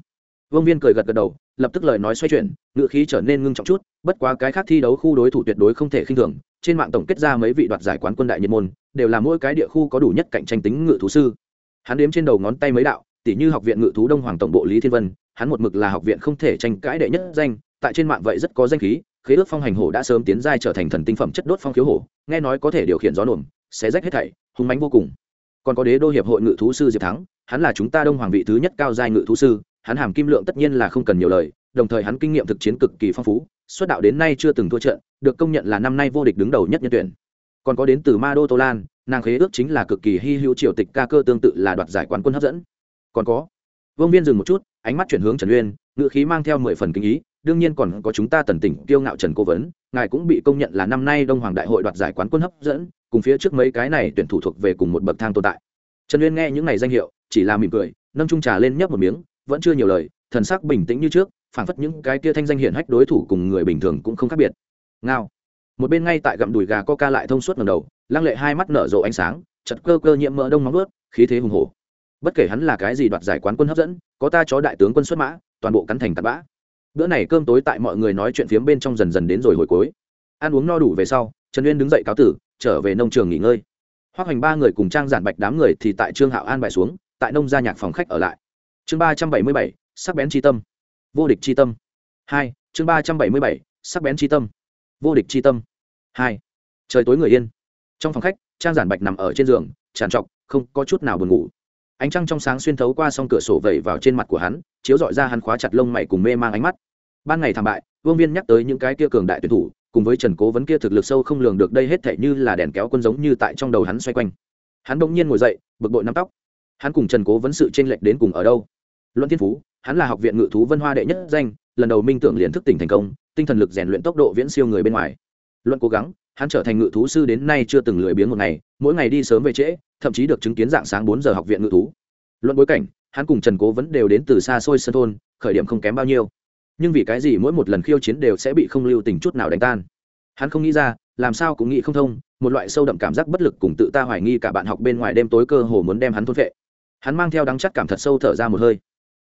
Vương viên cười gật gật đầu, lập tức lời nói xoay chuyển ngự khí trở nên ngưng trọng chút, bất quá cái khác thi đấu khu đối thủ tuyệt đối không thể khinh thường, trên mạng tổng kết ra mấy vị đoạt giải quán quân đại nhiệt môn, đều là mỗi cái địa khu có đủ nhất cạnh tranh tính ngự thú sư. Hắn đếm trên đầu ngón tay mấy đạo tỷ như học viện ngự thú đông hoàng tổng bộ lý thiên vân, hắn một mực là học viện không thể tranh cãi đệ nhất danh, tại trên mạng vậy rất có danh khí, khế ước phong hành hổ đã sớm tiến giai trở thành thần tinh phẩm chất đốt phong khiếu hổ, nghe nói có thể điều khiển gió nổm xé rách hết thảy, hung mánh vô cùng còn có đế đô hiệp hội ngự thú sư diệp thắng, hắn là chúng ta đông hoàng vị thứ nhất cao giai ngự thú sư, hắn hàm kim lượng tất nhiên là không cần nhiều lời, đồng thời hắn kinh nghiệm thực chiến cực kỳ phong phú, xuất đạo đến nay chưa từng thua trận, được công nhận là năm nay vô địch đứng đầu nhất nhân tuyển. Còn có đến từ ma đô tô lan, nàng khế ước chính là cực kỳ hy hữu triều tịch ca cơ tương tự là đoạt giải quán quân hấp dẫn. Còn có, vương viên dừng một chút, ánh mắt chuyển hướng trần uyên ngự khí mang theo mười phần kinh ý, đương nhiên còn có chúng ta tần tỉnh kiêu ngạo trần cố vấn, ngài cũng bị công nhận là năm nay đông hoàng đại hội đoạt giải quán quân hấp dẫn cùng phía trước mấy cái này tuyển thủ thuộc về cùng một bậc thang tồn tại. Trần uyên nghe những này danh hiệu, chỉ là mỉm cười, nâng trung trà lên nhấp một miếng, vẫn chưa nhiều lời, thần sắc bình tĩnh như trước, phảng phất những cái kia thanh danh hiển hách đối thủ cùng người bình thường cũng không khác biệt. Ngao. Một bên ngay tại gặm đùi gà coca lại thông suốt ngầm đầu, lăng lệ hai mắt nở rộ ánh sáng, chật cơ cơ nhiễm mỡ đông nóng vớt khí thế hùng hổ. Bất kể hắn là cái gì đoạt giải quán quân hấp dẫn, có ta chó đại tướng quân xuất mã, toàn bộ cắn thành tạt bã. Bữa này cơm tối tại mọi người nói chuyện phiếm bên trong dần dần đến rồi hồi cuối. Ăn uống no đủ về sau, trần uyên đứng dậy cáo tử trở về nông trường nghỉ ngơi. Hoác hoành ba người cùng trang giản bạch đám người thì tại trương hạo an bài xuống, tại nông gia nhạc phòng khách ở lại. Chương ba trăm bảy mươi bảy, sắc bén tri tâm. Vô địch tri tâm. Hai, chương ba trăm bảy mươi bảy, sắc bén tri tâm. Vô địch tri tâm. Hai, trời tối người yên. Trong phòng khách, trang giản bạch nằm ở trên giường tràn trọc, không có chút nào buồn ngủ. Ánh trăng trong sáng xuyên thấu qua s o n g cửa sổ vẩy vào trên mặt của hắn, chiếu dọi ra hắn khóa chặt lông mày cùng mê mang ánh mắt. Ban ngày thảm bại, vương viên nhắc tới những cái kia cường đại tuyển thủ cùng với trần cố vấn kia thực lực sâu không lường được đây hết thể như là đèn kéo quân giống như tại trong đầu hắn xoay quanh. Hắn bỗng nhiên ngồi dậy, bực bội nắm tóc. Hắn cùng trần cố vấn sự tranh lệch đến cùng ở đâu? Luận thiên phú, hắn là học viện ngự thú vân hoa đệ nhất danh, lần đầu minh tưởng liền thức tỉnh thành công, tinh thần lực rèn luyện tốc độ viễn siêu người bên ngoài. Luận cố gắng, hắn trở thành ngự thú sư đến nay chưa từng lười biếng một ngày, mỗi ngày đi sớm về trễ, thậm chí được chứng kiến dạng sáng bốn giờ học viện ngự thú. Luận bối cảnh, hắn cùng trần cố vẫn đều đến từ xa xôi sân thôn, khởi điểm không kém bao nhiêu nhưng vì cái gì mỗi một lần khiêu chiến đều sẽ bị không lưu tình chút nào đánh tan? Hắn không nghĩ ra, làm sao cũng nghĩ không thông, một loại sâu đậm cảm giác bất lực cùng tự ta hoài nghi cả bạn học bên ngoài đêm tối cơ hồ muốn đem hắn thôn vệ hắn mang theo đắng chắc cảm thật sâu thở ra một hơi.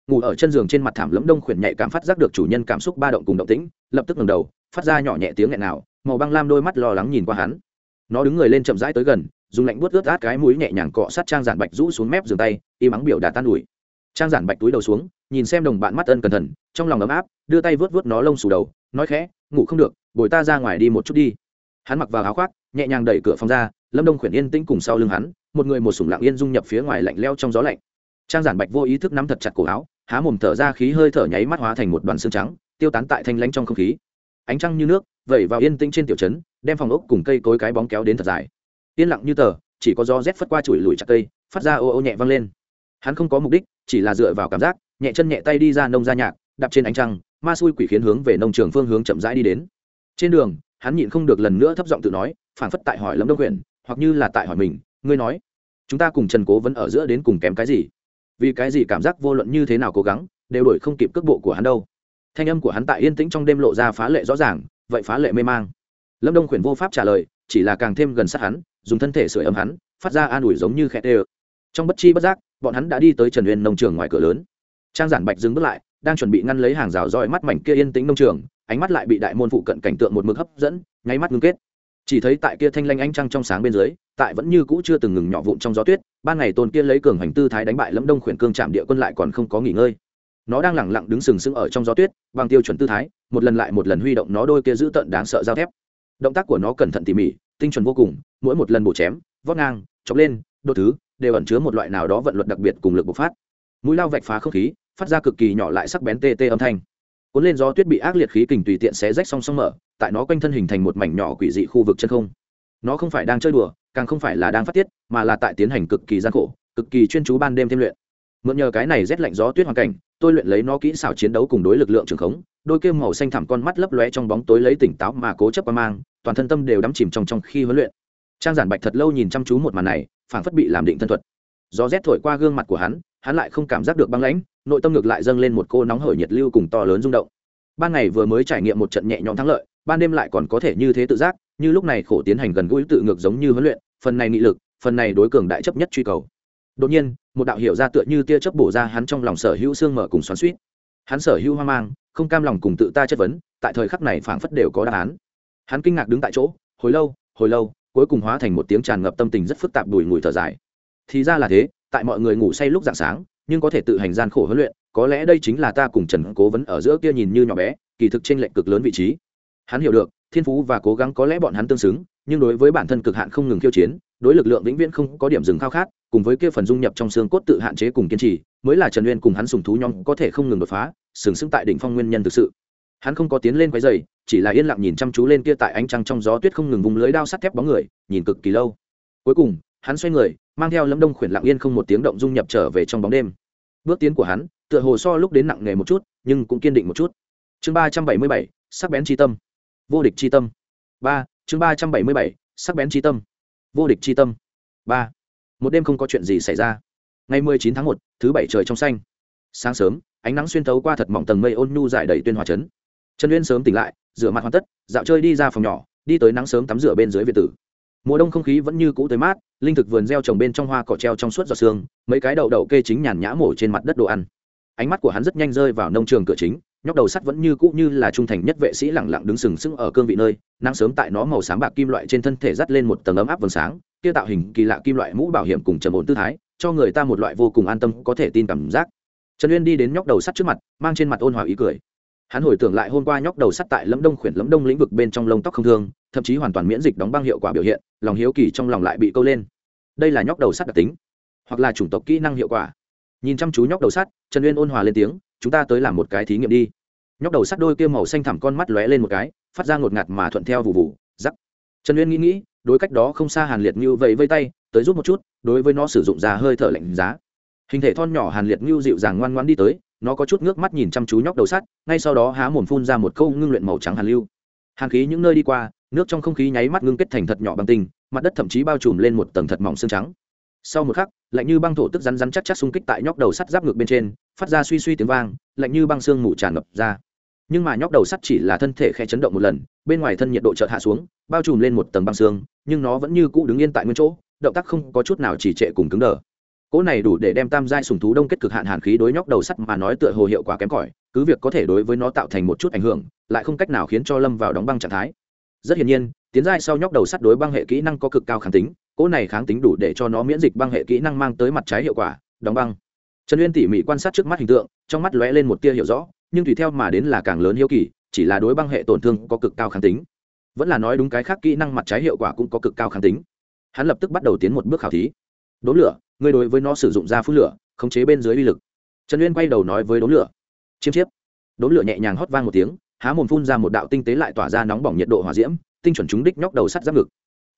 Ngủ ở chân giường trên mặt thảm lẫm đông khuyển nhạy cảm phát giác được chủ nhân cảm xúc ba động cùng động tĩnh, lập tức ngẩng đầu, phát ra nhỏ nhẹ tiếng nghẹn nào, màu băng lam đôi mắt lo lắng nhìn qua hắn. Nó đứng người lên chậm rãi tới gần, dùng lạnh buốt ướt át cái mũi nhẹ nhàng cọ sát trang giản bạch rũ xuống mép giường tay, im ắng biểu đà tan ủi. Trang giản bạch túi đầu xuống nhìn xem đồng bạn mắt ân cẩn thận, trong lòng ấm áp, đưa tay vớt vớt nó lông xù đầu, nói khẽ, ngủ không được, bồi ta ra ngoài đi một chút đi. Hắn mặc vào áo khoác, nhẹ nhàng đẩy cửa phòng ra, lâm đông khuyển yên tĩnh cùng sau lưng hắn, một người một sủng lặng yên dung nhập phía ngoài lạnh leo trong gió lạnh. Trang giản bạch vô ý thức nắm thật chặt cổ áo, há mồm thở ra khí hơi thở nháy mắt hóa thành một đoàn xương trắng, tiêu tán tại thanh lãnh trong không khí. Ánh trăng như nước, vẩy vào yên tĩnh trên tiểu trấn, đem phòng ốc cùng cây cối cái bóng kéo đến thật dài. Yên lặng như tờ, chỉ có gió rét phất qua chùi lùi chặt cây, phát ra ô ô nhẹ vang lên. Hắn không có mục đích, chỉ là dựa vào cảm giác nhẹ chân nhẹ tay đi ra nông ra nhạc, đạp trên ánh trăng, ma xui quỷ khiến hướng về nông trường phương hướng chậm rãi đi đến. Trên đường, hắn nhịn không được lần nữa thấp giọng tự nói phản phất tại hỏi lâm đông huyện hoặc như là tại hỏi mình, ngươi nói, chúng ta cùng trần cố vẫn ở giữa đến cùng kém cái gì? Vì cái gì cảm giác vô luận như thế nào cố gắng, đều đổi không kịp cước bộ của hắn đâu? Thanh âm của hắn tại yên tĩnh trong đêm lộ ra phá lệ rõ ràng, vậy phá lệ mê mang. Lâm đông khuyển vô pháp trả lời, chỉ là càng thêm gần sát hắn, dùng thân thể sửa ấm hắn, phát ra an ủi giống như khẽ tê trong bất chi bất giác, bọn hắn đã đi tới trần uyên nông trường ngoài cửa lớn trang giản bạch dừng bước lại, đang chuẩn bị ngăn lấy hàng rào roi mắt mảnh kia yên tĩnh nông trường, ánh mắt lại bị đại môn phụ cận cảnh tượng một mực hấp dẫn, nháy mắt ngưng kết. Chỉ thấy tại kia thanh lanh ánh trăng trong sáng bên dưới, tại vẫn như cũ chưa từng ngừng nhỏ vụn trong gió tuyết, ban ngày tôn kia lấy cường hành tư thái đánh bại lẫm đông khuyển cương chạm địa quân lại còn không có nghỉ ngơi. Nó đang lẳng lặng đứng sừng sững ở trong gió tuyết, bằng tiêu chuẩn tư thái, một lần lại một lần huy động nó đôi kia giữ tận đáng sợ giao thép. Động tác của nó cẩn thận tỉ mỉ, tinh chuẩn vô cùng, mỗi một lần bổ chém, vót ngang, chọc lên, đốt thứ, đều ẩn chứa một loại nào đó vận luật đặc biệt cùng lực bộc phát. Mũi lao vạch phá không khí phát ra cực kỳ nhỏ lại sắc bén tê tê âm thanh. Cuốn lên gió tuyết bị ác liệt khí kình tùy tiện xé rách song song mở, tại nó quanh thân hình thành một mảnh nhỏ quỷ dị khu vực chân không. Nó không phải đang chơi đùa, càng không phải là đang phát tiết, mà là tại tiến hành cực kỳ gian khổ, cực kỳ chuyên chú ban đêm thêm luyện. Mượn nhờ cái này rét lạnh gió tuyết hoàn cảnh, tôi luyện lấy nó kỹ xảo chiến đấu cùng đối lực lượng trường khống, đôi kia màu xanh thẳm con mắt lấp lóe trong bóng tối lấy tỉnh táo mà cố chấp qua mang, toàn thân tâm đều đắm chìm trong trong khi huấn luyện. Trang giản bạch thật lâu nhìn chăm chú một màn này, phảng phất bị làm định thân thuật. Gió rét thổi qua gương mặt của hắn hắn lại không cảm giác được băng lãnh nội tâm ngược lại dâng lên một cô nóng hởi nhiệt lưu cùng to lớn rung động. Ban ngày vừa mới trải nghiệm một trận nhẹ nhõm thắng lợi, ban đêm lại còn có thể như thế tự giác, như lúc này khổ tiến hành gần gũi tự ngược giống như huấn luyện, phần này nghị lực, phần này đối cường đại chấp nhất truy cầu. Đột nhiên, một đạo hiểu ra tựa như tia chớp bổ ra hắn trong lòng sở hữu xương mở cùng xoắn suýt hắn sở hữu hoang mang, không cam lòng cùng tự ta chất vấn, tại thời khắc này phảng phất đều có đáp án. Hắn kinh ngạc đứng tại chỗ, hồi lâu hồi lâu, cuối cùng hóa thành một tiếng tràn ngập tâm tình rất phức tạp đùi ngùi thở dài. Thì ra là thế, tại mọi người ngủ say lúc dạng sáng nhưng có thể tự hành gian khổ huấn luyện, có lẽ đây chính là ta cùng trần cố vấn ở giữa kia nhìn như nhỏ bé, kỳ thực trên lệch cực lớn vị trí. Hắn hiểu được, thiên phú và cố gắng có lẽ bọn hắn tương xứng, nhưng đối với bản thân cực hạn không ngừng khiêu chiến, đối lực lượng vĩnh viễn không có điểm dừng khao khát, cùng với kia phần dung nhập trong xương cốt tự hạn chế cùng kiên trì, mới là trần uyên cùng hắn sùng thú nhóm có thể không ngừng đột phá, sừng sững tại đỉnh phong nguyên nhân thực sự. Hắn không có tiến lên quái dày chỉ là yên lặng nhìn chăm chú lên kia tại ánh trăng trong gió tuyết không ngừng vùng lưới đao sắt thép bóng người, nhìn cực kỳ lâu. Cuối cùng, hắn xoay người mang theo lâm đông khuyển lặng yên không một tiếng động dung nhập trở về trong bóng đêm. Bước tiến của hắn, tựa hồ so lúc đến nặng nề một chút, nhưng cũng kiên định một chút. Chương ba trăm bảy mươi bảy, sắc bén tri tâm. Vô địch tri tâm. Ba, chương ba trăm bảy mươi bảy, sắc bén tri tâm. Vô địch tri tâm. Ba, một đêm không có chuyện gì xảy ra. Ngày mười chín tháng một, thứ bảy trời trong xanh. Sáng sớm, ánh nắng xuyên thấu qua thật mỏng tầng mây ôn nhu dài đầy tuyên hòa trấn. Trần uyên sớm tỉnh lại, rửa mặt hoàn tất, dạo chơi đi ra phòng nhỏ, đi tới nắng sớm tắm rửa bên dưới việt tử mùa đông không khí vẫn như cũ tới mát, linh thực vườn gieo trồng bên trong hoa cỏ treo trong suốt giọt sương, mấy cái đậu đậu kê chính nhàn nhã mổ trên mặt đất đồ ăn. Ánh mắt của hắn rất nhanh rơi vào nông trường cửa chính, nhóc đầu sắt vẫn như cũ như là trung thành nhất vệ sĩ lẳng lặng đứng sừng sững ở cương vị nơi, nắng sớm tại nó màu sáng bạc kim loại trên thân thể dắt lên một tầng ấm áp vầng sáng, kia tạo hình kỳ lạ kim loại mũ bảo hiểm cùng trầm ổn tư thái, cho người ta một loại vô cùng an tâm có thể tin cảm giác. Trần uyên đi đến nhóc đầu sắt trước mặt, mang trên mặt ôn hòa ý cười hắn hồi tưởng lại hôm qua nhóc đầu sắt tại lẫm đông khuyển lẫm đông lĩnh vực bên trong lông tóc không thương, thậm chí hoàn toàn miễn dịch đóng băng hiệu quả biểu hiện, lòng hiếu kỳ trong lòng lại bị câu lên. Đây là nhóc đầu sắt đặc tính, hoặc là chủng tộc kỹ năng hiệu quả. Nhìn chăm chú nhóc đầu sắt, trần uyên ôn hòa lên tiếng, chúng ta tới làm một cái thí nghiệm đi. Nhóc đầu sắt đôi kia màu xanh thẳm con mắt lóe lên một cái, phát ra ngột ngạt mà thuận theo vụ vụ giắc trần uyên nghĩ nghĩ, đối cách đó không xa hàn liệt như vậy vây tay, tới rút một chút, đối với nó sử dụng ra hơi thở lạnh giá. Hình thể thon nhỏ hàn liệt như dịu dàng ngoan ngoan đi tới nó có chút nước mắt nhìn chăm chú nhóc đầu sắt, ngay sau đó há mồm phun ra một câu ngưng luyện màu trắng hàn lưu. Hàn khí những nơi đi qua, nước trong không khí nháy mắt ngưng kết thành thật nhỏ bằng tinh, mặt đất thậm chí bao trùm lên một tầng thật mỏng xương trắng. Sau một khắc, lạnh như băng thổ tức rắn rắn chắc chắc xung kích tại nhóc đầu sắt giáp ngược bên trên, phát ra suy suy tiếng vang, lạnh như băng xương mù tràn ngập ra. Nhưng mà nhóc đầu sắt chỉ là thân thể khe chấn động một lần, bên ngoài thân nhiệt độ chợt hạ xuống, bao trùm lên một tầng băng xương, nhưng nó vẫn như cũ đứng yên tại nguyên chỗ, động tác không có chút nào chỉ trệ cùng cứng đờ cỗ này đủ để đem tam giai sùng thú đông kết cực hạn hàn khí đối nhóc đầu sắt mà nói tựa hồ hiệu quả kém cỏi, cứ việc có thể đối với nó tạo thành một chút ảnh hưởng, lại không cách nào khiến cho lâm vào đóng băng trạng thái. Rất hiển nhiên, tiến giai sau nhóc đầu sắt đối băng hệ kỹ năng có cực cao kháng tính cỗ này kháng tính đủ để cho nó miễn dịch băng hệ kỹ năng mang tới mặt trái hiệu quả, đóng băng. Trần uyên tỉ mỉ quan sát trước mắt hình tượng, trong mắt lóe lên một tia hiểu rõ, nhưng tùy theo mà đến là càng lớn hiếu kỳ, chỉ là đối băng hệ tổn thương có cực cao kháng tính. Vẫn là nói đúng cái khác kỹ năng mặt trái hiệu quả cũng có cực cao kháng tính. Hắn lập tức bắt đầu tiến một bước khảo thí đốn lửa, ngươi đối với nó sử dụng ra phun lửa, khống chế bên dưới uy lực. Trần uyên quay đầu nói với đốn lửa. Chiêm chiếp. Đốn lửa nhẹ nhàng hót vang một tiếng, há mồm phun ra một đạo tinh tế lại tỏa ra nóng bỏng nhiệt độ hỏa diễm, tinh chuẩn chúng đích nhóc đầu sắt giáp ngực.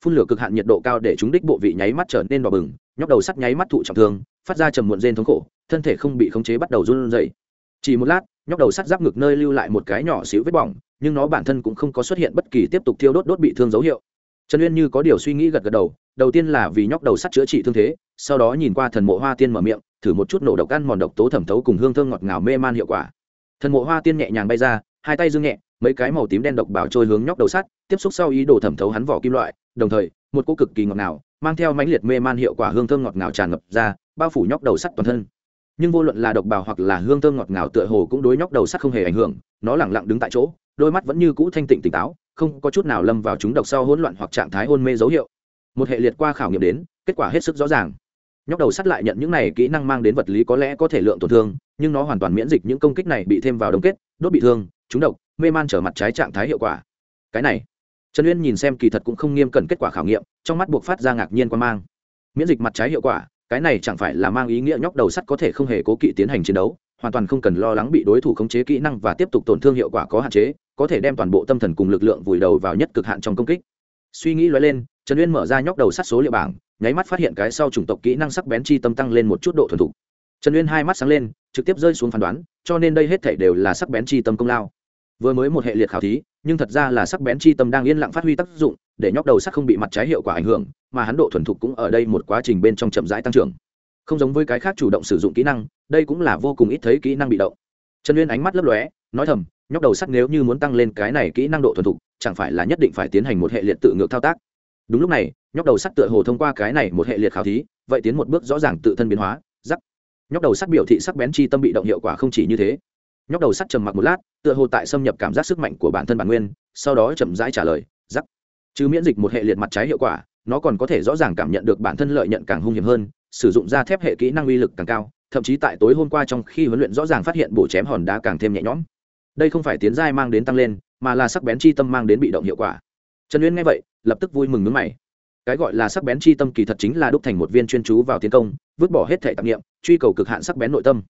Phun lửa cực hạn nhiệt độ cao để chúng đích bộ vị nháy mắt trở nên đỏ bừng, nhóc đầu sắt nháy mắt thụ trọng thương, phát ra trầm muộn rên thống khổ, thân thể không bị khống chế bắt đầu run rẩy. Chỉ một lát, nhóc đầu sắt giáp ngực nơi lưu lại một cái nhỏ xíu vết bỏng, nhưng nó bản thân cũng không có xuất hiện bất kỳ tiếp tục thiêu đốt đốt bị thương dấu hiệu trần uyên như có điều suy nghĩ gật gật đầu đầu tiên là vì nhóc đầu sắt chữa trị thương thế, sau đó nhìn qua thần mộ hoa tiên mở miệng, thử một chút nổ độc ăn mòn độc tố thẩm thấu cùng hương thơm ngọt ngào mê man hiệu quả. Thần mộ hoa tiên nhẹ nhàng bay ra, hai tay dương nhẹ, mấy cái màu tím đen độc bảo trôi hướng nhóc đầu sắt, tiếp xúc sau ý đồ thẩm thấu hắn vỏ kim loại, đồng thời, một cỗ cực kỳ ngọt ngào, mang theo mãnh liệt mê man hiệu quả hương thơm ngọt ngào tràn ngập ra, bao phủ nhóc đầu sắt toàn thân. Nhưng vô luận là độc bào hoặc là hương thơm ngọt ngào tựa hồ cũng đối nhóc đầu sắt không hề ảnh hưởng, nó lẳng lặng đứng tại chỗ, đôi mắt vẫn như cũ thanh tịnh tỉnh táo không có chút nào lâm vào chúng độc sau hỗn loạn hoặc trạng thái hôn mê dấu hiệu. Một hệ liệt qua khảo nghiệm đến, kết quả hết sức rõ ràng. Nhóc đầu sắt lại nhận những này kỹ năng mang đến vật lý có lẽ có thể lượng tổn thương, nhưng nó hoàn toàn miễn dịch những công kích này bị thêm vào đồng kết, đốt bị thương chúng độc, mê man trở mặt trái trạng thái hiệu quả. Cái này, trần uyên nhìn xem kỳ thật cũng không nghiêm cẩn kết quả khảo nghiệm, trong mắt buộc phát ra ngạc nhiên quan mang. Miễn dịch mặt trái hiệu quả, cái này chẳng phải là mang ý nghĩa nhóc đầu sắt có thể không hề cố kỵ tiến hành chiến đấu hoàn toàn không cần lo lắng bị đối thủ khống chế kỹ năng và tiếp tục tổn thương hiệu quả có hạn chế, có thể đem toàn bộ tâm thần cùng lực lượng vùi đầu vào nhất cực hạn trong công kích. Suy nghĩ lóe lên, trần uyên mở ra nhóc đầu sát số liệu bảng, nháy mắt phát hiện cái sau chủng tộc kỹ năng sắc bén chi tâm tăng lên một chút độ thuần thục. Trần uyên hai mắt sáng lên, trực tiếp rơi xuống phán đoán, cho nên đây hết thể đều là sắc bén chi tâm công lao. Vừa mới một hệ liệt khảo thí, nhưng thật ra là sắc bén chi tâm đang yên lặng phát huy tác dụng, để nhóc đầu sắc không bị mặt trái hiệu quả ảnh hưởng, mà hắn độ thuần thục cũng ở đây một quá trình bên trong chậm rãi tăng trưởng. Không giống với cái khác chủ động sử dụng kỹ năng đây cũng là vô cùng ít thấy kỹ năng bị động. Trần uyên ánh mắt lấp lóe, nói thầm, nhóc đầu sắt nếu như muốn tăng lên cái này kỹ năng độ thuần thục, chẳng phải là nhất định phải tiến hành một hệ liệt tự ngược thao tác. Đúng lúc này, nhóc đầu sắt tựa hồ thông qua cái này một hệ liệt khảo thí, vậy tiến một bước rõ ràng tự thân biến hóa giắc nhóc đầu sắt biểu thị sắc bén chi tâm bị động hiệu quả không chỉ như thế. Nhóc đầu sắt trầm mặc một lát, tựa hồ tại xâm nhập cảm giác sức mạnh của bản thân bản nguyên, sau đó chậm rãi trả lời giắc chứ miễn dịch một hệ liệt mặt trái hiệu quả, nó còn có thể rõ ràng cảm nhận được bản thân lợi nhận càng hung hiểm hơn, sử dụng ra thép hệ kỹ năng uy lực càng cao thậm chí tại tối hôm qua trong khi huấn luyện rõ ràng phát hiện bổ chém hòn đá càng thêm nhẹ nhõm. Đây không phải tiến giai mang đến tăng lên, mà là sắc bén chi tâm mang đến bị động hiệu quả. Trần uyên nghe vậy, lập tức vui mừng nước mày. Cái gọi là sắc bén chi tâm kỳ thật chính là đúc thành một viên chuyên chú vào tiến công, vứt bỏ hết thể tạp nghiệm truy cầu cực hạn sắc bén nội tâm.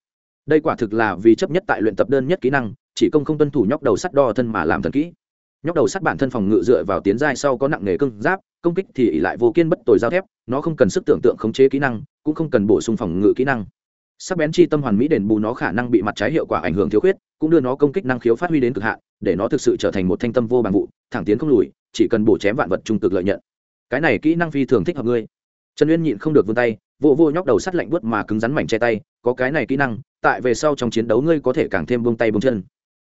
Đây quả thực là vì chấp nhất tại luyện tập đơn nhất kỹ năng, chỉ công không tuân thủ nhóc đầu sắt đo thân mà làm thần kỹ. Nhóc đầu sắt bản thân phòng ngự dựa vào tiến giai sau có nặng nghề cưng giáp, công kích thì ỉ lại vô kiên bất tồi giao thép, nó không cần sức tưởng tượng khống chế kỹ năng, cũng không cần bổ sung phòng ngự kỹ năng sắc bén chi tâm hoàn mỹ đền bù nó khả năng bị mặt trái hiệu quả ảnh hưởng thiếu khuyết, cũng đưa nó công kích năng khiếu phát huy đến cực hạn, để nó thực sự trở thành một thanh tâm vô bằng vụ, thẳng tiến không lùi, chỉ cần bổ chém vạn vật trung cực lợi nhận. Cái này kỹ năng phi thường thích hợp ngươi. Trần uyên nhịn không được vươn tay vô vô nhóc đầu sắt lạnh buốt mà cứng rắn mảnh che tay, có cái này kỹ năng, tại về sau trong chiến đấu ngươi có thể càng thêm vung tay vung chân.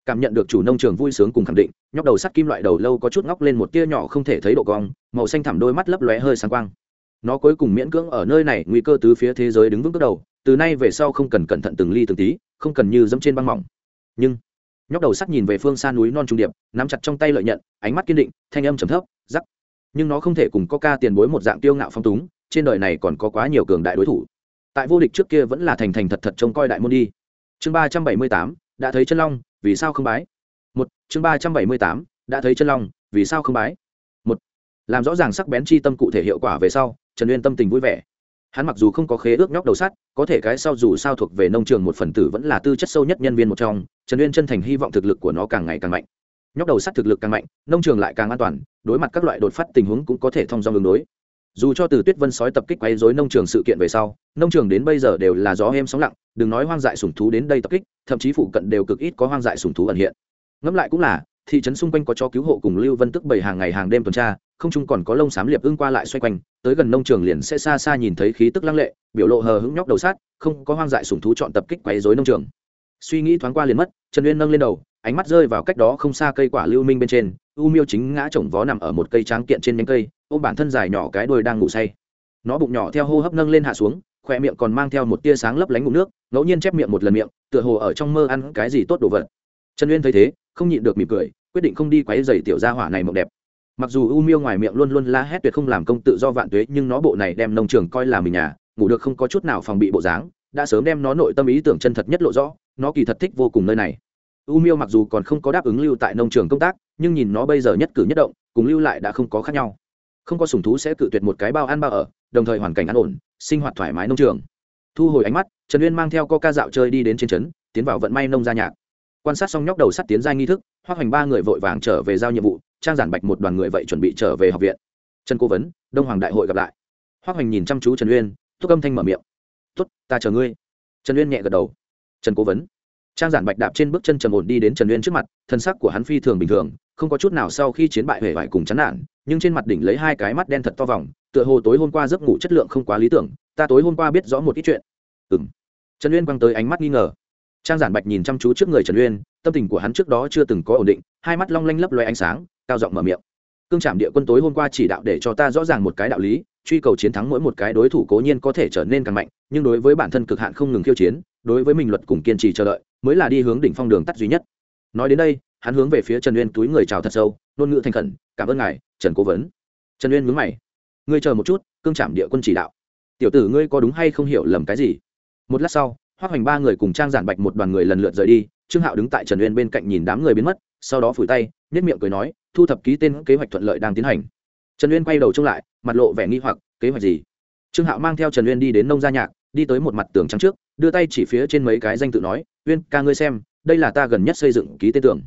Cảm nhận được chủ nông trường vui sướng cùng khẳng định, nhóc đầu sắt kim loại đầu lâu có chút ngóc lên một tia nhỏ không thể thấy độ cong, màu xanh thẳm đôi mắt lấp lóe hơi sáng quang. Nó cuối cùng miễn cưỡng ở nơi này, nguy cơ tứ phía thế giới đứng vững bước đầu từ nay về sau không cần cẩn thận từng ly từng tí, không cần như dẫm trên băng mỏng. Nhưng, nhóc đầu sắt nhìn về phương xa núi non trung điệp, nắm chặt trong tay lợi nhận, ánh mắt kiên định, thanh âm trầm thấp giắc nhưng nó không thể cùng có ca tiền bối một dạng tiêu ngạo phong túng, trên đời này còn có quá nhiều cường đại đối thủ. Tại vô địch trước kia vẫn là thành thành thật thật trông coi đại môn đi. Chương ba trăm bảy mươi tám, đã thấy chân long, vì sao không bái? Một, chương ba trăm bảy mươi tám, đã thấy chân long, vì sao không bái? Một, làm rõ ràng sắc bén chi tâm cụ thể hiệu quả về sau, trần uyên tâm tình vui vẻ hắn mặc dù không có khế ước nhóc đầu sắt, có thể cái sau dù sao thuộc về nông trường một phần tử vẫn là tư chất sâu nhất nhân viên một trong, trần uyên chân thành hy vọng thực lực của nó càng ngày càng mạnh. Nhóc đầu sắt thực lực càng mạnh, nông trường lại càng an toàn, đối mặt các loại đột phát tình huống cũng có thể thông do đường đối. Dù cho từ tuyết vân sói tập kích quấy dối nông trường sự kiện về sau, nông trường đến bây giờ đều là gió êm sóng lặng, đừng nói hoang dại sùng thú đến đây tập kích, thậm chí phụ cận đều cực ít có hoang dại sùng thú ẩn hiện. Ngẫm lại cũng là thị trấn xung quanh có cho cứu hộ cùng lưu vân tức bảy hàng ngày hàng đêm tuần tra, không chung còn có lông xám liệp ưng qua lại xoay quanh, tới gần nông trường liền sẽ xa xa nhìn thấy khí tức lăng lệ, biểu lộ hờ hững nhóc đầu sát, không có hoang dại sủng thú chọn tập kích quấy dối nông trường. Suy nghĩ thoáng qua liền mất, trần uyên nâng lên đầu, ánh mắt rơi vào cách đó không xa cây quả lưu minh bên trên, u miêu chính ngã chồng vó nằm ở một cây tráng kiện trên nhánh cây, ôm bản thân dài nhỏ cái đuôi đang ngủ say. Nó bụng nhỏ theo hô hấp nâng lên hạ xuống khoe miệng còn mang theo một tia sáng lấp lánh ngụm nước, ngẫu nhiên chép miệng một lần miệng, tựa hồ ở trong mơ ăn cái gì tốt đồ vật. Trần uyên thấy thế không nhịn được mỉm cười, quyết định không đi quấy dày tiểu gia hỏa này mộng đẹp. Mặc dù u miêu ngoài miệng luôn luôn la hét tuyệt không làm công tự do vạn tuế, nhưng nó bộ này đem nông trường coi là mình nhà, ngủ được không có chút nào phòng bị bộ dáng, đã sớm đem nó nội tâm ý tưởng chân thật nhất lộ rõ, nó kỳ thật thích vô cùng nơi này. U miêu mặc dù còn không có đáp ứng lưu tại nông trường công tác, nhưng nhìn nó bây giờ nhất cử nhất động, cùng lưu lại đã không có khác nhau. Không có sùng thú sẽ cự tuyệt một cái bao ăn bao ở, đồng thời hoàn cảnh an ổn, sinh hoạt thoải mái nông trường. Thu hồi ánh mắt, trần uyên mang theo ca dạo chơi đi đến trên trấn, tiến vào vận may nông gia nhạc quan sát xong nhóc đầu sắt tiến giai nghi thức hoa hoành ba người vội vàng trở về giao nhiệm vụ, trang giản bạch một đoàn người vậy chuẩn bị trở về học viện. Trần cố vấn, đông hoàng đại hội gặp lại. Hoa hoành nhìn chăm chú trần uyên, thúc âm thanh mở miệng. Tuất ta chờ ngươi. Trần uyên nhẹ gật đầu. Trần cố vấn. Trang giản bạch đạp trên bước chân trầm ổn đi đến trần uyên trước mặt, thân sắc của hắn phi thường bình thường, không có chút nào sau khi chiến bại hề vải cùng chán nản, nhưng trên mặt đỉnh lấy hai cái mắt đen thật to vòng, tựa hồ tối hôm qua giấc ngủ chất lượng không quá lý tưởng, ta tối hôm qua biết rõ một ít chuyện. Ừ m trần uyên quăng tới ánh mắt nghi ngờ trang giản bạch nhìn chăm chú trước người trần uyên, tâm tình của hắn trước đó chưa từng có ổn định, hai mắt long lanh lấp loe ánh sáng, cao giọng mở miệng. Cương trạm địa quân tối hôm qua chỉ đạo để cho ta rõ ràng một cái đạo lý, truy cầu chiến thắng mỗi một cái đối thủ cố nhiên có thể trở nên càng mạnh, nhưng đối với bản thân cực hạn không ngừng khiêu chiến, đối với mình luật cùng kiên trì chờ đợi, mới là đi hướng đỉnh phong đường tắt duy nhất. Nói đến đây, hắn hướng về phía trần uyên túi người chào thật sâu, ngôn ngữ thành khẩn, cảm ơn ngài, trần cố vấn. Trần uyên mướn mày, ngươi chờ một chút, cương trạm địa quân chỉ đạo. Tiểu tử ngươi có đúng hay không hiểu lầm cái gì? Một lát sau hoác hoành ba người cùng trang giản bạch một đoàn người lần lượt rời đi, trương hạo đứng tại trần uyên bên cạnh nhìn đám người biến mất, sau đó phủi tay nhất miệng cười nói, thu thập ký tên kế hoạch thuận lợi đang tiến hành. Trần uyên quay đầu trông lại, mặt lộ vẻ nghi hoặc, kế hoạch gì? Trương hạo mang theo trần uyên đi đến nông gia nhạc, đi tới một mặt tường trắng trước, đưa tay chỉ phía trên mấy cái danh tự nói, uyên, ca ngươi xem, đây là ta gần nhất xây dựng ký tên tưởng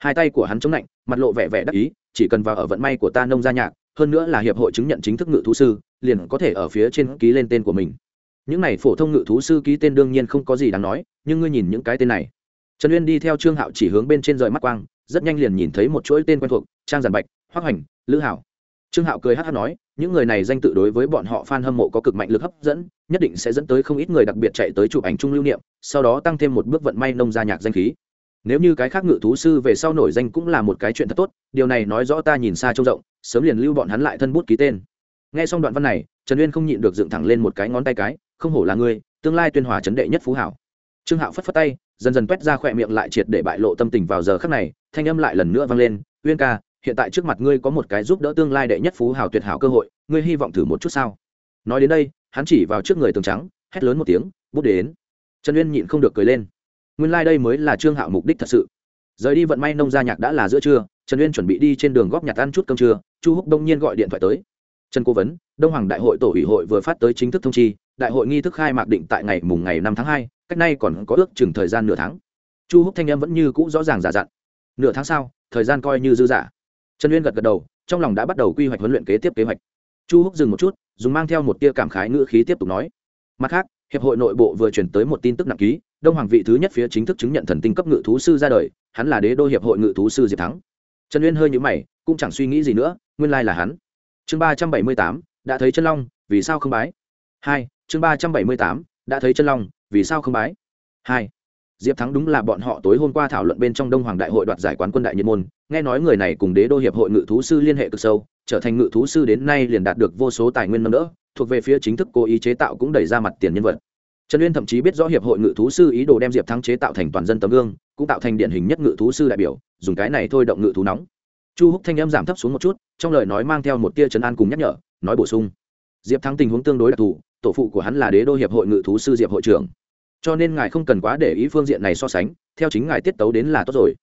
hai tay của hắn chống lạnh, mặt lộ vẻ vẻ đắc ý, chỉ cần vào ở vận may của ta nông gia nhạc, hơn nữa là hiệp hội chứng nhận chính thức ngự thú sư, liền có thể ở phía trên ký lên tên của mình những này phổ thông ngự thú sư ký tên đương nhiên không có gì đáng nói, nhưng ngươi nhìn những cái tên này. Trần uyên đi theo trương hạo chỉ hướng bên trên rời mắt quang, rất nhanh liền nhìn thấy một chuỗi tên quen thuộc, trang giản bạch hoác hoành lữ hảo. Trương hạo cười hát hát nói, những người này danh tự đối với bọn họ f a n hâm mộ có cực mạnh lực hấp dẫn, nhất định sẽ dẫn tới không ít người đặc biệt chạy tới chụp ảnh chung lưu niệm, sau đó tăng thêm một bước vận may nông gia nhạc danh khí. Nếu như cái khác ngự thú sư về sau nổi danh cũng là một cái chuyện thật tốt, điều này nói rõ ta nhìn xa trông rộng, sớm liền lưu bọn hắn lại thân bút ký tên. Nghe xong đoạn văn này trần uyên không nhịn được dựng thẳng lên một cái ngón tay cái, không hổ là ngươi, tương lai tuyên hòa chấn đệ nhất phú hảo. Trương hạo phất phất tay, dần dần quét ra khỏe miệng lại triệt để bại lộ tâm tình vào giờ khắc này, thanh âm lại lần nữa vang lên, uyên ca, hiện tại trước mặt ngươi có một cái giúp đỡ tương lai đệ nhất phú hảo tuyệt hảo cơ hội, ngươi hy vọng thử một chút sao? Nói đến đây, hắn chỉ vào trước người tường trắng, hét lớn một tiếng, bút đến. Trần uyên nhịn không được cười lên. Nguyên lai、like、đây mới là trương hạo mục đích thật sự. Rời đi vận may nông gia nhạc đã là giữa trưa, trần uyên chuẩn bị đi trên đường góp nhặt ăn chút cơm trưa, chu húc đông nhiên gọi điện thoại tới trần cố vấn, đông hoàng đại hội tổ ủy hội vừa phát tới chính thức thông chi, đại hội nghi thức khai mạc định tại ngày mùng ngày năm tháng hai, cách nay còn có ước chừng thời gian nửa tháng. Chu húc thanh em vẫn như cũ rõ ràng giả dặn. Nửa tháng sau, thời gian coi như dư giả trần uyên gật gật đầu, trong lòng đã bắt đầu quy hoạch huấn luyện kế tiếp kế hoạch. Chu húc dừng một chút, dùng mang theo một tia cảm khái ngữ khí tiếp tục nói. Mặt khác, hiệp hội nội bộ vừa chuyển tới một tin tức nặng ký, đông hoàng vị thứ nhất phía chính thức chứng nhận thần tinh cấp ngự thú sư ra đời, hắn là đế đô hiệp hội ngự thú sư diệp thắng. Trần uyên hơi nhũ mày, cũng chẳng suy nghĩ gì nữa, nguyên lai là hắn chương ba trăm bảy mươi tám, đã thấy chân long, vì sao không bái? Hai, chương ba trăm bảy mươi tám, đã thấy chân long, vì sao không bái? Hai, diệp thắng đúng là bọn họ tối hôm qua thảo luận bên trong đông hoàng đại hội đoạt giải quán quân đại nhiệt môn, nghe nói người này cùng đế đô hiệp hội ngự thú sư liên hệ cực sâu, trở thành ngự thú sư đến nay liền đạt được vô số tài nguyên nâng đỡ, thuộc về phía chính thức cố ý chế tạo cũng đẩy ra mặt tiền nhân vật. Trần uyên thậm chí biết rõ hiệp hội ngự thú sư ý đồ đem diệp thắng chế tạo thành toàn dân tấm gương, cũng tạo thành điển hình nhất ngự thú sư đại biểu, dùng cái này thôi động ngự thú nóng chu húc thanh âm giảm thấp xuống một chút, trong lời nói mang theo một tia trấn an cùng nhắc nhở, nói bổ sung. Diệp thắng tình huống tương đối đặc thù, tổ phụ của hắn là đế đô hiệp hội ngự thú sư diệp hội trưởng. Cho nên ngài không cần quá để ý phương diện này so sánh, theo chính ngài tiết tấu đến là tốt rồi.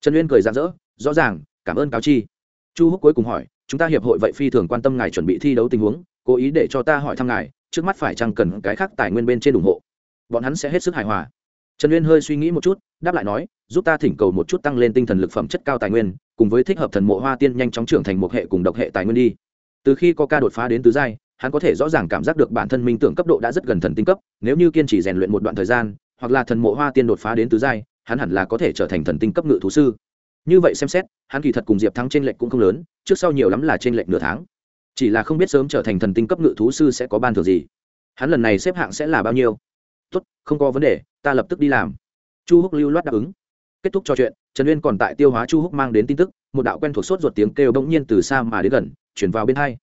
Trần uyên cười rạng rỡ, rõ ràng, cảm ơn cáo chi. Chu húc cuối cùng hỏi, chúng ta hiệp hội vậy phi thường quan tâm ngài chuẩn bị thi đấu tình huống, cố ý để cho ta hỏi thăm ngài, trước mắt phải chăng cần cái khác tài nguyên bên trên ủng hộ. Bọn hắn sẽ hết sức hài hòa. Trần uyên hơi suy nghĩ một chút, đáp lại nói, giúp ta thỉnh cầu một chút tăng lên tinh thần lực phẩm chất cao tài nguyên cùng với thích hợp thần mộ hoa tiên nhanh chóng trưởng thành một hệ cùng độc hệ tài nguyên đi. Từ khi có ca đột phá đến tứ giai, hắn có thể rõ ràng cảm giác được bản thân minh tưởng cấp độ đã rất gần thần tinh cấp, nếu như kiên trì rèn luyện một đoạn thời gian, hoặc là thần mộ hoa tiên đột phá đến tứ giai, hắn hẳn là có thể trở thành thần tinh cấp ngự thú sư. Như vậy xem xét, hắn kỳ thật cùng diệp thắng t r ê n lệch cũng không lớn, trước sau nhiều lắm là t r ê n lệch nửa tháng. Chỉ là không biết sớm trở thành thần tinh cấp ngự thú sư sẽ có ban thưởng gì. Hắn lần này xếp hạng sẽ là bao nhiêu? Tốt, không có vấn đề, ta lập tức đi làm. Chu húc lưu loát đáp ứng. Kết thúc trò chuyện trần uyên còn tại tiêu hóa chu húc mang đến tin tức, một đạo quen thuộc sốt ruột tiếng kêu bỗng nhiên từ xa mà đến gần, chuyển vào bên hai.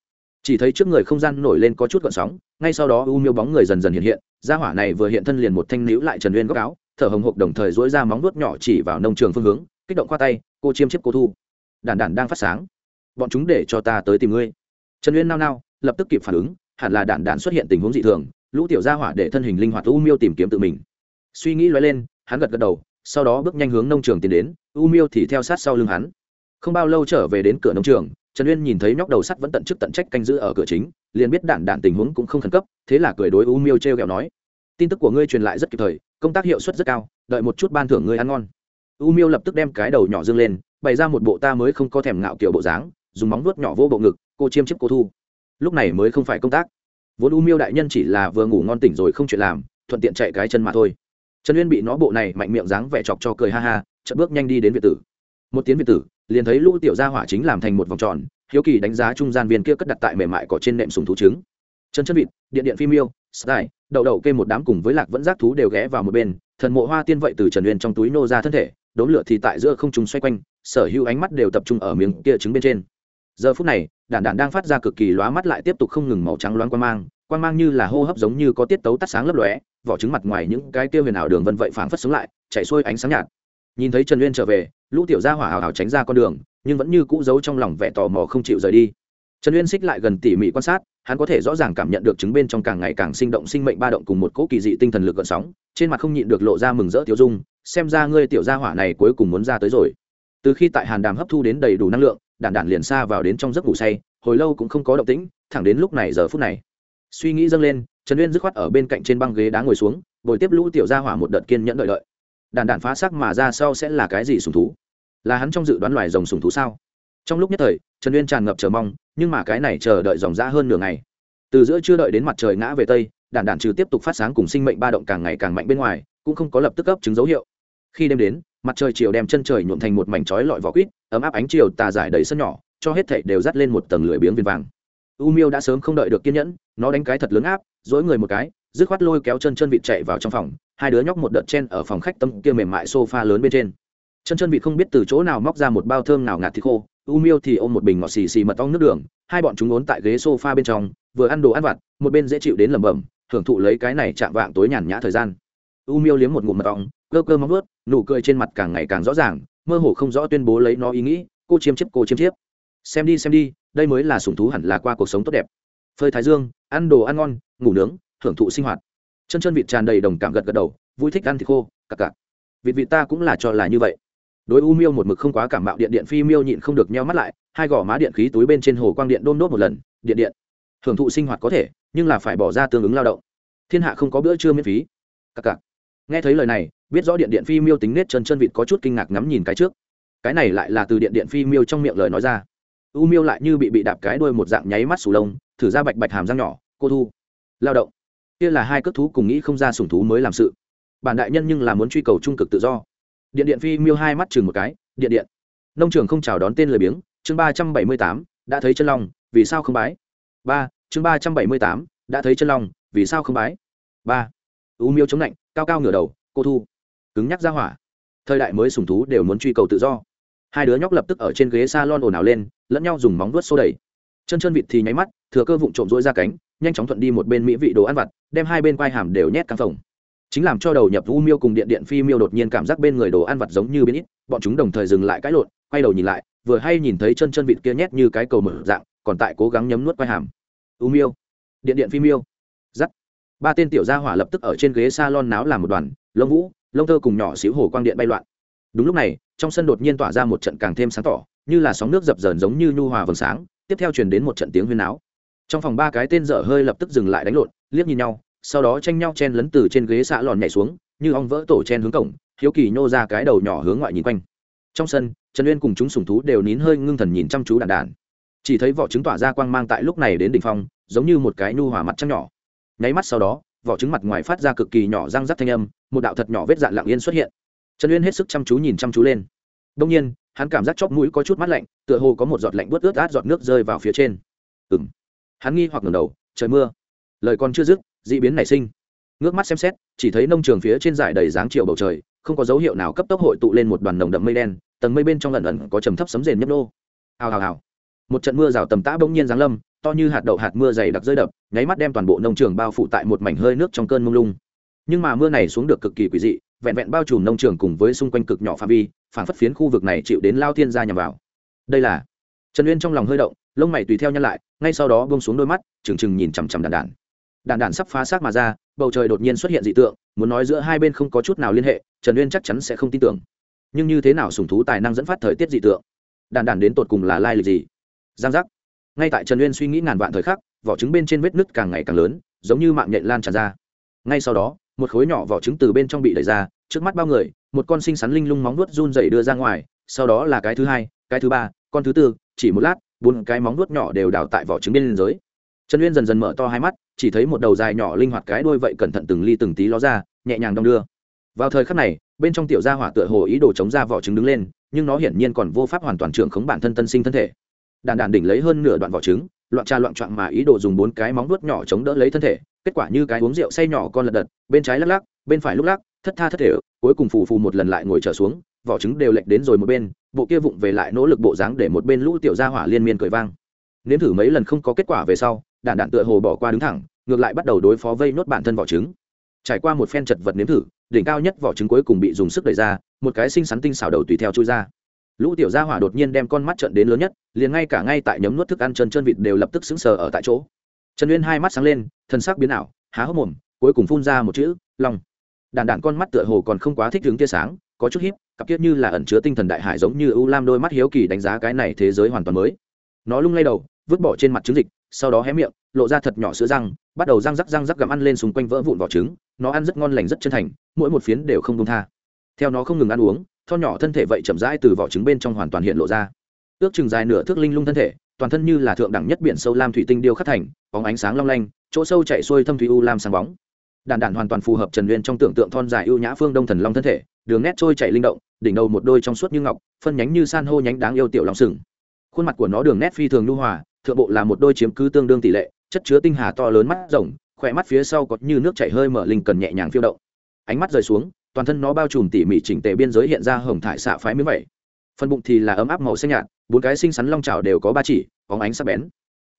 Chỉ thấy trước người không gian nổi lên có chút gợn sóng, ngay sau đó u miêu bóng người dần dần hiện hiện, gia hỏa này vừa hiện thân liền một thanh níu lại trần uyên góc áo, thở hồng hộc đồng thời dỗi ra móng vuốt nhỏ chỉ vào nông trường phương hướng, kích động khoa tay, cô chiêm chiếp cô thu. Đản đản đang phát sáng. Bọn chúng để cho ta tới tìm ngươi. Trần uyên nao nao, lập tức kịp phản ứng, hẳn là đản đản xuất hiện tình huống dị thường, lũ tiểu gia hỏa để thân hình linh hoạt u miêu tìm kiếm tự mình. Suy nghĩ lóe lên, hắn gật gật đầu sau đó bước nhanh hướng nông trường tiến đến, u miêu thì theo sát sau lưng hắn. Không bao lâu trở về đến cửa nông trường, trần uyên nhìn thấy nhóc đầu sắt vẫn tận chức tận trách canh giữ ở cửa chính, liền biết đạn đạn tình huống cũng không khẩn cấp, thế là cười đối u miêu t r e o kẹo nói, tin tức của ngươi truyền lại rất kịp thời, công tác hiệu suất rất cao, đợi một chút ban thưởng ngươi ăn ngon. U miêu lập tức đem cái đầu nhỏ dương lên, bày ra một bộ ta mới không có thèm ngạo kiểu bộ dáng, dùng móng vuốt nhỏ vô bộ ngực, cô chiêm chiếc cô thu. Lúc này mới không phải công tác. Vốn u miêu đại nhân chỉ là vừa ngủ ngon tỉnh rồi không chuyện làm, thuận tiện chạy cái chân mà thôi trần uyên bị nó bộ này mạnh miệng dáng vẻ chọc cho cười ha ha, chợt bước nhanh đi đến việt tử. Một tiếng việt tử, liền thấy lũ tiểu gia hỏa chính làm thành một vòng tròn, hiếu kỳ đánh giá trung gian viên kia cất đặt tại mềm mại cỏ trên nệm sùng thú trứng. Chân chân vịt, điện điện phim yêu, style, đậu đậu kê một đám cùng với lạc vẫn giác thú đều ghé vào một bên, thần mộ hoa tiên vậy từ trần uyên trong túi nô ra thân thể, đốn lửa thì tại giữa không trung xoay quanh, sở hữu ánh mắt đều tập trung ở miếng kia trứng bên trên. Giờ phút này, đản đản đang phát ra cực kỳ lóa mắt lại tiếp tục không ngừng màu trắng loáng quan mang quan mang như là hô hấp giống như có tiết tấu tắt sáng lấp lóe, vỏ trứng mặt ngoài những cái tiêu huyền ảo đường vân vậy phảng phất sống lại chạy xuôi ánh sáng nhạt. Nhìn thấy trần uyên trở về, lũ tiểu gia hỏa hào hào tránh ra con đường, nhưng vẫn như cũ giấu trong lòng vẻ tò mò không chịu rời đi. Trần uyên xích lại gần tỉ mỉ quan sát, hắn có thể rõ ràng cảm nhận được chứng bên trong càng ngày càng sinh động sinh mệnh ba động cùng một cỗ kỳ dị tinh thần lực gợn sóng, trên mặt không nhịn được lộ ra mừng rỡ tiêu dung, xem ra ngươi tiểu gia hỏa này cuối cùng muốn ra tới rồi. Từ khi tại hàn đàm hấp thu đến đầy đủ năng lượng, đản đản liền xa vào đến trong giấc ngủ say, hồi lâu cũng không có động tĩnh, thẳng đến lúc này giờ phút này suy nghĩ dâng lên, trần uyên dứt khoát ở bên cạnh trên băng ghế đá ngồi xuống, bồi tiếp lũ tiểu gia hỏa một đợt kiên nhẫn đợi đợi. Đàn đản phá sắc mà ra sau sẽ là cái gì sùng thú? Là hắn trong dự đoán loài rồng sùng thú sao? Trong lúc nhất thời, trần uyên tràn ngập chờ mong, nhưng mà cái này chờ đợi dòng ra hơn nửa ngày. Từ giữa chưa đợi đến mặt trời ngã về tây, đàn đản trừ tiếp tục phát sáng cùng sinh mệnh ba động càng ngày càng mạnh bên ngoài, cũng không có lập tức cấp chứng dấu hiệu. Khi đêm đến, mặt trời chiều đem chân trời nhuộm thành một mảnh trói lọi vỏ quýt, ấm áp ánh chiều tà giải đầy sân nhỏ, cho hết thảy đều dắt lên một tầng lưỡi biếng viên vàng u miêu đã sớm không đợi được kiên nhẫn, nó đánh cái thật lớn áp, dỗi người một cái, dứt khoát lôi kéo chân chân vịt chạy vào trong phòng. Hai đứa nhóc một đợt chen ở phòng khách tâm kia mềm mại sofa lớn bên trên. Chân chân vịt không biết từ chỗ nào móc ra một bao thơm nào ngạt thịt khô, u miêu thì ôm một bình ngọt xì xì mật ong nước đường, hai bọn chúng ốn tại ghế sofa bên trong, vừa ăn đồ ăn vặt, một bên dễ chịu đến lẩm bẩm, hưởng thụ lấy cái này chạm vạng tối nhàn nhã thời gian. U miêu liếm một ngụm mật ong, cơ cơ móng vớt nụ cười trên mặt càng ngày càng rõ ràng, mơ hồ không rõ tuyên bố lấy nó ý nghĩ, cô chiêm chiếp, cô chiêm chiếp. Xem đi xem đi đây mới là sủng thú hẳn là qua cuộc sống tốt đẹp. Phơi thái dương, ăn đồ ăn ngon, ngủ nướng hưởng thụ sinh hoạt. Chân chân vịt tràn đầy đồng cảm gật gật đầu, vui thích ăn thịt khô cặc cặc vịt vịt ta cũng là cho là như vậy. Đối u miêu một mực không quá cảm mạo điện điện phi miêu nhịn không được nheo mắt lại, hai gò má điện khí túi bên trên hồ quang điện đôn đốt một lần, điện điện. Hưởng thụ sinh hoạt có thể, nhưng là phải bỏ ra tương ứng lao động. Thiên hạ không có bữa trưa miễn phí. Cặc cặc nghe thấy lời này, biết rõ điện điện phi miêu tính nết chân chân vịt có chút kinh ngạc ngắm nhìn cái trước. Cái này lại là từ điện điện phi miêu trong miệng lời nói ra u miêu lại như bị bị đạp cái đuôi một dạng nháy mắt sù lông, thử ra bạch bạch hàm răng nhỏ, cô thu, lao động. Kia là hai cất thú cùng nghĩ không ra sủng thú mới làm sự. Bản đại nhân nhưng là muốn truy cầu trung cực tự do. Điện điện phi miêu hai mắt chừng một cái, điện điện. Nông trường không chào đón tên lời biếng, chương ba trăm bảy mươi tám, đã thấy chân long, vì sao không bái? Ba, chương ba trăm bảy mươi tám, đã thấy chân long, vì sao không bái? Ba, u miêu chống lạnh, cao cao ngửa đầu, cô thu, cứng nhắc ra hỏa. Thời đại mới sủng thú đều muốn truy cầu tự do hai đứa nhóc lập tức ở trên ghế s a lon ồn ào lên, lẫn nhau dùng móng vuốt xô đẩy. Chân chân vịt thì nháy mắt, thừa cơ vụn trộm rỗi ra cánh, nhanh chóng thuận đi một bên mỹ vị đồ ăn vặt, đem hai bên quai hàm đều nhét căng phòng. Chính làm cho đầu nhập u miêu cùng điện điện phi miêu đột nhiên cảm giác bên người đồ ăn vặt giống như biến ít, bọn chúng đồng thời dừng lại cãi lộn, quay đầu nhìn lại, vừa hay nhìn thấy chân chân vịt kia nhét như cái cầu mở dạng, còn tại cố gắng nhấm nuốt quai hàm. U miêu, điện điện phi miêu. Giắt ba tên tiểu gia hỏa lập tức ở trên ghế s a lon náo làm một đoàn, lông vũ, lông thơ cùng nhỏ xíu hồ quang điện bay loạn đúng lúc này, trong sân đột nhiên tỏa ra một trận càng thêm sáng tỏ, như là sóng nước dập dờn giống như nhu hòa vầng sáng, tiếp theo truyền đến một trận tiếng huyên náo. Trong phòng ba cái tên dở hơi lập tức dừng lại đánh lộn, liếc nhìn nhau, sau đó tranh nhau chen lấn từ trên ghế xạ lòn nhảy xuống, như ong vỡ tổ chen hướng cổng, hiếu kỳ nhô ra cái đầu nhỏ hướng ngoại nhìn quanh. Trong sân, trần uyên cùng chúng sùng thú đều nín hơi ngưng thần nhìn chăm chú đàn đàn. Chỉ thấy vỏ trứng tỏa ra quang mang tại lúc này đến đỉnh phong, giống như một cái nhu hòa mặt trăng nhỏ. Nháy mắt sau đó, vỏ trứng mặt ngoài phát ra cực kỳ nhỏ răng rắc thanh âm, một đạo thật nhỏ vết dạn lặng yên xuất hiện trần uyên hết sức chăm chú nhìn chăm chú lên. Đông nhiên, hắn cảm giác chóp mũi có chút mát lạnh, tựa hồ có một giọt lạnh bớt ướt át giọt nước rơi vào phía trên. Ừ m hắn nghi hoặc ngầm đầu, trời mưa. Lời còn chưa dứt d ị biến nảy sinh. Ngước mắt xem xét, chỉ thấy nông trường phía trên dải đầy dáng chiều bầu trời, không có dấu hiệu nào cấp tốc hội tụ lên một đoàn nồng đậm mây đen, tầng mây bên trong lần ẩn có trầm thấp sấm rền nhấp nô. Hào hào hào. Một trận mưa rào tầm tã bỗng nhiên giáng lâm, to như hạt đậu hạt mưa dày đặc rơi đập, nháy mắt đem toàn bộ nông trường bao phủ tại một mảnh hơi nước trong cơn mông lung. Nhưng mà mưa này xuống được cực kỳ quỷ dị vẹn vẹn bao trùm nông trường cùng với xung quanh cực nhỏ phạm vi phản phất phiến khu vực này chịu đến lao thiên gia nhằm vào. Đây là trần uyên trong lòng hơi động, lông mày tùy theo nhăn lại, ngay sau đó bông xuống đôi mắt, trừng trừng nhìn chằm chằm đàn đàn. Đàn đàn sắp phá xác mà ra, bầu trời đột nhiên xuất hiện dị tượng, muốn nói giữa hai bên không có chút nào liên hệ, trần uyên chắc chắn sẽ không tin tưởng. Nhưng như thế nào sùng thú tài năng dẫn phát thời tiết dị tượng? Đàn đàn đến tột cùng là lai lịch gì? Giang giác. Ngay tại trần uyên suy nghĩ ngàn vạn thời khắc, vỏ trứng bên trên vết nứt càng ngày càng lớn, giống như mạng nhện lan tràn ra. Ngay sau đó một khối nhỏ vỏ trứng từ bên trong bị đẩy ra, trước mắt bao người, một con sinh sắn linh lung móng nuốt run dày đưa ra ngoài, sau đó là cái thứ hai, cái thứ ba, con thứ tư, chỉ một lát, bốn cái móng nuốt nhỏ đều đào tại vỏ trứng bên liên giới trần uyên dần dần mở to hai mắt, chỉ thấy một đầu dài nhỏ linh hoạt cái đuôi vậy cẩn thận từng ly từng tí ló ra, nhẹ nhàng đong đưa. Vào thời khắc này, bên trong tiểu gia hỏa tựa hồ ý đồ chống ra vỏ trứng đứng lên, nhưng nó hiển nhiên còn vô pháp hoàn toàn trưởng khống bản thân tân sinh thân thể. Đàn đàn đỉnh lấy hơn nửa đoạn vỏ trứng, loạn trà loạn trọn mà ý đồ dùng bốn cái móng vuốt nhỏ chống đỡ lấy thân thể kết quả như cái uống rượu say nhỏ con lật đật, bên trái lắc lắc, bên phải lúc lắc, thất tha thất thể, cuối cùng phù phù một lần lại ngồi trở xuống, vỏ trứng đều lệch đến rồi một bên, bộ kia vụng về lại nỗ lực bộ dáng để một bên lũ tiểu gia hỏa liên miên cười vang. Nếm thử mấy lần không có kết quả về sau đạn đạn tựa hồ bỏ qua đứng thẳng, ngược lại bắt đầu đối phó vây nốt bản thân vỏ trứng. Trải qua một phen chật vật nếm thử, đỉnh cao nhất vỏ trứng cuối cùng bị dùng sức đẩy ra, một cái xinh xắn tinh xảo đầu tùy theo chui ra. Lũ tiểu gia hỏa đột nhiên đem con mắt trận đến lớn nhất, liền ngay cả ngay tại nhấm nuốt thức ăn chân chân vịt đều lập tức sững sờ ở tại chỗ trần uyên hai mắt sáng lên, thân sắc biến ảo, há hốc mồm, cuối cùng phun ra một chữ, long. Đàn đạn con mắt tựa hồ còn không quá thích hướng tia sáng, có chút hiếp cặp kiếp như là ẩn chứa tinh thần đại hải giống như u lam đôi mắt hiếu kỳ đánh giá cái này thế giới hoàn toàn mới. Nó lung lay đầu, vứt bỏ trên mặt trứng dịch, sau đó hé miệng, lộ ra thật nhỏ sữa răng, bắt đầu răng rắc răng rắc gặm ăn lên xung quanh vỡ vụn vỏ trứng, nó ăn rất ngon lành rất chân thành, mỗi một phiến đều không công tha. Theo nó không ngừng ăn uống thon nhỏ thân thể vậy chậm rãi từ vỏ trứng bên trong hoàn toàn hiện lộ ra. Ước chừng dài nửa thước linh lung thân thể toàn thân như là thượng đẳng nhất biển sâu lam thủy tinh điêu khắc thành, bóng ánh sáng long lanh, chỗ sâu chạy xuôi thâm thủy u lam sáng bóng. Đàn đàn hoàn toàn phù hợp trần uyên trong tưởng tượng thon dài ưu nhã phương đông thần long thân thể, đường nét trôi chạy linh động, đỉnh đầu một đôi trong suốt như ngọc, phân nhánh như san hô nhánh đáng yêu tiểu long sừng. Khuôn mặt của nó đường nét phi thường nhu hòa, thượng bộ là một đôi chiếm cứ tương đương tỷ lệ, chất chứa tinh hà to lớn mắt rồng khỏe mắt phía sau có như nước chảy hơi mở linh cần nhẹ nhàng phiêu động. Ánh mắt rời xuống, toàn thân nó bao trùm tỉ mỉ chỉnh tề biên giới hiện ra hồng thải xạ phái miếng vậy phần bụng thì là ấm áp màu xanh nhạt bốn cái xinh xắn long trào đều có ba chỉ có ánh sắc bén.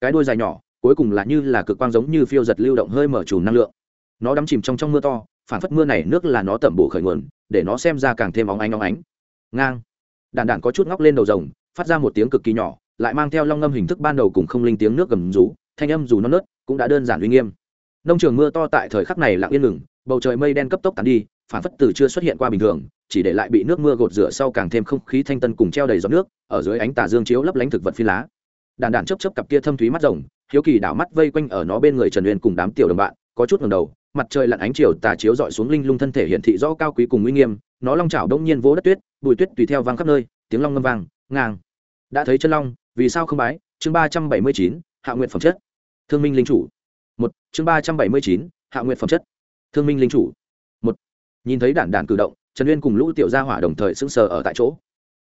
Cái đuôi dài nhỏ, cuối cùng là như là cực quang giống như phiêu giật lưu động hơi mở trùm năng lượng. Nó đắm chìm trong trong mưa to, phản phất mưa này nước là nó tẩm bổ khởi nguồn, để nó xem ra càng thêm óng ánh óng ánh. Ngang. Đàn đàn có chút ngóc lên đầu rồng, phát ra một tiếng cực kỳ nhỏ, lại mang theo long ngâm hình thức ban đầu cùng không linh tiếng nước gầm rú, thanh âm dù nó nớt, cũng đã đơn giản uy nghiêm. Nông trường mưa to tại thời khắc này lặng yên ngừng, bầu trời mây đen cấp tốc tàn đi phản phất từ chưa xuất hiện qua bình thường, chỉ để lại bị nước mưa gột rửa sau càng thêm không khí thanh tân cùng treo đầy giọt nước, ở dưới ánh tà dương chiếu lấp lánh thực vật phi lá. Đàn đàn chấp chấp cặp kia thâm thúy mắt rồng, hiếu kỳ đảo mắt vây quanh ở nó bên người trần uyên cùng đám tiểu đồng bạn, có chút ngầm đầu, mặt trời lặn ánh chiều tà chiếu dọi xuống linh lung thân thể hiện thị rõ cao quý cùng uy nghiêm, nó long chảo đông nhiên vỗ đất tuyết, bụi tuyết tùy theo vang khắp nơi, tiếng long ngâm vang, ngang. Đã thấy chân long, vì sao không bái? Chương ba trăm bảy mươi chín, hạ nguyện phẩm chất. Thương minh linh chủ. Một, chương ba trăm bảy mươi chín, hạ nguyện phẩm chất. Thương minh linh chủ nhìn thấy đản đản cử động, trần uyên cùng lũ tiểu gia hỏa đồng thời sững sờ ở tại chỗ.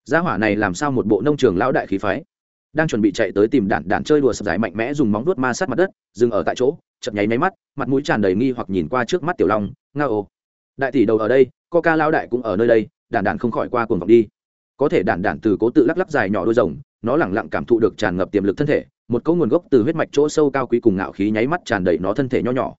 Gia hỏa này làm sao một bộ nông trường lão đại khí phái? Đang chuẩn bị chạy tới tìm đản đản chơi đùa sập giải mạnh mẽ dùng móng vuốt ma sát mặt đất, dừng ở tại chỗ chậm nháy máy mắt, mặt mũi tràn đầy nghi hoặc nhìn qua trước mắt tiểu long, nga ô, đại tỷ đầu ở đây ca lão đại cũng ở nơi đây, đản đản không khỏi qua cuồng vọng đi. Có thể đản đản từ cố tự lắc lắc dài nhỏ đôi rồng, nó lẳng lặng cảm thụ được tràn ngập tiềm lực thân thể, một cấu nguồn gốc từ huyết mạch chỗ sâu cao quý cùng ngạo khí nháy mắt tràn đầy nó thân thể nho nhỏ.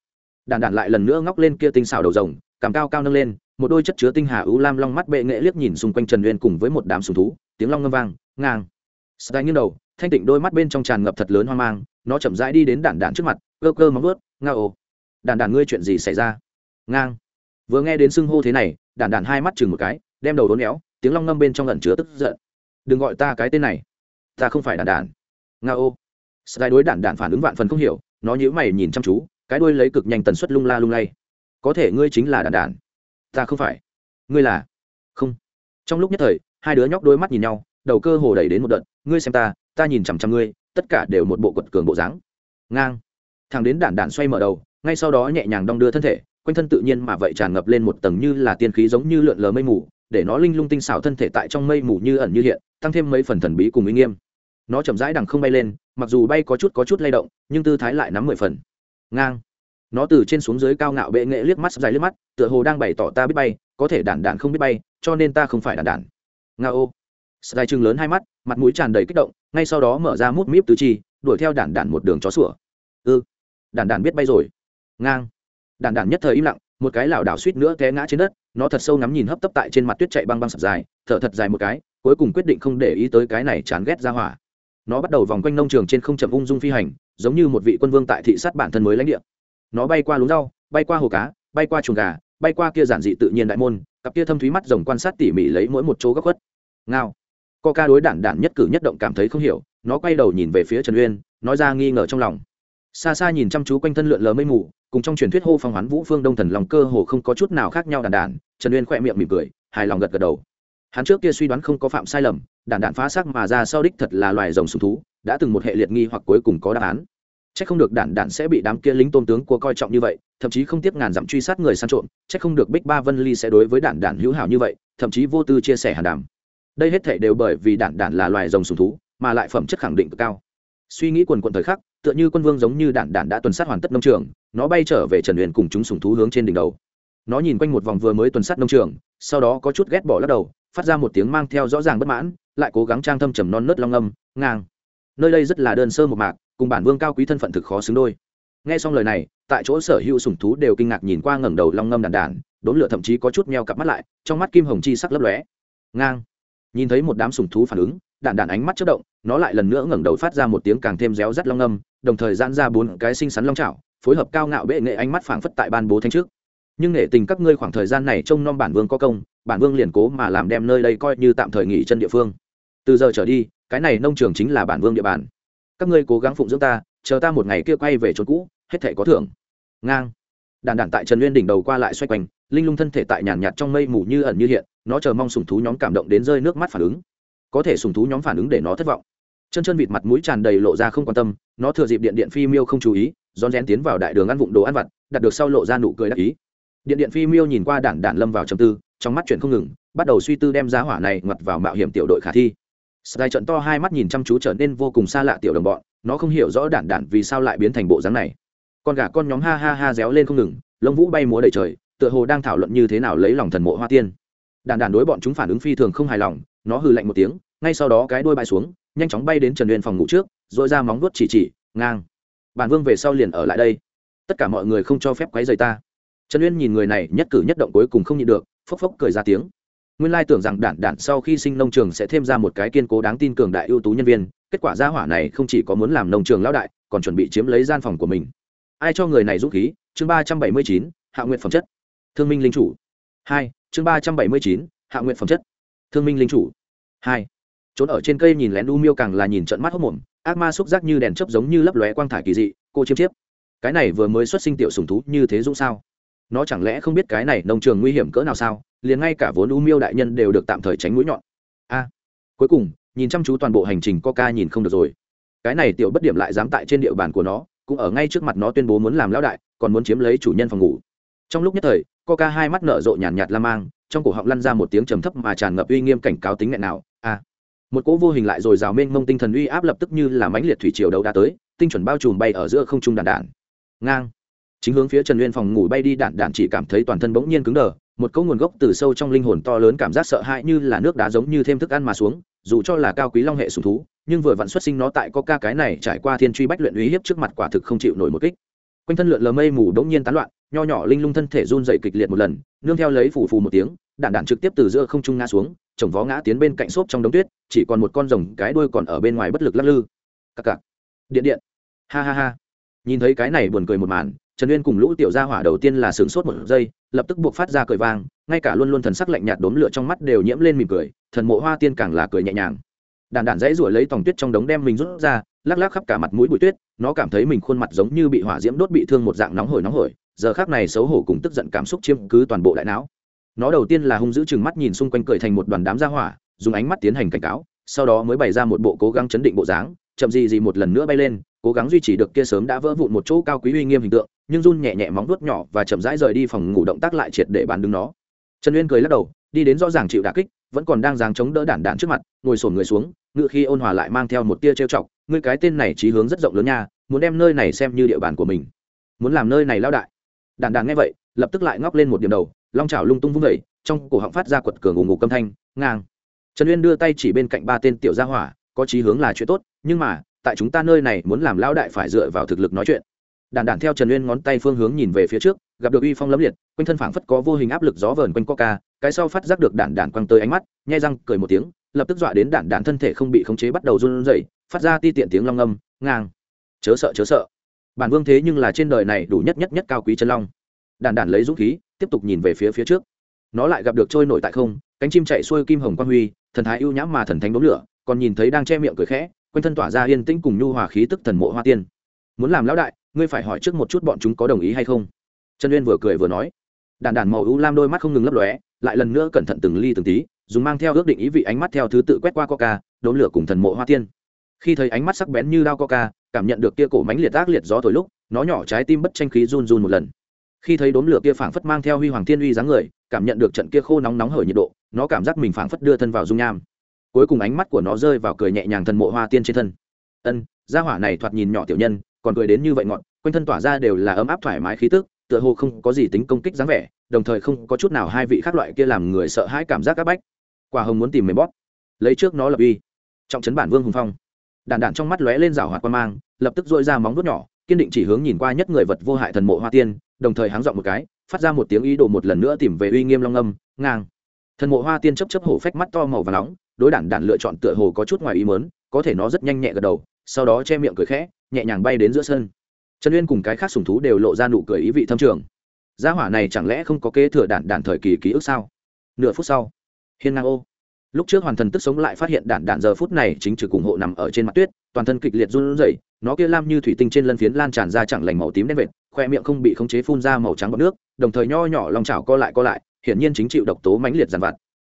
Đản đản lại lần nữa ngóc lên kia tinh xảo đầu rồng cảm cao cao nâng lên, một đôi chất chứa tinh hà ưu lam long mắt bệ nghệ liếc nhìn xung quanh trần uyên cùng với một đám sùng thú, tiếng long ngâm vang, ngang. Sky nghiêng đầu, thanh tịnh đôi mắt bên trong tràn ngập thật lớn hoang mang, nó chậm rãi đi đến đản đản trước mặt, cơ cơ móng ướt nga ồ. Đản đản ngươi chuyện gì xảy ra? Ngang. Vừa nghe đến xưng hô thế này đản đản hai mắt chừng một cái, đem đầu đốn éo, tiếng long ngâm bên trong lần chứa tức giận. Đừng gọi ta cái tên này, ta không phải đản đản nga ô sky đối đản đản phản ứng vạn phần không hiểu, nó nhíu mày nhìn chăm chú, cái đuôi lấy cực nhanh tần suất lung la lung lay có thể ngươi chính là đản đản ta không phải. Ngươi là? Không. Trong lúc nhất thời, hai đứa nhóc đôi mắt nhìn nhau, đầu cơ hồ đẩy đến một đợt, ngươi xem ta ta nhìn chằm chằm ngươi, tất cả đều một bộ quật cường bộ dáng. Ngang. Thằng đến đản đản xoay mở đầu, ngay sau đó nhẹ nhàng đong đưa thân thể, quanh thân tự nhiên mà vậy tràn ngập lên một tầng như là tiên khí giống như lượn lờ mây mù, để nó linh lung tinh xảo thân thể tại trong mây mù như ẩn như hiện, tăng thêm mấy phần thần bí cùng uy nghiêm. Nó chậm rãi đằng không bay lên, mặc dù bay có chút có chút lay động, nhưng tư thái lại nắm mười phần. Ngang nó từ trên xuống dưới cao ngạo bệ nghệ liếc mắt dài liếc mắt tựa hồ đang bày tỏ ta biết bay có thể đản đản không biết bay cho nên ta không phải đản đản. Nga ô. Dài chừng lớn hai mắt mặt mũi tràn đầy kích động ngay sau đó mở ra mút míp tứ chi đuổi theo đản đản một đường chó sủa. Ư ừ, đản đản biết bay rồi. Ngang. Đản đản nhất thời im lặng một cái lảo đảo suýt nữa té ngã trên đất nó thật sâu ngắm nhìn hấp tấp tại trên mặt tuyết chạy băng băng sập dài thở thật dài một cái cuối cùng quyết định không để ý tới cái này chán ghét ra hỏa. Nó bắt đầu vòng quanh nông trường trên không chậm ung dung phi hành giống như một vị quân vương tại thị sát bản thân mới lãnh địa nó bay qua lúng rau, bay qua hồ cá, bay qua chuồng gà, bay qua kia giản dị tự nhiên đại môn, cặp kia thâm thúy mắt rồng quan sát tỉ mỉ lấy mỗi một chỗ góc khuất. Ngao. Co ca đối đản đản nhất cử nhất động cảm thấy không hiểu, nó quay đầu nhìn về phía trần uyên, nói ra nghi ngờ trong lòng. Xa xa nhìn chăm chú quanh thân lượn lờ mây mù, cùng trong truyền thuyết hô phong hoán vũ phương đông thần lòng cơ hồ không có chút nào khác nhau đản đản, trần uyên khỏe miệng mỉm cười, hài lòng gật gật đầu. Hắn trước kia suy đoán không có phạm sai lầm, đản đản phá xác mà ra sau đích thật là loài rồng sùng thú, đã từng một hệ liệt nghi hoặc cuối cùng có đáp án. Chắc không được đản đản sẽ bị đám kia lính tôn tướng của coi trọng như vậy, thậm chí không tiếp ngàn dặm truy sát người săn trộm, chắc không được Bích Ba Vân Ly sẽ đối với đản đản hữu hảo như vậy, thậm chí vô tư chia sẻ hàn đàm. Đây hết thảy đều bởi vì đản đản là loài rồng sùng thú, mà lại phẩm chất khẳng định cực cao. Suy nghĩ quần quần thời khắc, tựa như quân vương giống như đản đản đã tuần sát hoàn tất nông trường, nó bay trở về Trần huyền cùng chúng sùng thú hướng trên đỉnh đầu. Nó nhìn quanh một vòng vừa mới tuần sát nông trường, sau đó có chút ghét bỏ lắc đầu, phát ra một tiếng mang theo rõ ràng bất mãn, lại cố gắng trang thâm trầm non nớt long âm, ngang. Nơi đây rất là đơn sơ một mạc, cùng bản vương cao quý thân phận thực khó xứng đôi. Nghe xong lời này, tại chỗ sở hữu sủng thú đều kinh ngạc nhìn qua ngẩng đầu long ngâm đàn đàn, đốn lửa thậm chí có chút meo cặp mắt lại, trong mắt kim hồng chi sắc lấp lóe. Ngang. Nhìn thấy một đám sủng thú phản ứng đạn đạn ánh mắt chất động, nó lại lần nữa ngẩng đầu phát ra một tiếng càng thêm réo rắt long ngâm, đồng thời giãn ra bốn cái xinh xắn long chảo, phối hợp cao ngạo bệ nghệ ánh mắt phảng phất tại ban bố thanh trước. Nhưng nể tình các ngươi khoảng thời gian này trông nom bản vương có công, bản vương liền cố mà làm đem nơi đây coi như tạm thời nghỉ chân địa phương. Từ giờ trở đi, cái này nông trường chính là bản vương địa bàn các ngươi cố gắng phụng dưỡng ta, chờ ta một ngày kia quay về chỗ cũ, hết thể có thưởng. Ngang. Đàn đàn tại trần nguyên đỉnh đầu qua lại xoay quanh, linh lung thân thể tại nhàn nhạt trong mây mù như ẩn như hiện, nó chờ mong sùng thú nhóm cảm động đến rơi nước mắt phản ứng. Có thể sùng thú nhóm phản ứng để nó thất vọng. Chân chân vịt mặt mũi tràn đầy lộ ra không quan tâm, nó thừa dịp điện điện phi miêu không chú ý, rón rén tiến vào đại đường ăn vụng đồ ăn vặt, đặt được sau lộ ra nụ cười đắc ý. Điện điện phi miêu nhìn qua đản đản lâm vào trầm tư, trong mắt chuyện không ngừng, bắt đầu suy tư đem giá hỏa này ngoặt vào mạo hiểm tiểu đội khả thi. Sky trận to hai mắt nhìn chăm chú trở nên vô cùng xa lạ tiểu đồng bọn, nó không hiểu rõ đản đản vì sao lại biến thành bộ dáng này. Con gà con nhóm ha ha ha réo lên không ngừng, lông vũ bay múa đầy trời, tựa hồ đang thảo luận như thế nào lấy lòng thần mộ hoa tiên. Đản đản đối bọn chúng phản ứng phi thường không hài lòng, nó hừ lạnh một tiếng, ngay sau đó cái đuôi bay xuống, nhanh chóng bay đến Trần Uyên phòng ngủ trước, rồi ra móng vuốt chỉ chỉ, ngang. Bản vương về sau liền ở lại đây. Tất cả mọi người không cho phép quấy rầy ta. Trần Uyên nhìn người này nhất cử nhất động cuối cùng không nhịn được, phốc phốc cười ra tiếng nguyên lai tưởng rằng đản đản sau khi sinh nông trường sẽ thêm ra một cái kiên cố đáng tin cường đại ưu tú nhân viên, kết quả gia hỏa này không chỉ có muốn làm nông trường lão đại, còn chuẩn bị chiếm lấy gian phòng của mình. Ai cho người này dũng khí? Chương ba trăm bảy mươi chín, hạ nguyện phẩm chất. Thương minh linh chủ. Hai, chương ba trăm bảy mươi chín, hạ nguyện phẩm chất. Thương minh linh chủ. Hai, trốn ở trên cây nhìn lén u miêu càng là nhìn trận mắt hốc mồm, ác ma xúc giác như đèn chớp giống như lấp lóe quang thải kỳ dị, cô chiếm chiếp. Cái này vừa mới xuất sinh tiểu sùng thú như thế dũng sao? Nó chẳng lẽ không biết cái này nông trường nguy hiểm cỡ nào sao? Liền ngay cả vốn u miêu đại nhân đều được tạm thời tránh mũi nhọn. A cuối cùng nhìn chăm chú toàn bộ hành trình coca nhìn không được rồi. Cái này tiểu bất điểm lại dám tại trên địa bàn của nó cũng ở ngay trước mặt nó tuyên bố muốn làm lão đại còn muốn chiếm lấy chủ nhân phòng ngủ. Trong lúc nhất thời coca hai mắt nở rộ nhàn nhạt, nhạt la mang trong cổ họng lăn ra một tiếng trầm thấp mà tràn ngập uy nghiêm cảnh cáo tính nghẹn nào. A một cỗ vô hình lại rồi rào mênh mông tinh thần uy áp lập tức như là mãnh liệt thủy triều đầu đã tới tinh chuẩn bao trùm bay ở giữa không trung đàn đạn ngang. Chính hướng phía trần uyên phòng ngủ bay đi đạn đạn chỉ cảm thấy toàn thân bỗng nhiên cứng đờ một câu nguồn gốc từ sâu trong linh hồn to lớn cảm giác sợ hãi như là nước đá giống như thêm thức ăn mà xuống, dù cho là cao quý long hệ sùng thú, nhưng vừa vặn xuất sinh nó tại có ca cái này trải qua thiên truy bách luyện uy hiếp trước mặt quả thực không chịu nổi một kích. Quanh thân lượn lờ mây mù đống nhiên tán loạn, nho nhỏ linh lung thân thể run dậy kịch liệt một lần, nương theo lấy phủ phù một tiếng, đạn đạn trực tiếp từ giữa không trung ngã xuống, chồng vó ngã tiến bên cạnh xốp trong đống tuyết, chỉ còn một con rồng cái đuôi còn ở bên ngoài bất lực lắc lư. Cặc cặc. Điện điện. Ha ha ha. Nhìn thấy cái này buồn cười một màn trần uyên cùng lũ tiểu gia hỏa đầu tiên là sướng sốt một giây, lập tức buộc phát ra cười vang, ngay cả luôn luôn thần sắc lạnh nhạt đốm lửa trong mắt đều nhiễm lên mỉm cười, thần mộ hoa tiên càng là cười nhẹ nhàng. Đàn đàn dãy ruổi lấy tòng tuyết trong đống đem mình rút ra, lắc lắc khắp cả mặt mũi bụi tuyết, nó cảm thấy mình khuôn mặt giống như bị hỏa diễm đốt bị thương một dạng nóng hổi nóng hổi, giờ khác này xấu hổ cùng tức giận cảm xúc chiếm cứ toàn bộ đại não. Nó đầu tiên là hung dữ chừng mắt nhìn xung quanh cười thành một đoàn đám gia hỏa, dùng ánh mắt tiến hành cảnh cáo, sau đó mới bày ra một bộ cố gắng chấn định bộ dáng chậm gì gì một lần nữa bay lên, cố gắng duy trì được kia sớm đã vỡ vụn một chỗ cao quý uy nghiêm hình tượng, nhưng run nhẹ nhẹ móng vuốt nhỏ và chậm rãi rời đi phòng ngủ động tác lại triệt để bàn đứng nó. Trần uyên cười lắc đầu, đi đến rõ ràng chịu đả kích, vẫn còn đang dáng chống đỡ đản đản trước mặt, ngồi sổn người xuống, ngựa khi ôn hòa lại mang theo một tia trêu chọc, ngươi cái tên này trí hướng rất rộng lớn nha, muốn đem nơi này xem như địa bàn của mình. Muốn làm nơi này lao đại. Đản đản nghe vậy, lập tức lại ngóc lên một điểm đầu, long trào lung tung vung vẩy trong cổ họng phát ra quật cường ủng ngục câm thanh, ngang. Trần uyên đưa tay chỉ bên cạnh ba tên tiểu gia hỏa, có chí hướng là chuyện tốt nhưng mà, tại chúng ta nơi này muốn làm lão đại phải dựa vào thực lực nói chuyện. Đàn đàn theo trần uyên ngón tay phương hướng nhìn về phía trước, gặp được uy phong lấm liệt, quanh thân phảng phất có vô hình áp lực gió vờn quanh coca, cái sau phát giác được đàn đàn quăng tới ánh mắt, nhai răng, cười một tiếng, lập tức dọa đến đàn đàn thân thể không bị khống chế bắt đầu run rẩy, phát ra ti tiện tiếng long âm ngang. Chớ sợ chớ sợ. Bản vương thế nhưng là trên đời này đủ nhất nhất nhất cao quý chân long. Đàn đàn lấy dũng khí, tiếp tục nhìn về phía phía trước. Nó lại gặp được trôi nổi tại không, cánh chim chạy xuôi kim hồng quang huy, thần thái ưu nhãm mà thần thánh đốm lửa, còn nhìn thấy đang che miệng cười khẽ quanh thân tỏa ra yên tĩnh cùng nhu hòa khí tức thần mộ hoa tiên. Muốn làm lão đại, ngươi phải hỏi trước một chút bọn chúng có đồng ý hay không? Trần uyên vừa cười vừa nói. Đàn đàn màu ưu lam đôi mắt không ngừng lấp lóe, lại lần nữa cẩn thận từng ly từng tí, dùng mang theo ước định ý vị ánh mắt theo thứ tự quét qua coca, đốn lửa cùng thần mộ hoa tiên. Khi thấy ánh mắt sắc bén như đao coca, cảm nhận được kia cổ mánh liệt ác liệt gió thổi lúc, nó nhỏ trái tim bất tranh khí run run một lần. Khi thấy đốm lửa kia phảng phất mang theo huy hoàng thiên uy dáng người, cảm nhận được trận kia khô nóng nóng hởi nhiệt độ, nó cảm giác mình phảng phất đưa thân vào dung nham cuối cùng ánh mắt của nó rơi vào cười nhẹ nhàng thần mộ hoa tiên trên thân. Ân, gia hỏa này thoạt nhìn nhỏ tiểu nhân, còn cười đến như vậy ngọn quanh thân tỏa ra đều là ấm áp thoải mái khí tức, tựa hồ không có gì tính công kích dáng vẻ, đồng thời không có chút nào hai vị khác loại kia làm người sợ hãi cảm giác áp bách. Quả hồng muốn tìm mềm bóp. Lấy trước nó lập uy. Trọng trấn bản vương hùng phong. Đàn đạn trong mắt lóe lên rào hoạt quan mang, lập tức dội ra móng vuốt nhỏ, kiên định chỉ hướng nhìn qua nhất người vật vô hại thần mộ hoa tiên, đồng thời háng dọn một cái, phát ra một tiếng ý đồ một lần nữa tìm về uy nghiêm long âm, ngang. Thần mộ hoa tiên chấp chấp hổ phách mắt to màu và nóng đối đản đản lựa chọn tựa hồ có chút ngoài ý mớn có thể nó rất nhanh nhẹ gật đầu, sau đó che miệng cười khẽ, nhẹ nhàng bay đến giữa sân. Trần uyên cùng cái khác sùng thú đều lộ ra nụ cười ý vị thâm trường. Gia hỏa này chẳng lẽ không có kế thừa đản đản thời kỳ ký ức sao? Nửa phút sau, hiên ngang ô. Lúc trước hoàn thần tức sống lại phát hiện đản đản giờ phút này chính trực ủng hộ nằm ở trên mặt tuyết, toàn thân kịch liệt run rẩy, nó kia lam như thủy tinh trên lân phiến lan tràn ra chẳng lành màu tím đen vệt, khoe miệng không bị khống chế phun ra màu trắng bọt nước, đồng thời nho nhỏ lòng chảo co lại co lại, hiển nhiên chính chịu độc tố mãnh liệt dàn vặt.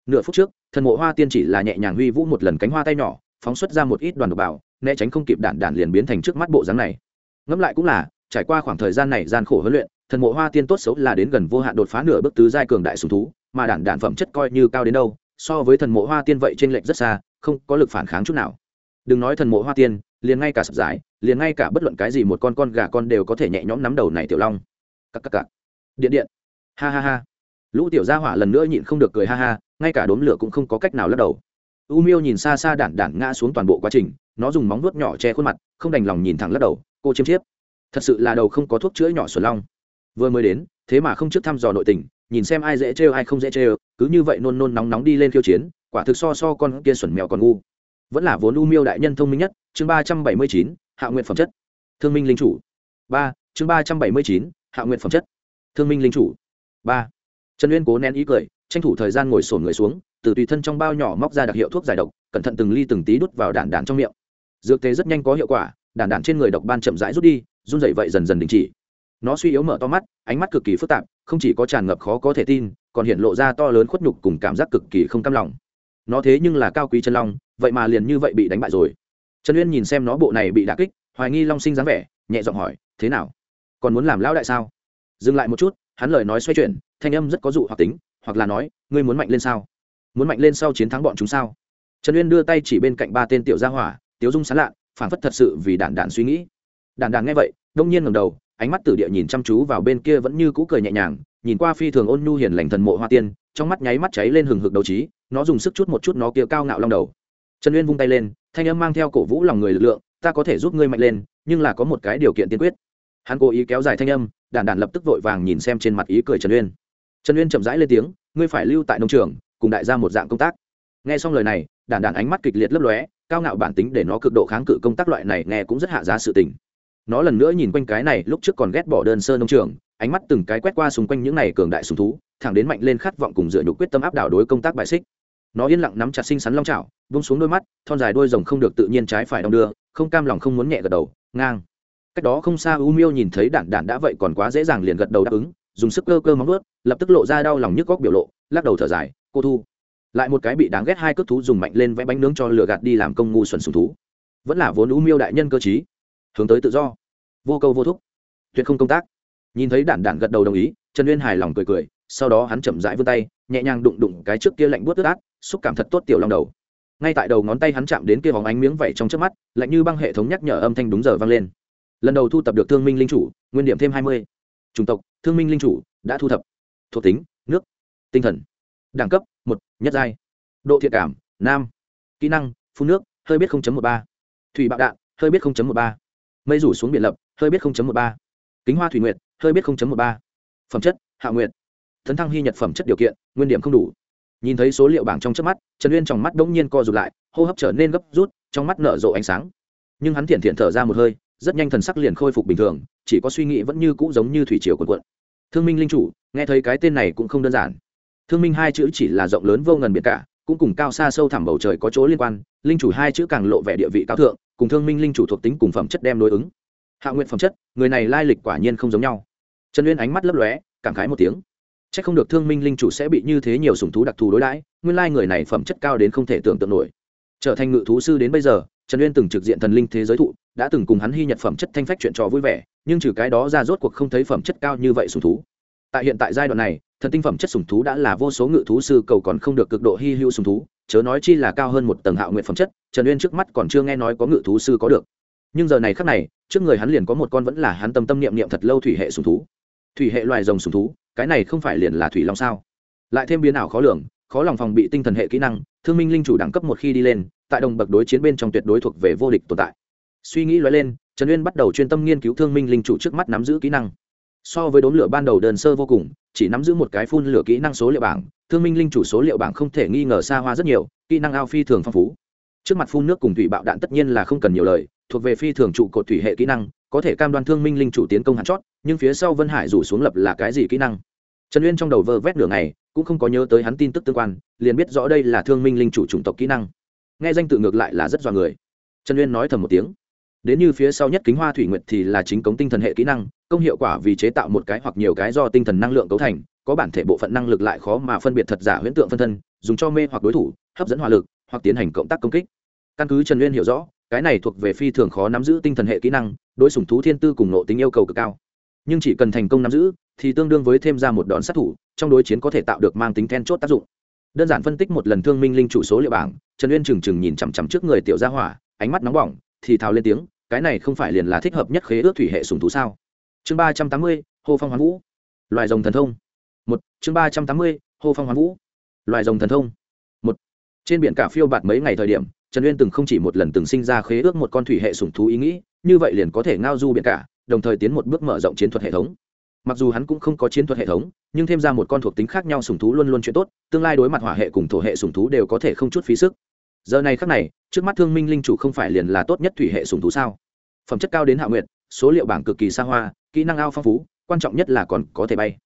Nửa phút trước thần mộ hoa tiên chỉ là nhẹ nhàng huy vũ một lần cánh hoa tay nhỏ, phóng xuất ra một ít đoàn độc bảo, né tránh không kịp đản đản liền biến thành trước mắt bộ dáng này. Ngẫm lại cũng là, trải qua khoảng thời gian này gian khổ huấn luyện, thần mộ hoa tiên tốt xấu là đến gần vô hạn đột phá nửa bước tứ giai cường đại sùng thú, mà đản đản phẩm chất coi như cao đến đâu, so với thần mộ hoa tiên vậy trên lệnh rất xa, không có lực phản kháng chút nào. Đừng nói thần mộ hoa tiên, liền ngay cả sập giải, liền ngay cả bất luận cái gì một con con gà con đều có thể nhẹ nhõm nắm đầu này tiểu long. Cắc cắc cắc điện điện. Ha ha ha. Lũ tiểu gia hỏa lần nữa nhịn không được cười ha ha ngay cả đốm lửa cũng không có cách nào lắc đầu. U miêu nhìn xa xa đản đản ngã xuống toàn bộ quá trình, nó dùng móng vuốt nhỏ che khuôn mặt, không đành lòng nhìn thẳng lắc đầu, cô chiêm chiếp, thật sự là đầu không có thuốc chữa nhỏ xuân long. Vừa mới đến, thế mà không trước thăm dò nội tình, nhìn xem ai dễ trêu ai không dễ trêu, cứ như vậy nôn nôn nóng nóng đi lên khiêu chiến, quả thực so so con kia xuẩn mèo còn ngu. Vẫn là vốn u miêu đại nhân thông minh nhất, chương ba trăm bảy mươi chín, hạ nguyện phẩm chất. Thương minh linh chủ. Ba, chương ba trăm bảy mươi chín, hạ nguyện phẩm chất. Thương minh linh chủ. Ba. Trần uyên cố nén ý cười tranh thủ thời gian ngồi sổn người xuống, từ tùy thân trong bao nhỏ móc ra đặc hiệu thuốc giải độc, cẩn thận từng ly từng tí đút vào đạn đạn trong miệng. Dược tế rất nhanh có hiệu quả, đạn đạn trên người độc ban chậm rãi rút đi, run dậy vậy dần dần đình chỉ. Nó suy yếu mở to mắt, ánh mắt cực kỳ phức tạp, không chỉ có tràn ngập khó có thể tin, còn hiện lộ ra to lớn khuất nhục cùng cảm giác cực kỳ không cam lòng. Nó thế nhưng là cao quý chân long, vậy mà liền như vậy bị đánh bại rồi. Trần uyên nhìn xem nó bộ này bị đà kích, hoài nghi long sinh dáng vẻ, nhẹ giọng hỏi, thế nào? Còn muốn làm lão đại sao? Dừng lại một chút, hắn lời nói xoay chuyển, thanh âm rất có dụ hoặc tính hoặc là nói, ngươi muốn mạnh lên sao? Muốn mạnh lên sau chiến thắng bọn chúng sao? Trần uyên đưa tay chỉ bên cạnh ba tên tiểu gia hỏa, tiếu dung sán lạ phản phất thật sự vì đản đản suy nghĩ. Đản đản nghe vậy, đông nhiên ngầm đầu, ánh mắt tử địa nhìn chăm chú vào bên kia vẫn như cũ cười nhẹ nhàng, nhìn qua phi thường ôn nhu hiền lành thần mộ hoa tiên, trong mắt nháy mắt cháy lên hừng hực đầu trí, nó dùng sức chút một chút nó kia cao ngạo long đầu. Trần uyên vung tay lên, thanh âm mang theo cổ vũ lòng người lực lượng, ta có thể giúp ngươi mạnh lên, nhưng là có một cái điều kiện tiên quyết. Hắn cố ý kéo dài thanh âm đản đản lập tức vội vàng nhìn xem trên mặt ý cười trần uyên trần uyên chậm rãi lên tiếng, ngươi phải lưu tại nông trường, cùng đại gia một dạng công tác. Nghe xong lời này, đản đản ánh mắt kịch liệt lấp lóe, cao ngạo bản tính để nó cực độ kháng cự công tác loại này nghe cũng rất hạ giá sự tình. Nó lần nữa nhìn quanh cái này, lúc trước còn ghét bỏ đơn sơ nông trường, ánh mắt từng cái quét qua xung quanh những này cường đại sùng thú, thẳng đến mạnh lên khát vọng cùng dựa nhục quyết tâm áp đảo đối công tác bại xích. Nó yên lặng nắm chặt xinh xắn long chảo vung xuống đôi mắt, thon dài đôi rồng không được tự nhiên trái phải đong đưa, không cam lòng không muốn nhẹ gật đầu, ngang. Cách đó không xa u miêu nhìn thấy đản đản đã vậy còn quá dễ dàng liền gật đầu đáp ứng dùng sức cơ cơ móng vuốt, lập tức lộ ra đau lòng nhức góc biểu lộ, lắc đầu thở dài, cô thu. Lại một cái bị đáng ghét hai cước thú dùng mạnh lên vẽ bánh nướng cho lừa gạt đi làm công ngu xuẩn sùng thú. Vẫn là vốn u miêu đại nhân cơ trí. Hướng tới tự do. Vô câu vô thúc. Tuyệt không công tác. Nhìn thấy đản đản gật đầu đồng ý, trần uyên hài lòng cười cười, sau đó hắn chậm rãi vươn tay, nhẹ nhàng đụng đụng cái trước kia lạnh buốt ướt át, xúc cảm thật tốt tiểu lòng đầu. Ngay tại đầu ngón tay hắn chạm đến kia vòng ánh miếng vẩy trong trước mắt, lạnh như băng hệ thống nhắc nhở âm thanh đúng giờ vang lên. Lần đầu thu tập được thương minh linh chủ, nguyên điểm thêm hai mươi chủng tộc, thương minh linh chủ, đã thu thập. Thuộc tính, nước. Tinh thần. Đẳng cấp, một, nhất giai. Độ thiện cảm, nam. Kỹ năng, phun nước, hơi biết một ba. Thủy bạo đạn, hơi biết một ba. Mây rủ xuống biển lập, hơi biết một ba. Kính hoa thủy nguyệt, hơi biết một ba. Phẩm chất, hạ nguyệt. Thấn thăng hy nhật phẩm chất điều kiện, nguyên điểm không đủ. Nhìn thấy số liệu bảng trong trước mắt, trần uyên trong mắt đ ỗ n g nhiên co r ụ t lại, hô hấp trở nên gấp rút, trong mắt nở rộ ánh sáng. Nhưng hắn thiện thiện thở ra một hơi rất nhanh thần sắc liền khôi phục bình thường, chỉ có suy nghĩ vẫn như cũ giống như thủy triều quần quận. Thương minh linh chủ, nghe thấy cái tên này cũng không đơn giản. Thương minh hai chữ chỉ là rộng lớn vô ngần biệt cả, cũng cùng cao xa sâu thẳm bầu trời có chỗ liên quan, linh chủ hai chữ càng lộ vẻ địa vị cao thượng, cùng thương minh linh chủ thuộc tính cùng phẩm chất đem đối ứng. Hạ nguyện phẩm chất, người này lai lịch quả nhiên không giống nhau. Trần uyên ánh mắt lấp lóe, cảm khái một tiếng. C h ắ c không được thương minh linh chủ sẽ bị như thế nhiều sùng thú đặc thù đối đãi, nguyên lai người này phẩm chất cao đến không thể tưởng tượng nổi. Trở thành ngự thú sư đến bây giờ trần uyên từng trực diện thần linh thế giới thụ, đã từng cùng hắn hy nhật phẩm chất thanh phách chuyện trò vui vẻ, nhưng trừ cái đó ra rốt cuộc không thấy phẩm chất cao như vậy sùng thú. Tại hiện tại giai đoạn này, thần tinh phẩm chất sùng thú đã là vô số ngự thú sư cầu còn không được cực độ hy hữu sùng thú, chớ nói chi là cao hơn một tầng hạo nguyện phẩm chất, trần uyên trước mắt còn chưa nghe nói có ngự thú sư có được. Nhưng giờ này khác này, trước người hắn liền có một con vẫn là hắn tâm tâm niệm niệm thật lâu thủy hệ sùng thú. Thủy hệ loài rồng sùng thú, cái này không phải liền là thủy long sao? Lại thêm biến ảo khó lường khó lòng phòng bị tinh thần hệ kỹ năng, thương minh linh chủ đẳng cấp một khi đi lên, tại đồng bậc đối chiến bên trong tuyệt đối thuộc về vô địch tồn tại. Suy nghĩ lóe lên, trần uyên bắt đầu chuyên tâm nghiên cứu thương minh linh chủ trước mắt nắm giữ kỹ năng. So với đốn lửa ban đầu đơn sơ vô cùng, chỉ nắm giữ một cái phun lửa kỹ năng số liệu bảng, thương minh linh chủ số liệu bảng không thể nghi ngờ xa hoa rất nhiều, kỹ năng ao phi thường phong phú. Trước mặt phun nước cùng thủy bạo đạn tất nhiên là không cần nhiều lời, thuộc về phi thường trụ cột thủy hệ kỹ năng, có thể cam đoan thương minh linh chủ tiến công hạn chót, nhưng phía sau vân hải rủ xuống lập là cái gì kỹ năng? Trần uyên trong đầu vơ vét nửa ngày cũng không có nhớ tới hắn tin tức tương quan, liền biết rõ đây là thương minh linh chủ chủng tộc kỹ năng. Nghe danh tự ngược lại là rất dọa người. Trần uyên nói thầm một tiếng. Đến như phía sau nhất kính hoa thủy nguyệt thì là chính cống tinh thần hệ kỹ năng, công hiệu quả vì chế tạo một cái hoặc nhiều cái do tinh thần năng lượng cấu thành, có bản thể bộ phận năng lực lại khó mà phân biệt thật giả huyễn tượng phân thân, dùng cho mê hoặc đối thủ, hấp dẫn hỏa lực, hoặc tiến hành cộng tác công kích. Căn cứ trần uyên hiểu rõ, cái này thuộc về phi thường khó nắm giữ tinh thần hệ kỹ năng, đối sủng thú thiên tư cùng nộ tính yêu cầu cực cao. Nhưng chỉ cần thành công nắm giữ, thì tương đương với thêm ra một đòn sát thủ trong đối chiến có thể tạo được mang tính then chốt tác dụng. Đơn giản phân tích một lần thương minh linh chủ số liệu bảng, trần uyên trừng trừng nhìn chằm chằm trước người tiểu gia hỏa, ánh mắt nóng bỏng, thì thào lên tiếng, cái này không phải liền là thích hợp nhất khế ước thủy hệ sùng thú sao? Chương ba trăm tám mươi, hô phong hoán vũ. Loài rồng thần thông. Một, chương ba trăm tám mươi, hô phong hoán vũ. Loài rồng thần thông. Một, trên biển cả phiêu bạt mấy ngày thời điểm, trần uyên từng không chỉ một lần từng sinh ra khế ước một con thủy hệ sùng thú ý nghĩ, như vậy liền có thể ngao du biển cả, đồng thời tiến một bước mở rộng chiến thuật hệ thống mặc dù hắn cũng không có chiến thuật hệ thống nhưng thêm ra một con thuộc tính khác nhau sùng thú luôn luôn chuyện tốt tương lai đối mặt hỏa hệ cùng thổ hệ sùng thú đều có thể không chút phí sức. Giờ này khác này trước mắt thương minh linh chủ không phải liền là tốt nhất thủy hệ sùng thú sao? Phẩm chất cao đến hạ nguyện, số liệu bảng cực kỳ xa hoa kỹ năng ao phong phú quan trọng nhất là còn có thể bay.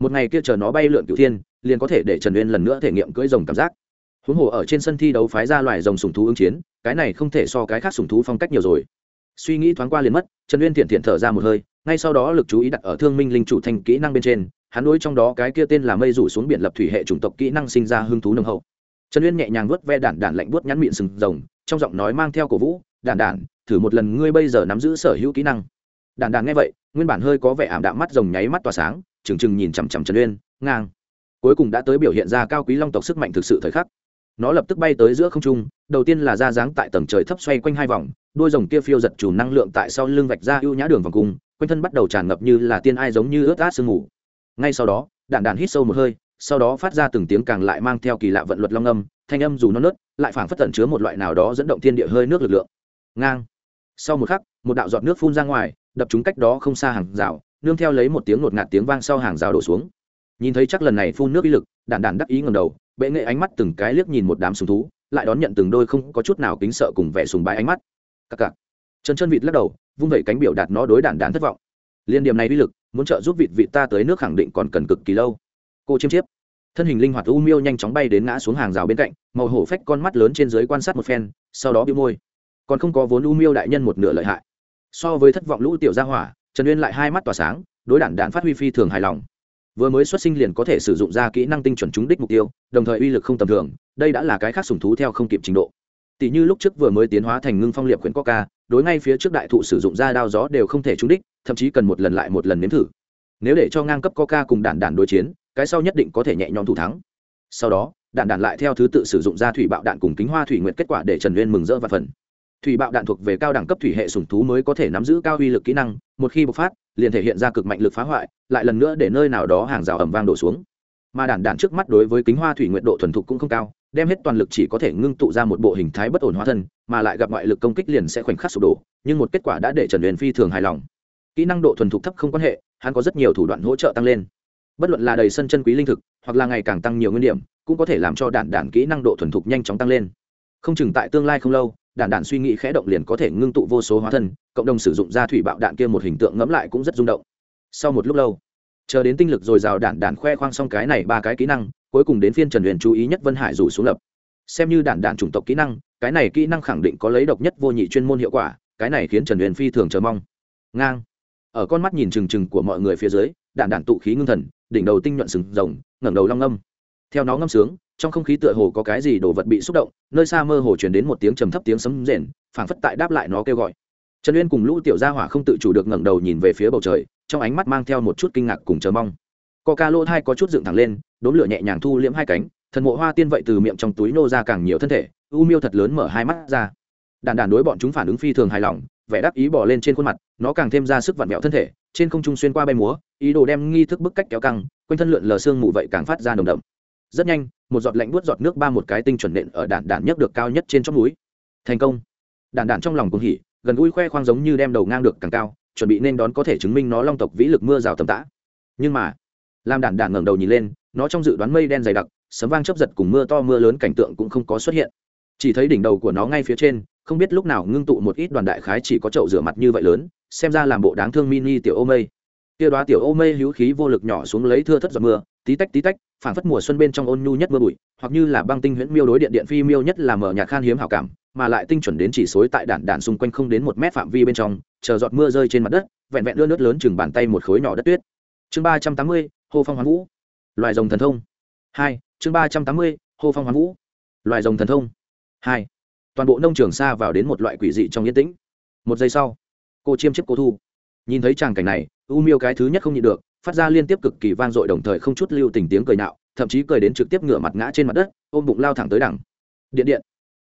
Một ngày kia chờ nó bay lượn cửu thiên liền có thể để trần uyên lần nữa thể nghiệm cưỡi rồng cảm giác. Huống hồ ở trên sân thi đấu phái ra loài rồng sùng thú ứng chiến cái này không thể so cái khác sùng thú phong cách nhiều rồi. Suy nghĩ thoáng qua liền mất trần uyên thiện thiện thở ra một hơi ngay sau đó lực chú ý đặt ở thương minh linh chủ thành kỹ năng bên trên, hắn đối trong đó cái kia tên là mây rủ xuống biển lập thủy hệ chủng tộc kỹ năng sinh ra hứng thú nồng hậu. Trần uyên nhẹ nhàng vuốt ve đản đản lạnh buốt nhắn miệng sừng rồng, trong giọng nói mang theo cổ vũ, đản đản, thử một lần ngươi bây giờ nắm giữ sở hữu kỹ năng. Đản đản nghe vậy, nguyên bản hơi có vẻ ảm đạm mắt rồng nháy mắt tỏa sáng, trừng trừng nhìn chằm chằm trần uyên, ngang. Cuối cùng đã tới biểu hiện ra cao quý long tộc sức mạnh thực sự thời khắc. Nó lập tức bay tới giữa không trung, đầu tiên là ra dáng tại tầng trời thấp xoay quanh hai vòng đôi rồng kia phiêu giật chùm năng lượng tại sau lưng vạch ra ưu nhã đường vòng cung quanh thân bắt đầu tràn ngập như là tiên ai giống như ướt át sương mù. Ngay sau đó, đạn đạn hít sâu một hơi, sau đó phát ra từng tiếng càng lại mang theo kỳ lạ vận luật long âm, thanh âm dù nó nớt, lại phảng phất tận chứa một loại nào đó dẫn động thiên địa hơi nước lực lượng. Ngang. Sau một khắc, một đạo giọt nước phun ra ngoài, đập chúng cách đó không xa hàng rào, nương theo lấy một tiếng ngột ngạt tiếng vang sau hàng rào đổ xuống. Nhìn thấy chắc lần này phun nước uy lực, đạn đạn đắc ý ngầm đầu, bệ nghệ ánh mắt từng cái liếc nhìn một đám sùng thú, lại đón nhận từng đôi không có chút nào kính sợ cùng vẻ sùng bái ánh mắt. Cặc cặc. Trần chân vịt lắc đầu, vung vẩy cánh biểu đạt nó đối đản đản thất vọng. Liên điểm này uy lực, muốn trợ giúp vịt vịt ta tới nước khẳng định còn cần cực kỳ lâu. Cô chiêm chiếp. Thân hình linh hoạt u miêu nhanh chóng bay đến ngã xuống hàng rào bên cạnh, màu hổ phách con mắt lớn trên dưới quan sát một phen, sau đó bĩu môi. Còn không có vốn u miêu đại nhân một nửa lợi hại. So với thất vọng lũ tiểu gia hỏa, trần uyên lại hai mắt tỏa sáng, đối đản đản phát huy phi thường hài lòng. Vừa mới xuất sinh liền có thể sử dụng ra kỹ năng tinh chuẩn trúng đích mục tiêu, đồng thời uy lực không tầm thường, đây đã là cái khác sùng thú theo không kịp trình độ. Tỷ như lúc trước vừa mới tiến hóa thành ngưng phong liệp quyển coca đối ngay phía trước đại thụ sử dụng ra đao gió đều không thể trúng đích, thậm chí cần một lần lại một lần nếm thử. Nếu để cho ngang cấp coca cùng đản đản đối chiến, cái sau nhất định có thể nhẹ nhõm thủ thắng. Sau đó, đạn đạn lại theo thứ tự sử dụng ra thủy bạo đạn cùng kính hoa thủy nguyện kết quả để trần uyên mừng rỡ và phần thủy bạo đạn thuộc về cao đẳng cấp thủy hệ sùng thú mới có thể nắm giữ cao uy lực kỹ năng, một khi bộc phát, liền thể hiện ra cực mạnh lực phá hoại, lại lần nữa để nơi nào đó hàng rào ẩm vang đổ xuống. Mà Đản Đản trước mắt đối với kính hoa thủy nguyện độ thuần thục cũng không cao đem hết toàn lực chỉ có thể ngưng tụ ra một bộ hình thái bất ổn hóa thân, mà lại gặp ngoại lực công kích liền sẽ khoảnh khắc sụp đổ, nhưng một kết quả đã để trần uyên phi thường hài lòng. Kỹ năng độ thuần thục thấp không quan hệ, hắn có rất nhiều thủ đoạn hỗ trợ tăng lên. Bất luận là đầy sân chân quý linh thực, hoặc là ngày càng tăng nhiều nguyên điểm, cũng có thể làm cho Đản Đản kỹ năng độ thuần thục nhanh chóng tăng lên. Không chừng tại tương lai không lâu Đản Đản suy nghĩ khẽ động liền có thể ngưng tụ vô số hóa thân, cộng đồng sử dụng ra thủy bạo đạn kia một hình tượng ngẫm lại cũng rất rung động. Sau một lúc lâu, chờ đến tinh lực dồi dào Đản Đản khoe khoang xong cái này ba cái kỹ năng cuối cùng đến phiên trần huyền chú ý nhất vân hải rủ xuống lập. Xem như đản đản chủng tộc kỹ năng, cái này kỹ năng khẳng định có lấy độc nhất vô nhị chuyên môn hiệu quả, cái này khiến trần huyền phi thường chờ mong. Ngang. Ở con mắt nhìn trừng trừng của mọi người phía dưới đản đản tụ khí ngưng thần, đỉnh đầu tinh nhuận sừng rồng, ngẩng đầu long ngâm. Theo nó ngâm sướng, trong không khí tựa hồ có cái gì đồ vật bị xúc động, nơi xa mơ hồ chuyển đến một tiếng trầm thấp tiếng sấm rền, phảng phất tại đáp lại nó kêu gọi. Trần uyên cùng lũ tiểu gia hỏa không tự chủ được ngẩng đầu nhìn về phía bầu trời, trong ánh mắt mang theo một chút kinh ngạc cùng chờ mong co ca lỗ thai có chút dựng thẳng lên đốn lửa nhẹ nhàng thu liễm hai cánh, thần mộ hoa tiên vậy từ miệng trong túi nô ra càng nhiều thân thể, u miêu thật lớn mở hai mắt ra. Đàn đàn đối bọn chúng phản ứng phi thường hài lòng, vẻ đắc ý bỏ lên trên khuôn mặt, nó càng thêm ra sức vặn vẹo thân thể, trên không trung xuyên qua bay múa, ý đồ đem nghi thức bức cách kéo căng, quanh thân lượn lờ xương mù vậy càng phát ra nồng đậm. Rất nhanh, một giọt lạnh buốt giọt nước ba một cái tinh chuẩn nện ở đàn đàn nhất được cao nhất trên trong núi. Thành công. Đàn đàn trong lòng cũng hỉ, gần gũi khoe khoang giống như đem đầu ngang được càng cao, chuẩn bị nên đón có thể chứng minh nó long tộc vĩ lực mưa rào tầm tã. Nhưng mà làm đản đản ngẩng đầu nhìn lên, nó trong dự đoán mây đen dày đặc, sấm vang chấp giật cùng mưa to mưa lớn cảnh tượng cũng không có xuất hiện. Chỉ thấy đỉnh đầu của nó ngay phía trên, không biết lúc nào ngưng tụ một ít đoàn đại khái chỉ có chậu rửa mặt như vậy lớn, xem ra làm bộ đáng thương mini tiểu ô mây. Kia đoá tiểu ô mây hữu khí vô lực nhỏ xuống lấy thưa thất giọt mưa, tí tách tí tách phản phất mùa xuân bên trong ôn nhu nhất mưa bụi, hoặc như là băng tinh huyễn miêu đối điện điện phi miêu nhất là mở nhạc khan hiếm hảo cảm, mà lại tinh chuẩn đến chỉ số tại đạn đạn xung quanh không đến một mét phạm vi bên trong, chờ giọt mưa rơi trên mặt đất, vẹn vẹn đưa nước lớn chừng bàn tay một khối nhỏ đất tuyết. Chương ba trăm tám mươi hô phong hoán vũ. Loài rồng thần thông. Hai, chương ba trăm tám mươi, hô phong hoán vũ. Loài rồng thần thông. Hai, toàn bộ nông trường xa vào đến một loại quỷ dị trong yên tĩnh. Một giây sau, cô chiêm chiếc cô thu. Nhìn thấy tràng cảnh này, u miêu cái thứ nhất không nhịn được, phát ra liên tiếp cực kỳ vang dội đồng thời không chút lưu tình tiếng cười nạo, thậm chí cười đến trực tiếp ngửa mặt ngã trên mặt đất, ôm bụng lao thẳng tới đẳng điện điện.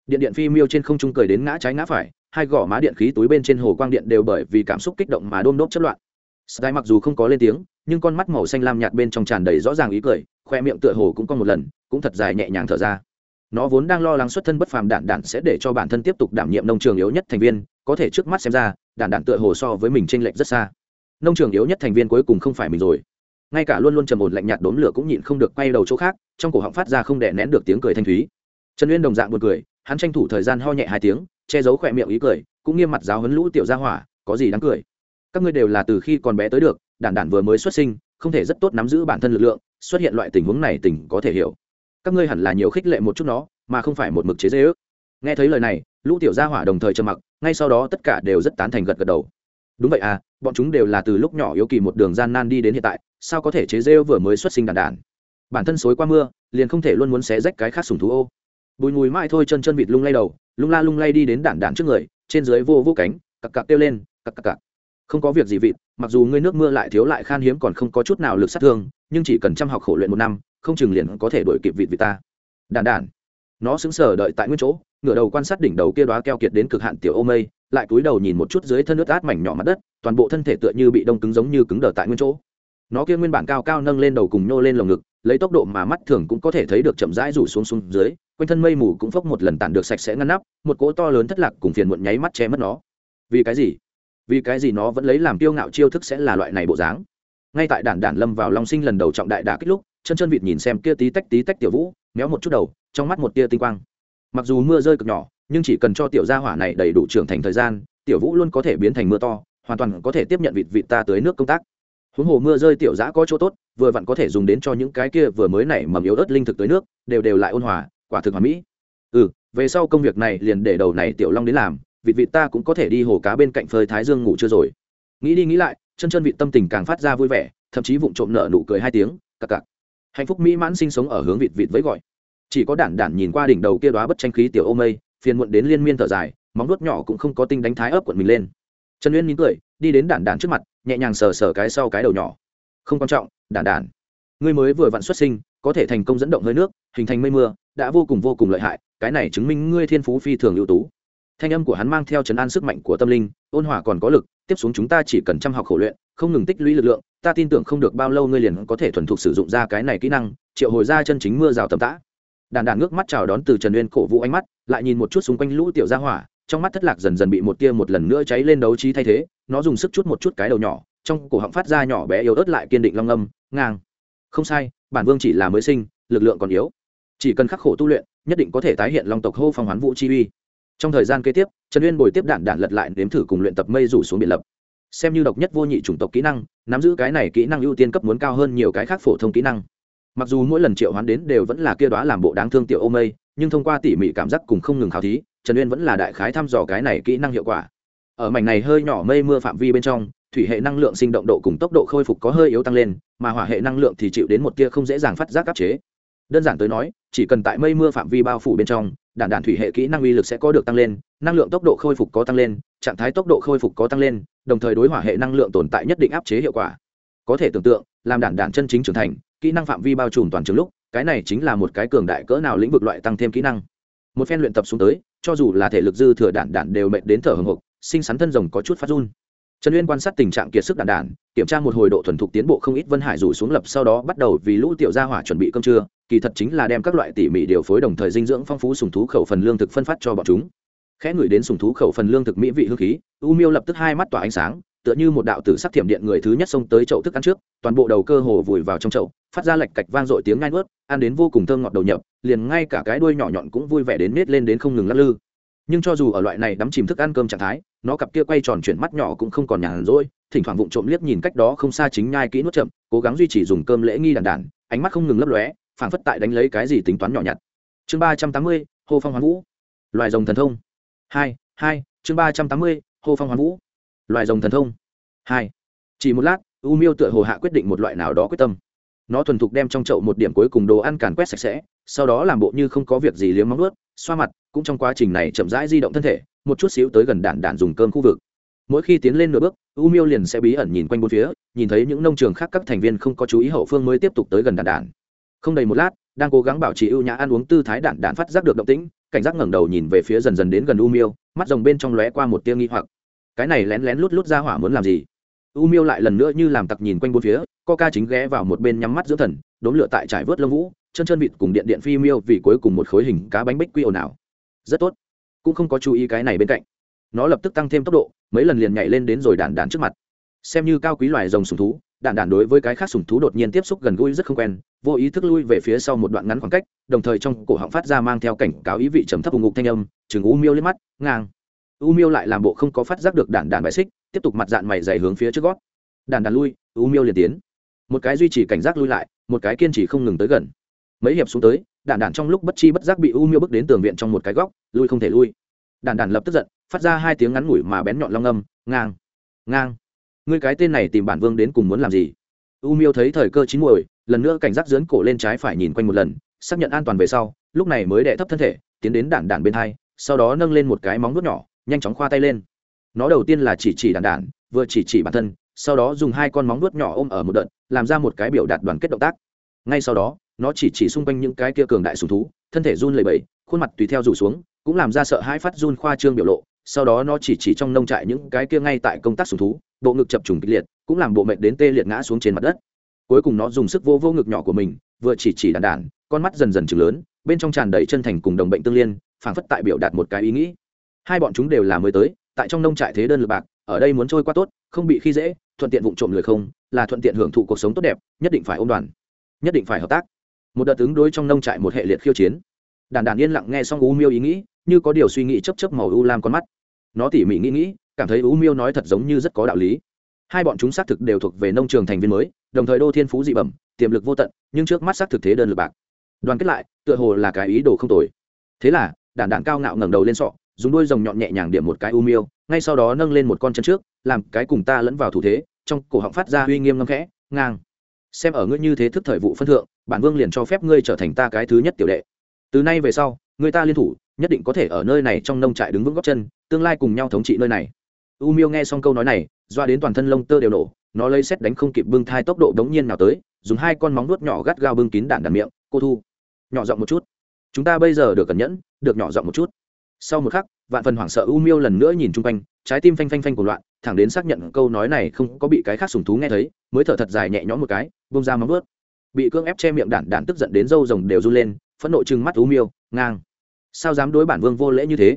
Điện điện phi miêu trên không trung cười đến ngã trái ngã phải, hai gò má điện khí túi bên trên hồ quang điện đều bởi vì cảm xúc kích động mà đôm đốp chất loạn sky mặc dù không có lên tiếng, nhưng con mắt màu xanh lam nhạt bên trong tràn đầy rõ ràng ý cười, khoe miệng tựa hồ cũng có một lần, cũng thật dài nhẹ nhàng thở ra. Nó vốn đang lo lắng xuất thân bất phàm đạn đạn sẽ để cho bản thân tiếp tục đảm nhiệm nông trường yếu nhất thành viên, có thể trước mắt xem ra, đạn đạn tựa hồ so với mình chênh lệch rất xa. Nông trường yếu nhất thành viên cuối cùng không phải mình rồi. Ngay cả luôn luôn trầm ổn lạnh nhạt đốm lửa cũng nhịn không được quay đầu chỗ khác, trong cổ họng phát ra không đè nén được tiếng cười thanh thúy. Trần uyên đồng dạng buồn cười, hắn tranh thủ thời gian ho nhẹ hai tiếng, che giấu khóe miệng ý cười, cũng nghiêm mặt giáo huấn lũ tiểu gia hỏa, có gì đáng cười các ngươi đều là từ khi còn bé tới được, đản đản vừa mới xuất sinh, không thể rất tốt nắm giữ bản thân lực lượng, xuất hiện loại tình huống này tình có thể hiểu. Các ngươi hẳn là nhiều khích lệ một chút nó, mà không phải một mực chế dễ ước nghe thấy lời này, lũ tiểu gia hỏa đồng thời trầm mặc, ngay sau đó tất cả đều rất tán thành gật gật đầu. Đúng vậy à bọn chúng đều là từ lúc nhỏ yếu kỳ một đường gian nan đi đến hiện tại, sao có thể chế rêu vừa mới xuất sinh đàn đàn bản thân xối qua mưa, liền không thể luôn muốn xé rách cái khác sùng thú ô. Bùi mùi mãi thôi chân chân vịt lung lay đầu, lung la lung lay đi đến đản đản trước người, trên dưới vô vô cánh, cặc cặc kêu lên, cặc cặc cặc không có việc gì vịt, mặc dù ngươi nước mưa lại thiếu lại khan hiếm còn không có chút nào lực sát thương, nhưng chỉ cần chăm học khổ luyện một năm, không chừng liền có thể đổi kịp vịt vịt ta. Đàn đàn nó sững sờ đợi tại nguyên chỗ, ngửa đầu quan sát đỉnh đầu kia đoá keo kiệt đến cực hạn tiểu ô mây, lại cúi đầu nhìn một chút dưới thân nước át mảnh nhỏ mặt đất, toàn bộ thân thể tựa như bị đông cứng giống như cứng đờ tại nguyên chỗ. Nó kia nguyên bản cao cao nâng lên đầu cùng nhô lên lồng ngực, lấy tốc độ mà mắt thường cũng có thể thấy được chậm rãi rủ xuống xuống dưới, quanh thân mây mù cũng phốc một lần tản được sạch sẽ ngăn nắp, một cỗ to lớn thất lạc cùng phiền muộn nháy mắt che mất nó. Vì cái gì? Vì cái gì nó vẫn lấy làm kiêu ngạo chiêu thức sẽ là loại này bộ dáng? Ngay tại đản đản lâm vào long sinh lần đầu trọng đại đả kích lúc, chân chân vịt nhìn xem kia tí tách tí tách tiểu vũ, méo một chút đầu, trong mắt một tia tinh quang. Mặc dù mưa rơi cực nhỏ, nhưng chỉ cần cho tiểu gia hỏa này đầy đủ trưởng thành thời gian, tiểu vũ luôn có thể biến thành mưa to, hoàn toàn có thể tiếp nhận vịt vịt ta tới nước công tác. Huống hồ mưa rơi tiểu giã có chỗ tốt, vừa vặn có thể dùng đến cho những cái kia vừa mới nảy mầm yếu ớt linh thực tới nước, đều đều lại ôn hòa, quả thực hoàn mỹ. Ừ về sau công việc này liền để đầu này tiểu long đến làm vịt vịt ta cũng có thể đi hồ cá bên cạnh phơi thái dương ngủ chưa rồi. Nghĩ đi nghĩ lại, chân chân vịt tâm tình càng phát ra vui vẻ, thậm chí vụng trộm nợ nụ cười hai tiếng, cặc cặc. Hạnh phúc mỹ mãn sinh sống ở hướng vịt vịt với gọi. Chỉ có đản đản nhìn qua đỉnh đầu kia đoá bất tranh khí tiểu ô mây, phiền muộn đến liên miên thở dài, móng vuốt nhỏ cũng không có tinh đánh thái ấp quận mình lên. Trần uyên nín cười, đi đến đản đản trước mặt, nhẹ nhàng sờ sờ cái sau cái đầu nhỏ. Không quan trọng, đản đản. Ngươi mới vừa vặn xuất sinh, có thể thành công dẫn động hơi nước, hình thành mây mưa, đã vô cùng vô cùng lợi hại, cái này chứng minh ngươi thiên phú phi thường ưu tú thanh âm của hắn mang theo chấn an sức mạnh của tâm linh, ôn hòa còn có lực, tiếp xuống chúng ta chỉ cần chăm học khổ luyện, không ngừng tích lũy lực lượng, ta tin tưởng không được bao lâu ngươi liền có thể thuần thục sử dụng ra cái này kỹ năng, triệu hồi ra chân chính mưa rào tầm tã. Đàn đàn ngước mắt chào đón từ trần uyên cổ vũ ánh mắt, lại nhìn một chút xung quanh lũ tiểu gia hỏa, trong mắt thất lạc dần dần bị một tia một lần nữa cháy lên đấu trí thay thế, nó dùng sức chút một chút cái đầu nhỏ, trong cổ họng phát ra nhỏ bé yếu ớt lại kiên định long âm, ngang. Không sai, bản vương chỉ là mới sinh, lực lượng còn yếu. Chỉ cần khắc khổ tu luyện, nhất định có thể tái hiện long tộc hô phong hoán vũ chi uy trong thời gian kế tiếp, trần uyên bồi tiếp đạn đạn lật lại nếm thử cùng luyện tập mây rủ xuống biển lập. Xem như độc nhất vô nhị chủng tộc kỹ năng, nắm giữ cái này kỹ năng ưu tiên cấp muốn cao hơn nhiều cái khác phổ thông kỹ năng. Mặc dù mỗi lần triệu hoán đến đều vẫn là kia đó làm bộ đáng thương tiểu ô mây, nhưng thông qua tỉ mỉ cảm giác cùng không ngừng khảo thí, trần uyên vẫn là đại khái thăm dò cái này kỹ năng hiệu quả. Ở mảnh này hơi nhỏ mây mưa phạm vi bên trong, thủy hệ năng lượng sinh động độ cùng tốc độ khôi phục có hơi yếu tăng lên, mà hỏa hệ năng lượng thì chịu đến một tia không dễ dàng phát giác áp chế. Đơn giản tới nói, chỉ cần tại mây mưa phạm vi bao phủ bên trong đản đạn thủy hệ kỹ năng uy lực sẽ có được tăng lên, năng lượng tốc độ khôi phục có tăng lên, trạng thái tốc độ khôi phục có tăng lên, đồng thời đối hỏa hệ năng lượng tồn tại nhất định áp chế hiệu quả. Có thể tưởng tượng, làm đạn đạn chân chính trưởng thành, kỹ năng phạm vi bao trùm toàn trường lúc, cái này chính là một cái cường đại cỡ nào lĩnh vực loại tăng thêm kỹ năng. Một phen luyện tập xuống tới, cho dù là thể lực dư thừa đạn đạn đều mệt đến thở hồng hộc, sinh sắn thân rồng có chút phát run. Trần uyên quan sát tình trạng kiệt sức đạn đạn, kiểm tra một hồi độ thuần thục tiến bộ không ít vân hải rủ xuống lập sau đó bắt đầu vì lũ tiểu gia hỏa chuẩn bị cơm trưa kỳ thật chính là đem các loại tỉ mỉ điều phối đồng thời dinh dưỡng phong phú sùng thú khẩu phần lương thực phân phát cho bọn chúng. Khẽ ngửi đến sùng thú khẩu phần lương thực mỹ vị hương khí, u miêu lập tức hai mắt tỏa ánh sáng, tựa như một đạo tử sắc thiểm điện người thứ nhất xông tới chậu thức ăn trước, toàn bộ đầu cơ hồ vùi vào trong chậu, phát ra lạch cạch vang dội tiếng ngai ngớt ăn đến vô cùng thơm ngọt đầu nhập, liền ngay cả cái đuôi nhỏ nhọn cũng vui vẻ đến nết lên đến không ngừng lắc lư. Nhưng cho dù ở loại này đắm chìm thức ăn cơm trạng thái, nó cặp kia quay tròn chuyển mắt nhỏ cũng không còn nhàn rỗi, thỉnh thoảng vụng trộm liếc nhìn cách đó không xa chính nhai kỹ nuốt chậm, cố gắng duy trì dùng cơm lễ nghi đàn đàn, ánh mắt không ngừng lấp lóe phảng phất tại đánh lấy cái gì tính toán nhỏ nhặt. Chương ba trăm tám mươi hô phong hoán vũ. Loài rồng thần thông. Hai hai, chương ba trăm tám mươi hô phong hoán vũ. Loài rồng thần thông. Hai. Chỉ một lát, u miêu tựa hồ hạ quyết định một loại nào đó quyết tâm. Nó thuần thục đem trong chậu một điểm cuối cùng đồ ăn càn quét sạch sẽ, sau đó làm bộ như không có việc gì liếm móng ướt xoa mặt, cũng trong quá trình này chậm rãi di động thân thể, một chút xíu tới gần đạn đạn dùng cơm khu vực. Mỗi khi tiến lên nửa bước, u miêu liền sẽ bí ẩn nhìn quanh bốn phía, nhìn thấy những nông trường khác các thành viên không có chú ý hậu phương mới tiếp tục tới gần đạn đạn không đầy một lát, đang cố gắng bảo trì ưu nhã ăn uống tư thái đạn đạn phát giác được động tĩnh, cảnh giác ngẩng đầu nhìn về phía dần dần đến gần u miêu, mắt rồng bên trong lóe qua một tia nghi hoặc. Cái này lén lén lút lút ra hỏa muốn làm gì? U miêu lại lần nữa như làm tặc nhìn quanh bốn phía ca chính ghé vào một bên nhắm mắt giữa thần đốn lửa tại trải vớt lông vũ, chân chân vịt cùng điện điện phi miêu vì cuối cùng một khối hình cá bánh bích quy ồn ào. Rất tốt. Cũng không có chú ý cái này bên cạnh. Nó lập tức tăng thêm tốc độ, mấy lần liền nhảy lên đến rồi đàn đàn trước mặt. Xem như cao quý loài rồng sùng thú đàn đàn đối với cái khác sùng thú đột nhiên tiếp xúc gần gũi rất không quen vô ý thức lui về phía sau một đoạn ngắn khoảng cách, đồng thời trong cổ họng phát ra mang theo cảnh cáo ý vị trầm thấp hùng ngục thanh âm, chừng u miêu lên mắt, ngang. U miêu lại làm bộ không có phát giác được đản đản bài xích, tiếp tục mặt dạng mày dày hướng phía trước gót. Đản đản lui, u miêu liền tiến. Một cái duy trì cảnh giác lui lại, một cái kiên trì không ngừng tới gần. Mấy hiệp xuống tới đản đản trong lúc bất chi bất giác bị u miêu bước đến tường viện trong một cái góc, lui không thể lui. Đản đản lập tức giận, phát ra hai tiếng ngắn ngủi mà bén nhọn long âm, ngang ngang. Ngươi cái tên này tìm bản vương đến cùng muốn làm gì? U miêu thấy thời cơ chín muồi lần nữa cảnh giác dướn cổ lên trái phải nhìn quanh một lần, xác nhận an toàn về sau, lúc này mới đẻ thấp thân thể, tiến đến đản đản bên hai, sau đó nâng lên một cái móng vuốt nhỏ, nhanh chóng khoa tay lên. Nó đầu tiên là chỉ chỉ đản đản vừa chỉ chỉ bản thân, sau đó dùng hai con móng vuốt nhỏ ôm ở một đợt, làm ra một cái biểu đạt đoàn kết động tác. Ngay sau đó, nó chỉ chỉ xung quanh những cái kia cường đại sùng thú, thân thể run lẩy bẩy, khuôn mặt tùy theo rủ xuống, cũng làm ra sợ hãi phát run khoa trương biểu lộ, sau đó nó chỉ chỉ trong nông trại những cái kia ngay tại công tác sùng thú, bộ ngực chập trùng kịch liệt, cũng làm bộ mệnh đến tê liệt ngã xuống trên mặt đất cuối cùng nó dùng sức vô vô ngực nhỏ của mình, vừa chỉ chỉ đàn đàn, con mắt dần dần chừng lớn, bên trong tràn đầy chân thành cùng đồng bệnh tương liên, phảng phất tại biểu đạt một cái ý nghĩ. Hai bọn chúng đều là mới tới, tại trong nông trại thế đơn lực bạc, ở đây muốn trôi qua tốt, không bị khi dễ, thuận tiện vụ trộm lười không, là thuận tiện hưởng thụ cuộc sống tốt đẹp, nhất định phải ôm đoàn, nhất định phải hợp tác. Một đợt ứng đối trong nông trại một hệ liệt khiêu chiến. Đàn đàn yên lặng nghe xong u miêu ý nghĩ, như có điều suy nghĩ chấp chấp màu u lam con mắt. Nó tỉ mỉ nghĩ nghĩ, cảm thấy u miêu nói thật giống như rất có đạo lý hai bọn chúng xác thực đều thuộc về nông trường thành viên mới, đồng thời đô thiên phú dị bẩm, tiềm lực vô tận, nhưng trước mắt xác thực thế đơn lực bạc. Đoàn kết lại, tựa hồ là cái ý đồ không tồi. Thế là đản đản cao ngạo ngẩng đầu lên sọ, dùng đuôi rồng nhọn nhẹ nhàng điểm một cái u miêu, ngay sau đó nâng lên một con chân trước, làm cái cùng ta lẫn vào thủ thế, trong cổ họng phát ra uy nghiêm ngâm khẽ, ngang. Xem ở ngươi như thế thức thời vụ phân thượng, bản vương liền cho phép ngươi trở thành ta cái thứ nhất tiểu đệ. Từ nay về sau người ta liên thủ, nhất định có thể ở nơi này trong nông trại đứng vững góc chân, tương lai cùng nhau thống trị nơi này. U miêu nghe xong câu nói này doa đến toàn thân lông tơ đều nổ, nó lấy xét đánh không kịp bưng thai tốc độ đống nhiên nào tới, dùng hai con móng nuốt nhỏ gắt gao bưng kín đạn đàn miệng, cô thu, nhỏ giọng một chút. Chúng ta bây giờ được cẩn nhẫn, được nhỏ giọng một chút. Sau một khắc, vạn phần hoảng sợ u miêu lần nữa nhìn chung quanh, trái tim phanh phanh phanh của loạn, thẳng đến xác nhận câu nói này không có bị cái khác sùng thú nghe thấy, mới thở thật dài nhẹ nhõm một cái bông ra móng nuốt bị cưỡng ép che miệng đạn đạn tức giận đến râu rồng đều run lên, phẫn nộ trừng mắt u miêu, ngang. Sao dám đối bản vương vô lễ như thế?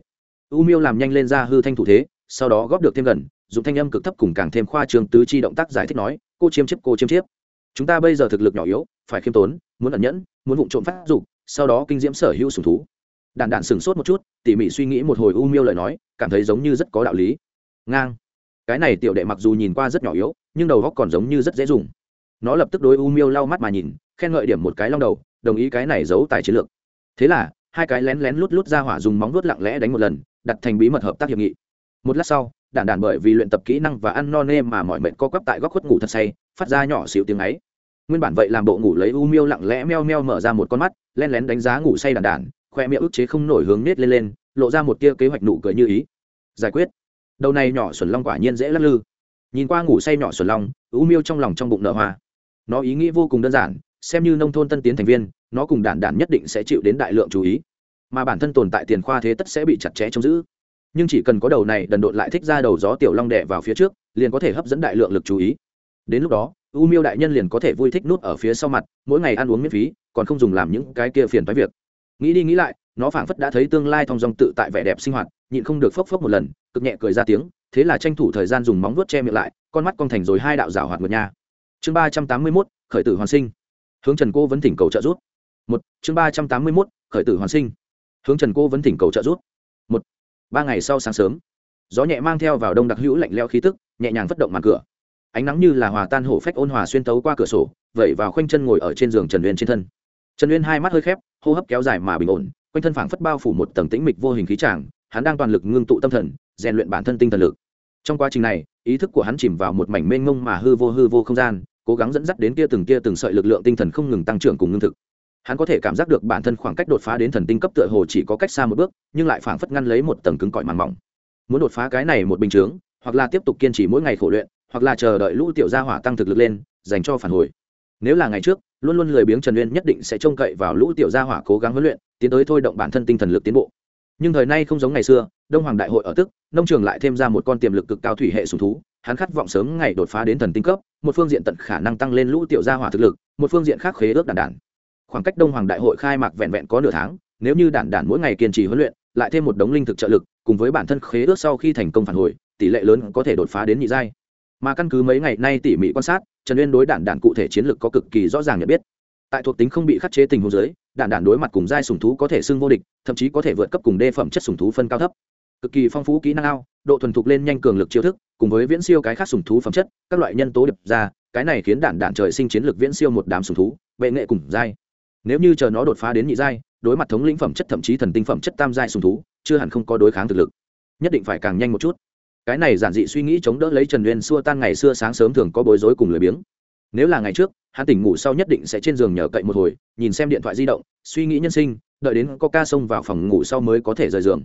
U miêu làm nhanh lên ra hư thanh thủ thế, sau đó góp được thêm gần dùng thanh âm cực thấp cùng càng thêm khoa trương tứ chi động tác giải thích nói, cô chiêm chiếp, cô chiêm chiếp. Chúng ta bây giờ thực lực nhỏ yếu, phải khiêm tốn, muốn ẩn nhẫn, muốn vụng trộm phát dục, sau đó kinh diễm sở hữu sùng thú. Đạn đạn sửng sốt một chút, tỉ mỉ suy nghĩ một hồi u miêu lời nói, cảm thấy giống như rất có đạo lý. Ngang. Cái này tiểu đệ mặc dù nhìn qua rất nhỏ yếu, nhưng đầu góc còn giống như rất dễ dùng. Nó lập tức đối u miêu lau mắt mà nhìn, khen ngợi điểm một cái long đầu, đồng ý cái này giấu tài chiến lược. Thế là, hai cái lén lén lút lút ra hỏa dùng móng vuốt lặng lẽ đánh một lần, đặt thành bí mật hợp tác hiệp nghị. Một lát sau đản đản bởi vì luyện tập kỹ năng và ăn no nê mà mọi mệnh co quắp tại góc khuất ngủ thật say phát ra nhỏ xịu tiếng ấy. Nguyên bản vậy làm bộ ngủ lấy u miêu lặng lẽ meo meo mở ra một con mắt len lén đánh giá ngủ say đản đản, khoe miệng ức chế không nổi hướng nết lên lên lộ ra một tia kế hoạch nụ cười như ý. Giải quyết. Đầu này nhỏ xuẩn long quả nhiên dễ lắc lư. Nhìn qua ngủ say nhỏ xuẩn long u miêu trong lòng trong bụng nở hoa. Nó ý nghĩ vô cùng đơn giản xem như nông thôn tân tiến thành viên nó cùng đản đản nhất định sẽ chịu đến đại lượng chú ý. Mà bản thân tồn tại tiền khoa thế tất sẽ bị chặt chẽ trông giữ nhưng chỉ cần có đầu này đần độn lại thích ra đầu gió tiểu long đẻ vào phía trước, liền có thể hấp dẫn đại lượng lực chú ý. Đến lúc đó, u miêu đại nhân liền có thể vui thích nút ở phía sau mặt, mỗi ngày ăn uống miễn phí, còn không dùng làm những cái kia phiền phái việc. Nghĩ đi nghĩ lại, nó phảng phất đã thấy tương lai thong dong tự tại vẻ đẹp sinh hoạt, nhịn không được phốc phốc một lần, cực nhẹ cười ra tiếng, thế là tranh thủ thời gian dùng móng vuốt che miệng lại, con mắt con thành rồi hai đạo rào hoạt ngược nha. Chương ba trăm tám mươi mốt, khởi tử hoàn sinh. Hướng trần cô vẫn thỉnh cầu trợ giúp. Một, chương ba trăm tám mươi mốt, khởi tử hoàn sinh. Hướng trần cô vẫn thỉnh cầu trợ giúp. Một ba ngày sau sáng sớm, gió nhẹ mang theo vào đông đặc hữu lạnh leo khí tức, nhẹ nhàng phất động màn cửa. Ánh nắng như là hòa tan hổ phách ôn hòa xuyên tấu qua cửa sổ, vẩy vào khoanh chân ngồi ở trên giường trần uyên trên thân. Trần uyên hai mắt hơi khép, hô hấp kéo dài mà bình ổn, quanh thân phảng phất bao phủ một tầng tĩnh mịch vô hình khí tràng, hắn đang toàn lực ngưng tụ tâm thần, rèn luyện bản thân tinh thần lực. Trong quá trình này, ý thức của hắn chìm vào một mảnh mênh mông mà hư vô hư vô không gian, cố gắng dẫn dắt đến kia từng kia từng sợi lực lượng tinh thần không ngừng tăng trưởng cùng ngưng thực hắn có thể cảm giác được bản thân khoảng cách đột phá đến thần tinh cấp tựa hồ chỉ có cách xa một bước, nhưng lại phảng phất ngăn lấy một tầng cứng cỏi màng mỏng. Muốn đột phá cái này một bình chướng, hoặc là tiếp tục kiên trì mỗi ngày khổ luyện, hoặc là chờ đợi lũ tiểu gia hỏa tăng thực lực lên, dành cho phản hồi. Nếu là ngày trước, luôn luôn lười biếng trần uyên nhất định sẽ trông cậy vào lũ tiểu gia hỏa cố gắng huấn luyện, tiến tới thôi động bản thân tinh thần lực tiến bộ. Nhưng thời nay không giống ngày xưa, đông hoàng đại hội ở tức, nông trường lại thêm ra một con tiềm lực cực cao thủy hệ sùng thú, hắn khát vọng sớm ngày đột phá đến thần tinh cấp, một phương diện tận khả năng tăng lên lũ tiểu gia hỏa thực lực, một phương diện khác khế ước đàn đản khoảng cách đông hoàng đại hội khai mạc vẹn vẹn có nửa tháng nếu như đản đản mỗi ngày kiên trì huấn luyện lại thêm một đống linh thực trợ lực cùng với bản thân khế ước sau khi thành công phản hồi tỷ lệ lớn có thể đột phá đến nhị giai. Mà căn cứ mấy ngày nay tỉ mỉ quan sát trần uyên đối đản đản cụ thể chiến lược có cực kỳ rõ ràng nhận biết. Tại thuộc tính không bị khắc chế tình huống dưới, đản đản đối mặt cùng giai sùng thú có thể xưng vô địch thậm chí có thể vượt cấp cùng đê phẩm chất sùng thú phân cao thấp. Cực kỳ phong phú kỹ năng ao độ thuần thục lên nhanh cường lực chiêu thức cùng với viễn siêu cái khác sùng thú phẩm chất các loại nhân tố điệp ra cái này khiến đản đản trời sinh chiến lược viễn siêu một đám sùng thú bệ nghệ cùng giai nếu như chờ nó đột phá đến nhị giai, đối mặt thống lĩnh phẩm chất thậm chí thần tinh phẩm chất tam giai sùng thú, chưa hẳn không có đối kháng thực lực. Nhất định phải càng nhanh một chút. Cái này giản dị suy nghĩ chống đỡ lấy trần uyên xua tan ngày xưa sáng sớm thường có bối rối cùng lười biếng. Nếu là ngày trước, hắn tỉnh ngủ sau nhất định sẽ trên giường nhờ cậy một hồi, nhìn xem điện thoại di động, suy nghĩ nhân sinh, đợi đến có ca xông vào phòng ngủ sau mới có thể rời giường.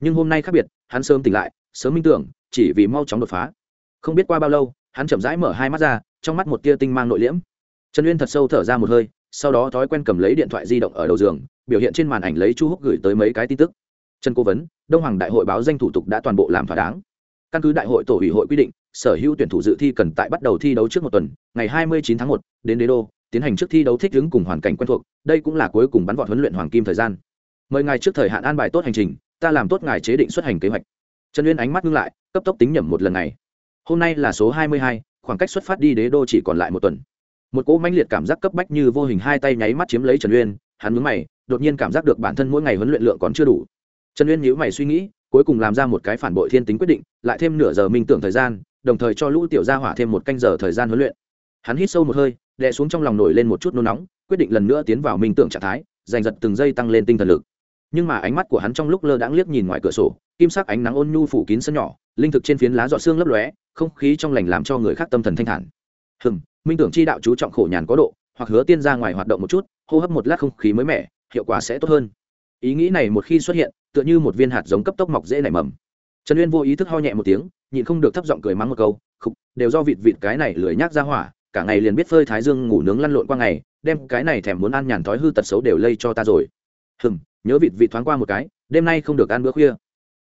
Nhưng hôm nay khác biệt, hắn sớm tỉnh lại, sớm minh tưởng, chỉ vì mau chóng đột phá. Không biết qua bao lâu, hắn chậm rãi mở hai mắt ra, trong mắt một tia tinh mang nội liễm. Trần uyên thật sâu thở ra một hơi sau đó thói quen cầm lấy điện thoại di động ở đầu giường biểu hiện trên màn ảnh lấy chu húc gửi tới mấy cái tin tức. Trần cố vấn đông hoàng đại hội báo danh thủ tục đã toàn bộ làm thỏa đáng. Căn cứ đại hội tổ ủy hội quy định sở hữu tuyển thủ dự thi cần tại bắt đầu thi đấu trước một tuần ngày 29 tháng 1, đến đế đô tiến hành trước thi đấu thích ứng cùng hoàn cảnh quen thuộc đây cũng là cuối cùng bắn vọt huấn luyện hoàng kim thời gian. Mời ngài trước thời hạn an bài tốt hành trình ta làm tốt ngài chế định xuất hành kế hoạch. Trần uyên ánh mắt ngưng lại cấp tốc tính nhẩm một lần này. Hôm nay là số 22, khoảng cách xuất phát đi đế đô chỉ còn lại một tuần một cỗ mãnh liệt cảm giác cấp bách như vô hình hai tay nháy mắt chiếm lấy trần uyên, hắn mướn mày, đột nhiên cảm giác được bản thân mỗi ngày huấn luyện lượng còn chưa đủ. Trần uyên nhíu mày suy nghĩ, cuối cùng làm ra một cái phản bội thiên tính quyết định, lại thêm nửa giờ minh tưởng thời gian, đồng thời cho lũ tiểu gia hỏa thêm một canh giờ thời gian huấn luyện. Hắn hít sâu một hơi, đè xuống trong lòng nổi lên một chút nôn nóng, quyết định lần nữa tiến vào minh tưởng trạng thái, giành giật từng giây tăng lên tinh thần lực. Nhưng mà ánh mắt của hắn trong lúc lơ đãng liếc nhìn ngoài cửa sổ, kim sắc ánh nắng ôn nhu phủ kín sân nhỏ, linh thực trên phiến lá dọ xương lấp lóe, không khí trong lành làm cho người khác tâm thần thanh thản. Hừng minh tưởng chi đạo chú trọng khổ nhàn có độ, hoặc hứa tiên ra ngoài hoạt động một chút, hô hấp một lát không khí mới mẻ, hiệu quả sẽ tốt hơn. Ý nghĩ này một khi xuất hiện, tựa như một viên hạt giống cấp tốc mọc dễ nảy mầm. Trần uyên vô ý thức ho nhẹ một tiếng, nhịn không được thấp giọng cười mắng một câu, khục, đều do vịt vịt cái này lười nhác ra hỏa, cả ngày liền biết phơi thái dương ngủ nướng lăn lộn qua ngày, đem cái này thèm muốn ăn nhàn thói hư tật xấu đều lây cho ta rồi. Hừm, nhớ vịt vịt thoáng qua một cái, đêm nay không được ăn bữa khuya.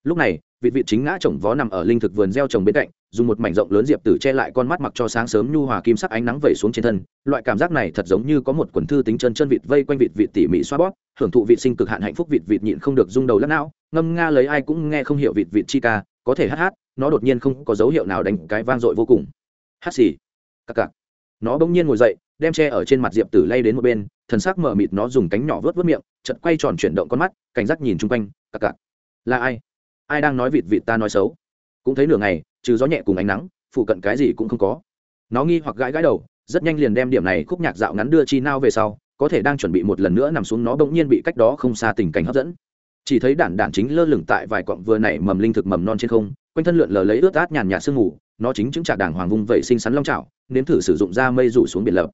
Lúc này vịt vịt chính ngã chồng vó nằm ở linh thực vườn gieo trồng bên cạnh, dùng một mảnh rộng lớn diệp tử che lại con mắt mặc cho sáng sớm nhu hòa kim sắc ánh nắng vẩy xuống trên thân. Loại cảm giác này thật giống như có một quần thư tính chân chân vịt vây quanh vịt vịt tỉ mỉ xoa bóp, hưởng thụ vị sinh cực hạn hạnh phúc, vịt vịt nhịn không được rung đầu lắc não, ngâm nga lấy ai cũng nghe không hiểu vịt vịt chi ca, có thể hát hát, nó đột nhiên không có dấu hiệu nào đánh cái vang dội vô cùng. Hát xì. Cặc cặc. Nó bỗng nhiên ngồi dậy, đem che ở trên mặt diệp tử lay đến một bên, thần sắc mở mịt nó dùng cánh nhỏ vớt vớt miệng chật quay tròn chuyển động con mắt, cảnh giác nhìn chung quanh. Cặc cặc. Là ai? Ai đang nói vịt vịt ta nói xấu? Cũng thấy nửa ngày, trừ gió nhẹ cùng ánh nắng phụ cận cái gì cũng không có. Nó nghi hoặc gãi gãi đầu, rất nhanh liền đem điểm này khúc nhạc dạo ngắn đưa chi nao về sau, có thể đang chuẩn bị một lần nữa nằm xuống nó bỗng nhiên bị cách đó không xa tình cảnh hấp dẫn. Chỉ thấy đản đản chính lơ lửng tại vài cọng vừa nảy mầm linh thực mầm non trên không, quanh thân lượn lờ lấy ướt át nhàn nhạt sương mù, nó chính chứng trả đàng hoàng vung vẩy xinh xắn long trào nếm thử sử dụng da mây rủ xuống biển lợp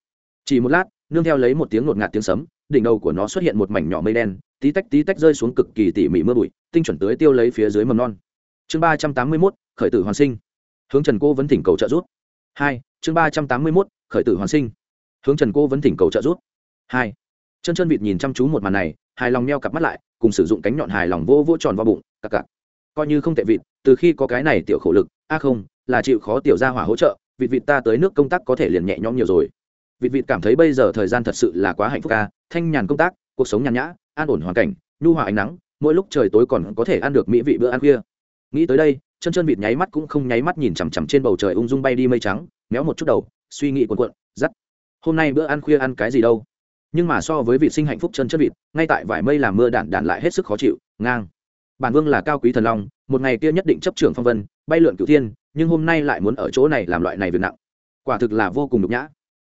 chỉ một lát nương theo lấy một tiếng ngột ngạt tiếng sấm, đỉnh đầu của nó xuất hiện một mảnh nhỏ mây đen, tí tách tí tách rơi xuống cực kỳ tỉ mỉ mưa bụi, tinh chuẩn tới tiêu lấy phía dưới mầm non. Chương ba trăm tám mươi mốt, khởi tử hoàn sinh. Hướng trần cô vẫn thỉnh cầu trợ giúp. Hai, chương ba trăm tám mươi mốt, khởi tử hoàn sinh. Hướng trần cô vẫn thỉnh cầu trợ giúp. Hai chân chân vịt nhìn chăm chú một màn này, hài lòng neo cặp mắt lại, cùng sử dụng cánh nhọn hài lòng vô vô tròn vào bụng cặp cặp coi như không tệ vịt, từ khi có cái này tiểu khổ lực, a không, là chịu khó tiểu ra hỏa hỗ trợ, vịt vịt ta tới nước công tác có thể liền nhẹ nhõm nhiều rồi vịt vịt cảm thấy bây giờ thời gian thật sự là quá hạnh phúc ca. Thanh nhàn công tác, cuộc sống nhàn nhã, an ổn hoàn cảnh, nhu hòa ánh nắng, mỗi lúc trời tối còn có thể ăn được mỹ vị bữa ăn khuya. Nghĩ tới đây, chân chân vịt nháy mắt cũng không nháy mắt nhìn chằm chằm trên bầu trời ung dung bay đi mây trắng, méo một chút đầu, suy nghĩ cuộn cuộn dắt hôm nay bữa ăn khuya ăn cái gì đâu? Nhưng mà so với vị sinh hạnh phúc chân chân vịt, ngay tại vải mây làm mưa đạn đạn lại hết sức khó chịu, ngang. Bản vương là cao quý thần long, một ngày kia nhất định chấp trưởng phong vân, bay lượn cửu thiên, nhưng hôm nay lại muốn ở chỗ này làm loại này việc nặng. Quả thực là vô cùng nhục nhã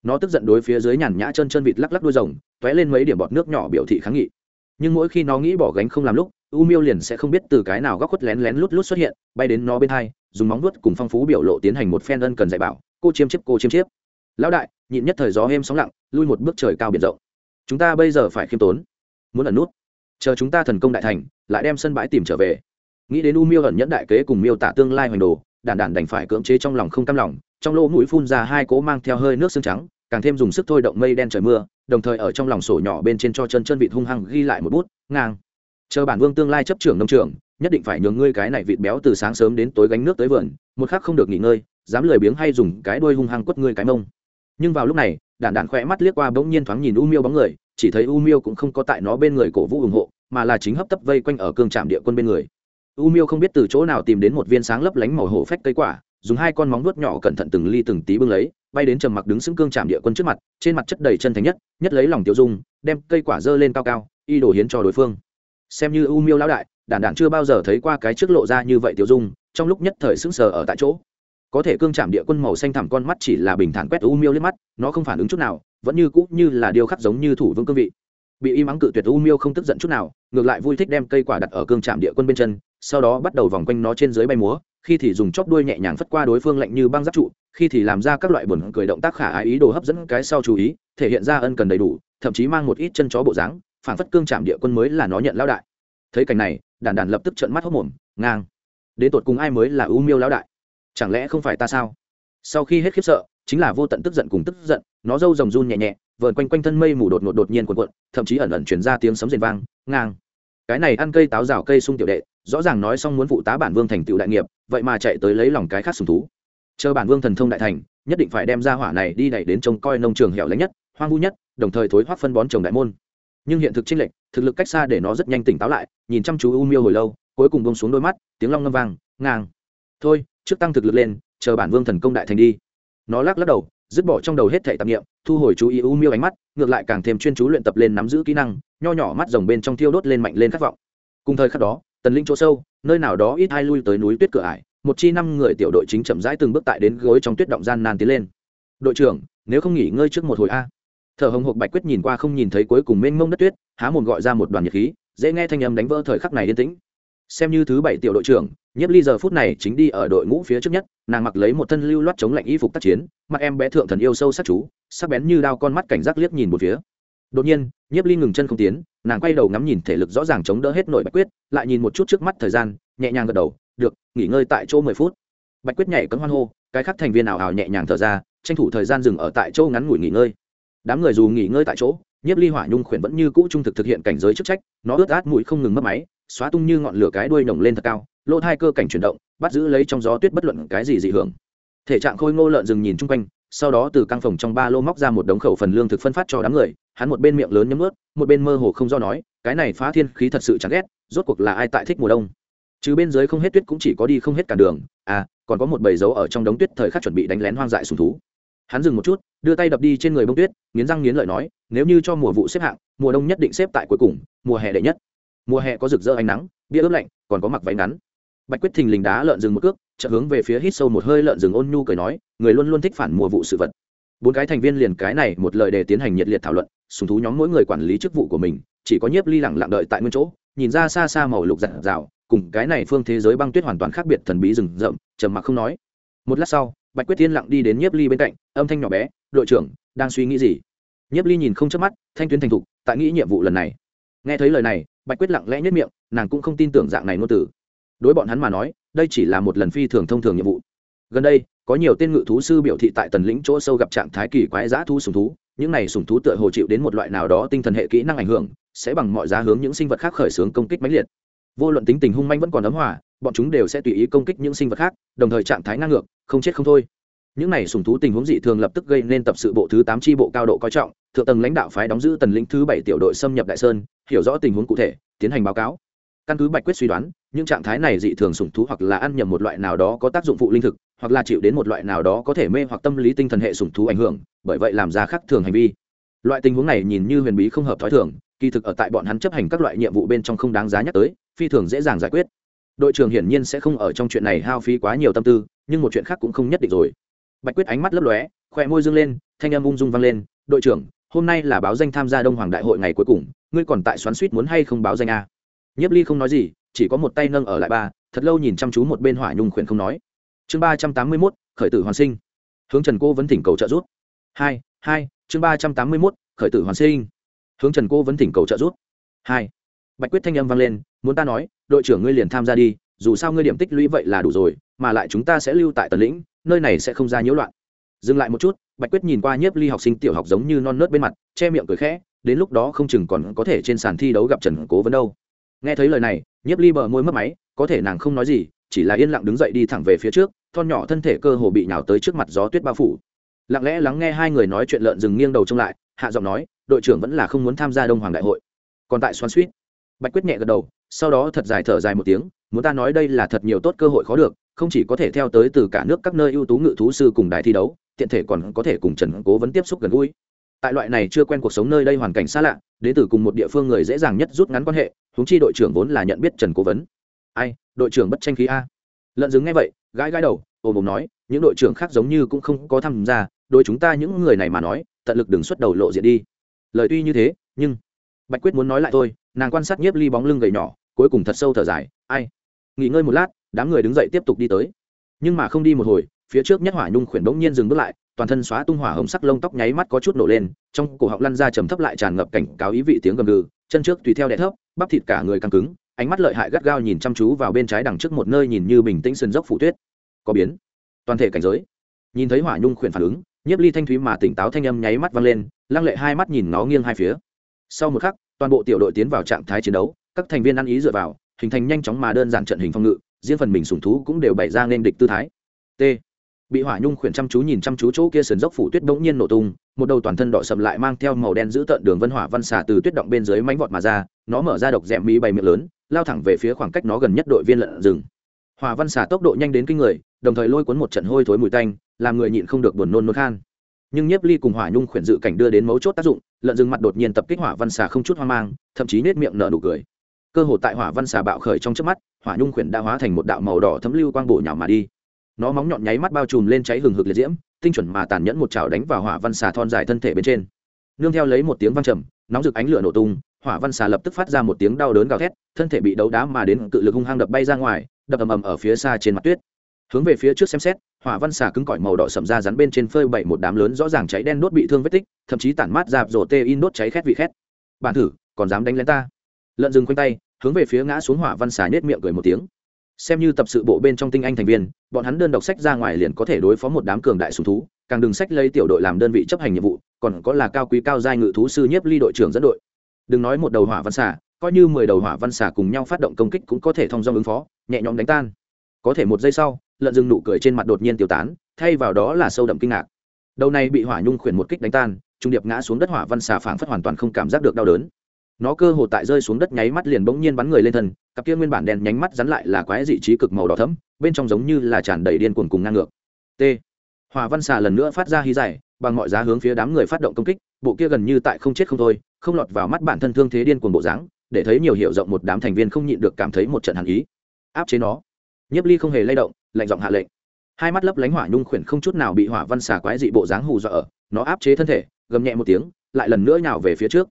nó tức giận đối phía dưới nhàn nhã chân chân vịt lắc lắc đuôi rồng t ó é lên mấy điểm bọt nước nhỏ biểu thị kháng nghị. Nhưng mỗi khi nó nghĩ bỏ gánh không làm lúc, u miêu liền sẽ không biết từ cái nào góc khuất lén lén lút lút xuất hiện, bay đến nó bên hai, dùng móng vuốt cùng phong phú biểu lộ tiến hành một phen ân cần dạy bảo, cô chiêm chiếp, cô chiêm chiếp. Lão đại, nhịn nhất thời gió êm sóng lặng, lui một bước trời cao biển rộng. Chúng ta bây giờ phải khiêm tốn, muốn ẩn nút. Chờ chúng ta thần công đại thành, lại đem sân bãi tìm trở về. Nghĩ đến u miêu ẩn nhẫn đại kế cùng miêu tả tương lai hoành đồ đản đản đành phải cưỡng chế trong lòng không cam lòng, trong lỗ mũi phun ra hai cỗ mang theo hơi nước xương trắng, càng thêm dùng sức thôi động mây đen trời mưa, đồng thời ở trong lòng sổ nhỏ bên trên cho chân chân vịt hung hăng ghi lại một bút, ngang. Chờ bản vương tương lai chấp trưởng nông trường, nhất định phải nhường ngươi cái này vịt béo từ sáng sớm đến tối gánh nước tới vườn, một khắc không được nghỉ ngơi, dám lười biếng hay dùng cái đuôi hung hăng quất ngươi cái mông. Nhưng vào lúc này, đản đản khỏe mắt liếc qua bỗng nhiên thoáng nhìn u miêu bóng người, chỉ thấy u miêu cũng không có tại nó bên người cổ vũ ủng hộ, mà là chính hấp tấp vây quanh ở cương trạm địa quân bên người u miêu không biết từ chỗ nào tìm đến một viên sáng lấp lánh màu hổ phách cây quả, dùng hai con móng vuốt nhỏ cẩn thận từng ly từng tí bưng lấy, bay đến trầm mặc đứng xứng cương trạm địa quân trước mặt, trên mặt chất đầy chân thành nhất nhất lấy lòng tiêu dung, đem cây quả dơ lên cao cao, y đồ hiến cho đối phương. Xem như u miêu lão đại, đản đản chưa bao giờ thấy qua cái trước lộ ra như vậy tiêu dung, trong lúc nhất thời sững sờ ở tại chỗ. Có thể cương trạm địa quân màu xanh thẳm con mắt chỉ là bình thản quét u miêu liếc mắt, nó không phản ứng chút nào, vẫn như cũ như là điều khắc giống như thủ vương cương vị. Bị y mắng cự tuyệt u miêu không tức giận chút nào, ngược lại vui thích đem cây quả đặt ở cương trạm địa quân bên chân sau đó bắt đầu vòng quanh nó trên dưới bay múa, khi thì dùng chóp đuôi nhẹ nhàng phất qua đối phương lạnh như băng giáp trụ, khi thì làm ra các loại buồn cười động tác khả ái ý đồ hấp dẫn cái sau chú ý, thể hiện ra ân cần đầy đủ, thậm chí mang một ít chân chó bộ dáng phản phất cương chạm địa quân mới là nó nhận lão đại. Thấy cảnh này đàn đàn lập tức trợn mắt hốc mồm, ngang. Đến tột cùng ai mới là ưu miêu lão đại? Chẳng lẽ không phải ta sao? Sau khi hết khiếp sợ, chính là vô tận tức giận cùng tức giận, nó râu rồng run nhẹ nhẹ, vờn quanh quanh thân mây mù đột ngột đột nhiên cuộn cuộn, thậm chí ẩn ẩn chuyển ra tiếng sấm rền vang, ngang cái này ăn cây táo rào cây sung tiểu đệ, rõ ràng nói xong muốn phụ tá bản vương thành tựu đại nghiệp, vậy mà chạy tới lấy lòng cái khác sùng thú. Chờ bản vương thần thông đại thành, nhất định phải đem ra hỏa này đi đẩy đến trông coi nông trường hẻo lánh nhất, hoang vu nhất, đồng thời thối hoác phân bón trồng đại môn. Nhưng hiện thực chênh lệch, thực lực cách xa để nó rất nhanh tỉnh táo lại, nhìn chăm chú u miêu hồi lâu, cuối cùng bông xuống đôi mắt, tiếng long ngâm vang, ngang. Thôi, trước tăng thực lực lên, chờ bản vương thần công đại thành đi. Nó lắc lắc đầu, dứt bỏ trong đầu hết thảy tạp nghiệm thu hồi chú ý u miêu ánh mắt, ngược lại càng thêm chuyên chú luyện tập lên nắm giữ kỹ năng nho nhỏ mắt rồng bên trong thiêu đốt lên mạnh lên khát vọng. Cùng thời khắc đó, tần linh chỗ sâu, nơi nào đó ít hai lui tới núi tuyết cửa ải, một chi năm người tiểu đội chính chậm rãi từng bước tại đến gối trong tuyết động gian nan tiến lên. Đội trưởng, nếu không nghỉ ngơi trước một hồi a. Thở hồng hộc bạch quyết nhìn qua không nhìn thấy cuối cùng mênh mông đất tuyết, há mồm gọi ra một đoàn nhiệt khí, dễ nghe thanh âm đánh vỡ thời khắc này yên tĩnh. Xem như thứ bảy tiểu đội trưởng, nhiếp ly giờ phút này chính đi ở đội ngũ phía trước nhất, nàng mặc lấy một thân lưu loát chống lạnh y phục tác chiến, mặt em bé thượng thần yêu sâu sắc chú, sắc bén như đao con mắt cảnh giác liếc nhìn một phía đột nhiên, nhiếp ly ngừng chân không tiến, nàng quay đầu ngắm nhìn thể lực rõ ràng chống đỡ hết nội bạch quyết, lại nhìn một chút trước mắt thời gian, nhẹ nhàng gật đầu, được, nghỉ ngơi tại chỗ mười phút. Bạch quyết nhảy cấm hoan hô, cái khác thành viên ảo hào nhẹ nhàng thở ra, tranh thủ thời gian dừng ở tại chỗ ngắn ngủi nghỉ ngơi. Đám người dù nghỉ ngơi tại chỗ, nhiếp ly hỏa nhung khuyển vẫn như cũ trung thực thực hiện cảnh giới chức trách, nó ướt át mũi không ngừng mất máy, xóa tung như ngọn lửa cái đuôi nồng lên thật cao, lỗ hai cơ cảnh chuyển động, bắt giữ lấy trong gió tuyết bất luận cái gì dị hưởng. Thể trạng khôi ngô lợn rừng nhìn chung quanh sau đó từ căng phòng trong ba lô móc ra một đống khẩu phần lương thực phân phát cho đám người, hắn một bên miệng lớn nhấm ướt một bên mơ hồ không do nói, cái này phá thiên khí thật sự chẳng ghét, rốt cuộc là ai tại thích mùa đông? Chứ bên dưới không hết tuyết cũng chỉ có đi không hết cả đường à còn có một bầy dấu ở trong đống tuyết thời khắc chuẩn bị đánh lén hoang dại sùng thú. Hắn dừng một chút, đưa tay đập đi trên người bông tuyết, nghiến răng nghiến lợi nói, nếu như cho mùa vụ xếp hạng, mùa đông nhất định xếp tại cuối cùng, mùa hè đệ nhất. Mùa hè có rực rỡ ánh nắng, bia ướp lạnh, còn có mặc váy ngắn. Bạch quyết thình lình đá lợn rừng một cước chợ hướng về phía hít sâu một hơi lợn rừng ôn nhu cười nói, người luôn luôn thích phản mùa vụ sự vật. Bốn cái thành viên liền cái này một lời để tiến hành nhiệt liệt thảo luận, sùng thú nhóm mỗi người quản lý chức vụ của mình, chỉ có nhiếp ly lẳng lặng đợi tại nguyên chỗ, nhìn ra xa xa màu lục rạng rào cùng cái này phương thế giới băng tuyết hoàn toàn khác biệt thần bí rừng rậm, trầm mặc không nói. Một lát sau, bạch quyết tiên lặng đi đến nhiếp ly bên cạnh, âm thanh nhỏ bé, đội trưởng, đang suy nghĩ gì? Nhiếp ly nhìn không chớp mắt, thanh tuyến thành thục, tại nghĩ nhiệm vụ lần này. Nghe thấy lời này, bạch quyết lặng lẽ nhất miệng, nàng cũng không tin tưởng dạng này ngôn từ đối bọn hắn mà nói, đây chỉ là một lần phi thường thông thường nhiệm vụ. Gần đây, có nhiều tên ngự thú sư biểu thị tại tần lĩnh chỗ sâu gặp trạng thái kỳ quái giã thu sùng thú, những này sùng thú tựa hồ chịu đến một loại nào đó tinh thần hệ kỹ năng ảnh hưởng, sẽ bằng mọi giá hướng những sinh vật khác khởi xướng công kích mãnh liệt. Vô luận tính tình hung manh vẫn còn ấm hòa, bọn chúng đều sẽ tùy ý công kích những sinh vật khác, đồng thời trạng thái ngang ngược, không chết không thôi. Những này sùng thú tình huống dị thường lập tức gây nên tập sự bộ thứ tám tri bộ cao độ coi trọng, thượng tầng lãnh đạo phái đóng giữ tần lĩnh thứ bảy tiểu đội xâm nhập đại sơn, hiểu rõ tình huống cụ thể, tiến hành báo cáo. Căn cứ bạch quyết suy đoán những trạng thái này dị thường sùng thú hoặc là ăn nhầm một loại nào đó có tác dụng phụ linh thực, hoặc là chịu đến một loại nào đó có thể mê hoặc tâm lý tinh thần hệ sùng thú ảnh hưởng, bởi vậy làm ra khác thường hành vi. Loại tình huống này nhìn như huyền bí không hợp t h ó i thường, kỳ thực ở tại bọn hắn chấp hành các loại nhiệm vụ bên trong không đáng giá nhắc tới, phi thường dễ dàng giải quyết. Đội trưởng hiển nhiên sẽ không ở trong chuyện này hao phí quá nhiều tâm tư, nhưng một chuyện khác cũng không nhất định rồi. Bạch quyết ánh mắt lấp lóe khỏe môi dương lên, thanh âm ung dung vang lên, đội trưởng, hôm nay là báo danh tham gia đông hoàng đại hội ngày cuối cùng, ngươi còn tại xoắn suýt muốn hay không báo danh a nhiếp ly không nói gì chỉ có một tay nâng ở lại ba, thật lâu nhìn chăm chú một bên hỏa nhung khuyển không nói. Chương ba trăm tám mươi mốt, khởi tử hoàn sinh. Hướng trần cô vẫn thỉnh cầu trợ giúp. Hai hai, chương ba trăm tám mươi mốt, khởi tử hoàn sinh. Hướng trần cô vẫn thỉnh cầu trợ giúp. Hai, bạch quyết thanh âm vang lên, muốn ta nói, đội trưởng ngươi liền tham gia đi, dù sao ngươi điểm tích lũy vậy là đủ rồi, mà lại chúng ta sẽ lưu tại tần lĩnh, nơi này sẽ không ra nhiễu loạn. Dừng lại một chút, bạch quyết nhìn qua nhiếp ly học sinh tiểu học giống như non nớt bên mặt, che miệng cười khẽ, đến lúc đó không chừng còn có thể trên sàn thi đấu gặp trần cố vấn đâu. Nghe thấy lời này nhiếp ly bờ môi mất máy, có thể nàng không nói gì, chỉ là yên lặng đứng dậy đi thẳng về phía trước, thon nhỏ thân thể cơ hồ bị nhào tới trước mặt gió tuyết bao phủ. Lặng lẽ lắng nghe hai người nói chuyện lợn rừng nghiêng đầu trông lại, hạ giọng nói, đội trưởng vẫn là không muốn tham gia đông hoàng đại hội. Còn tại xoan suýt, bạch quyết nhẹ gật đầu, sau đó thật dài thở dài một tiếng, muốn ta nói đây là thật nhiều tốt cơ hội khó được, không chỉ có thể theo tới từ cả nước các nơi ưu tú ngự thú sư cùng đài thi đấu, tiện thể còn có thể cùng trần cố vấn tiếp xúc gần gũi tại loại này chưa quen cuộc sống nơi đây hoàn cảnh xa lạ đến từ cùng một địa phương người dễ dàng nhất rút ngắn quan hệ húng chi đội trưởng vốn là nhận biết trần cố vấn. Ai, đội trưởng bất tranh khí a. Lợn dứng nghe vậy, gãi gãi đầu, ồ ồm nói, những đội trưởng khác giống như cũng không có tham gia đôi chúng ta những người này mà nói, tận lực đừng xuất đầu lộ diện đi. Lời tuy như thế, nhưng bạch quyết muốn nói lại thôi, nàng quan sát nhiếp ly bóng lưng gầy nhỏ, cuối cùng thật sâu thở dài, ai? Nghỉ ngơi một lát, đám người đứng dậy tiếp tục đi tới. Nhưng mà không đi một hồi, phía trước nhất hỏa nhung khuyển bỗng nhiên dừng bước lại toàn thân xóa tung hỏa hồng sắc lông tóc nháy mắt có chút nổ lên, trong cổ họng lăn ra trầm thấp lại tràn ngập cảnh cáo ý vị tiếng gầm gừ, chân trước tùy theo đẻ thấp, bắp thịt cả người căng cứng, ánh mắt lợi hại gắt gao nhìn chăm chú vào bên trái đằng trước một nơi nhìn như bình tĩnh sườn dốc phủ tuyết. Có biến. Toàn thể cảnh giới. Nhìn thấy hỏa nhung khuyển phản ứng, nhiếp ly thanh thúy mà tỉnh táo thanh âm nháy mắt vang lên, lăng lệ hai mắt nhìn nó nghiêng hai phía. Sau một khắc, toàn bộ tiểu đội tiến vào trạng thái chiến đấu, các thành viên ăn ý dựa vào, hình thành nhanh chóng mà đơn giản trận hình phòng ngự, riêng phần mình sùng thú cũng đều bày ra nên địch tư thái. T bị hỏa nhung khuyển chăm chú nhìn chăm chú chỗ kia sườn dốc phủ tuyết bỗng nhiên nổ tung, một đầu toàn thân đỏ sầm lại mang theo màu đen giữ tợn đường vân hỏa văn xả từ tuyết động bên dưới mánh vọt mà ra, nó mở ra độc rẽm mỹ bày miệng lớn, lao thẳng về phía khoảng cách nó gần nhất đội viên lợn rừng. Hỏa văn xả tốc độ nhanh đến kinh người, đồng thời lôi cuốn một trận hôi thối mùi tanh, làm người nhịn không được buồn nôn nôn khan. Nhưng nhiếp ly cùng hỏa nhung khuyển dự cảnh đưa đến mấu chốt tác dụng, lợn rừng mặt đột nhiên tập kích hỏa văn xà không chút hoang mang, thậm chí nết miệng nở nụ cười. Cơ hồ tại hỏa văn xà bạo khởi trong trước mắt, hỏa nhung khuyển đã hóa thành một đạo màu đỏ thấm lưu quang bổ nhào mà đi nó móng nhọn nháy mắt bao trùm lên cháy hừng hực liệt diễm, tinh chuẩn mà tàn nhẫn một chảo đánh vào hỏa văn xà thon dài thân thể bên trên. Nương theo lấy một tiếng văng trầm, nóng rực ánh lửa nổ tung, hỏa văn xà lập tức phát ra một tiếng đau đớn gào thét, thân thể bị đấu đá mà đến cự lực hung hăng đập bay ra ngoài, đập ầm ầm ở phía xa trên mặt tuyết. Hướng về phía trước xem xét, hỏa văn xà cứng cỏi màu đỏ sậm ra rắn bên trên phơi bảy một đám lớn rõ ràng cháy đen đốt bị thương vết tích, thậm chí tản mát dạp rổ tê in đốt cháy khét vị khét. Bản thử, còn dám đánh lên ta? Lợn rừng quanh tay, hướng về phía ngã xuống hỏa văn xà nhếch miệng cười một tiếng xem như tập sự bộ bên trong tinh anh thành viên, bọn hắn đơn độc sách ra ngoài liền có thể đối phó một đám cường đại sùng thú, càng đừng sách lấy tiểu đội làm đơn vị chấp hành nhiệm vụ, còn có là cao quý cao giai ngự thú sư nhiếp ly đội trưởng dẫn đội. Đừng nói một đầu hỏa văn xà, coi như mười đầu hỏa văn xà cùng nhau phát động công kích cũng có thể thông dong ứng phó, nhẹ nhõm đánh tan. Có thể một giây sau, lợn rừng nụ cười trên mặt đột nhiên tiêu tán, thay vào đó là sâu đậm kinh ngạc. Đầu này bị hỏa nhung khuyển một kích đánh tan, trung điệp ngã xuống đất hỏa văn xà phảng phất hoàn toàn không cảm giác được đau đớn nó cơ hồ tại rơi xuống đất nháy mắt liền bỗng nhiên bắn người lên thân, cặp kia nguyên bản đèn nhánh mắt rắn lại là quái dị trí cực màu đỏ thẫm, bên trong giống như là tràn đầy điên cuồng cùng ngang ngược. T. Hỏa văn xà lần nữa phát ra hí dài, bằng mọi giá hướng phía đám người phát động công kích, bộ kia gần như tại không chết không thôi, không lọt vào mắt bản thân thương thế điên cuồng bộ dáng, để thấy nhiều hiệu rộng một đám thành viên không nhịn được cảm thấy một trận hàn ý. Áp chế nó. Nhiếp ly không hề lay động, lạnh giọng hạ lệnh. Hai mắt lấp lánh hỏa nhung khuyển không chút nào bị hỏa văn xà quái dị bộ dáng hù dọa ở, nó áp chế thân thể, gầm nhẹ một tiếng, lại lần nữa nhào về phía trước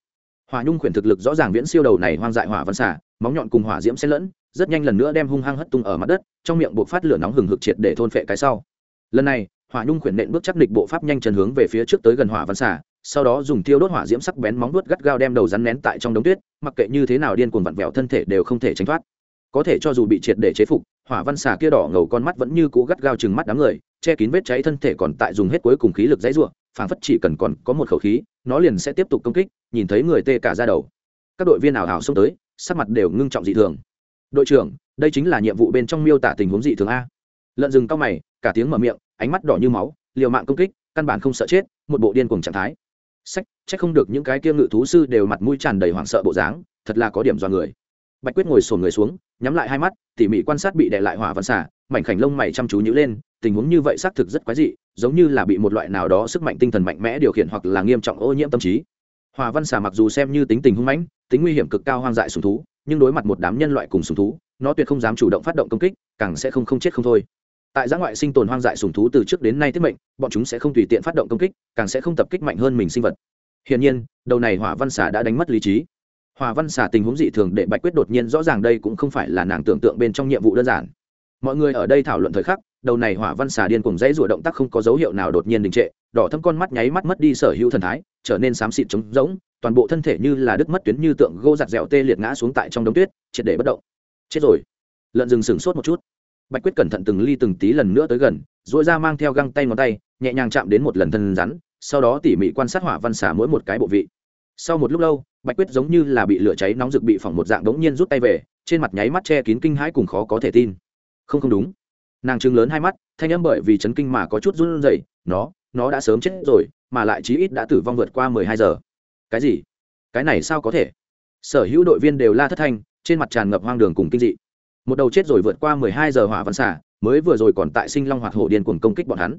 hỏa nhung khuyển thực lực rõ ràng viễn siêu đầu này hoang dại hỏa văn xả móng nhọn cùng hỏa diễm xen lẫn, rất nhanh lần nữa đem hung hăng hất tung ở mặt đất, trong miệng buộc phát lửa nóng hừng hực triệt để thôn phệ cái sau. Lần này, hỏa nhung khuyển nện bước chắc địch bộ pháp nhanh chân hướng về phía trước tới gần hỏa văn xả sau đó dùng tiêu đốt hỏa diễm sắc bén móng đuốt gắt gao đem đầu rắn nén tại trong đống tuyết, mặc kệ như thế nào điên cuồng vặn vẹo thân thể đều không thể tránh thoát. Có thể cho dù bị triệt để chế phục, hỏa văn xà kia đỏ ngầu con mắt vẫn như cũ gắt gao chừng mắt đám người, che kín vết cháy thân thể còn tại dùng hết cuối cùng khí lực dãy ruộng phảng phất chỉ cần còn có một khẩu khí, nó liền sẽ tiếp tục công kích, nhìn thấy người tê cả ra đầu. Các đội viên ảo hảo xông tới, sắc mặt đều ngưng trọng dị thường. Đội trưởng, đây chính là nhiệm vụ bên trong miêu tả tình huống dị thường a. Lợn rừng cao mày, cả tiếng mở miệng, ánh mắt đỏ như máu, liều mạng công kích, căn bản không sợ chết, một bộ điên cùng trạng thái. Sách, chắc không được những cái kia ngự thú sư đều mặt mũi tràn đầy hoảng sợ bộ dáng, thật là có điểm do người. Bạch quyết ngồi sồn người xuống, nhắm lại hai mắt, tỉ mỉ quan sát bị đè lại hỏa văn xả mảnh khảnh lông mày chăm chú nhữ lên, tình huống như vậy xác thực rất quái dị giống như là bị một loại nào đó sức mạnh tinh thần mạnh mẽ điều khiển hoặc là nghiêm trọng ô nhiễm tâm trí. Hòa văn Xà mặc dù xem như tính tình hung mãnh, tính nguy hiểm cực cao hoang dại sùng thú, nhưng đối mặt một đám nhân loại cùng sùng thú, nó tuyệt không dám chủ động phát động công kích, càng sẽ không không chết không thôi. Tại giã ngoại sinh tồn hoang dại sùng thú từ trước đến nay tiết mệnh, bọn chúng sẽ không tùy tiện phát động công kích, càng sẽ không tập kích mạnh hơn mình sinh vật. Hiển nhiên, đầu này hỏa văn Xà đã đánh mất lý trí. Hòa văn Xà tình huống dị thường để bạch quyết đột nhiên rõ ràng đây cũng không phải là nàng tưởng tượng bên trong nhiệm vụ đơn giản. Mọi người ở đây thảo luận thời khắc đầu này hỏa văn xà điên cùng dãy rủa động tác không có dấu hiệu nào đột nhiên đình trệ, đỏ thâm con mắt nháy mắt mất đi sở hữu thần thái, trở nên xám xịt trống rỗng, toàn bộ thân thể như là đứt mất tuyến như tượng gô giặt dẻo tê liệt ngã xuống tại trong đống tuyết, triệt để bất động. Chết rồi. Lợn rừng sừng sốt một chút. Bạch quyết cẩn thận từng ly từng tí lần nữa tới gần dội ra mang theo găng tay ngón tay, nhẹ nhàng chạm đến một lần thân rắn, sau đó tỉ mỉ quan sát hỏa văn xà mỗi một cái bộ vị. Sau một lúc lâu, bạch quyết giống như là bị lửa cháy nóng rực bị phỏng một dạng đống nhiên rút tay về, trên mặt nháy mắt che kín kinh hãi cùng khó có thể tin. Không không đúng nàng chừng lớn hai mắt, thanh âm bởi vì chấn kinh mà có chút run rẩy, nó nó đã sớm chết rồi, mà lại chí ít đã tử vong vượt qua mười hai giờ. Cái gì? Cái này sao có thể? Sở hữu đội viên đều la thất thanh, trên mặt tràn ngập hoang đường cùng kinh dị. Một đầu chết rồi vượt qua mười hai giờ hỏa văn xả mới vừa rồi còn tại sinh long hoạt hổ điên cuồng công kích bọn hắn.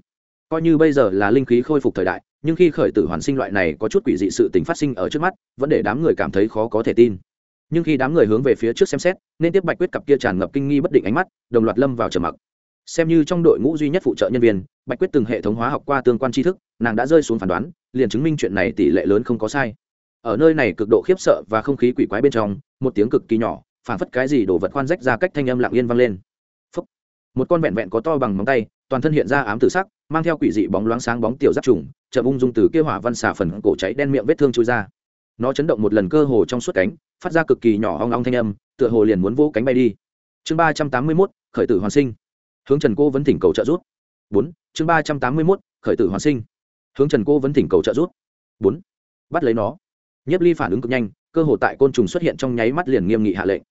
Coi như bây giờ là linh khí khôi phục thời đại, nhưng khi khởi tử hoàn sinh loại này có chút quỷ dị sự tình phát sinh ở trước mắt, vẫn để đám người cảm thấy khó có thể tin. Nhưng khi đám người hướng về phía trước xem xét, nên tiếp bạch quyết cặp kia tràn ngập kinh nghi bất định ánh mắt, đồng loạt lâm vào trầm mặc xem như trong đội ngũ duy nhất phụ trợ nhân viên, bạch quyết từng hệ thống hóa học qua tương quan tri thức, nàng đã rơi xuống phán đoán, liền chứng minh chuyện này tỷ lệ lớn không có sai. Ở nơi này cực độ khiếp sợ và không khí quỷ quái bên trong, một tiếng cực kỳ nhỏ phản phất cái gì đổ vật khoan rách ra cách thanh âm lặng yên vang lên. Phúc. một con vẹn vẹn có to bằng móng tay, toàn thân hiện ra ám tử sắc, mang theo quỷ dị bóng loáng sáng bóng tiểu giáp trùng, chậm ung dung từ kia hỏa văn xà phần cổ cháy đen miệng vết thương trôi ra. Nó chấn động một lần cơ hồ trong suốt cánh, phát ra cực kỳ nhỏ hoang long thanh âm, tựa hồ liền muốn vỗ cánh bay đi. Chương ba trăm tám mươi mốt, khởi tử hoàn sinh hướng trần cô vẫn thỉnh cầu trợ giúp. Bốn, chương ba trăm tám mươi mốt, khởi tử hoàn sinh. Hướng trần cô vẫn thỉnh cầu trợ giúp. Bốn, bắt lấy nó. Nhiếp ly phản ứng cực nhanh, cơ hồ tại côn trùng xuất hiện trong nháy mắt liền nghiêm nghị hạ lệnh.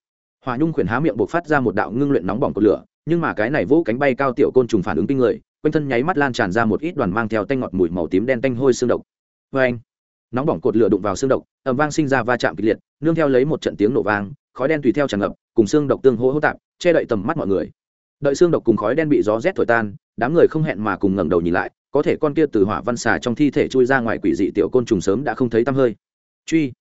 Hòa nhung khuyển há miệng buộc phát ra một đạo ngưng luyện nóng bỏng của lửa, nhưng mà cái này vỗ cánh bay cao tiểu côn trùng phản ứng kinh người, quanh thân nháy mắt lan tràn ra một ít đoàn mang theo tanh ngọt mùi màu tím đen tanh hôi xương độc. Vê anh, nóng bỏng cột lửa đụng vào xương độc ẩm vang sinh ra va chạm kịch liệt, nương theo lấy một trận tiếng nổ vang, khói đen tùy theo tràn ngập, cùng xương độc tương hô hô tạp, che đậy tầm mắt mọi người đợi xương độc cùng khói đen bị gió rét thổi tan, đám người không hẹn mà cùng ngẩng đầu nhìn lại, có thể con kia từ hỏa văn xà trong thi thể chui ra ngoài quỷ dị tiểu côn trùng sớm đã không thấy tăm hơi. Truy.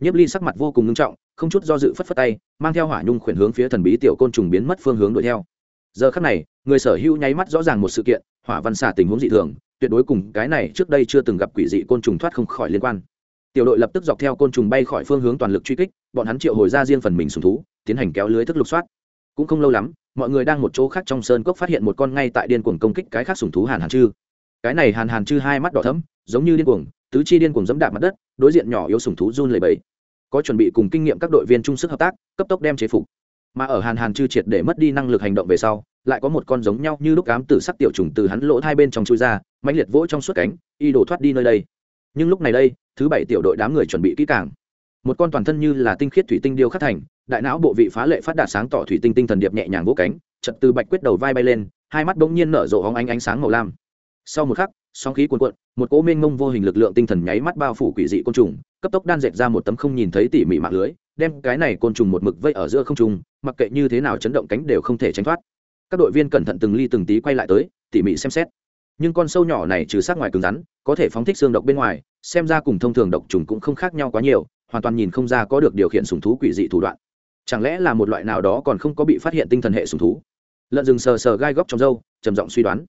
Nhiếp ly sắc mặt vô cùng nghiêm trọng, không chút do dự phất phất tay, mang theo hỏa nhung khuyển hướng phía thần bí tiểu côn trùng biến mất phương hướng đuổi theo. Giờ khắc này, người sở hữu nháy mắt rõ ràng một sự kiện, hỏa văn xà tình huống dị thường, tuyệt đối cùng cái này trước đây chưa từng gặp quỷ dị côn trùng thoát không khỏi liên quan. Tiểu đội lập tức dọc theo côn trùng bay khỏi phương hướng toàn lực truy kích, bọn hắn triệu hồi ra riêng phần mình sùng thú, tiến hành kéo lưới thức lục soát. Cũng không lâu lắm mọi người đang một chỗ khác trong sơn cốc phát hiện một con ngay tại điên cuồng công kích cái khác sùng thú hàn hàn chư. Cái này hàn hàn chư hai mắt đỏ thấm giống như điên cuồng, tứ chi điên cuồng dẫm đạp mặt đất, đối diện nhỏ yếu sùng thú run lẩy bẩy. Có chuẩn bị cùng kinh nghiệm các đội viên chung sức hợp tác, cấp tốc đem chế phục. Mà ở hàn hàn chư triệt để mất đi năng lực hành động về sau, lại có một con giống nhau như lúc ám tử sắc tiểu trùng từ hắn lỗ hai bên trong chui ra, mãnh liệt vỗ trong suốt cánh, y đổ thoát đi nơi đây. Nhưng lúc này đây, thứ bảy tiểu đội đám người chuẩn bị kỹ càng. Một con toàn thân như là tinh khiết thủy tinh điêu khắc thành đại não bộ vị phá lệ phát đạt sáng tỏ thủy tinh tinh thần điệp nhẹ nhàng vỗ cánh, chật từ bạch quyết đầu vai bay lên, hai mắt bỗng nhiên nở rộ hóng ánh ánh sáng màu lam. Sau một khắc, sóng khí cuồn cuộn, một cỗ mênh mông vô hình lực lượng tinh thần nháy mắt bao phủ quỷ dị côn trùng, cấp tốc đan dệt ra một tấm không nhìn thấy tỉ mỉ mạng lưới, đem cái này côn trùng một mực vây ở giữa không trùng mặc kệ như thế nào chấn động cánh đều không thể tránh thoát. Các đội viên cẩn thận từng ly từng tí quay lại tới, tỉ mỉ xem xét. Nhưng con sâu nhỏ này trừ sát ngoài cứng rắn, có thể phóng thích xương độc bên ngoài, xem ra cùng thông thường độc trùng cũng không khác nhau quá nhiều, hoàn toàn nhìn không ra có được điều khiển sùng thú quỷ dị thủ đoạn chẳng lẽ là một loại nào đó còn không có bị phát hiện tinh thần hệ sùng thú? Lợn rừng sờ sờ gai góc trong râu, trầm giọng suy đoán.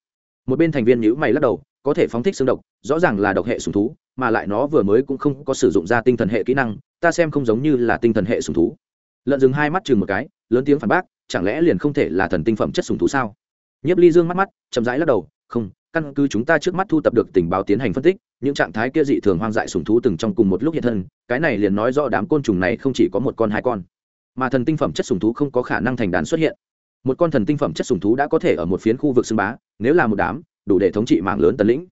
Một bên thành viên nhữ mày lắc đầu, có thể phóng thích xương độc, rõ ràng là độc hệ sùng thú, mà lại nó vừa mới cũng không có sử dụng ra tinh thần hệ kỹ năng, ta xem không giống như là tinh thần hệ sùng thú. Lợn rừng hai mắt chừng một cái, lớn tiếng phản bác, chẳng lẽ liền không thể là thần tinh phẩm chất sùng thú sao? Nhiếp ly dương mắt mắt, chậm rãi lắc đầu, không, căn cứ chúng ta trước mắt thu tập được tình báo tiến hành phân tích, những trạng thái kia dị thường hoang dại sùng thú từng trong cùng một lúc hiện thân, cái này liền nói rõ đám côn trùng này không chỉ có một con hai con mà thần tinh phẩm chất sùng thú không có khả năng thành đàn xuất hiện. Một con thần tinh phẩm chất sùng thú đã có thể ở một phiến khu vực xưng bá, nếu là một đám, đủ để thống trị mạng lớn tần lĩnh.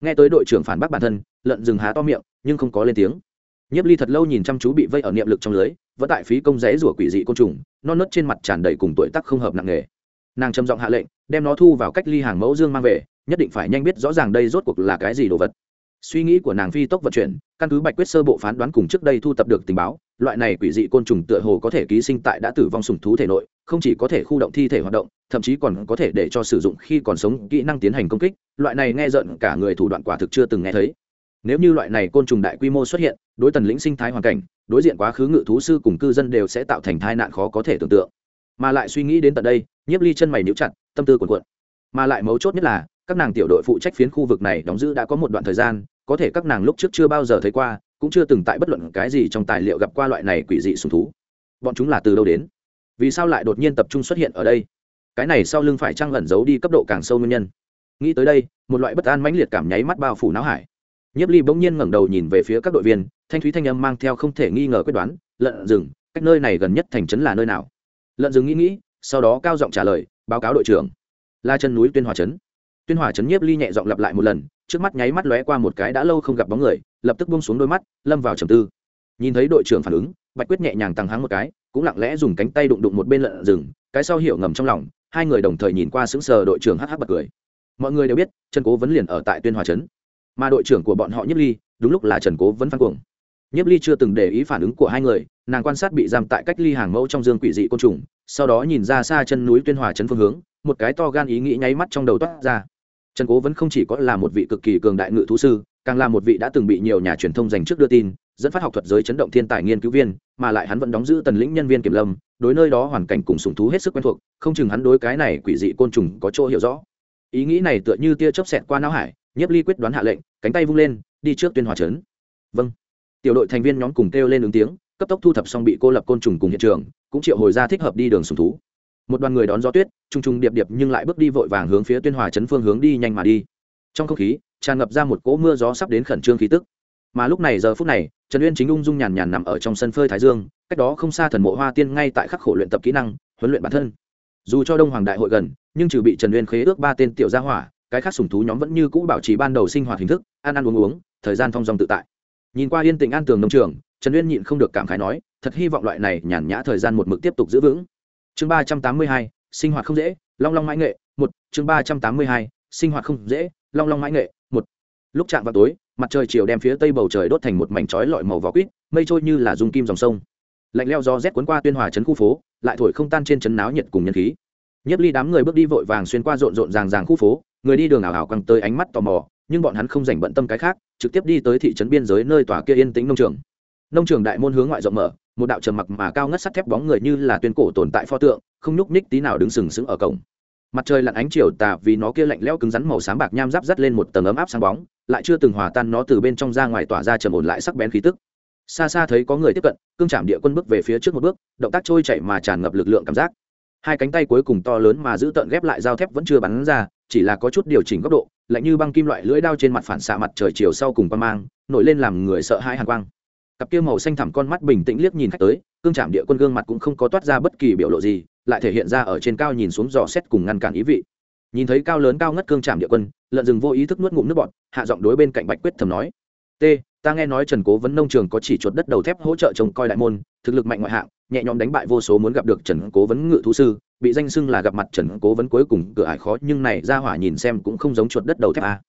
Nghe tới đội trưởng phản bác bản thân, lợn rừng há to miệng, nhưng không có lên tiếng. Nhiếp ly thật lâu nhìn chăm chú bị vây ở niệm lực trong lưới, vẫn tại phí công rẽ rủa quỷ dị côn trùng, non nớt trên mặt tràn đầy cùng tuổi tắc không hợp nặng nghề. nàng trầm giọng hạ lệnh, đem nó thu vào cách ly hàng mẫu dương mang về, nhất định phải nhanh biết rõ ràng đây rốt cuộc là cái gì đồ vật suy nghĩ của nàng phi tốc vận chuyển, căn cứ bạch quyết sơ bộ phán đoán cùng trước đây thu tập được tình báo, loại này quỷ dị côn trùng tựa hồ có thể ký sinh tại đã tử vong sùng thú thể nội, không chỉ có thể khu động thi thể hoạt động, thậm chí còn có thể để cho sử dụng khi còn sống kỹ năng tiến hành công kích, loại này nghe rợn cả người thủ đoạn quả thực chưa từng nghe thấy. Nếu như loại này côn trùng đại quy mô xuất hiện, đối tần lĩnh sinh thái hoàn cảnh, đối diện quá khứ ngự thú sư cùng cư dân đều sẽ tạo thành tai nạn khó có thể tưởng tượng. Mà lại suy nghĩ đến tận đây, nhiếp ly chân mày níu chặt, tâm tư cuồn cuộn. Mà lại mấu chốt nhất là, các nàng tiểu đội phụ trách phiến khu vực này đóng giữ đã có một đoạn thời gian có thể các nàng lúc trước chưa bao giờ thấy qua, cũng chưa từng tại bất luận cái gì trong tài liệu gặp qua loại này quỷ dị sùng thú. Bọn chúng là từ đâu đến? Vì sao lại đột nhiên tập trung xuất hiện ở đây? Cái này sau lưng phải trăng ẩn giấu đi cấp độ càng sâu nguyên nhân. Nghĩ tới đây, một loại bất an mãnh liệt cảm nháy mắt bao phủ não hải. Nhiếp ly bỗng nhiên ngẩng đầu nhìn về phía các đội viên, thanh thúy thanh âm mang theo không thể nghi ngờ quyết đoán, lợn rừng, cách nơi này gần nhất thành trấn là nơi nào? Lợn rừng nghĩ nghĩ, sau đó cao giọng trả lời, báo cáo đội trưởng. La chân núi tuyên hòa trấn. Tuyên hòa trấn nhiếp ly nhẹ giọng lặp lại một lần trước mắt nháy mắt lóe qua một cái đã lâu không gặp bóng người, lập tức buông xuống đôi mắt, lâm vào trầm tư. Nhìn thấy đội trưởng phản ứng, bạch quyết nhẹ nhàng tăng háng một cái, cũng lặng lẽ dùng cánh tay đụng đụng một bên lợn rừng, cái sau hiểu ngầm trong lòng, hai người đồng thời nhìn qua sững sờ đội trưởng hh bật cười. Mọi người đều biết, trần cố vấn liền ở tại tuyên hòa trấn. Mà đội trưởng của bọn họ nhiếp ly, đúng lúc là trần cố vấn phan cuồng. Nhiếp ly chưa từng để ý phản ứng của hai người, nàng quan sát bị giam tại cách ly hàng mẫu trong dương quỷ dị côn trùng, sau đó nhìn ra xa chân núi tuyên hòa trấn phương hướng, một cái to gan ý nghĩ nháy mắt trong đầu toát ra trần cố vẫn không chỉ có là một vị cực kỳ cường đại ngự thú sư, càng là một vị đã từng bị nhiều nhà truyền thông dành trước đưa tin, dẫn phát học thuật giới chấn động thiên tài nghiên cứu viên, mà lại hắn vẫn đóng giữ tần lĩnh nhân viên kiểm lâm, đối nơi đó hoàn cảnh cùng sùng thú hết sức quen thuộc, không chừng hắn đối cái này quỷ dị côn trùng có chỗ hiểu rõ. Ý nghĩ này tựa như tia chớp xẹt qua não hải, nhiếp ly quyết đoán hạ lệnh, cánh tay vung lên, đi trước tuyên hòa trấn. Vâng. Tiểu đội thành viên nhóm cùng kêu lên ứng tiếng, cấp tốc thu thập xong bị cô lập côn trùng cùng hiện trường, cũng triệu hồi ra thích hợp đi đường sùng thú một đoàn người đón gió tuyết, trùng trùng điệp điệp nhưng lại bước đi vội vàng hướng phía tuyên hòa chấn phương hướng đi nhanh mà đi. Trong không khí, tràn ngập ra một cỗ mưa gió sắp đến khẩn trương khí tức. Mà lúc này giờ phút này, trần uyên chính ung dung nhàn nhàn nằm ở trong sân phơi thái dương, cách đó không xa thần mộ hoa tiên ngay tại khắc khổ luyện tập kỹ năng, huấn luyện bản thân. Dù cho đông hoàng đại hội gần, nhưng trừ bị trần uyên khế ước ba tên tiểu gia hỏa, cái khác sùng thú nhóm vẫn như cũ bảo trì ban đầu sinh hoạt hình thức, ăn ăn uống uống, thời gian thong dong tự tại. Nhìn qua yên tình an tường nông trường, trần uyên nhịn không được cảm khái nói, thật hy vọng loại này nhàn nhã thời gian một mực tiếp tục giữ vững chương ba trăm tám mươi hai, sinh hoạt không dễ, long long mãi nghệ, một. Chương ba trăm tám mươi hai, sinh hoạt không dễ, long long mãi nghệ, một. Lúc chạm vào tối, mặt trời chiều đem phía tây bầu trời đốt thành một mảnh chói lọi màu vỏ quýt, mây trôi như là dung kim dòng sông. Lạnh leo do rét cuốn qua tuyên hòa trấn khu phố, lại thổi không tan trên trấn náo nhiệt cùng nhân khí. Nhất ly đám người bước đi vội vàng xuyên qua rộn rộn ràng ràng khu phố, người đi đường ảo ảo căng tới ánh mắt tò mò, nhưng bọn hắn không dành bận tâm cái khác, trực tiếp đi tới thị trấn biên giới nơi tòa kia yên tĩnh nông trường nông trường đại môn hướng ngoại rộng mở, một đạo trầm mặc mà cao ngất sắt thép bóng người như là tuyên cổ tồn tại pho tượng, không nhúc nhích tí nào đứng sừng sững ở cổng. Mặt trời lặn ánh chiều tà vì nó kia lạnh lẽo cứng rắn màu sáng bạc nham giáp dắt lên một tầng ấm áp sáng bóng, lại chưa từng hòa tan nó từ bên trong ra ngoài tỏa ra trầm ổn lại sắc bén khí tức. Xa xa thấy có người tiếp cận, cương trảm địa quân bước về phía trước một bước, động tác trôi chạy mà tràn ngập lực lượng cảm giác. Hai cánh tay cuối cùng to lớn mà giữ tợn ghép lại dao thép vẫn chưa bắn ra, chỉ là có chút điều chỉnh góc độ, lạnh như băng kim loại lưỡi đao trên mặt phản xạ mặt trời chiều sau cùng qua mang, nổi lên làm người sợ hãi hàn quang cặp kia màu xanh thẳm con mắt bình tĩnh liếc nhìn khách tới, cương trạm địa quân gương mặt cũng không có toát ra bất kỳ biểu lộ gì, lại thể hiện ra ở trên cao nhìn xuống dò xét cùng ngăn cản ý vị. Nhìn thấy cao lớn cao ngất cương trạm địa quân, lợn rừng vô ý thức nuốt ngụm nước bọt, hạ giọng đối bên cạnh bạch quyết thầm nói, t, ta nghe nói trần cố vấn nông trường có chỉ chuột đất đầu thép hỗ trợ trông coi đại môn, thực lực mạnh ngoại hạng, nhẹ nhõm đánh bại vô số muốn gặp được trần cố vấn ngự thú sư, bị danh xưng là gặp mặt trần cố vấn cuối cùng cửa ải khó, nhưng này ra hỏa nhìn xem cũng không giống chuột đất đầu thép a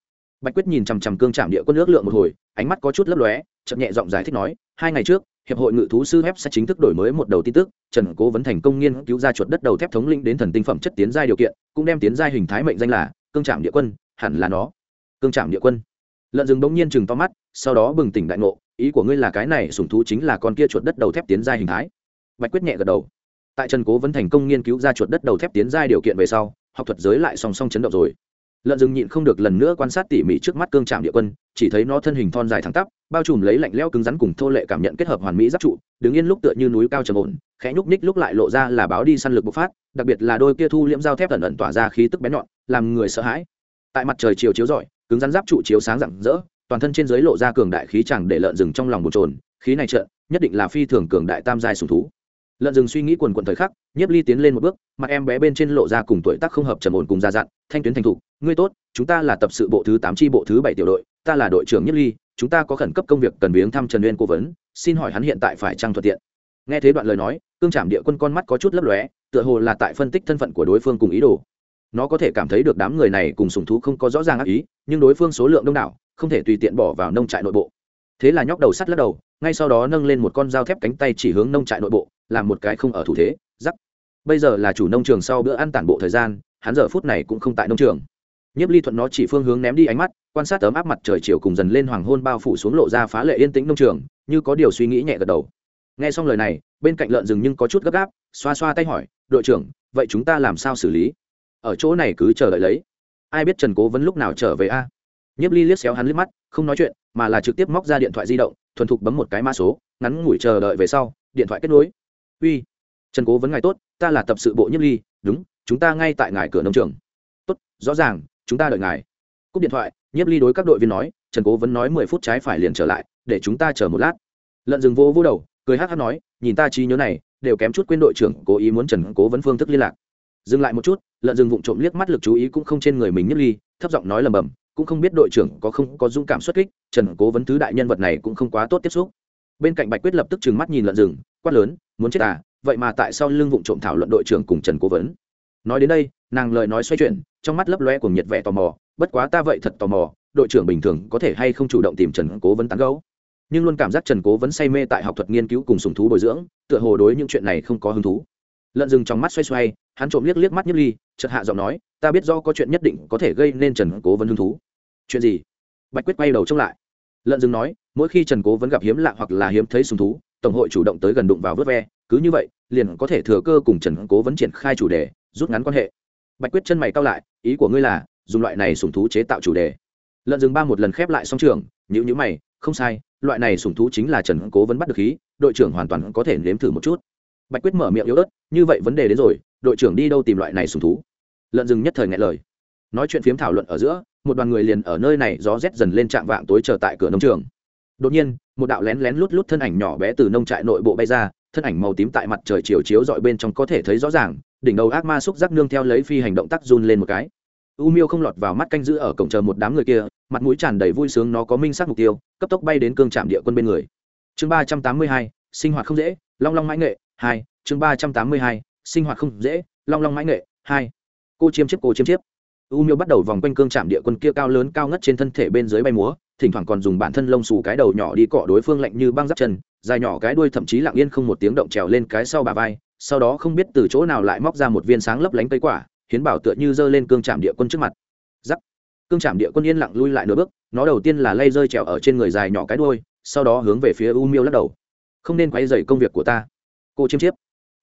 bạch quyết nhìn chằm chằm cương trạm địa quân ước lượng một hồi, ánh mắt có chút lấp lóe chậm nhẹ giọng giải thích nói, hai ngày trước, hiệp hội ngự thú sư phép sẽ chính thức đổi mới một đầu tin tức, trần cố vấn thành công nghiên cứu ra chuột đất đầu thép thống linh đến thần tinh phẩm chất tiến giai điều kiện, cũng đem tiến giai hình thái mệnh danh là cương trạm địa quân, hẳn là nó. Cương trạm địa quân? Lợn rừng bỗng nhiên chừng to mắt, sau đó bừng tỉnh đại ngộ, ý của ngươi là cái này sủng thú chính là con kia chuột đất đầu thép tiến giai hình thái? Bạch quyết nhẹ gật đầu. Tại trần cố vấn thành công nghiên cứu ra chuột đất đầu thép tiến giai điều kiện về sau, học thuật giới lại song song chấn động rồi lợn rừng nhịn không được lần nữa quan sát tỉ mỉ trước mắt cương trạm địa quân, chỉ thấy nó thân hình thon dài thẳng tắp, bao trùm lấy lạnh leo cứng rắn cùng thô lệ cảm nhận kết hợp hoàn mỹ giáp trụ, đứng yên lúc tựa như núi cao trầm ổn, khẽ nhúc ních lúc lại lộ ra là báo đi săn lực bộc phát, đặc biệt là đôi kia thu liễm dao thép ẩn ẩn tỏa ra khí tức bén nhọn, làm người sợ hãi. Tại mặt trời chiều chiếu rọi, cứng rắn giáp trụ chiếu sáng rạng rỡ, toàn thân trên dưới lộ ra cường đại khí chẳng để lợn rừng trong lòng bồn trồn khí này trợn, nhất định là phi thường cường đại tam giai sùng thú lợn rừng suy nghĩ quần quần thời khắc, nhiếp ly tiến lên một bước, mặt em bé bên trên lộ ra cùng tuổi tác không hợp trầm ổn cùng gia dặn, thanh tuyến thành thục ngươi tốt, chúng ta là tập sự bộ thứ tám tri bộ thứ bảy tiểu đội, ta là đội trưởng nhiếp ly, chúng ta có khẩn cấp công việc cần viếng thăm trần uyên cố vấn, xin hỏi hắn hiện tại phải trăng thuận tiện? Nghe thế đoạn lời nói, cương trảm địa quân con mắt có chút lấp lóe, tựa hồ là tại phân tích thân phận của đối phương cùng ý đồ. Nó có thể cảm thấy được đám người này cùng sùng thú không có rõ ràng ác ý, nhưng đối phương số lượng đông đảo, không thể tùy tiện bỏ vào nông trại nội bộ. Thế là nhóc đầu sắt lắc đầu, ngay sau đó nâng lên một con dao thép cánh tay chỉ hướng nông trại nội bộ làm một cái không ở thủ thế, giắc. Bây giờ là chủ nông trường sau bữa ăn tản bộ thời gian, hắn giờ phút này cũng không tại nông trường. Nhiếp ly thuận nó chỉ phương hướng ném đi ánh mắt, quan sát tấm áp mặt trời chiều cùng dần lên hoàng hôn bao phủ xuống lộ ra phá lệ yên tĩnh nông trường, như có điều suy nghĩ nhẹ gật đầu. Nghe xong lời này, bên cạnh lợn rừng nhưng có chút gấp gáp, xoa xoa tay hỏi, đội trưởng, vậy chúng ta làm sao xử lý? Ở chỗ này cứ chờ đợi lấy. Ai biết trần cố vấn lúc nào trở về a? Nhiếp ly liếc xéo hắn liếc mắt, không nói chuyện, mà là trực tiếp móc ra điện thoại di động, thuần thục bấm một cái mã số, ngắn ngủi chờ đợi về sau, điện thoại kết nối uy, trần cố vấn ngài tốt, ta là tập sự bộ Nhất ly, đúng, chúng ta ngay tại ngài cửa nông trường. Tốt, rõ ràng, chúng ta đợi ngài. Cúp điện thoại, nhiếp ly đối các đội viên nói, trần cố vấn nói mười phút trái phải liền trở lại, để chúng ta chờ một lát. Lợn rừng vô vô đầu, cười hát hát nói, nhìn ta trí nhớ này, đều kém chút quên đội trưởng cố ý muốn trần cố vấn phương thức liên lạc. Dừng lại một chút lợn rừng vụng trộm liếc mắt lực chú ý cũng không trên người mình Nhất ly, thấp giọng nói lầm bầm cũng không biết đội trưởng có không có dũng cảm xuất kích, trần cố vấn thứ đại nhân vật này cũng không quá tốt tiếp xúc. Bên cạnh bạch quyết lập tức trừng mắt nhìn lợn rừng quát lớn muốn chết à vậy mà tại sao lưng vụng trộm thảo luận đội trưởng cùng trần cố vấn. Nói đến đây, nàng lời nói xoay chuyển, trong mắt lấp loe cùng nhiệt vẻ tò mò, bất quá ta vậy thật tò mò, đội trưởng bình thường có thể hay không chủ động tìm trần cố vấn tán gấu nhưng luôn cảm giác trần cố vấn say mê tại học thuật nghiên cứu cùng sùng thú bồi dưỡng, tựa hồ đối những chuyện này không có hứng thú. Lợn rừng trong mắt xoay xoay, hắn trộm liếc liếc mắt nhấp ly, chợt hạ giọng nói, ta biết do có chuyện nhất định có thể gây nên trần cố vấn hứng thú. Chuyện gì? Bạch quyết quay đầu trông lại. Lợn rừng nói, mỗi khi trần cố vấn gặp hiếm lạ hoặc là hiếm thấy sùng thú tổng hội chủ động tới gần đụng vào vớt ve, cứ như vậy, liền có thể thừa cơ cùng trần cố vấn triển khai chủ đề, rút ngắn quan hệ. Bạch quyết chân mày cao lại, ý của ngươi là, dùng loại này sùng thú chế tạo chủ đề. Lợn rừng ba một lần khép lại song trường, nhữ nhữ mày, không sai, loại này sùng thú chính là trần cố vấn bắt được khí, đội trưởng hoàn toàn có thể nếm thử một chút. Bạch quyết mở miệng yếu ớt, như vậy vấn đề đến rồi, đội trưởng đi đâu tìm loại này sùng thú? Lợn rừng nhất thời ngại lời. Nói chuyện phiếm thảo luận ở giữa, một đoàn người liền ở nơi này gió rét dần lên trạm vạng tối chờ tại cửa nông trường đột nhiên, một đạo lén lén lút lút thân ảnh nhỏ bé từ nông trại nội bộ bay ra, thân ảnh màu tím tại mặt trời chiều chiếu dọi bên trong có thể thấy rõ ràng, đỉnh đầu ác ma xúc giác nương theo lấy phi hành động tác run lên một cái. U miêu không lọt vào mắt canh giữ ở cổng chờ một đám người kia, mặt mũi tràn đầy vui sướng nó có minh sắc mục tiêu, cấp tốc bay đến cương trạm địa quân bên người. Chương ba trăm tám mươi hai, sinh hoạt không dễ, long long mãi nghệ, hai, chương ba trăm tám mươi hai, sinh hoạt không dễ, long long mãi nghệ, hai. Cô chiêm chiếp, cô chiêm chiếp u miêu bắt đầu vòng quanh cương trạm địa quân kia cao lớn cao ngất trên thân thể bên dưới bay múa thỉnh thoảng còn dùng bản thân lông xù cái đầu nhỏ đi cọ đối phương lạnh như băng giáp chân dài nhỏ cái đuôi thậm chí lặng yên không một tiếng động trèo lên cái sau bà vai sau đó không biết từ chỗ nào lại móc ra một viên sáng lấp lánh cây quả hiến bảo tựa như giơ lên cương trạm địa quân trước mặt. Giắc. Cương trạm địa quân yên lặng lui lại nửa bước nó đầu tiên là lay rơi trèo ở trên người dài nhỏ cái đuôi, sau đó hướng về phía u miêu lắc đầu. Không nên quay dày công việc của ta. Cô chiêm chiếp.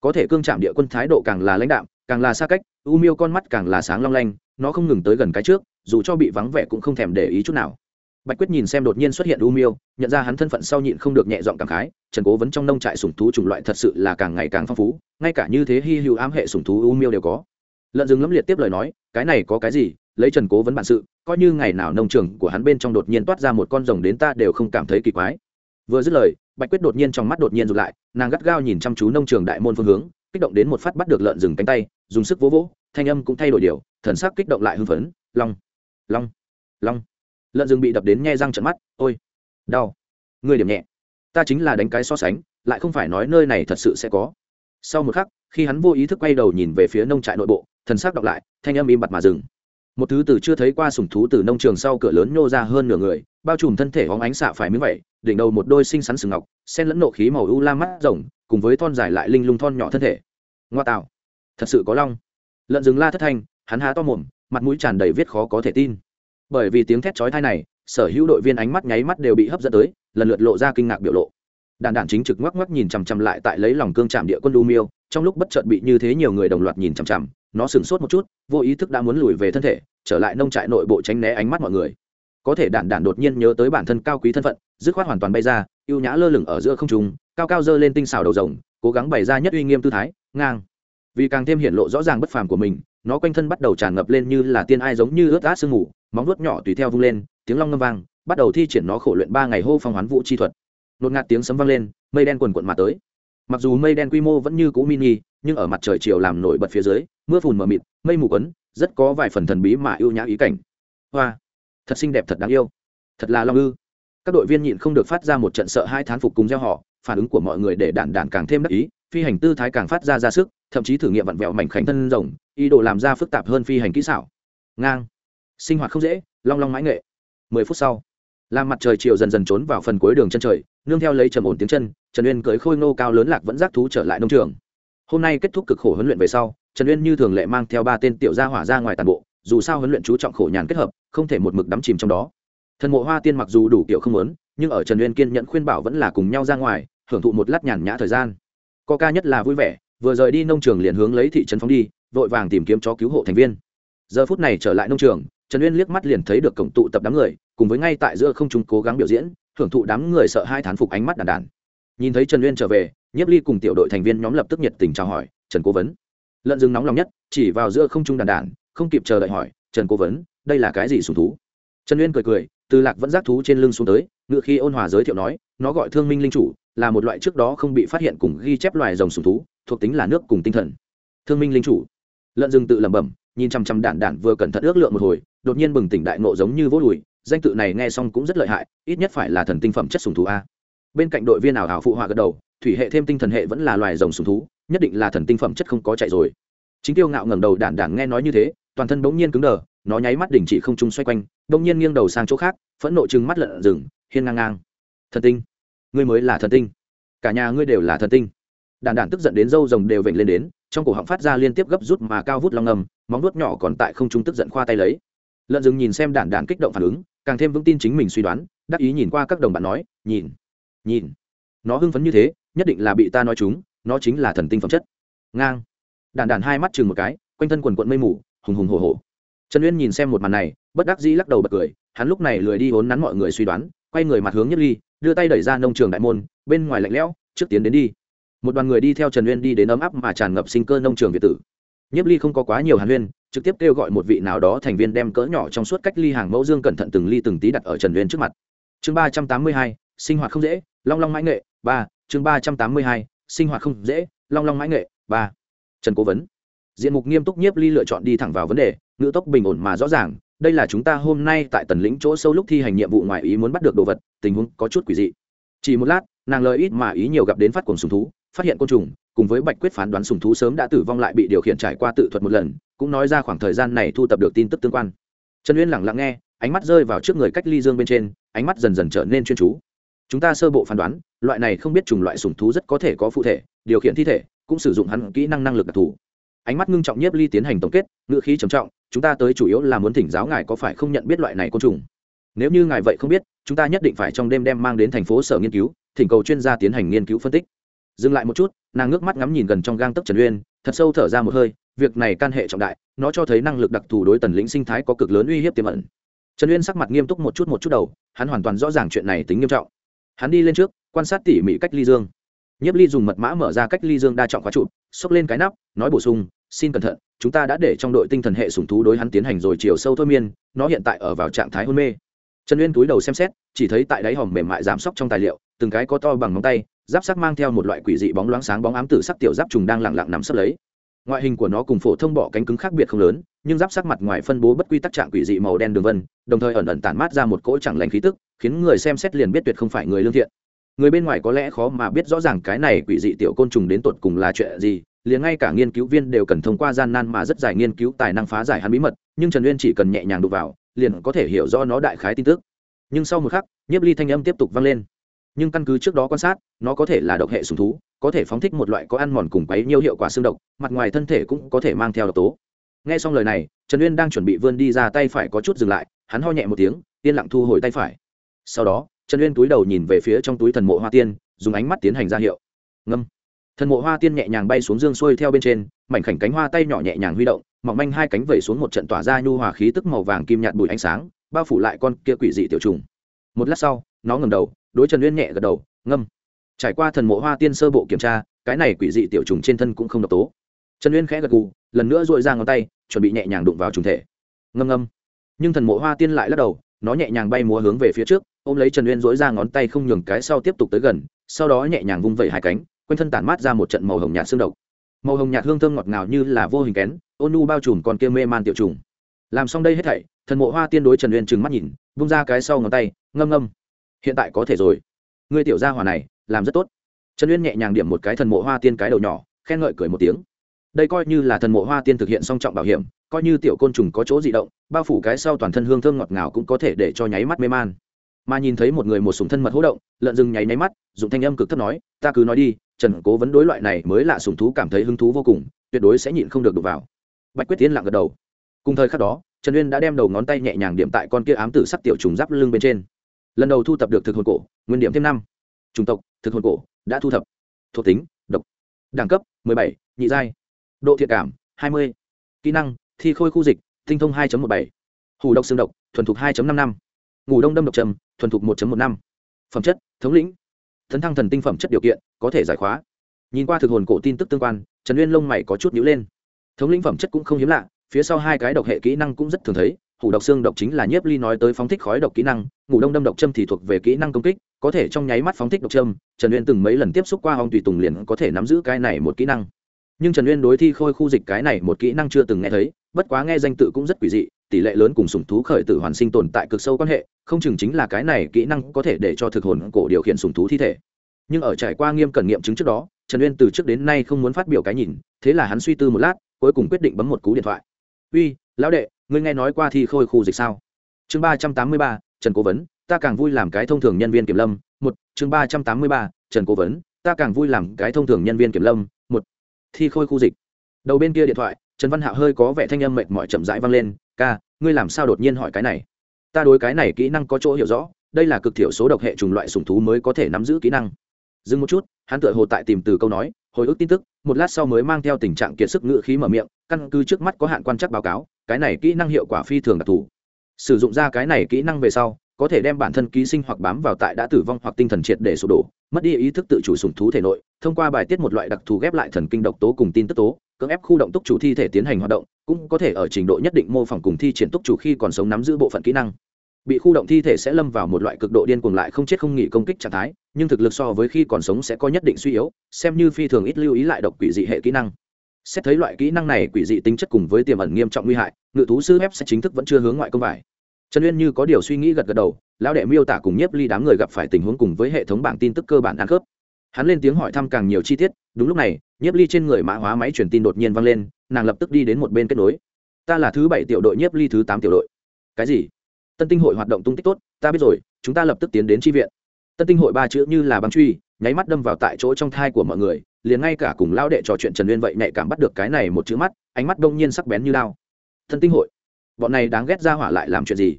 Có thể cương trạm địa quân thái độ càng là lãnh đạm càng là xa cách u miêu con mắt càng là sáng long lanh nó không ngừng tới gần cái trước, dù cho bị vắng vẻ cũng không thèm để ý chút nào. Bạch quyết nhìn xem đột nhiên xuất hiện u miêu, nhận ra hắn thân phận sau nhịn không được nhẹ giọng cảm khái, trần cố vấn trong nông trại sủng thú chủng loại thật sự là càng ngày càng phong phú, ngay cả như thế hy hữu ám hệ sủng thú u miêu đều có. Lợn rừng lẫm liệt tiếp lời nói, cái này có cái gì, lấy trần cố vấn bản sự, coi như ngày nào nông trường của hắn bên trong đột nhiên toát ra một con rồng đến ta đều không cảm thấy kỳ quái. Vừa dứt lời, bạch quyết đột nhiên trong mắt đột nhiên rụt lại, nàng gắt gao nhìn chăm chú nông trường đại môn phương hướng, kích động đến một phát bắt được lợn rừng cánh tay, dùng sức vỗ vỗ thanh âm cũng thay đổi điều, thần sắc kích động lại hưng phấn, long long long. Lợn rừng bị đập đến nhe răng trận mắt, ôi, đau người điểm nhẹ. Ta chính là đánh cái so sánh, lại không phải nói nơi này thật sự sẽ có. Sau một khắc, khi hắn vô ý thức quay đầu nhìn về phía nông trại nội bộ, thần sắc đọc lại, thanh âm im bặt mà dừng. Một thứ từ chưa thấy qua sùng thú từ nông trường sau cửa lớn nhô ra hơn nửa người, bao trùm thân thể hóng ánh xạ phải miếng vậy đỉnh đầu một đôi xinh xắn sừng ngọc sen lẫn nộ khí màu u la mắt rồng, cùng với thon dài lại linh lung thon nhỏ thân thể. Ngoa tạo, thật sự có long lợn rừng la thất thanh, hắn há to mồm, mặt mũi tràn đầy viết khó có thể tin. Bởi vì tiếng thét chói thai này, sở hữu đội viên ánh mắt nháy mắt đều bị hấp dẫn tới, lần lượt lộ ra kinh ngạc biểu lộ. Đàn đản chính trực ngoắc ngoắc nhìn chằm chằm lại tại lấy lòng cương trạm địa quân lu miêu, trong lúc bất chợt bị như thế nhiều người đồng loạt nhìn chằm chằm, nó sửng sốt một chút, vô ý thức đã muốn lùi về thân thể, trở lại nông trại nội bộ tránh né ánh mắt mọi người. Có thể đản đản đột nhiên nhớ tới bản thân cao quý thân phận, dứt khoát hoàn toàn bay ra, ưu nhã lơ lửng ở giữa không trung, cao cao dơ lên tinh xào đầu rồng, cố gắng bày ra nhất uy nghiêm tư thái, ngang vì càng thêm hiện lộ rõ ràng bất phàm của mình, nó quanh thân bắt đầu tràn ngập lên như là tiên ai giống như ướt át sương ngủ móng nuốt nhỏ tùy theo vung lên, tiếng long ngâm vang, bắt đầu thi triển nó khổ luyện ba ngày hô phong hoán vũ chi thuật. Nột ngạt tiếng sấm vang lên, mây đen quần quận mà tới. Mặc dù mây đen quy mô vẫn như cũ mini, nhưng ở mặt trời chiều làm nổi bật phía dưới, mưa phùn mờ mịt, mây mù quấn, rất có vài phần thần bí mà ưu nhã ý cảnh. Hoa, thật xinh đẹp thật đáng yêu, thật là long ư. Các đội viên nhịn không được phát ra một trận sợ hai thán phục cùng gieo họ, phản ứng của mọi người để đản đản càng thêm đắc ý phi hành tư thái càng phát ra ra sức, thậm chí thử nghiệm vặn vẹo mảnh khảnh thân rồng, ý đồ làm ra phức tạp hơn phi hành kỹ xảo. Ngang. Sinh hoạt không dễ, long long mãi nghệ. Mười phút sau làm mặt trời chiều dần dần trốn vào phần cuối đường chân trời, nương theo lấy trầm ổn tiếng chân, trần uyên cưới khôi ngô cao lớn lạc vẫn giác thú trở lại nông trường. Hôm nay kết thúc cực khổ huấn luyện về sau, trần uyên như thường lệ mang theo ba tên tiểu gia hỏa ra ngoài tàn bộ, dù sao huấn luyện chú trọng khổ nhàn kết hợp, không thể một mực đắm chìm trong đó. Thần mộ hoa tiên mặc dù đủ kiểu không lớn nhưng ở trần uyên kiên nhận khuyên bảo vẫn là cùng nhau ra ngoài, hưởng thụ một lát nhàn nhã thời gian co ca nhất là vui vẻ, vừa rời đi nông trường liền hướng lấy thị trấn phóng đi, vội vàng tìm kiếm chó cứu hộ thành viên. Giờ phút này trở lại nông trường, trần uyên liếc mắt liền thấy được cổng tụ tập đám người, cùng với ngay tại giữa không chúng cố gắng biểu diễn hưởng thụ đám người sợ hai thán phục ánh mắt đàn đàn. Nhìn thấy trần uyên trở về, nhiếp ly cùng tiểu đội thành viên nhóm lập tức nhiệt tình chào hỏi, trần cố vấn. Lợn rừng nóng lòng nhất, chỉ vào giữa không trung đàn đàn, không kịp chờ đợi hỏi, trần cố vấn, đây là cái gì sùng thú? Trần uyên cười cười, từ lạc vẫn giác thú trên lưng xuống tới, ngựa khi ôn hòa giới thiệu nói nó gọi thương minh linh chủ, là một loại trước đó không bị phát hiện cùng ghi chép loài rồng sùng thú, thuộc tính là nước cùng tinh thần. Thương minh linh chủ. Lợn rừng tự lẩm bẩm, nhìn chằm chằm đản đản vừa cẩn thận ước lượng một hồi, đột nhiên bừng tỉnh đại nộ giống như vỗ đùi, danh tự này nghe xong cũng rất lợi hại, ít nhất phải là thần tinh phẩm chất sùng thú a. Bên cạnh đội viên ảo hảo phụ họa gật đầu, thủy hệ thêm tinh thần hệ vẫn là loài rồng sùng thú, nhất định là thần tinh phẩm chất không có chạy rồi. Chính tiêu ngạo ngẩng đầu đản đản nghe nói như thế, toàn thân bỗng nhiên cứng đờ, nó nháy mắt đình chỉ không trung xoay quanh, bỗng nhiên nghiêng đầu sang chỗ khác, phẫn nộ chừng mắt lợn rừng, hiên ngang ngang. Thần tinh ngươi mới là thần tinh. Cả nhà ngươi đều là thần tinh. Đàn đàn tức giận đến râu rồng đều vểnh lên đến, trong cổ họng phát ra liên tiếp gấp rút mà cao vút long ngầm, móng nuốt nhỏ còn tại không trung tức giận khoa tay lấy. Lợn rừng nhìn xem đàn đàn kích động phản ứng, càng thêm vững tin chính mình suy đoán, đắc ý nhìn qua các đồng bạn nói, nhìn nhìn, nó hưng phấn như thế, nhất định là bị ta nói chúng, nó chính là thần tinh phẩm chất. Ngang. Đàn đàn hai mắt chừng một cái, quanh thân quần quận mây mù, hùng hùng hồ hồ trần uyên nhìn xem một màn này, bất đắc dĩ lắc đầu bật cười, hắn lúc này lười đi hốn nắn mọi người suy đoán, quay người mặt hướng nhất ly đưa tay đẩy ra nông trường đại môn, bên ngoài lạnh lẽo, trước tiến đến đi. Một đoàn người đi theo trần uyên đi đến ấm áp mà tràn ngập sinh cơ nông trường việt tử. Nhiếp ly không có quá nhiều hàn huyên, trực tiếp kêu gọi một vị nào đó thành viên đem cỡ nhỏ trong suốt cách ly hàng mẫu dương cẩn thận từng ly từng tí đặt ở trần uyên trước mặt. Chương ba trăm tám mươi hai, sinh hoạt không dễ, long long mãi nghệ, ba. Chương ba trăm tám mươi hai, sinh hoạt không dễ, long long mãi nghệ, ba. Trần cố vấn. Diện mục nghiêm túc nhiếp ly lựa chọn đi thẳng vào vấn đề, ngữ tốc bình ổn mà rõ ràng đây là chúng ta hôm nay tại tần lĩnh chỗ sâu lúc thi hành nhiệm vụ ngoài ý muốn bắt được đồ vật, tình huống có chút quỷ dị. Chỉ một lát, nàng lời ít mà ý nhiều gặp đến phát cuồng sùng thú, phát hiện côn trùng, cùng với bạch quyết phán đoán sùng thú sớm đã tử vong lại bị điều khiển trải qua tự thuật một lần, cũng nói ra khoảng thời gian này thu tập được tin tức tương quan. Trần uyên lẳng lặng nghe, ánh mắt rơi vào trước người cách ly dương bên trên, ánh mắt dần dần trở nên chuyên chú. Chúng ta sơ bộ phán đoán, loại này không biết chủng loại sùng thú rất có thể có phụ thể, điều khiển thi thể, cũng sử dụng hắn kỹ năng năng lực đặc thù ánh mắt ngưng trọng nhiếp ly tiến hành tổng kết, ngữ khí trầm trọng, chúng ta tới chủ yếu là muốn thỉnh giáo ngài có phải không nhận biết loại này côn trùng. Nếu như ngài vậy không biết, chúng ta nhất định phải trong đêm đem mang đến thành phố sở nghiên cứu, thỉnh cầu chuyên gia tiến hành nghiên cứu phân tích. Dừng lại một chút, nàng ngước mắt ngắm nhìn gần trong gang tấc trần uyên, thật sâu thở ra một hơi, việc này can hệ trọng đại, nó cho thấy năng lực đặc thù đối tần lĩnh sinh thái có cực lớn uy hiếp tiềm ẩn. Trần uyên sắc mặt nghiêm túc một chút một chút đầu, hắn hoàn toàn rõ ràng chuyện này tính nghiêm trọng. Hắn đi lên trước, quan sát tỉ mỉ cách ly dương. Nhiếp ly dùng mật mã mở ra cách ly dương đa trọng khóa trụ xốc lên cái nắp, nói bổ sung, xin cẩn thận, chúng ta đã để trong đội tinh thần hệ sủng thú đối hắn tiến hành rồi chiều sâu thôi miên, nó hiện tại ở vào trạng thái hôn mê. Trần uyên túi đầu xem xét, chỉ thấy tại đáy hòm mềm mại giảm sóc trong tài liệu, từng cái có to bằng ngón tay, giáp sắc mang theo một loại quỷ dị bóng loáng sáng bóng ám tử sắc tiểu giáp trùng đang lặng lặng nằm sấp lấy. Ngoại hình của nó cùng phổ thông bọ cánh cứng khác biệt không lớn, nhưng giáp sắc mặt ngoài phân bố bất quy tắc trạng quỷ dị màu đen đường vân, đồng thời ẩn ẩn tản mát ra một cỗ chẳng lành khí tức, khiến người xem xét liền biết tuyệt không phải người lương thiện người bên ngoài có lẽ khó mà biết rõ ràng cái này quỷ dị tiểu côn trùng đến tột cùng là chuyện gì, liền ngay cả nghiên cứu viên đều cần thông qua gian nan mà rất dài nghiên cứu tài năng phá giải hắn bí mật, nhưng trần uyên chỉ cần nhẹ nhàng đụng vào, liền có thể hiểu rõ nó đại khái tin tức. Nhưng sau một khắc, nhiếp ly thanh âm tiếp tục vang lên. Nhưng căn cứ trước đó quan sát, nó có thể là độc hệ sùng thú, có thể phóng thích một loại có ăn mòn cùng quấy nhiều hiệu quả xương độc, mặt ngoài thân thể cũng có thể mang theo độc tố. Nghe xong lời này, trần uyên đang chuẩn bị vươn đi ra tay phải có chút dừng lại, hắn ho nhẹ một tiếng, yên lặng thu hồi tay phải. Sau đó trần uyên túi đầu nhìn về phía trong túi thần mộ hoa tiên, dùng ánh mắt tiến hành ra hiệu. Ngâm. Thần mộ hoa tiên nhẹ nhàng bay xuống dương xuôi theo bên trên, mảnh khảnh cánh hoa tay nhỏ nhẹ nhàng huy động, mỏng manh hai cánh vẩy xuống một trận tỏa ra nhu hòa khí tức màu vàng kim nhạt bụi ánh sáng, bao phủ lại con kia quỷ dị tiểu trùng. Một lát sau, nó ngầm đầu, đối trần uyên nhẹ gật đầu, ngâm. Trải qua thần mộ hoa tiên sơ bộ kiểm tra, cái này quỷ dị tiểu trùng trên thân cũng không độc tố. Trần uyên khẽ gật gù, lần nữa dội ra ngón tay, chuẩn bị nhẹ nhàng đụng vào trùng thể. Ngâm ngâm. Nhưng thần mộ hoa tiên lại lắc đầu, nó nhẹ nhàng bay múa hướng về phía trước ôm lấy trần uyên dỗi ra ngón tay không nhường cái sau tiếp tục tới gần, sau đó nhẹ nhàng vung vẩy hai cánh, quanh thân tản mát ra một trận màu hồng nhạt xương độc. Màu hồng nhạt hương thơm ngọt ngào như là vô hình kén, ôn nu bao trùm còn kia mê man tiểu trùng. Làm xong đây hết thảy, thần mộ hoa tiên đối trần uyên trừng mắt nhìn, vung ra cái sau ngón tay, ngâm ngâm. Hiện tại có thể rồi. Ngươi tiểu gia hỏa này, làm rất tốt. Trần uyên nhẹ nhàng điểm một cái thần mộ hoa tiên cái đầu nhỏ, khen ngợi cười một tiếng. Đây coi như là thần mộ hoa tiên thực hiện song trọng bảo hiểm, coi như tiểu côn trùng có chỗ di động, bao phủ cái sau toàn thân hương thơm ngọt ngào cũng có thể để cho nháy mắt mê man mà nhìn thấy một người một sùng thân mật hỗ động, lợn rừng nháy nháy mắt dùng thanh âm cực thấp nói, ta cứ nói đi, trần cố vấn đối loại này mới lạ sùng thú cảm thấy hứng thú vô cùng, tuyệt đối sẽ nhịn không được đụng vào. Bạch quyết tiến lặng gật đầu. Cùng thời khắc đó, trần uyên đã đem đầu ngón tay nhẹ nhàng điểm tại con kia ám tử sắc tiểu trùng giáp lưng bên trên. Lần đầu thu thập được thực hồn cổ, nguyên điểm thêm năm. Chủng tộc, thực hồn cổ, đã thu thập. Thuộc tính, độc. Đẳng cấp bảy, nhị giai. Độ thiện cảm, hai mươi. Kỹ năng, thi khôi khu dịch, tinh thông 2 một bảy. Hủ độc xương độc, thuần thục 2 năm năm. Ngủ đông đâm độc trầm thuần thục 1 một năm. Phẩm chất, thống lĩnh. Thấn thăng thần tinh phẩm chất điều kiện, có thể giải khóa. Nhìn qua thực hồn cổ tin tức tương quan, trần uyên lông mày có chút nhíu lên. Thống lĩnh phẩm chất cũng không hiếm lạ, phía sau hai cái độc hệ kỹ năng cũng rất thường thấy, hủ độc xương độc chính là nhiếp ly nói tới phóng thích khói độc kỹ năng, ngủ đông đâm độc châm thì thuộc về kỹ năng công kích, có thể trong nháy mắt phóng thích độc châm, trần uyên từng mấy lần tiếp xúc qua hong tùy tùng liền có thể nắm giữ cái này một kỹ năng nhưng trần uyên đối thi khôi khu dịch cái này một kỹ năng chưa từng nghe thấy bất quá nghe danh tự cũng rất quỷ dị tỷ lệ lớn cùng sủng thú khởi tử hoàn sinh tồn tại cực sâu quan hệ không chừng chính là cái này kỹ năng có thể để cho thực hồn cổ điều khiển sủng thú thi thể nhưng ở trải qua nghiêm cẩn nghiệm chứng trước đó trần uyên từ trước đến nay không muốn phát biểu cái nhìn thế là hắn suy tư một lát cuối cùng quyết định bấm một cú điện thoại uy lão đệ ngươi nghe nói qua thi khôi khu dịch sao chương ba trăm tám mươi ba trần cố vấn ta càng vui làm cái thông thường nhân viên kiểm lâm một chương ba trăm tám mươi ba trần cố vấn ta càng vui làm cái thông thường nhân viên kiểm lâm thi khôi khu dịch. Đầu bên kia điện thoại, trần văn hạo hơi có vẻ thanh âm mệt mỏi chậm rãi vang lên, ca, ngươi làm sao đột nhiên hỏi cái này? Ta đối cái này kỹ năng có chỗ hiểu rõ, đây là cực thiểu số độc hệ trùng loại sùng thú mới có thể nắm giữ kỹ năng. Dừng một chút, hắn tựa hồ tại tìm từ câu nói, hồi ức tin tức, một lát sau mới mang theo tình trạng kiệt sức ngự khí mở miệng, căn cứ trước mắt có hạn quan chắc báo cáo, cái này kỹ năng hiệu quả phi thường đặc thù. Sử dụng ra cái này kỹ năng về sau, có thể đem bản thân ký sinh hoặc bám vào tại đã tử vong hoặc tinh thần triệt để sụp đổ mất đi ý thức tự chủ sùng thú thể nội, thông qua bài tiết một loại đặc thù ghép lại thần kinh độc tố cùng tin tức tố, cưỡng ép khu động túc chủ thi thể tiến hành hoạt động, cũng có thể ở trình độ nhất định mô phỏng cùng thi triển túc chủ khi còn sống nắm giữ bộ phận kỹ năng. Bị khu động thi thể sẽ lâm vào một loại cực độ điên cuồng lại không chết không nghỉ công kích trạng thái, nhưng thực lực so với khi còn sống sẽ có nhất định suy yếu, xem như phi thường ít lưu ý lại độc quỷ dị hệ kỹ năng. Xét thấy loại kỹ năng này quỷ dị tính chất cùng với tiềm ẩn nghiêm trọng nguy hại, ngự thú sư ép sẽ chính thức vẫn chưa hướng ngoại công vải. Trần uyên như có điều suy nghĩ gật gật đầu lão đệ miêu tả cùng nhiếp ly đám người gặp phải tình huống cùng với hệ thống bảng tin tức cơ bản ăn khớp. Hắn lên tiếng hỏi thăm càng nhiều chi tiết, đúng lúc này, nhiếp ly trên người mã hóa máy truyền tin đột nhiên vang lên, nàng lập tức đi đến một bên kết nối. Ta là thứ bảy tiểu đội nhiếp ly thứ tám tiểu đội. Cái gì? Tân tinh hội hoạt động tung tích tốt, ta biết rồi, chúng ta lập tức tiến đến tri viện. Tân tinh hội ba chữ như là băng truy, nháy mắt đâm vào tại chỗ trong thai của mọi người, liền ngay cả cùng lao đệ trò chuyện trần uyên vậy nhạy cảm bắt được cái này một chữ mắt, ánh mắt đông nhiên sắc bén như lao thân tinh hội, bọn này đáng ghét ra hỏa lại làm chuyện gì?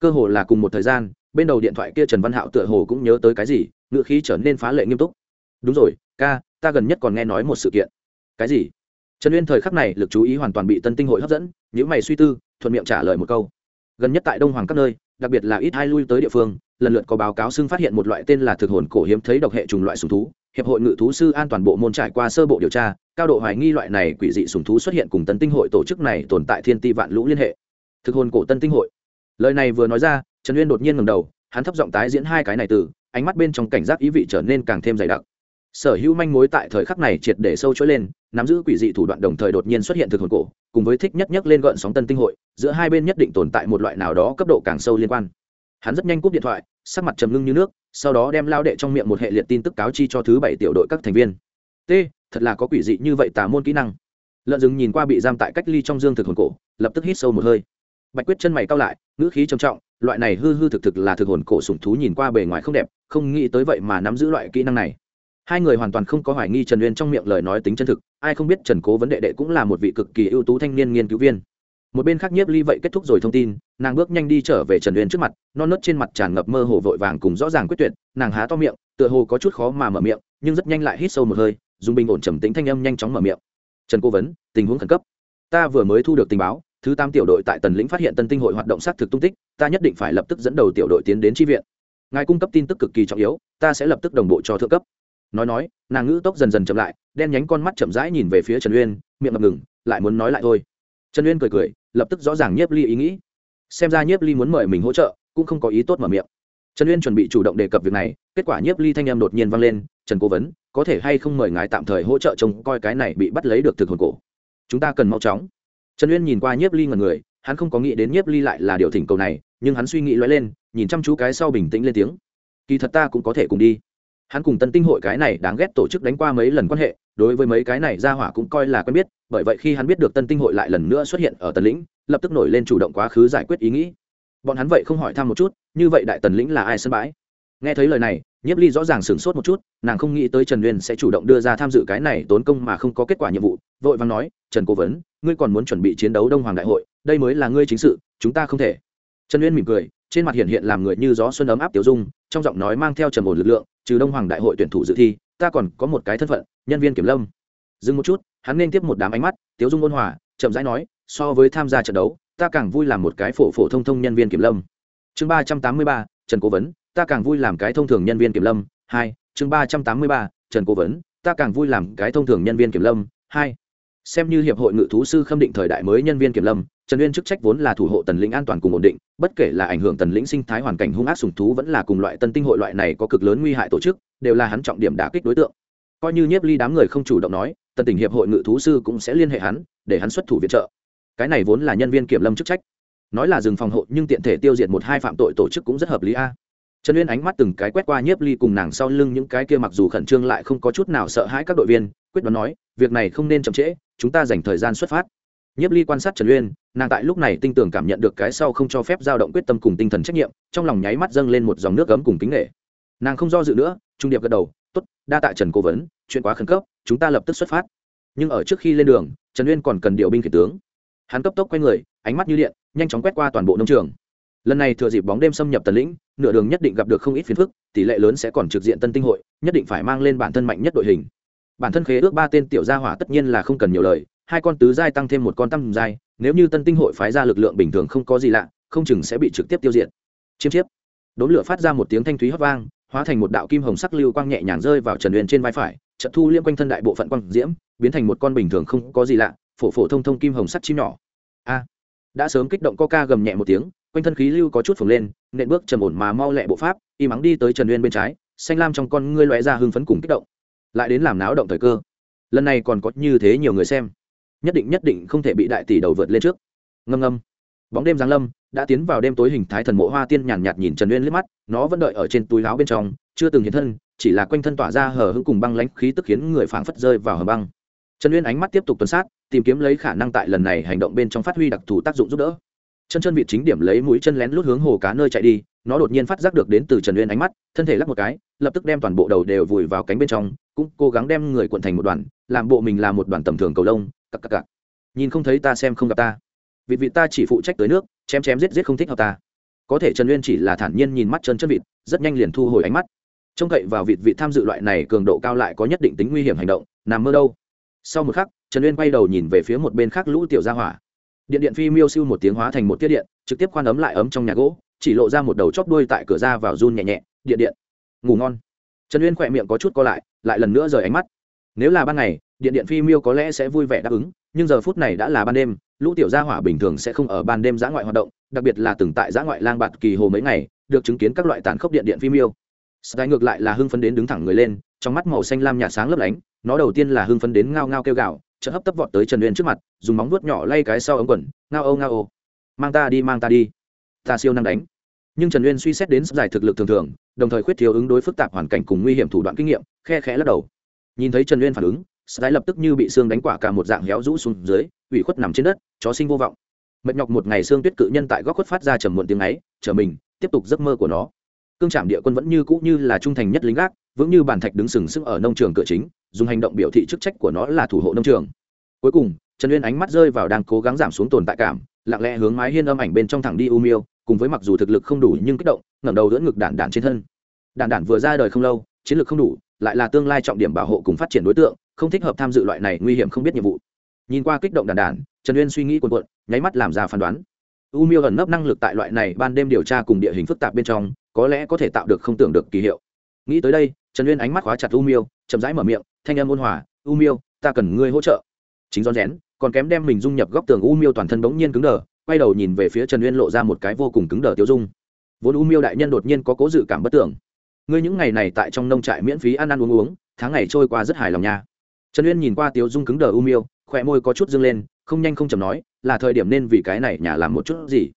Cơ hồ là cùng một thời gian bên đầu điện thoại kia trần văn hạo tựa hồ cũng nhớ tới cái gì ngựa khí trở nên phá lệ nghiêm túc. Đúng rồi, ca, ta gần nhất còn nghe nói một sự kiện. Cái gì? Trần uyên thời khắc này lực chú ý hoàn toàn bị tân tinh hội hấp dẫn những mày suy tư, thuận miệng trả lời một câu. Gần nhất tại đông hoàng các nơi, đặc biệt là ít hai lui tới địa phương, lần lượt có báo cáo xưng phát hiện một loại tên là thực hồn cổ hiếm thấy độc hệ trùng loại sùng thú, hiệp hội ngự thú sư an toàn bộ môn trải qua sơ bộ điều tra, cao độ hoài nghi loại này quỷ dị sùng thú xuất hiện cùng tân tinh hội tổ chức này tồn tại thiên ti vạn lũ liên hệ. Thực hồn cổ tân tinh hội? Lời này vừa nói ra, trần uyên đột nhiên ngầm đầu, hắn thấp giọng tái diễn hai cái này từ, ánh mắt bên trong cảnh giác ý vị trở nên càng thêm dày đặc. Sở hữu manh mối tại thời khắc này triệt để sâu trỗi lên, nắm giữ quỷ dị thủ đoạn đồng thời đột nhiên xuất hiện thực hồn cổ, cùng với thích nhất nhất lên gợn sóng tân tinh hội, giữa hai bên nhất định tồn tại một loại nào đó cấp độ càng sâu liên quan. Hắn rất nhanh cúp điện thoại, sắc mặt trầm ngưng như nước, sau đó đem lao đệ trong miệng một hệ liệt tin tức cáo chi cho thứ bảy tiểu đội các thành viên. T, thật là có quỷ dị như vậy tà môn kỹ năng. Lợn rừng nhìn qua bị giam tại cách ly trong dương thực hồn cổ, lập tức hít sâu một hơi bạch quyết chân mày cao lại, ngữ khí trầm trọng, loại này hư hư thực thực là thực hồn cổ sủng thú nhìn qua bề ngoài không đẹp, không nghĩ tới vậy mà nắm giữ loại kỹ năng này. Hai người hoàn toàn không có hoài nghi trần uyên trong miệng lời nói tính chân thực, ai không biết trần cố vấn đệ đệ cũng là một vị cực kỳ ưu tú thanh niên nghiên cứu viên. Một bên khác nhiếp ly vậy kết thúc rồi thông tin, nàng bước nhanh đi trở về trần uyên trước mặt, non nớt trên mặt tràn ngập mơ hồ vội vàng cùng rõ ràng quyết tuyệt, nàng há to miệng, tựa hồ có chút khó mà mở miệng, nhưng rất nhanh lại hít sâu một hơi, dùng bình ổn trầm tính thanh âm nhanh chóng mở miệng. Trần cố vấn, tình huống khẩn cấp. Ta vừa mới thu được tình báo thứ tám tiểu đội tại tần lĩnh phát hiện tân tinh hội hoạt động xác thực tung tích, ta nhất định phải lập tức dẫn đầu tiểu đội tiến đến tri viện. Ngài cung cấp tin tức cực kỳ trọng yếu, ta sẽ lập tức đồng bộ cho thượng cấp. Nói nói, nàng ngữ tốc dần dần chậm lại, đen nhánh con mắt chậm rãi nhìn về phía trần uyên, miệng ngập ngừng, lại muốn nói lại thôi. Trần uyên cười cười, lập tức rõ ràng nhiếp ly ý nghĩ. Xem ra nhiếp ly muốn mời mình hỗ trợ, cũng không có ý tốt mở miệng. Trần uyên chuẩn bị chủ động đề cập việc này, kết quả nhiếp ly thanh em đột nhiên vang lên, trần cố vấn, có thể hay không mời ngài tạm thời hỗ trợ trông coi cái này bị bắt lấy được thực hồn cổ? Chúng ta cần mau chóng trần uyên nhìn qua nhiếp ly ngần người, hắn không có nghĩ đến nhiếp ly lại là điều thỉnh cầu này, nhưng hắn suy nghĩ lóe lên, nhìn chăm chú cái sau bình tĩnh lên tiếng. Kỳ thật ta cũng có thể cùng đi. Hắn cùng tân tinh hội cái này đáng ghét tổ chức đánh qua mấy lần quan hệ, đối với mấy cái này ra hỏa cũng coi là quen biết, bởi vậy khi hắn biết được tân tinh hội lại lần nữa xuất hiện ở tần lĩnh, lập tức nổi lên chủ động quá khứ giải quyết ý nghĩ. Bọn hắn vậy không hỏi thăm một chút, như vậy đại tần lĩnh là ai sân bãi? Nghe thấy lời này nhiếp ly rõ ràng sửng sốt một chút, nàng không nghĩ tới trần nguyên sẽ chủ động đưa ra tham dự cái này tốn công mà không có kết quả nhiệm vụ, vội vàng nói, trần cố vấn, ngươi còn muốn chuẩn bị chiến đấu đông hoàng đại hội, đây mới là ngươi chính sự, chúng ta không thể. Trần nguyên mỉm cười, trên mặt hiện hiện làm người như gió xuân ấm áp tiểu dung, trong giọng nói mang theo trầm ổn lực lượng, trừ đông hoàng đại hội tuyển thủ dự thi, ta còn có một cái thân phận, nhân viên kiểm lâm. Dừng một chút, hắn nên tiếp một đám ánh mắt, Tiểu dung ôn hòa, chậm rãi nói, so với tham gia trận đấu, ta càng vui làm một cái phổ phổ thông thông nhân viên kiểm lâm. Chương ba trăm tám mươi ba, trần cố vấn ta càng vui làm cái thông thường nhân viên kiểm lâm, hai, chương ba trăm tám mươi ba, trần cố vấn, ta càng vui làm cái thông thường nhân viên kiểm lâm, hai. Xem như hiệp hội ngự thú sư khâm định thời đại mới nhân viên kiểm lâm, trần uyên chức trách vốn là thủ hộ tần lĩnh an toàn cùng ổn định, bất kể là ảnh hưởng tần lĩnh sinh thái hoàn cảnh hung ác sùng thú vẫn là cùng loại tân tinh hội loại này có cực lớn nguy hại tổ chức, đều là hắn trọng điểm đả kích đối tượng. Coi như nhiếp ly đám người không chủ động nói, tần tỉnh hiệp hội ngự thú sư cũng sẽ liên hệ hắn, để hắn xuất thủ viện trợ. Cái này vốn là nhân viên kiểm lâm chức trách. Nói là dừng phòng hộ nhưng tiện thể tiêu diệt một hai phạm tội tổ chức cũng rất hợp lý a trần uyên ánh mắt từng cái quét qua nhiếp ly cùng nàng sau lưng, những cái kia mặc dù khẩn trương lại không có chút nào sợ hãi các đội viên, quyết đoán nói, việc này không nên chậm trễ, chúng ta dành thời gian xuất phát. Nhiếp ly quan sát trần uyên, nàng tại lúc này tinh tường cảm nhận được cái sau không cho phép dao động quyết tâm cùng tinh thần trách nhiệm, trong lòng nháy mắt dâng lên một dòng nước gấm cùng kính nghệ nàng không do dự nữa, trung điệp gật đầu t ố t đa tạ trần cố vấn, chuyện quá khẩn cấp, chúng ta lập tức xuất phát. Nhưng ở trước khi lên đường, trần uyên còn cần điều binh khiển tướng. Hắn cấp tốc quay người, ánh mắt như điện, nhanh chóng quét qua toàn bộ nông trường lần này thừa dịp bóng đêm xâm nhập tần lĩnh, nửa đường nhất định gặp được không ít phiền phức, tỷ lệ lớn sẽ còn trực diện tân tinh hội, nhất định phải mang lên bản thân mạnh nhất đội hình. Bản thân khế ước ba tên tiểu gia hỏa tất nhiên là không cần nhiều lời, hai con tứ giai tăng thêm một con tăng giai, nếu như tân tinh hội phái ra lực lượng bình thường không có gì lạ, không chừng sẽ bị trực tiếp tiêu diệt. Chiêm chiếp. Đốn lửa phát ra một tiếng thanh thúy hót vang, hóa thành một đạo kim hồng sắc lưu quang nhẹ nhàng rơi vào trần huyền trên vai phải trận thu liêm quanh thân đại bộ phận quang diễm, biến thành một con bình thường không có gì lạ, phổ phổ thông thông kim hồng sắc chim nhỏ. A. Đã sớm kích động coca gầm nhẹ một tiếng quanh thân khí lưu có chút phồng lên, nện bước trầm ổn mà mau lẹ bộ pháp, y mắng đi tới trần uyên bên trái, xanh lam trong con ngươi loé ra hưng phấn cùng kích động. Lại đến làm náo động thời cơ. Lần này còn có như thế nhiều người xem. Nhất định nhất định không thể bị đại tỷ đầu vượt lên trước. Ngâm ngâm. Bóng đêm giáng lâm, đã tiến vào đêm tối hình thái thần mộ hoa tiên nhàn nhạt nhìn trần uyên liếc mắt, nó vẫn đợi ở trên túi láo bên trong, chưa từng hiện thân, chỉ là quanh thân tỏa ra hờ hững cùng băng lãnh khí tức khiến người phảng phất rơi vào hầm băng. Trần uyên ánh mắt tiếp tục tuần sát, tìm kiếm lấy khả năng tại lần này hành động bên trong phát huy đặc thù tác dụng giúp đỡ chân chân vịt chính điểm lấy mũi chân lén lút hướng hồ cá nơi chạy đi, nó đột nhiên phát giác được đến từ trần uyên ánh mắt, thân thể lắc một cái, lập tức đem toàn bộ đầu đều vùi vào cánh bên trong, cũng cố gắng đem người cuộn thành một đoàn, làm bộ mình là một đoàn tầm thường cầu lông cặp cặp cặp nhìn không thấy ta xem không gặp ta. Vịt vịt ta chỉ phụ trách tới nước, chém chém giết giết không thích hợp ta. Có thể trần uyên chỉ là thản nhiên nhìn mắt chân chân vịt, rất nhanh liền thu hồi ánh mắt. Trông cậy vào vịt vịt tham dự loại này cường độ cao lại có nhất định tính nguy hiểm hành động, nằm mơ đâu. Sau một khắc, trần uyên quay đầu nhìn về phía một bên khác lũ tiểu gia hỏa điện điện phi miêu siêu một tiếng hóa thành một tiết điện, trực tiếp khoan ấm lại ấm trong nhà gỗ, chỉ lộ ra một đầu chóp đuôi tại cửa ra vào run nhẹ nhẹ, điện điện. Ngủ ngon. Trần uyên khỏe miệng có chút co lại lại lần nữa rời ánh mắt. Nếu là ban ngày, điện điện phi miêu có lẽ sẽ vui vẻ đáp ứng, nhưng giờ phút này đã là ban đêm, lũ tiểu gia hỏa bình thường sẽ không ở ban đêm giã ngoại hoạt động, đặc biệt là từng tại giã ngoại lang bạt kỳ hồ mấy ngày, được chứng kiến các loại tàn khốc điện điện phi miêu. Sky ngược lại là hưng phấn đến đứng thẳng người lên, trong mắt màu xanh lam nhà sáng lấp lánh, nó đầu tiên là hưng phấn đến ngao ngao kêu gạo chợt hấp tấp vọt tới trần uyên trước mặt, dùng móng vuốt nhỏ lay cái sau ống quần, ngao âu ngao ô. Mang ta đi, mang ta đi. Ta siêu năng đánh. Nhưng trần uyên suy xét đến giải thực lực thường thường, đồng thời khuyết thiếu ứng đối phức tạp hoàn cảnh cùng nguy hiểm thủ đoạn kinh nghiệm, khe khẽ lắc đầu. Nhìn thấy trần uyên phản ứng sky lập tức như bị xương đánh quả cả một dạng héo rũ xuống dưới, ủy khuất nằm trên đất, chó sinh vô vọng. Mệt nhọc một ngày xương tuyết cự nhân tại góc khuất phát ra trầm muộn tiếng ấy, chờ mình, tiếp tục giấc mơ của nó. Cương trạm địa quân vẫn như cũ như là trung thành nhất lính gác vững như bàn thạch đứng sừng sững ở nông trường cửa chính, dùng hành động biểu thị chức trách của nó là thủ hộ nông trường. Cuối cùng, trần uyên ánh mắt rơi vào đang cố gắng giảm xuống tồn tại cảm, lặng lẽ hướng mái hiên âm ảnh bên trong thẳng đi u miêu, cùng với mặc dù thực lực không đủ nhưng kích động, ngẩng đầu đỡ ngực đản đản trên thân. Đản đản vừa ra đời không lâu, chiến lược không đủ, lại là tương lai trọng điểm bảo hộ cùng phát triển đối tượng, không thích hợp tham dự loại này nguy hiểm không biết nhiệm vụ. Nhìn qua kích động đản đản trần uyên suy nghĩ cuồn cuộn, nháy mắt làm ra phán đoán. U miêu ẩn nấp năng lực tại loại này ban đêm điều tra cùng địa hình phức tạp bên trong, có lẽ có thể tạo được không tưởng được kỳ hiệu. Nghĩ tới đây trần uyên ánh mắt khóa chặt u miêu, chậm rãi mở miệng, thanh âm ôn hòa, u miêu, ta cần ngươi hỗ trợ. Chính rón rén, còn kém đem mình dung nhập góc tường u miêu toàn thân bỗng nhiên cứng đờ, quay đầu nhìn về phía trần uyên lộ ra một cái vô cùng cứng đờ tiêu dung. Vốn u miêu đại nhân đột nhiên có cố dự cảm bất tưởng. Ngươi những ngày này tại trong nông trại miễn phí ăn ăn uống uống, tháng ngày trôi qua rất hài lòng nha. Trần uyên nhìn qua tiêu dung cứng đờ u miêu khỏe môi có chút dâng lên, không nhanh không chầm nói, là thời điểm nên vì cái này nhà làm một chút gì.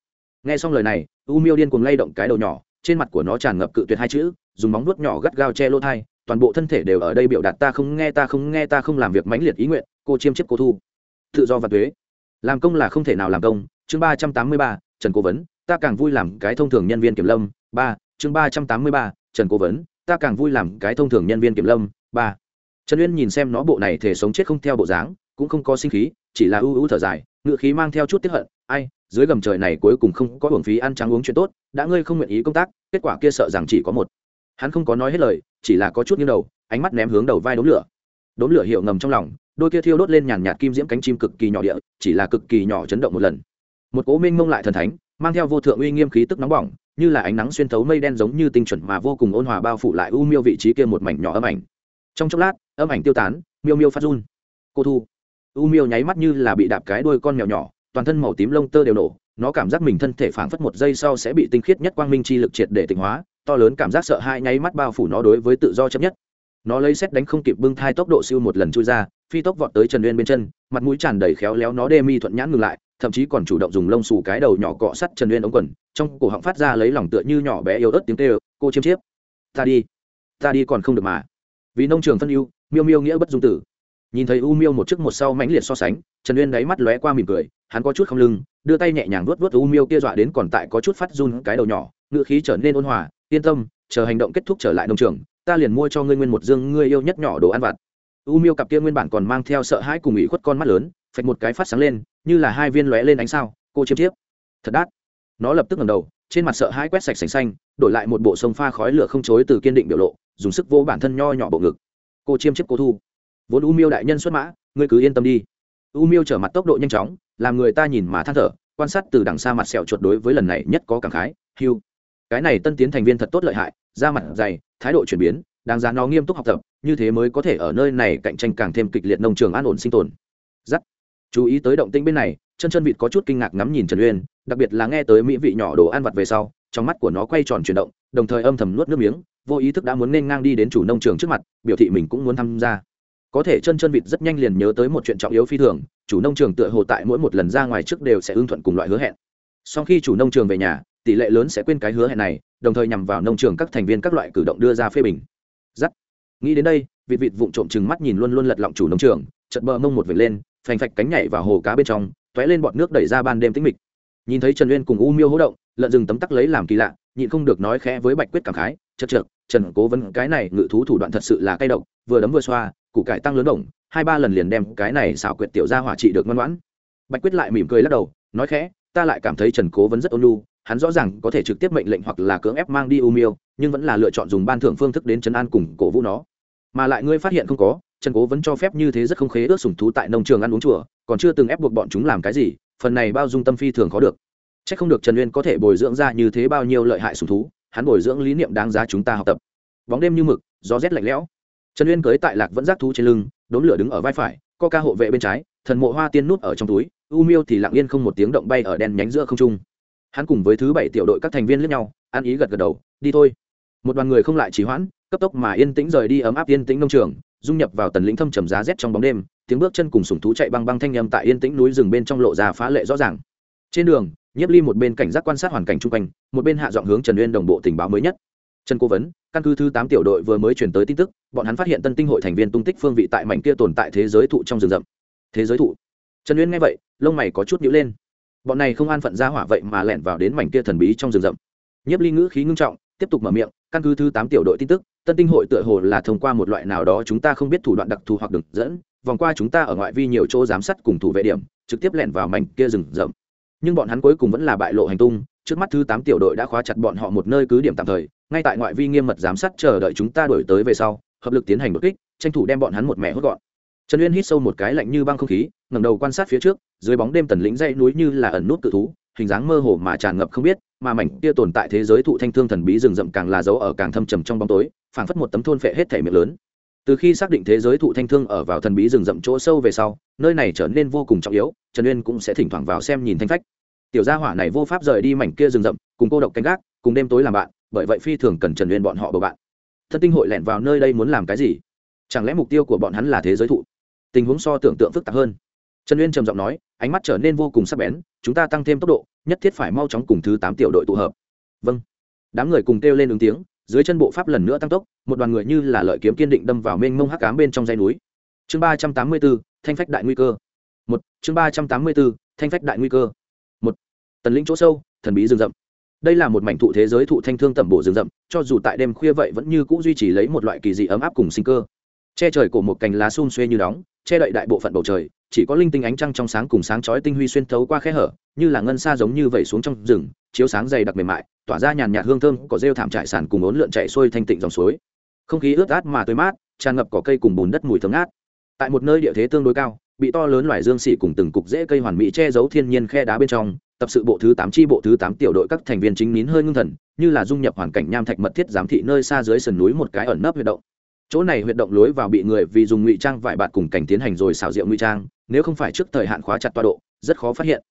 Nghe xong lời này, u miêu điên cuồng lay động cái đầu nhỏ trên mặt của nó tràn ngập cự tuyệt hai chữ, dùng móng vuốt nhỏ gắt gao che lỗ thai, toàn bộ thân thể đều ở đây biểu đạt ta không nghe, ta không nghe, ta không làm việc mãnh liệt ý nguyện, cô chiêm chiếc cô thu. Tự do và thuế làm công là không thể nào làm công. Chương ba trăm tám mươi ba, trần cố vấn. Ta càng vui làm cái thông thường nhân viên kiểm lâm. Ba, chương ba trăm tám mươi ba, trần cố vấn. Ta càng vui làm cái thông thường nhân viên kiểm lâm. Ba. Trần uyên nhìn xem nó bộ này thể sống chết không theo bộ dáng, cũng không có sinh khí, chỉ là ưu ưu thở dài, ngựa khí mang theo chút tiếp hận ai, dưới gầm trời này cuối cùng không có hưởng phí ăn trắng uống chuyện tốt, đã ngươi không nguyện ý công tác, kết quả kia sợ rằng chỉ có một. Hắn không có nói hết lời, chỉ là có chút nghiêng đầu, ánh mắt ném hướng đầu vai đốm lửa. Đốm lửa hiệu ngầm trong lòng, đôi kia thiêu đốt lên nhàn nhạt kim diễm cánh chim cực kỳ nhỏ địa, chỉ là cực kỳ nhỏ chấn động một lần. Một cố minh mông lại thần thánh, mang theo vô thượng uy nghiêm khí tức nóng bỏng, như là ánh nắng xuyên thấu mây đen giống như tinh chuẩn mà vô cùng ôn hòa bao phủ lại u miêu vị trí kia một mảnh nhỏ âm ảnh. Trong chốc lát, âm ảnh tiêu tán, miêu miêu phát run. Cô thu, u miêu nháy mắt như là bị đạp cái đuôi con mèo nhỏ toàn thân màu tím lông tơ đều nổ, nó cảm giác mình thân thể phảng phất một giây sau sẽ bị tinh khiết nhất quang minh chi lực triệt để tịnh hóa, to lớn cảm giác sợ hãi nháy mắt bao phủ nó đối với tự do chấp nhất. Nó lấy xét đánh không kịp bưng thai tốc độ siêu một lần chui ra, phi tốc vọt tới trần uyên bên chân, mặt mũi tràn đầy khéo léo, nó đê mi thuận nhãn ngừng lại, thậm chí còn chủ động dùng lông xù cái đầu nhỏ cọ sắt trần uyên ống quần, trong cổ họng phát ra lấy lòng tựa như nhỏ bé yếu ớt tiếng kêu, cô chiêm chiếp, ta đi ta đi còn không được mà. Vì nông trường phân ưu miêu miêu nghĩa bất dung tử nhìn thấy u miêu một trước một sau mãnh liệt so sánh, trần uyên đáy mắt lóe qua mỉm cười, hắn có chút không lưng, đưa tay nhẹ nhàng vuốt vuốt u miêu kia dọa đến còn tại có chút phát run cái đầu nhỏ ngựa khí trở nên ôn hòa, yên tâm, chờ hành động kết thúc trở lại nông trường, ta liền mua cho ngươi nguyên một dương ngươi yêu nhất nhỏ đồ ăn vặt. U miêu cặp kia nguyên bản còn mang theo sợ hãi cùng ủy khuất con mắt lớn, phạch một cái phát sáng lên, như là hai viên lóe lên ánh sao, cô chiếm chiếp. Thật đắt. Nó lập tức ngầm đầu, trên mặt sợ hãi quét sạch sành xanh, đổi lại một bộ sông pha khói lửa không chối từ kiên định biểu lộ, dùng sức vô bản thân nho nhỏ bộ ngực. Cô chiêm chiếp cô thu vốn u miêu đại nhân xuất mã, ngươi cứ yên tâm đi. U miêu trở mặt tốc độ nhanh chóng, làm người ta nhìn mà than thở, quan sát từ đằng xa mặt sẹo chuột đối với lần này nhất có cảm khái hiu cái này tân tiến thành viên thật tốt lợi hại, da mặt dày, thái độ chuyển biến, đáng giá nó nghiêm túc học tập, như thế mới có thể ở nơi này cạnh tranh càng thêm kịch liệt nông trường an ổn sinh tồn. Giắt. Chú ý tới động tĩnh bên này chân chân vịt có chút kinh ngạc ngắm nhìn trần uyên, đặc biệt là nghe tới mỹ vị nhỏ đồ ăn vặt về sau, trong mắt của nó quay tròn chuyển động, đồng thời âm thầm nuốt nước miếng, vô ý thức đã muốn nên ngang đi đến chủ nông trường trước mặt, biểu thị mình cũng muốn tham gia có thể chân chân vịt rất nhanh liền nhớ tới một chuyện trọng yếu phi thường, chủ nông trường tựa hồ tại mỗi một lần ra ngoài trước đều sẽ ưng thuận cùng loại hứa hẹn. Sau khi chủ nông trường về nhà, tỷ lệ lớn sẽ quên cái hứa hẹn này, đồng thời nhằm vào nông trường các thành viên các loại cử động đưa ra phê bình. Giắt. Nghĩ đến đây, vịt vịt vụng trộm chừng mắt nhìn luôn luôn lật lọng chủ nông trường chật bờ mông một vệt lên, phành phạch cánh nhảy vào hồ cá bên trong t ó é lên bọt nước đẩy ra ban đêm tĩnh mịch. Nhìn thấy trần uyên cùng u miêu hỗ động, lợn rừng tấm tắc lấy làm kỳ lạ, nhịn không được nói khẽ với bạch quyết cảm khái chật trượt trần cố vấn, cái này ngự thú thủ đoạn thật sự là cay độc, vừa đấm vừa xoa củ cải tăng lớn đồng hai ba lần liền đem cái này xảo quyệt tiểu ra hỏa trị được ngoan ngoãn. Bạch quyết lại mỉm cười lắc đầu, nói khẽ, ta lại cảm thấy trần cố vấn rất ôn nhu, hắn rõ ràng có thể trực tiếp mệnh lệnh hoặc là cưỡng ép mang đi u miêu, nhưng vẫn là lựa chọn dùng ban thưởng phương thức đến chấn an cùng cổ vũ nó. Mà lại ngươi phát hiện không có, trần cố vẫn cho phép như thế rất không khế ước sủng thú tại nông trường ăn uống chùa, còn chưa từng ép buộc bọn chúng làm cái gì, phần này bao dung tâm phi thường khó được. C h ắ c không được trần uyên có thể bồi dưỡng ra như thế bao nhiêu lợi hại sủng thú, hắn bồi dưỡng lý niệm đáng giá chúng ta học tập. Bóng đêm như mực, gió rét lạnh lẽo trần uyên cưới tại lạc vẫn giác thú trên lưng đốn lửa đứng ở vai phải, co ca hộ vệ bên trái, thần mộ hoa tiên nút ở trong túi, u miêu thì lặng yên không một tiếng động bay ở đèn nhánh giữa không trung. Hắn cùng với thứ bảy tiểu đội các thành viên lẫn nhau, ăn ý gật gật đầu, đi thôi. Một đoàn người không lại trì hoãn, cấp tốc mà yên tĩnh rời đi ấm áp yên tĩnh nông trường, dung nhập vào tần lĩnh thâm trầm giá rét trong bóng đêm, tiếng bước chân cùng sùng thú chạy băng băng thanh nhâm tại yên tĩnh núi rừng bên trong lộ ra phá lệ rõ ràng. Trên đường, nhiếp ly một bên cảnh giác quan sát hoàn cảnh chung quanh, một bên hạ giọng hướng trần uyên đồng bộ tình báo mới nhất trần cố vấn, căn cứ thứ tám tiểu đội vừa mới chuyển tới tin tức, bọn hắn phát hiện tân tinh hội thành viên tung tích phương vị tại mảnh kia tồn tại thế giới thụ trong rừng rậm. Thế giới thụ? Trần uyên nghe vậy, lông mày có chút nhữ lên. Bọn này không an phận ra hỏa vậy mà lẻn vào đến mảnh kia thần bí trong rừng rậm. Nhiếp ly ngữ khí ngưng trọng, tiếp tục mở miệng, căn cứ thứ tám tiểu đội tin tức, tân tinh hội tựa hồ là thông qua một loại nào đó chúng ta không biết thủ đoạn đặc thù hoặc đường dẫn, vòng qua chúng ta ở ngoại vi nhiều chỗ giám sát cùng thủ vệ điểm, trực tiếp lẻn vào mảnh kia rừng rậm. Nhưng bọn hắn cuối cùng vẫn là bại lộ hành tung, trước mắt thứ tám tiểu đội đã khóa chặt bọn họ một nơi cứ điểm tạm thời ngay tại ngoại vi nghiêm mật giám sát chờ đợi chúng ta đổi tới về sau, hợp lực tiến hành đột kích, tranh thủ đem bọn hắn một mẹ hốt gọn. Trần uyên hít sâu một cái lạnh như băng không khí, ngẩng đầu quan sát phía trước, dưới bóng đêm tần lĩnh dãy núi như là ẩn nút cự thú, hình dáng mơ hồ mà tràn ngập không biết, mà mảnh kia tồn tại thế giới thụ thanh thương thần bí rừng rậm càng là dấu ở càng thâm trầm trong bóng tối, phảng phất một tấm thôn phệ hết thể miệng lớn. Từ khi xác định thế giới thụ thanh thương ở vào thần bí rừng rậm chỗ sâu về sau, nơi này trở nên vô cùng trọng yếu, trần uyên cũng sẽ thỉnh thoảng vào xem nhìn thanh phách. Tiểu gia hỏa này vô pháp rời đi mảnh kia rừng rậm, cùng cô độc canh gác, cùng đêm tối làm bạn bởi vậy phi thường cần trần uyên bọn họ bầu bạn. Thân tinh hội lẻn vào nơi đây muốn làm cái gì? Chẳng lẽ mục tiêu của bọn hắn là thế giới thụ? Tình huống so tưởng tượng phức tạp hơn. Trần uyên trầm giọng nói, ánh mắt trở nên vô cùng sắc bén, chúng ta tăng thêm tốc độ, nhất thiết phải mau chóng cùng thứ tám tiểu đội tụ hợp. Vâng. Đám người cùng kêu lên ứng tiếng, dưới chân bộ pháp lần nữa tăng tốc, một đoàn người như là lợi kiếm kiên định đâm vào mênh mông hắc cám bên trong dây núi. Chương ba trăm tám mươi b ố thanh phách đại nguy cơ. Một, chương ba trăm tám mươi b ố thanh phách đại nguy cơ. Một, tần lĩnh chỗ sâu, thần bí rừng rậm đây là một mảnh thụ thế giới thụ thanh thương tẩm bổ rừng rậm, cho dù tại đêm khuya vậy vẫn như c ũ duy trì lấy một loại kỳ dị ấm áp cùng sinh cơ. Che trời của một cành lá xun xuê như đóng, che đậy đại bộ phận bầu trời, chỉ có linh tinh ánh trăng trong sáng cùng sáng chói tinh huy xuyên thấu qua khe hở, như là ngân xa giống như vẩy xuống trong rừng, chiếu sáng dày đặc mềm mại, tỏa ra nhàn nhạt hương thơm, có rêu thảm trải sàn cùng ốn lượn chạy xuôi thanh tịnh dòng suối. Không khí ướt át mà tươi mát, tràn ngập cỏ cây cùng bùn đất mùi thơm ngát. Tại một nơi địa thế tương đối cao bị to lớn loài dương xỉ cùng từng cục rễ cây hoàn mỹ che giấu thiên nhiên khe đá bên trong, tập sự bộ thứ tám chi bộ thứ tám tiểu đội các thành viên chính nín hơi ngưng thần, như là dung nhập hoàn cảnh nham thạch mật thiết giám thị nơi xa dưới sườn núi một cái ẩn nấp huyệt động. Chỗ này huyệt động lối vào bị người vì dùng ngụy trang vải bạt cùng cảnh tiến hành rồi xảo diệu ngụy trang, nếu không phải trước thời hạn khóa chặt toa độ, rất khó phát hiện.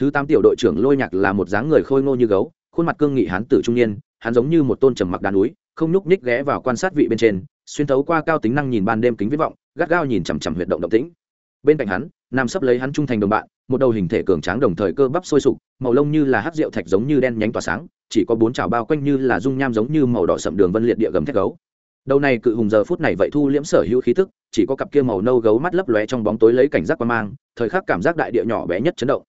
Thứ tám tiểu đội trưởng lôi nhạc là một dáng người khôi ngô như gấu, khuôn mặt cương nghị hán tử trung niên, hắn giống như một tôn trầm mặc đá núi, không nhúc nhích ghé vào quan sát vị bên trên, xuyên thấu qua cao tính năng nhìn ban đêm kính viết vọng, gắt gao nhìn chằm chằm huyệt động động tĩnh bên cạnh hắn nằm sấp lấy hắn trung thành đồng bạn, một đầu hình thể cường tráng đồng thời cơ bắp sôi sục, màu lông như là hát rượu thạch giống như đen nhánh tỏa sáng, chỉ có bốn chảo bao quanh như là dung nham giống như màu đỏ sậm đường vân liệt địa gầm thét gấu. Đầu này cự hùng giờ phút này vậy thu liễm sở hữu khí tức, chỉ có cặp kia màu nâu gấu mắt lấp lóe trong bóng tối lấy cảnh giác qua mang, thời khắc cảm giác đại địa nhỏ bé nhất chấn động.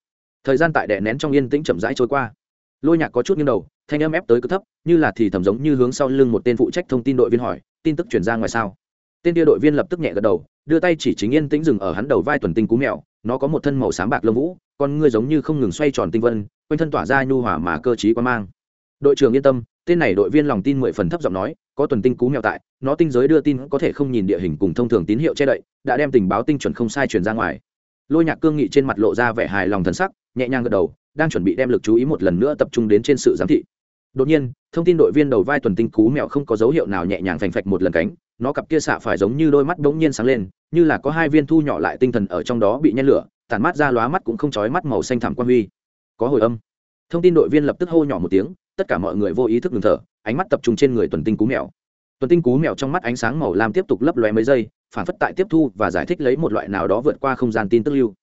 Thời gian tại đè nén trong yên tĩnh chậm rãi trôi qua. Lôi nhạc có chút nghiêng đầu, thanh âm ép tới cực thấp, như là thì thầm giống như hướng sau lưng một tên phụ trách thông tin đội viên hỏi, tin tức chuyển ra ngoài sao? Tên kia đội viên lập tức nhẹ gật đầu, đưa tay chỉ chính yên tĩnh dừng ở hắn đầu vai tuần tinh cú mèo, nó có một thân màu sáng bạc lông vũ, con ngươi giống như không ngừng xoay tròn tinh vân, quanh thân tỏa ra nhu hòa mà cơ t quan mang. Đội trưởng yên tâm, tên này đội viên lòng tin mười phần thấp giọng nói, có tuần tinh cú mèo tại, nó tinh giới đưa tin có thể không nhìn địa hình cùng thông thường tín hiệu che đậy, đã đem tình báo tinh chuẩn không sai truyền ra ngoài. Lôi nhạc cương nghị trên mặt lộ ra vẻ hài lòng thần sắc, nhẹ nhàng gật đầu, đang chuẩn bị đem lực chú ý một lần nữa tập trung đến trên sự giám thị. Đột nhiên, thông tin đội viên đầu vai tuần tinh cú mèo không có dấu hiệu nào nhẹ nhàng phành phạch một lần cánh nó cặp kia xạ phải giống như đôi mắt bỗng nhiên sáng lên, như là có hai viên thu nhỏ lại tinh thần ở trong đó bị nhen lửa tàn mắt ra lóa mắt cũng không chói mắt màu xanh thảm quan huy. Có hồi âm. Thông tin đội viên lập tức hô nhỏ một tiếng, tất cả mọi người vô ý thức ngừng thở, ánh mắt tập trung trên người tuần tinh cú mèo. Tuần tinh cú mèo trong mắt ánh sáng màu lam tiếp tục lấp lóe mấy giây, phản phất tại tiếp thu và giải thích lấy một loại nào đó vượt qua không gian tin tức lưu.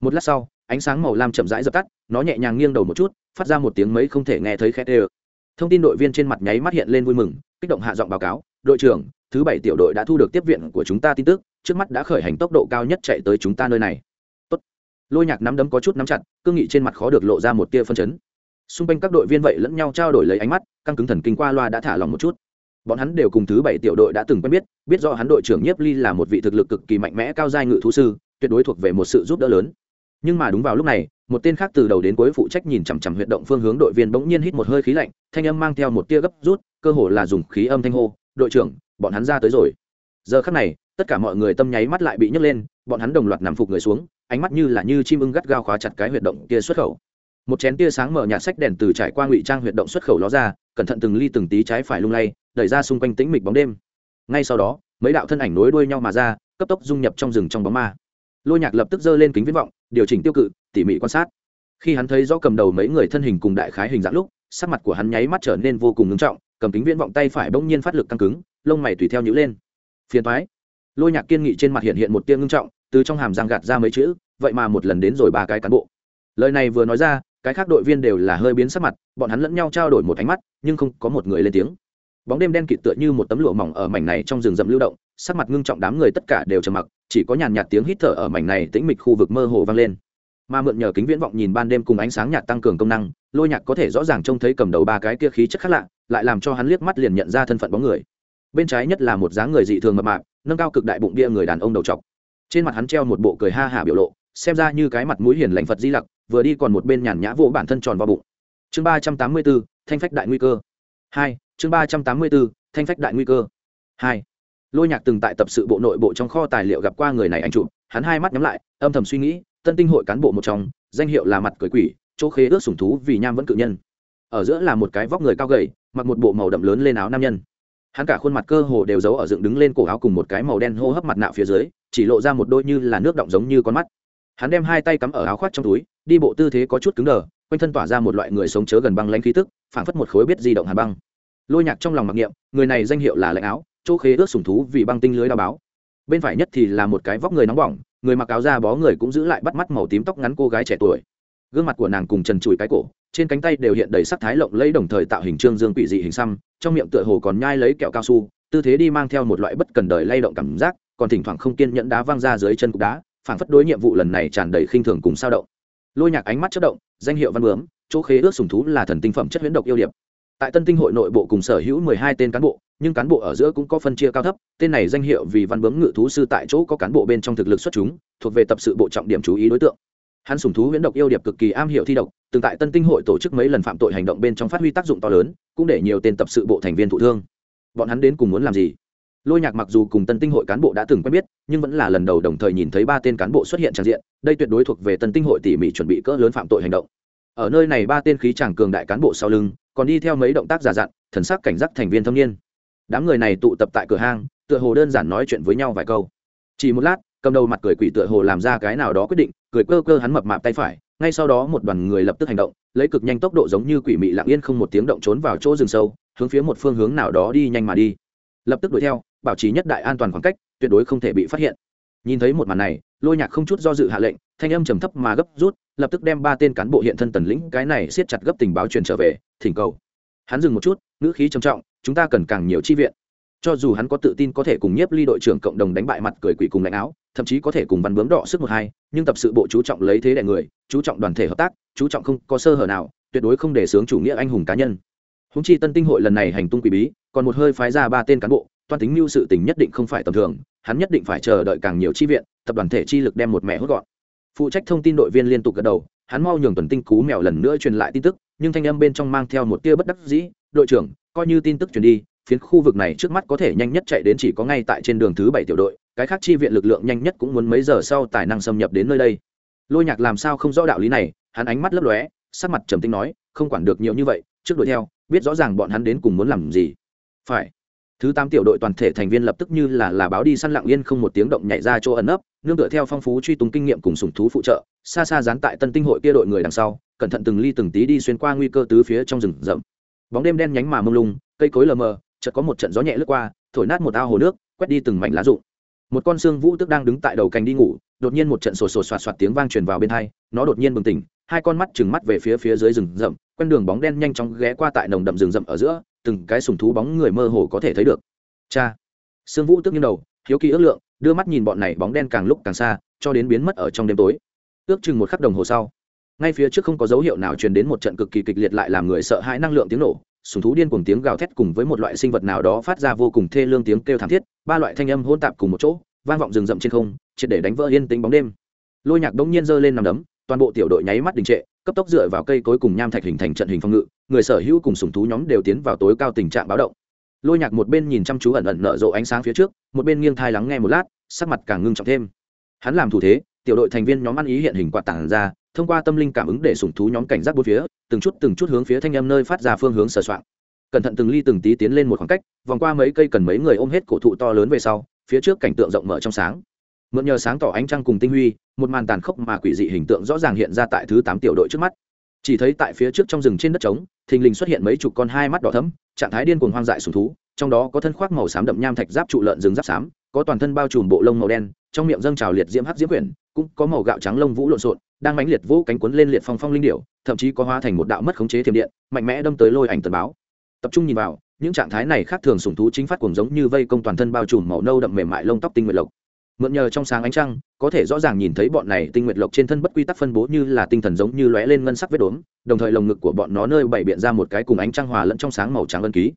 Một lát sau, ánh sáng màu lam chậm rãi dập tắt, nó nhẹ nhàng nghiêng đầu một chút, phát ra một tiếng mấy không thể nghe thấy khét ê thông tin đội viên trên mặt nháy mắt hiện lên vui mừng, kích động hạ giọng báo cáo, đội trưởng thứ bảy tiểu đội đã thu được tiếp viện của chúng ta tin tức, trước mắt đã khởi hành tốc độ cao nhất chạy tới chúng ta nơi này. Tốt. lôi nhạc nắm đấm có chút nắm chặt, cương nghị trên mặt khó được lộ ra một tia phân chấn. Xung quanh các đội viên vậy lẫn nhau trao đổi lấy ánh mắt, căng cứng thần kinh qua loa đã thả lòng một chút. Bọn hắn đều cùng thứ bảy tiểu đội đã từng quen biết biết do hắn đội trưởng nhiếp ly là một vị thực lực cực kỳ mạnh mẽ cao giai ngự thú sư, tuyệt đối thuộc về một sự giúp đỡ lớn. Nhưng mà đúng vào lúc này, một tên khác từ đầu đến cuối phụ trách nhìn chằm chằm huyệt động phương hướng đội viên bỗng nhiên hít một hơi khí lạnh, thanh âm mang theo một tia gấp rút, cơ hồ là dùng khí âm thanh hô, đội trưởng bọn hắn ra tới rồi. Giờ khắc này, tất cả mọi người tâm nháy mắt lại bị nhấc lên, bọn hắn đồng loạt nằm phục người xuống, ánh mắt như là như chim ưng gắt gao khóa chặt cái huyệt động kia xuất khẩu. Một chén tia sáng mở nhạt sách đèn từ trải qua ngụy trang huyệt động xuất khẩu ló ra, cẩn thận từng ly từng tí trái phải lung lay, đẩy ra xung quanh tĩnh mịch bóng đêm. Ngay sau đó, mấy đạo thân ảnh nối đuôi nhau mà ra, cấp tốc dung nhập trong rừng trong bóng ma. Lôi nhạc lập tức giơ lên kính viễn vọng, điều chỉnh tiêu cự, tỉ mỉ quan sát. Khi hắn thấy rõ cầm đầu mấy người thân hình cùng đại khái hình dạng lúc, sắc mặt của hắn nháy mắt trở nên vô cùng ngưng trọng, cầm kính viễn vọng tay phải bỗng nhiên phát lực căng cứng lông mày tùy theo nhữ lên. Phiền thoái lôi nhạc kiên nghị trên mặt hiện hiện một tia ngưng trọng, từ trong hàm răng gạt ra mấy chữ, vậy mà một lần đến rồi ba cái cán bộ. Lời này vừa nói ra, cái khác đội viên đều là hơi biến sắc mặt, bọn hắn lẫn nhau trao đổi một ánh mắt, nhưng không có một người lên tiếng. Bóng đêm đen kịt tựa như một tấm lụa mỏng ở mảnh này trong rừng rậm lưu động, sắc mặt ngưng trọng đám người tất cả đều trầm mặc, chỉ có nhàn nhạt tiếng hít thở ở mảnh này tĩnh mịch khu vực mơ hồ vang lên. Mà mượn nhờ kính viễn vọng nhìn ban đêm cùng ánh sáng nhạt tăng cường công năng, lôi nhạc có thể rõ ràng trông thấy cầm đầu ba cái kia khí chất khác lạ, lại làm cho hắn liếc mắt liền nhận ra thân phận bóng người bên trái nhất là một dáng người dị thường mập mạp, nâng cao cực đại bụng bia người đàn ông đầu trọc trên mặt hắn treo một bộ cười ha hả biểu lộ, xem ra như cái mặt mũi hiền lành phật di lặc, vừa đi còn một bên nhàn nhã vỗ bản thân tròn vào bụng. Chương ba trăm tám mươi bốn thanh phách đại nguy cơ. Hai, chương ba trăm tám mươi bốn thanh phách đại nguy cơ. Hai, lôi nhạc từng tại tập sự bộ nội bộ trong kho tài liệu gặp qua người này anh chụp, hắn hai mắt nhắm lại, âm thầm suy nghĩ, tân tinh hội cán bộ một trong, danh hiệu là mặt cười quỷ, chỗ khế ước sủng thú vì nham vẫn cự nhân. Ở giữa là một cái vóc người cao gầy, mặc một bộ màu đậm lớn lên áo nam nhân hắn cả khuôn mặt cơ hồ đều giấu ở dựng đứng lên cổ áo cùng một cái màu đen hô hấp mặt nạ phía dưới, chỉ lộ ra một đôi như là nước động giống như con mắt. Hắn đem hai tay cắm ở áo khoác trong túi, đi bộ tư thế có chút cứng đờ, quanh thân tỏa ra một loại người sống chớ gần băng lãnh khí tức, phảng phất một khối biết di động hàn băng. Lôi nhạc trong lòng mặc niệm, người này danh hiệu là lạnh áo, chỗ khế ướt sùng thú vì băng tinh lưới đao báo. Bên phải nhất thì là một cái vóc người nóng bỏng, người mặc áo da bó người cũng giữ lại bắt mắt màu tím tóc ngắn cô gái trẻ tuổi gương mặt của nàng cùng trần trụi cái cổ, trên cánh tay đều hiện đầy sắc thái lộng lẫy đồng thời tạo hình trương dương quỷ dị hình xăm, trong miệng tựa hồ còn nhai lấy kẹo cao su, tư thế đi mang theo một loại bất cần đời lay động cảm giác, còn thỉnh thoảng không kiên nhẫn đá văng ra dưới chân cục đá, phảng phất đối nhiệm vụ lần này tràn đầy khinh thường cùng sao động. Lôi nhạc ánh mắt chất động, danh hiệu văn bướm, chỗ khế ước sùng thú là thần tinh phẩm chất huyễn độc yêu điệp. Tại tân tinh hội nội bộ cùng sở hữu mười hai tên cán bộ, nhưng cán bộ ở giữa cũng có phân chia cao thấp, tên này danh hiệu vì văn bướm ngự thú sư tại chỗ có cán bộ bên trong thực lực xuất chúng, thuộc về tập sự bộ trọng điểm chú ý đối tượng hắn sùng thú huyễn độc yêu điệp cực kỳ am hiểu thi độc, từng tại tân tinh hội tổ chức mấy lần phạm tội hành động bên trong phát huy tác dụng to lớn, cũng để nhiều tên tập sự bộ thành viên thụ thương. Bọn hắn đến cùng muốn làm gì? Lôi nhạc mặc dù cùng tân tinh hội cán bộ đã từng quen biết, nhưng vẫn là lần đầu đồng thời nhìn thấy ba tên cán bộ xuất hiện tràn diện, đây tuyệt đối thuộc về tân tinh hội tỉ mỉ chuẩn bị cỡ lớn phạm tội hành động. Ở nơi này ba tên khí tràng cường đại cán bộ sau lưng, còn đi theo mấy động tác giả dặn, thần sắc cảnh giác thành viên thâm niên. Đám người này tụ tập tại cửa hang, tựa hồ đơn giản nói chuyện với nhau vài câu. Chỉ một lát cầm đầu mặt cười quỷ tựa hồ làm ra cái nào đó quyết định, cười cơ cơ hắn mập mạp tay phải, ngay sau đó một đoàn người lập tức hành động, lấy cực nhanh tốc độ giống như quỷ mị lặng yên không một tiếng động trốn vào chỗ rừng sâu, hướng phía một phương hướng nào đó đi nhanh mà đi. Lập tức đuổi theo, bảo trì nhất đại an toàn khoảng cách, tuyệt đối không thể bị phát hiện. Nhìn thấy một màn này, lôi nhạc không chút do dự hạ lệnh, thanh âm trầm thấp mà gấp rút, lập tức đem ba tên cán bộ hiện thân tần lĩnh, cái này siết chặt gấp tình báo truyền trở về, thỉnh cầu. Hắn dừng một chút, ngữ khí trầm trọng, chúng ta cần càng nhiều chi viện cho dù hắn có tự tin có thể cùng nhiếp ly đội trưởng cộng đồng đánh bại mặt cười quỷ cùng lãnh áo, thậm chí có thể cùng văn bướm đỏ sức một hai, nhưng tập sự bộ chú trọng lấy thế đại người, chú trọng đoàn thể hợp tác, chú trọng không có sơ hở nào, tuyệt đối không để sướng chủ nghĩa anh hùng cá nhân. Húng chi tân tinh hội lần này hành tung quỷ bí, còn một hơi phái ra ba tên cán bộ toan tính mưu sự tình nhất định không phải tầm thường, hắn nhất định phải chờ đợi càng nhiều chi viện, tập đoàn thể chi lực đem một mẹ hốt gọn. Phụ trách thông tin đội viên liên tục gật đầu, hắn mau nhường tuần tinh cú mèo lần nữa truyền lại tin tức, nhưng thanh âm bên trong mang theo một tia bất đắc dĩ, đội trưởng, coi như tin tức truyền đi phiến khu vực này trước mắt có thể nhanh nhất chạy đến chỉ có ngay tại trên đường thứ bảy tiểu đội, cái khác chi viện lực lượng nhanh nhất cũng muốn mấy giờ sau tài năng xâm nhập đến nơi đây. Lôi nhạc làm sao không rõ đạo lý này, hắn ánh mắt lấp lóe, sắc mặt trầm tinh nói, không quản được nhiều như vậy, trước đuổi theo, biết rõ ràng bọn hắn đến cùng muốn làm gì. Phải. Thứ tám tiểu đội toàn thể thành viên lập tức như là là báo đi săn lặng yên không một tiếng động nhảy ra chỗ ẩn nấp, nương tựa theo phong phú truy tung kinh nghiệm cùng sùng thú phụ trợ, xa xa dán tại tân tinh hội kia đội người đằng sau, cẩn thận từng ly từng tí đi xuyên qua nguy cơ tứ phía trong rừng rậm. Bóng đêm đen nhánh mà mông lung, cây cối lờ mờ chợt có một trận gió nhẹ lướt qua, thổi nát một ao hồ nước, quét đi từng mảnh lá rụng. Một con xương vũ tức đang đứng tại đầu cành đi ngủ, đột nhiên một trận sổ sổ soạt soạt tiếng vang truyền vào bên hai, nó đột nhiên bừng tỉnh, hai con mắt trừng mắt về phía phía dưới rừng rậm, quen đường bóng đen nhanh chóng ghé qua tại nồng đậm rừng rậm ở giữa, từng cái sùng thú bóng người mơ hồ có thể thấy được. Cha! Sương vũ tức nghiêng đầu, hiếu kỳ ước lượng, đưa mắt nhìn bọn này bóng đen càng lúc càng xa, cho đến biến mất ở trong đêm tối. Ước chừng một khắc đồng hồ sau, ngay phía trước không có dấu hiệu nào truyền đến một trận cực kỳ kịch liệt lại làm người sợ hãi năng lượng tiếng nổ sùng thú điên cuồng tiếng gào thét cùng với một loại sinh vật nào đó phát ra vô cùng thê lương tiếng kêu thảm thiết, ba loại thanh âm hỗn tạp cùng một chỗ, vang vọng rừng rậm trên không, triệt để đánh vỡ yên tĩnh bóng đêm. Lôi nhạc đống nhiên giơ lên nằm đấm, toàn bộ tiểu đội nháy mắt đình trệ, cấp tốc dựa vào cây cối cùng nham thạch hình thành trận hình phòng ngự, người sở hữu cùng sùng thú nhóm đều tiến vào tối cao tình trạng báo động. Lôi nhạc một bên nhìn chăm chú ẩn ẩn nở rộ ánh sáng phía trước, một bên nghiêng thai lắng nghe một lát, sắc mặt càng ngưng trọng thêm. Hắn làm thủ thế, tiểu đội thành viên nhóm ăn ý hiện hình quạt tảng ra thông qua tâm linh cảm ứng để sùng thú nhóm cảnh giác bốn phía từng chút từng chút hướng phía thanh âm nơi phát ra phương hướng sờ soạng. Cẩn thận từng ly từng tí tiến lên một khoảng cách vòng qua mấy cây cần mấy người ôm hết cổ thụ to lớn về sau phía trước cảnh tượng rộng mở trong sáng. Mượn nhờ sáng tỏ ánh trăng cùng tinh huy một màn tàn khốc mà quỷ dị hình tượng rõ ràng hiện ra tại thứ tám tiểu đội trước mắt. Chỉ thấy tại phía trước trong rừng trên đất trống thình lình xuất hiện mấy chục con hai mắt đỏ thẫm, trạng thái điên cuồng hoang dại sùng thú trong đó có thân khoác màu xám đậm nham thạch giáp trụ lợn rừng giáp xám có toàn thân bao trùm bộ lông màu đen, trong miệng dâng trào liệt diễm hắc diễm quyển, cũng có màu gạo trắng lông vũ lộn xộn, đang mãnh liệt vũ cánh cuốn lên liệt phong phong linh điểu, thậm chí có hóa thành một đạo mất khống chế thiểm điện, mạnh mẽ đâm tới lôi ảnh tần báo. Tập trung nhìn vào, những trạng thái này khác thường sùng thú chính phát cuồng giống như vây công toàn thân bao trùm màu nâu đậm mềm mại lông tóc tinh nguyệt lộc. Mượn nhờ trong sáng ánh trăng, có thể rõ ràng nhìn thấy bọn này tinh nguyệt lộc trên thân bất quy tắc phân bố như là tinh thần giống như lóe lên ngân sắc vết đốm, đồng thời lồng ngực của bọn nó nơi bày biện ra một cái cùng ánh trăng hòa lẫn trong sáng màu trắng ân ký.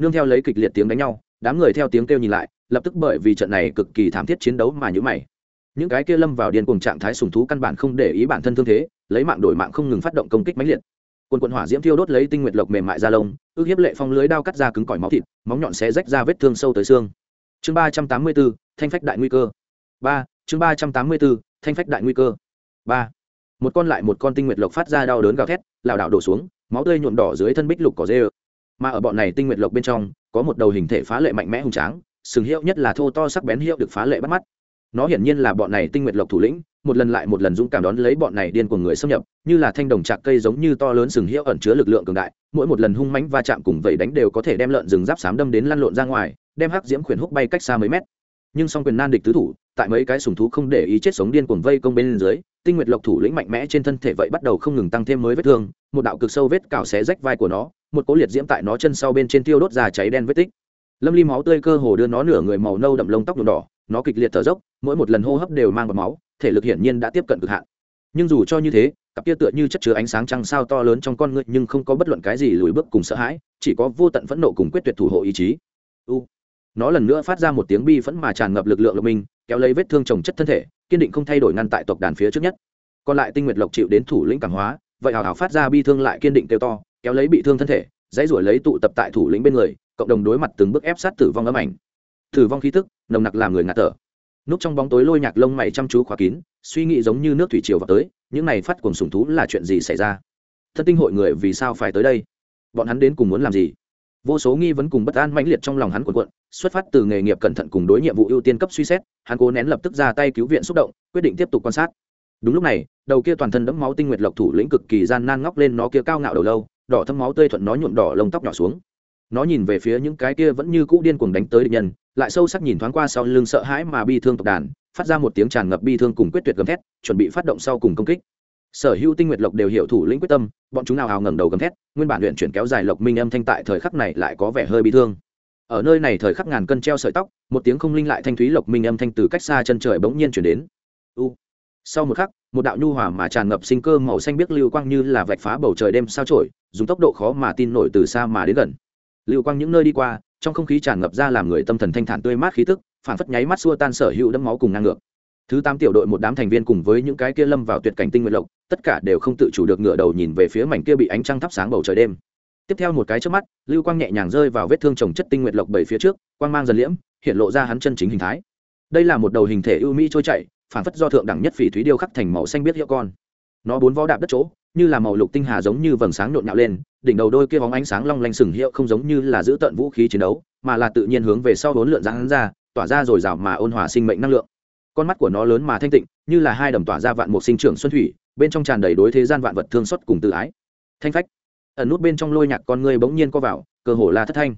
Nương theo lấy kịch liệt tiếng đánh nhau, đám người theo tiếng kêu nhìn lại lập tức bởi vì trận này cực kỳ thảm thiết chiến đấu mà nhữ mày. Những cái kia lâm vào điên cùng trạng thái sùng thú căn bản không để ý bản thân thương thế, lấy mạng đổi mạng không ngừng phát động công kích mãnh liệt. Quần quần hỏa diễm thiêu đốt lấy tinh nguyệt lộc mềm mại da lông, ước hiếp lệ phong lưới đao cắt ra cứng cỏi máu thịt, móng nhọn xé rách ra vết thương sâu tới xương. Chương ba trăm tám mươi bốn, thanh phách đại nguy cơ. Ba, chương ba trăm tám mươi bốn, thanh phách đại nguy cơ. Ba, một con lại một con tinh nguyệt lộc phát ra đau đớn gào thét, lảo đảo đổ xuống, máu tươi nhuộm đỏ dưới thân bích lục cỏ dê mà ở bọn này tinh nguyệt lộc bên trong, có một đầu hình thể phá lệ mạnh mẽ hùng tráng sừng hiệu nhất là thô to sắc bén hiệu được phá lệ bắt mắt. Nó hiển nhiên là bọn này tinh nguyệt lộc thủ lĩnh, một lần lại một lần dũng cảm đón lấy bọn này điên của người xâm nhập, như là thanh đồng chạc cây giống như to lớn sừng hiệu ẩn chứa lực lượng cường đại, mỗi một lần hung mãnh va chạm cùng vẩy đánh đều có thể đem lợn rừng giáp xám đâm đến lăn lộn ra ngoài, đem hắc diễm khuyển húc bay cách xa mấy mét. Nhưng song quyền nan địch tứ thủ, tại mấy cái sùng thú không để ý chết sống điên cuồng vây công bên dưới, tinh nguyệt lộc thủ lĩnh mạnh mẽ trên thân thể vậy bắt đầu không ngừng tăng thêm mới vết thương, một đạo cực sâu vết cào xé rách vai của nó, một cố liệt diễm tại nó chân sau bên trên tiêu đốt ra cháy đen vết tích lâm ly máu tươi cơ hồ đưa nó nửa người màu nâu đậm lông tóc nhuộm đỏ, nó kịch liệt thở dốc, mỗi một lần hô hấp đều mang bọt máu, thể lực hiển nhiên đã tiếp cận cực hạn. Nhưng dù cho như thế, cặp kia tựa như chất chứa ánh sáng trăng sao to lớn trong con ngươi nhưng không có bất luận cái gì lùi bước cùng sợ hãi, chỉ có vô tận phẫn nộ cùng quyết tuyệt thủ hộ ý chí. U. Nó lần nữa phát ra một tiếng bi phẫn mà tràn ngập lực lượng lộc minh, kéo lấy vết thương trồng chất thân thể, kiên định không thay đổi ngăn tại tộc đàn phía trước nhất. Còn lại tinh nguyệt lộc chịu đến thủ lĩnh cảm hóa, vậy hào hào phát ra bi thương lại kiên định kêu to, kéo lấy bị thương thân thể, dãy ruổi lấy tụ tập tại thủ lĩnh bên người cộng đồng đối mặt từng bước ép sát tử vong ấm ảnh. Tử vong khí tức, nồng nặc làm người ngạt thở. Núp trong bóng tối lôi nhạc lông mày chăm chú khóa kín, suy nghĩ giống như nước thủy triều vào tới, những này phát cuồng sùng thú là chuyện gì xảy ra? Thân tinh hội người vì sao phải tới đây? Bọn hắn đến cùng muốn làm gì? Vô số nghi vấn cùng bất an mãnh liệt trong lòng hắn cuộn cuộn, xuất phát từ nghề nghiệp cẩn thận cùng đối nhiệm vụ ưu tiên cấp suy xét, hắn cố nén lập tức ra tay cứu viện xúc động, quyết định tiếp tục quan sát. Đúng lúc này, đầu kia toàn thân đẫm máu tinh nguyệt lộc thủ lĩnh cực kỳ gian nan ngóc lên nó kia cao ngạo đầu lâu, đỏ thâm máu tươi thuận nó nhuộm đỏ lông tóc nhỏ xuống nó nhìn về phía những cái kia vẫn như cũ điên cuồng đánh tới địch nhân, lại sâu sắc nhìn thoáng qua sau lưng sợ hãi mà bi thương tộc đàn, phát ra một tiếng tràn ngập bi thương cùng quyết tuyệt gầm thét, chuẩn bị phát động sau cùng công kích. Sở hữu tinh nguyệt lộc đều hiểu thủ lĩnh quyết tâm, bọn chúng nào hào ngẩng đầu gầm thét, nguyên bản luyện chuyển kéo dài lộc minh âm thanh tại thời khắc này lại có vẻ hơi bi thương. Ở nơi này thời khắc ngàn cân treo sợi tóc, một tiếng không linh lại thanh thúy lộc minh âm thanh từ cách xa chân trời bỗng nhiên chuyển đến. U. Sau một khắc, một đạo nhu hòa mà tràn ngập sinh cơ màu xanh biếc lưu quang như là vạch phá bầu trời đêm sao trổi, dùng tốc độ khó mà tin nổi từ xa mà đến gần lưu quang những nơi đi qua, trong không khí tràn ngập ra làm người tâm thần thanh thản tươi mát khí tức, phản phất nháy mắt xua tan sở hữu đẫm máu cùng ngang ngược. Thứ tám tiểu đội một đám thành viên cùng với những cái kia lâm vào tuyệt cảnh tinh nguyện lộc, tất cả đều không tự chủ được ngửa đầu nhìn về phía mảnh kia bị ánh trăng thắp sáng bầu trời đêm. Tiếp theo một cái trước mắt, lưu quang nhẹ nhàng rơi vào vết thương trồng chất tinh nguyện lộc bảy phía trước, quang mang dần liễm, hiện lộ ra hắn chân chính hình thái. Đây là một đầu hình thể ưu mỹ trôi chảy, phản phất do thượng đẳng nhất phỉ thúy điêu khắc thành màu xanh biết hiệu con. Nó bốn vó đạp đất chỗ như là màu lục tinh hà giống như vầng sáng nhộn nhạo lên, đỉnh đầu đôi kia bóng ánh sáng long lanh sừng hiệu không giống như là giữ tận vũ khí chiến đấu, mà là tự nhiên hướng về sau bốn lượn giáng ra, tỏa ra rồi rào mà ôn hòa sinh mệnh năng lượng. Con mắt của nó lớn mà thanh tịnh, như là hai đầm tỏa ra vạn một sinh trưởng xuân thủy, bên trong tràn đầy đối thế gian vạn vật thương xót cùng tự ái. Thanh phách. Ẩn nút bên trong lôi nhạc con người bỗng nhiên co vào, cơ hồ là thất thanh.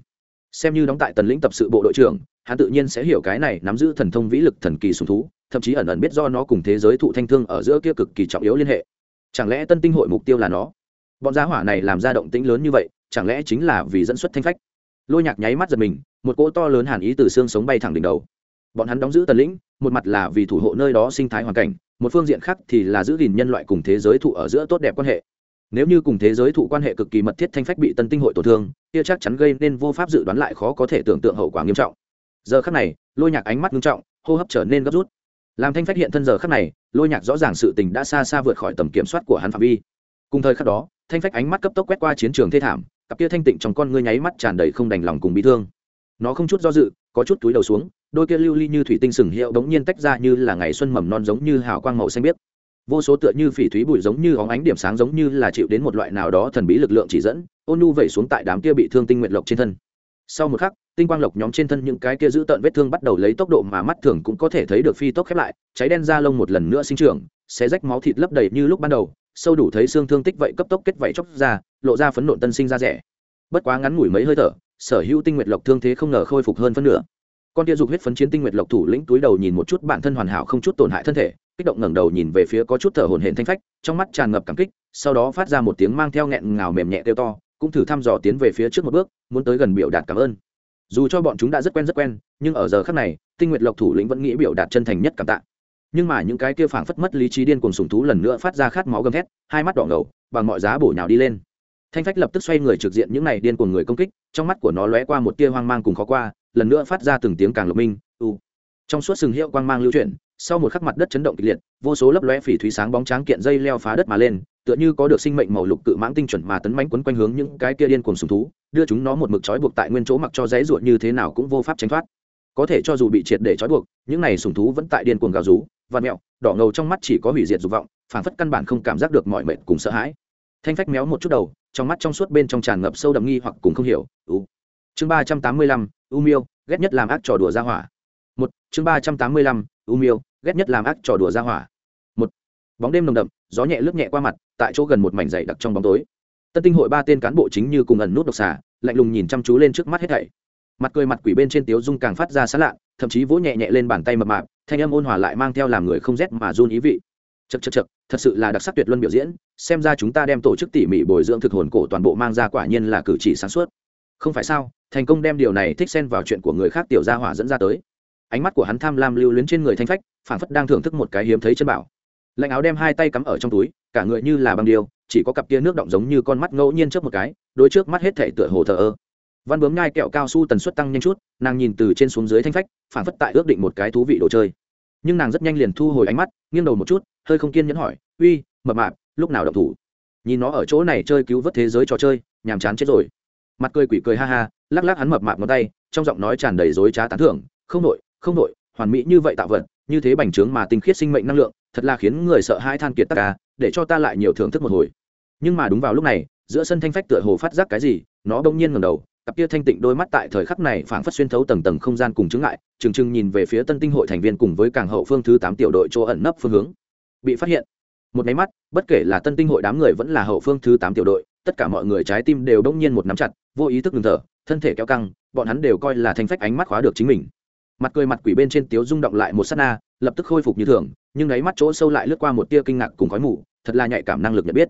Xem như đóng tại tần lĩnh tập sự bộ đội trưởng, hắn tự nhiên sẽ hiểu cái này nắm giữ thần thông vĩ lực thần kỳ sùng thú, thậm chí ẩn ẩn biết do nó cùng thế giới thụ thanh thương ở giữa kia cực kỳ trọng yếu liên hệ chẳng lẽ tân tinh hội mục tiêu là nó? Bọn giá hỏa này làm ra động tĩnh lớn như vậy, chẳng lẽ chính là vì dẫn xuất thanh phách? Lôi nhạc nháy mắt giật mình, một cỗ to lớn hàn ý từ xương sống bay thẳng đỉnh đầu. Bọn hắn đóng giữ tần lĩnh, một mặt là vì thủ hộ nơi đó sinh thái hoàn cảnh, một phương diện khác thì là giữ gìn nhân loại cùng thế giới thụ ở giữa tốt đẹp quan hệ. Nếu như cùng thế giới thụ quan hệ cực kỳ mật thiết thanh phách bị tân tinh hội tổn thương, kia chắc chắn gây nên vô pháp dự đoán lại khó có thể tưởng tượng hậu quả nghiêm trọng. Giờ khắc này, lôi nhạc ánh mắt nghiêm trọng, hô hấp trở nên gấp rút làm thanh phát hiện thân giờ khắc này, lôi nhạc rõ ràng sự tình đã xa xa vượt khỏi tầm kiểm soát của hắn phạm vi. Cùng thời khắc đó, thanh phách ánh mắt cấp tốc quét qua chiến trường thê thảm, cặp kia thanh tịnh trong con ngươi nháy mắt tràn đầy không đành lòng cùng bị thương. Nó không chút do dự, có chút túi đầu xuống, đôi kia lưu ly như thủy tinh sừng hiệu đống nhiên tách ra như là ngày xuân mầm non giống như hào quang màu xanh biếc. Vô số tựa như phỉ thúy bụi giống như óng ánh điểm sáng giống như là chịu đến một loại nào đó thần bí lực lượng chỉ dẫn, ôn nu vẩy xuống tại đám kia bị thương tinh nguyện lộc trên thân sau một khắc, tinh quang lộc nhóm trên thân những cái kia giữ tợn vết thương bắt đầu lấy tốc độ mà mắt thường cũng có thể thấy được phi tốc khép lại, cháy đen da lông một lần nữa sinh trưởng sẽ rách máu thịt lấp đầy như lúc ban đầu, sâu đủ thấy xương thương tích vậy cấp tốc kết vảy chóc ra, lộ ra phấn nộn tân sinh ra rẻ. Bất quá ngắn ngủi mấy hơi thở, sở hữu tinh nguyệt lộc thương thế không ngờ khôi phục hơn phân nửa. Con tia dục huyết phấn chiến tinh nguyệt lộc thủ lĩnh túi đầu nhìn một chút bản thân hoàn hảo không chút tổn hại thân thể, kích động ngẩng đầu nhìn về phía có chút thở hổn hển thanh phách, trong mắt tràn ngập cảm kích, sau đó phát ra một tiếng mang theo nghẹn ngào mềm nhẹ kêu to cũng thử thăm dò tiến về phía trước một bước, muốn tới gần biểu đạt cảm ơn. Dù cho bọn chúng đã rất quen rất quen, nhưng ở giờ khắc này, tinh nguyệt lộc thủ lĩnh vẫn nghĩ biểu đạt chân thành nhất cảm tạ. Nhưng mà những cái kia phảng phất mất lý trí điên cuồng sùng thú lần nữa phát ra khát máu gầm thét, hai mắt đỏ ngầu, bằng mọi giá bổ nhào đi lên. Thanh phách lập tức xoay người trực diện những này điên cuồng người công kích, trong mắt của nó lóe qua một tia hoang mang cùng khó qua, lần nữa phát ra từng tiếng càng lộc minh, u. Trong suốt sừng hiệu quang mang lưu chuyển, sau một khắc mặt đất chấn động kịch liệt, vô số lấp lóe phỉ thúy sáng bóng tráng kiện dây leo phá đất mà lên tựa như có được sinh mệnh màu lục cự mãng tinh chuẩn mà tấn mãnh quấn quanh hướng những cái kia điên cuồng sùng thú, đưa chúng nó một mực trói buộc tại nguyên chỗ mặc cho dãy ruột như thế nào cũng vô pháp tránh thoát. Có thể cho dù bị triệt để trói buộc, những này sùng thú vẫn tại điên cuồng gào rú và mẹo đỏ ngầu trong mắt chỉ có hủy diệt dục vọng phản phất căn bản không cảm giác được mọi mệt cùng sợ hãi. Thanh phách méo một chút đầu, trong mắt trong suốt bên trong tràn ngập sâu đậm nghi hoặc cùng không hiểu u chương ba trăm tám mươi lăm, u miêu, ghét nhất làm ác trò đùa ra hỏa. Một, chương ba trăm tám mươi lăm, u miêu, ghét nhất làm ác trò đùa ra hỏa. Một, bóng đêm nồng đậm, gió nhẹ lướt nhẹ qua mặt tại chỗ gần một mảnh dày đặc trong bóng tối. Tân tinh hội ba tên cán bộ chính như cùng ẩn nút độc xà, lạnh lùng nhìn chăm chú lên trước mắt hết thảy. Mặt cười mặt quỷ bên trên tiếu dung càng phát ra xa lạ, thậm chí vỗ nhẹ nhẹ lên bàn tay mập mạp, thanh âm ôn hòa lại mang theo làm người không rét mà run ý vị. Chật chật chật thật sự là đặc sắc tuyệt luân biểu diễn, xem ra chúng ta đem tổ chức tỉ mỉ bồi dưỡng thực hồn cổ toàn bộ mang ra quả nhiên là cử chỉ sáng suốt. Không phải sao, thành công đem điều này thích xen vào chuyện của người khác tiểu gia hỏa dẫn ra tới. Ánh mắt của hắn tham lam lưu luyến trên người thanh phách phản phất đang thưởng thức một cái hiếm thấy chân bảo. Lạnh áo đem hai tay cắm ở trong túi cả người như là băng điêu, chỉ có cặp kia nước động giống như con mắt ngẫu nhiên trước một cái, đôi trước mắt hết thể tựa hồ thờ ơ. Văn bướm nhai kẹo cao su tần suất tăng nhanh chút, nàng nhìn từ trên xuống dưới thanh phách, phản phất tại ước định một cái thú vị đồ chơi. Nhưng nàng rất nhanh liền thu hồi ánh mắt, nghiêng đầu một chút, hơi không kiên nhẫn hỏi, uy, mập mạp, lúc nào động thủ? Nhìn nó ở chỗ này chơi cứu vớt thế giới trò chơi, nhàm chán chết rồi. Mặt cười quỷ cười ha ha, lắc lắc hắn mập mạp ngón tay, trong giọng nói tràn đầy dối trá tán thưởng, không nội không nội hoàn mỹ như vậy tạo vật, như thế bành trướng mà tinh khiết sinh mệnh năng lượng, thật là khiến người sợ hai than kiệt tất cả à, để cho ta lại nhiều thưởng thức một hồi. Nhưng mà đúng vào lúc này, giữa sân thanh phách tựa hồ phát giác cái gì, nó bỗng nhiên ngầm đầu, cặp kia thanh tịnh đôi mắt tại thời khắc này phảng phất xuyên thấu tầng tầng không gian cùng chứng ngại, trừng trừng nhìn về phía tân tinh hội thành viên cùng với càng hậu phương thứ tám tiểu đội chỗ ẩn nấp phương hướng. Bị phát hiện. Một máy mắt, bất kể là tân tinh hội đám người vẫn là hậu phương thứ tám tiểu đội, tất cả mọi người trái tim đều đông nhiên một nắm chặt, vô ý thức ngừng thở, thân thể kéo căng, bọn hắn đều coi là thanh phách ánh mắt khóa được chính mình. Mặt cười mặt quỷ bên trên tiếu rung động lại một s á t na, lập tức khôi phục như thường nhưng đáy mắt chỗ sâu lại lướt qua một tia kinh ngạc cùng khói mù, thật là nhạy cảm năng lực nhận biết.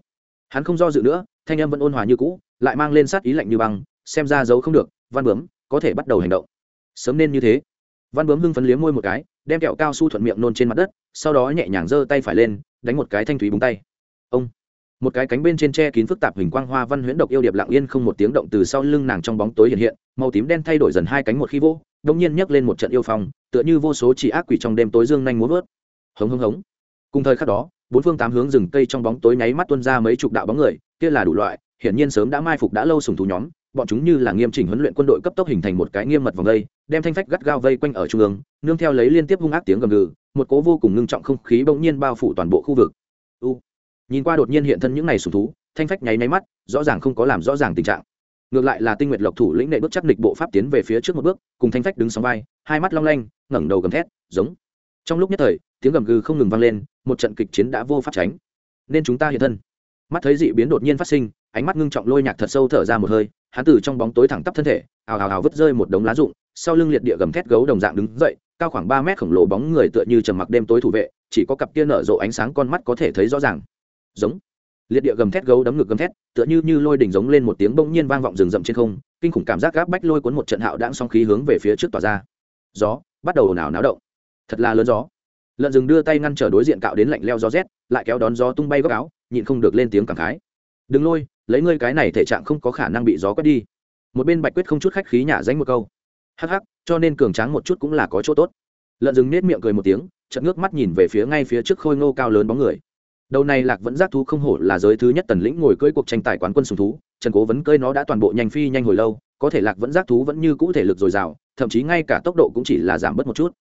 Hắn không do dự nữa, thanh âm vẫn ôn hòa như cũ, lại mang lên sát ý lạnh như băng, xem ra giấu không được, văn bướm, có thể bắt đầu hành động. Sớm nên như thế. Văn bướm hưng phấn liếm môi một cái, đem kẹo cao su thuận miệng nôn trên mặt đất, sau đó nhẹ nhàng giơ tay phải lên, đánh một cái thanh thúy búng tay. Ông. Một cái cánh bên trên tre kín phức tạp hình quang hoa văn huyễn độc yêu điệp lặng yên không một tiếng động từ sau lưng nàng trong bóng tối hiện hiện, màu tím đen thay đổi dần hai cánh một khi vô đông nhiên nhấc lên một trận yêu phong, tựa như vô số chỉ ác quỷ trong đêm tối dương nhanh muốn vớt hống hống hống. Cùng thời khắc đó, bốn phương tám hướng rừng cây trong bóng tối nháy mắt tuôn ra mấy chục đạo bóng người, kia là đủ loại, hiển nhiên sớm đã mai phục đã lâu sùng thú nhóm, bọn chúng như là nghiêm chỉnh huấn luyện quân đội cấp tốc hình thành một cái nghiêm mật vòng vây, đem thanh phách gắt gao vây quanh ở trung ương, nương theo lấy liên tiếp hung ác tiếng gầm gừ, một cố vô cùng ngưng trọng không khí bỗng nhiên bao phủ toàn bộ khu vực. U, nhìn qua đột nhiên hiện thân những này sùng thú, thanh phách nháy máy mắt, rõ ràng không có làm rõ ràng tình trạng. Ngược lại là tinh nguyệt lộc thủ lĩnh nệ bước chắc địch bộ pháp tiến về phía trước một bước, cùng thanh phách đứng sóng vai, hai mắt long lanh, ngẩng đầu gầm thét, giống trong lúc nhất thời, tiếng gầm gừ không ngừng vang lên, một trận kịch chiến đã vô pháp tránh. Nên chúng ta hiện thân. Mắt thấy dị biến đột nhiên phát sinh, ánh mắt ngưng trọng lôi nhạc thật sâu thở ra một hơi, hắn từ trong bóng tối thẳng tắp thân thể, ào ào ào vứt rơi một đống lá rụng, sau lưng liệt địa gầm thét gấu đồng dạng đứng dậy, cao khoảng ba mét khổng lồ bóng người tựa như trầm mặc đêm tối thủ vệ, chỉ có cặp kia nở rộ ánh sáng con mắt có thể thấy rõ ràng. Giống. Liệt địa gầm thét gấu đấm ngực gầm thét, tựa như như lôi đỉnh giống lên một tiếng bỗng nhiên vang vọng rừng rậm trên không, kinh khủng cảm giác gáp bách lôi cuốn một trận hạo đãng song khí hướng về phía trước tỏa ra. Gió bắt đầu ồn ào náo động thật là lớn gió. Lợn rừng đưa tay ngăn trở đối diện cạo đến lạnh leo gió rét, lại kéo đón gió tung bay góc áo, nhịn không được lên tiếng cảm khái. Đừng lôi, lấy ngươi cái này thể trạng không có khả năng bị gió quét đi. Một bên bạch quyết không chút khách khí nhả danh một câu. Hắc hắc, cho nên cường tráng một chút cũng là có chỗ tốt. Lợn rừng nết miệng cười một tiếng, chợt ngước mắt nhìn về phía ngay phía trước khôi ngô cao lớn bóng người. Đầu này lạc vẫn giác thú không hổ là giới thứ nhất tần lĩnh ngồi cưỡi cuộc tranh tài quán quân sùng thú, trần cố vấn cơi nó đã toàn bộ nhanh phi nhanh hồi lâu, có thể lạc vẫn giác thú vẫn như cũ thể lực dồi dào, thậm chí ngay cả tốc độ cũng chỉ là giảm bớt một chút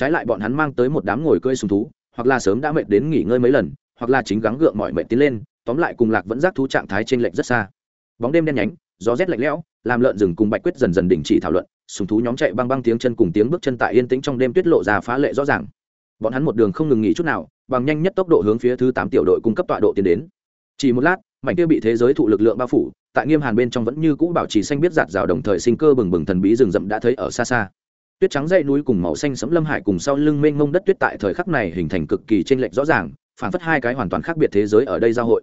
trái lại bọn hắn mang tới một đám ngồi cưỡi sùng thú, hoặc là sớm đã mệt đến nghỉ ngơi mấy lần, hoặc là chính gắng gượng mọi mệt tiến lên, tóm lại cùng lạc vẫn giác thú trạng thái trên lệch rất xa. Bóng đêm đen nhánh, gió rét lạnh lẽo, làm lợn rừng cùng bạch quyết dần dần đình chỉ thảo luận, sùng thú nhóm chạy băng băng tiếng chân cùng tiếng bước chân tại yên tĩnh trong đêm tuyết lộ ra phá lệ rõ ràng. Bọn hắn một đường không ngừng nghỉ chút nào, bằng nhanh nhất tốc độ hướng phía thứ tám tiểu đội cung cấp tọa độ tiến đến. Chỉ một lát, mảnh kia bị thế giới thụ lực lượng bao phủ, tại nghiêm hàn bên trong vẫn như cũ bảo trì xanh biết giạt rào đồng thời sinh cơ bừng bừng thần bí rừng rậm đã thấy ở xa xa tuyết trắng dãy núi cùng màu xanh sẫm lâm hải cùng sau lưng mênh mông đất tuyết tại thời khắc này hình thành cực kỳ chênh lệch rõ ràng, phản phất hai cái hoàn toàn khác biệt thế giới ở đây giao hội.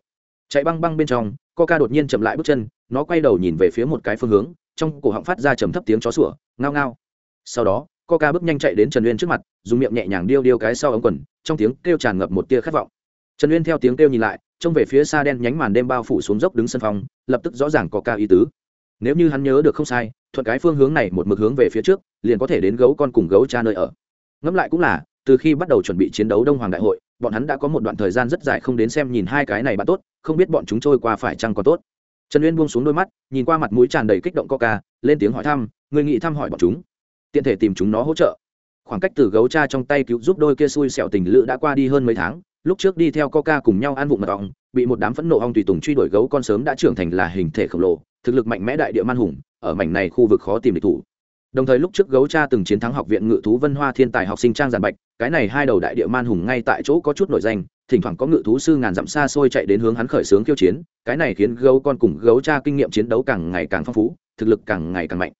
Chạy băng băng bên trong, coca đột nhiên chậm lại bước chân, nó quay đầu nhìn về phía một cái phương hướng, trong cổ họng phát ra trầm thấp tiếng chó sủa, ngao ngao. Sau đó, coca bước nhanh chạy đến trần uyên trước mặt, dùng miệng nhẹ nhàng điêu điêu cái sau ống quần, trong tiếng kêu tràn ngập một tia khát vọng. Trần uyên theo tiếng kêu nhìn lại, trông về phía xa đen nhánh màn đêm bao phủ xuống dốc đứng sân phòng, lập tức rõ ràng Coca ý tứ nếu như hắn nhớ được không sai, thuận cái phương hướng này một mực hướng về phía trước, liền có thể đến gấu con cùng gấu cha nơi ở. Ngẫm lại cũng là, từ khi bắt đầu chuẩn bị chiến đấu đông hoàng đại hội, bọn hắn đã có một đoạn thời gian rất dài không đến xem nhìn hai cái này bạn tốt, không biết bọn chúng trôi qua phải chăng còn tốt. Trần uyên buông xuống đôi mắt, nhìn qua mặt mũi tràn đầy kích động coca, lên tiếng hỏi thăm người nghĩ thăm hỏi bọn chúng? Tiện thể tìm chúng nó hỗ trợ. Khoảng cách từ gấu cha trong tay cứu giúp đôi kia xui xẻo tình lự đã qua đi hơn mấy tháng, lúc trước đi theo coca cùng nhau ăn vụng mật ong bị một đám phẫn nộ ong tùy tùng truy đuổi gấu con sớm đã trưởng thành là hình thể khổng lồ, thực lực mạnh mẽ đại địa man hùng, ở mảnh này khu vực khó tìm địch thủ. Đồng thời lúc trước gấu cha từng chiến thắng học viện ngự thú vân hoa thiên tài học sinh trang giản bạch, cái này hai đầu đại địa man hùng ngay tại chỗ có chút nổi danh, thỉnh thoảng có ngự thú sư ngàn dặm xa xôi chạy đến hướng hắn khởi xướng kiêu chiến, cái này khiến gấu con cùng gấu cha kinh nghiệm chiến đấu càng ngày càng phong phú, thực lực càng ngày càng mạnh.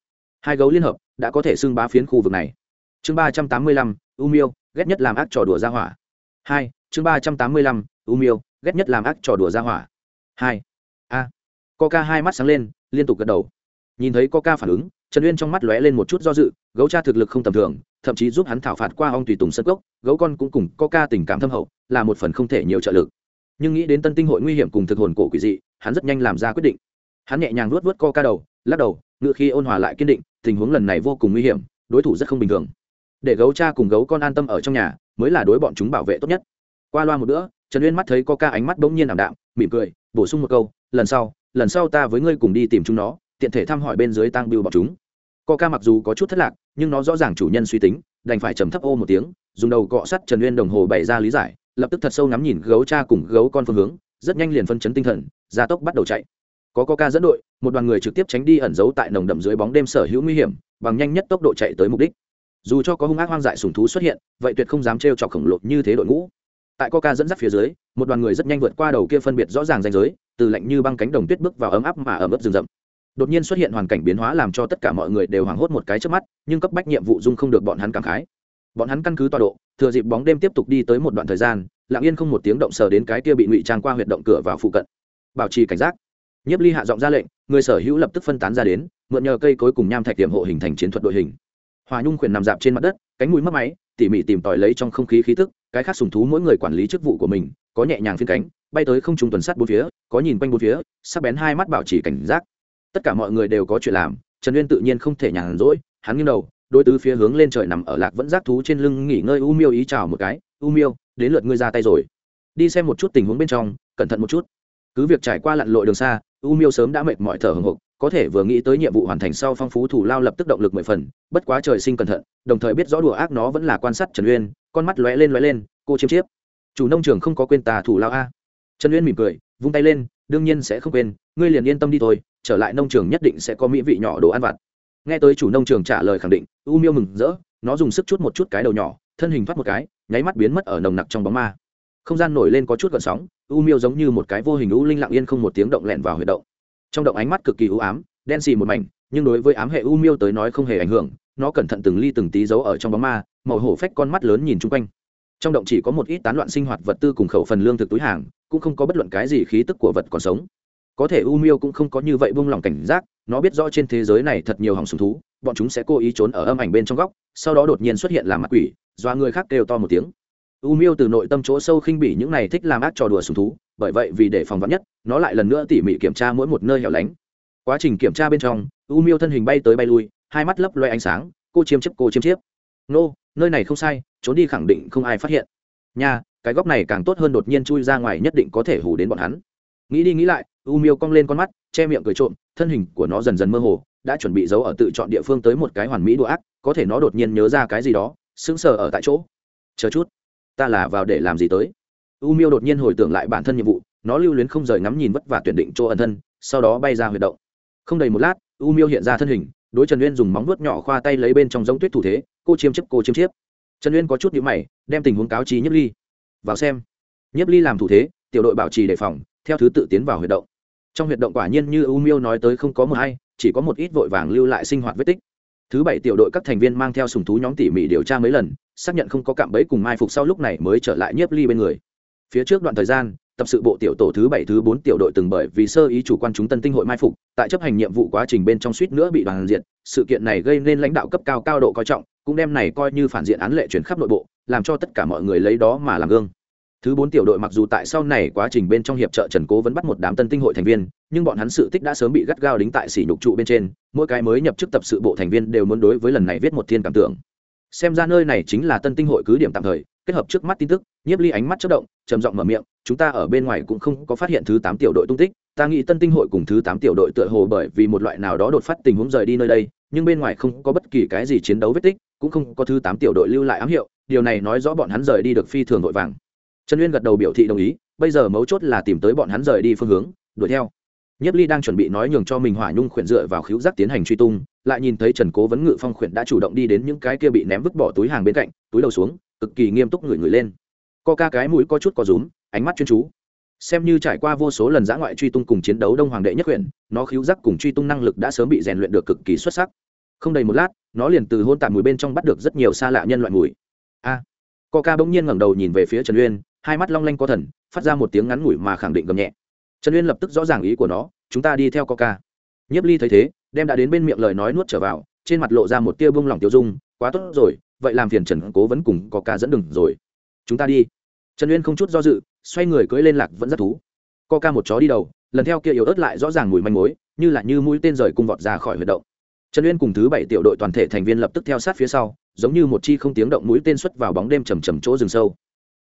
Hai gấu liên hợp, đã có thể xưng bá phiến khu vực này. Chương ba trăm tám mươi lăm, u miêu, ghét nhất làm ác trò đùa ra hỏa. Hai, chương ba trăm tám mươi lăm, u miêu ghét nhất làm ác trò đùa ra hỏa. Hai. A. Coca hai mắt sáng lên, liên tục gật đầu. Nhìn thấy coca phản ứng, trần uyên trong mắt lóe lên một chút do dự, gấu cha thực lực không tầm thường, thậm chí giúp hắn thảo phạt qua ong tùy tùng sân gốc gấu con cũng cùng coca tình cảm thâm hậu, là một phần không thể nhiều trợ lực. Nhưng nghĩ đến tân tinh hội nguy hiểm cùng thực hồn cổ quỷ dị, hắn rất nhanh làm ra quyết định. Hắn nhẹ nhàng luốt vớt coca đầu, lắc đầu, ngựa khi ôn hòa lại kiên định, tình huống lần này vô cùng nguy hiểm, đối thủ rất không bình thường. Để gấu cha cùng gấu con an tâm ở trong nhà, mới là đối bọn chúng bảo vệ tốt nhất. Qua loa một bữa trần uyên mắt thấy có ca ánh mắt bỗng nhiên ảm đạm, mỉm cười, bổ sung một câu, lần sau lần sau ta với ngươi cùng đi tìm chúng nó, tiện thể thăm hỏi bên dưới tăng biêu bọn chúng. Coca mặc dù có chút thất lạc, nhưng nó rõ ràng chủ nhân suy tính, đành phải trầm thấp ô một tiếng, dùng đầu cọ sắt trần uyên đồng hồ bày ra lý giải, lập tức thật sâu ngắm nhìn gấu cha cùng gấu con phương hướng, rất nhanh liền phân chấn tinh thần, gia tốc bắt đầu chạy. Có coca dẫn đội, một đoàn người trực tiếp tránh đi ẩn giấu tại nồng đậm dưới bóng đêm sở hữu nguy hiểm, bằng nhanh nhất tốc độ chạy tới mục đích. Dù cho có hung ác hoang dại sùng thú xuất hiện, vậy tuyệt không dám trêu chọc khổng lồ như thế đội ngũ tại coca dẫn dắt phía dưới, một đoàn người rất nhanh vượt qua đầu kia phân biệt rõ ràng danh giới, từ lạnh như băng cánh đồng tuyết bước vào ấm áp mà ấm ướt rừng rậm. Đột nhiên xuất hiện hoàn cảnh biến hóa làm cho tất cả mọi người đều hoảng hốt một cái trước mắt, nhưng cấp bách nhiệm vụ dung không được bọn hắn cảm khái. Bọn hắn căn cứ tọa độ, thừa dịp bóng đêm tiếp tục đi tới một đoạn thời gian, lặng yên không một tiếng động sờ đến cái kia bị ngụy trang qua huyệt động cửa vào phụ cận. Bảo trì cảnh giác. Nhiếp ly hạ giọng ra lệnh, người sở hữu lập tức phân tán ra đến, mượn nhờ cây cối cùng nham thạch tiềm hộ hình thành chiến thuật đội hình. Hòa nhung khuyển nằm dạp trên mặt đất, cánh mũi mất máy, tỉ mỉ tìm tòi lấy trong không khí khí tức cái khác sùng thú mỗi người quản lý chức vụ của mình, có nhẹ nhàng phiên cánh, bay tới không trung tuần sát bốn phía, có nhìn quanh bốn phía, sắc bén hai mắt bảo trì cảnh giác. Tất cả mọi người đều có chuyện làm, trần uyên tự nhiên không thể nhàn rỗi, hắn nghiêng đầu đôi tứ phía hướng lên trời nằm ở lạc vẫn giác thú trên lưng nghỉ ngơi u miêu ý chào một cái, u miêu, đến lượt ngươi ra tay rồi. Đi xem một chút tình huống bên trong, cẩn thận một chút. Cứ việc trải qua lặn lội đường xa, u miêu sớm đã mệt mỏi thở hồng hộc, có thể vừa nghĩ tới nhiệm vụ hoàn thành sau phong phú thủ lao lập tức động lực mười phần, bất quá trời sinh cẩn thận, đồng thời biết rõ đùa ác nó vẫn là quan sát trần uyên con mắt lóe lên lóe lên, cô chiếm chiếp, chủ nông trường không có quên tà thủ lao a. Trần uyên mỉm cười, vung tay lên, đương nhiên sẽ không quên, ngươi liền yên tâm đi thôi, trở lại nông trường nhất định sẽ có mỹ vị nhỏ đồ ăn vặt. Nghe tới chủ nông trường trả lời khẳng định, u miêu mừng rỡ, nó dùng sức chút một chút cái đầu nhỏ, thân hình thoát một cái, nháy mắt biến mất ở nồng nặc trong bóng ma. Không gian nổi lên có chút gợn sóng, u miêu giống như một cái vô hình u linh lặng yên không một tiếng động lẹn vào huyệt động. Trong động ánh mắt cực kỳ u ám, đen xì một mảnh, nhưng đối với ám hệ u miêu tới nói không hề ảnh hưởng nó cẩn thận từng ly từng tí giấu ở trong bóng ma, màu hổ phách con mắt lớn nhìn chung quanh. Trong động chỉ có một ít tán loạn sinh hoạt vật tư cùng khẩu phần lương thực túi hàng, cũng không có bất luận cái gì khí tức của vật còn sống. Có thể u miêu cũng không có như vậy buông lỏng cảnh giác, nó biết rõ trên thế giới này thật nhiều hỏng sùng thú, bọn chúng sẽ cố ý trốn ở âm ảnh bên trong góc, sau đó đột nhiên xuất hiện làm mặt quỷ doa người khác kêu to một tiếng. U miêu từ nội tâm chỗ sâu khinh bỉ những này thích làm ác trò đùa sùng thú, bởi vậy vì để phòng vắn nhất, nó lại lần nữa tỉ mỉ kiểm tra mỗi một nơi hẻo lánh. Quá trình kiểm tra bên trong, u miêu thân hình bay tới bay lui hai mắt lấp loe ánh sáng, cô chiêm chiếp, cô chiêm chiếp. Nô, nơi này không sai, trốn đi khẳng định không ai phát hiện. Nha, cái góc này càng tốt hơn đột nhiên chui ra ngoài nhất định có thể hù đến bọn hắn. Nghĩ đi nghĩ lại, u miêu cong lên con mắt, che miệng cười trộm, thân hình của nó dần dần mơ hồ, đã chuẩn bị giấu ở tự chọn địa phương tới một cái hoàn mỹ đùa ác, có thể nó đột nhiên nhớ ra cái gì đó, sững sờ ở tại chỗ. Chờ chút, ta là vào để làm gì tới? U miêu đột nhiên hồi tưởng lại bản thân nhiệm vụ, nó lưu luyến không rời ngắm nhìn vất vả tuyển định chỗ ẩn thân, sau đó bay ra huyệt động. Không đầy một lát, u miêu hiện ra thân hình đối trần uyên dùng móng vuốt nhỏ khoa tay lấy bên trong giống tuyết thủ thế, cô chiêm chiếp, cô chiêm chiếp. trần uyên có chút nhữ mày, đem tình huống cáo trí nhiếp ly. vào xem. nhiếp ly làm thủ thế, tiểu đội bảo trì đề phòng, theo thứ tự tiến vào huyệt động. trong huyệt động quả nhiên như u miêu nói tới không có một hay, chỉ có một ít vội vàng lưu lại sinh hoạt vết tích. thứ bảy tiểu đội các thành viên mang theo sùng thú nhóm tỉ mỉ điều tra mấy lần, xác nhận không có cạm bẫy cùng mai phục sau lúc này mới trở lại nhiếp ly bên người. phía trước đoạn thời gian tập sự bộ tiểu tổ thứ bảy thứ bốn tiểu đội từng bởi vì sơ ý chủ quan chúng tân tinh hội mai phục, tại chấp hành nhiệm vụ quá trình bên trong suýt nữa bị đoàn diện sự kiện này gây nên lãnh đạo cấp cao cao độ coi trọng, cũng đem này coi như phản diện án lệ chuyển khắp nội bộ, làm cho tất cả mọi người lấy đó mà làm gương. Thứ bốn tiểu đội mặc dù tại sau này quá trình bên trong hiệp trợ trần cố vẫn bắt một đám tân tinh hội thành viên, nhưng bọn hắn sự tích đã sớm bị gắt gao đính tại sỉ nhục trụ bên trên, mỗi cái mới nhập chức tập sự bộ thành viên đều muốn đối với lần này viết một thiên cảm tưởng. Xem ra nơi này chính là tân tinh hội cứ điểm tạm thời kết hợp trước mắt tin tức, nhiếp ly ánh mắt chất động, trầm giọng mở miệng, chúng ta ở bên ngoài cũng không có phát hiện thứ tám tiểu đội tung tích. Ta nghĩ tân tinh hội cùng thứ tám tiểu đội tựa hồ bởi vì một loại nào đó đột phát tình huống rời đi nơi đây, nhưng bên ngoài không có bất kỳ cái gì chiến đấu vết tích, cũng không có thứ tám tiểu đội lưu lại ám hiệu. Điều này nói rõ bọn hắn rời đi được phi thường vội vàng. Trần uyên gật đầu biểu thị đồng ý, bây giờ mấu chốt là tìm tới bọn hắn rời đi phương hướng, đuổi theo. Nhất ly đang chuẩn bị nói nhường cho mình hỏa nhung khuyển dựa vào khíu giác tiến hành truy tung, lại nhìn thấy trần cố vấn ngự phong khuyển đã chủ động đi đến những cái kia bị ném vứt bỏ túi hàng bên cạnh, túi đầu xuống cực kỳ nghiêm túc ngửi ngửi lên. Co ca cái mũi có chút có rúm ánh mắt chuyên chú. Xem như trải qua vô số lần giã ngoại truy tung cùng chiến đấu đông hoàng đệ nhất huyện nó khiếu giác cùng truy tung năng lực đã sớm bị rèn luyện được cực kỳ xuất sắc. Không đầy một lát nó liền từ hôn tạm mùi bên trong bắt được rất nhiều xa lạ nhân loại mùi. A! À, coca bỗng nhiên ngẩng đầu nhìn về phía trần uyên hai mắt long lanh có thần phát ra một tiếng ngắn ngủi mà khẳng định gầm nhẹ. Trần uyên lập tức rõ ràng ý của nó chúng ta đi theo coca nhiếp ly thấy thế đem đã đến bên miệng lời nói nuốt trở vào trên mặt lộ ra một tia bông lỏng tiêu dung quá tốt rồi vậy làm phiền trần cố vẫn cùng có ca dẫn đường rồi. Chúng ta đi. Trần uyên không chút do dự, xoay người cưỡi lên lạc vẫn rất thú. Coca một chó đi đầu, lần theo kia yếu ớt lại rõ ràng mùi manh mối, như là như mũi tên rời cung vọt ra khỏi huyệt động. Trần uyên cùng thứ bảy tiểu đội toàn thể thành viên lập tức theo sát phía sau, giống như một chi không tiếng động mũi tên xuất vào bóng đêm trầm trầm chỗ rừng sâu.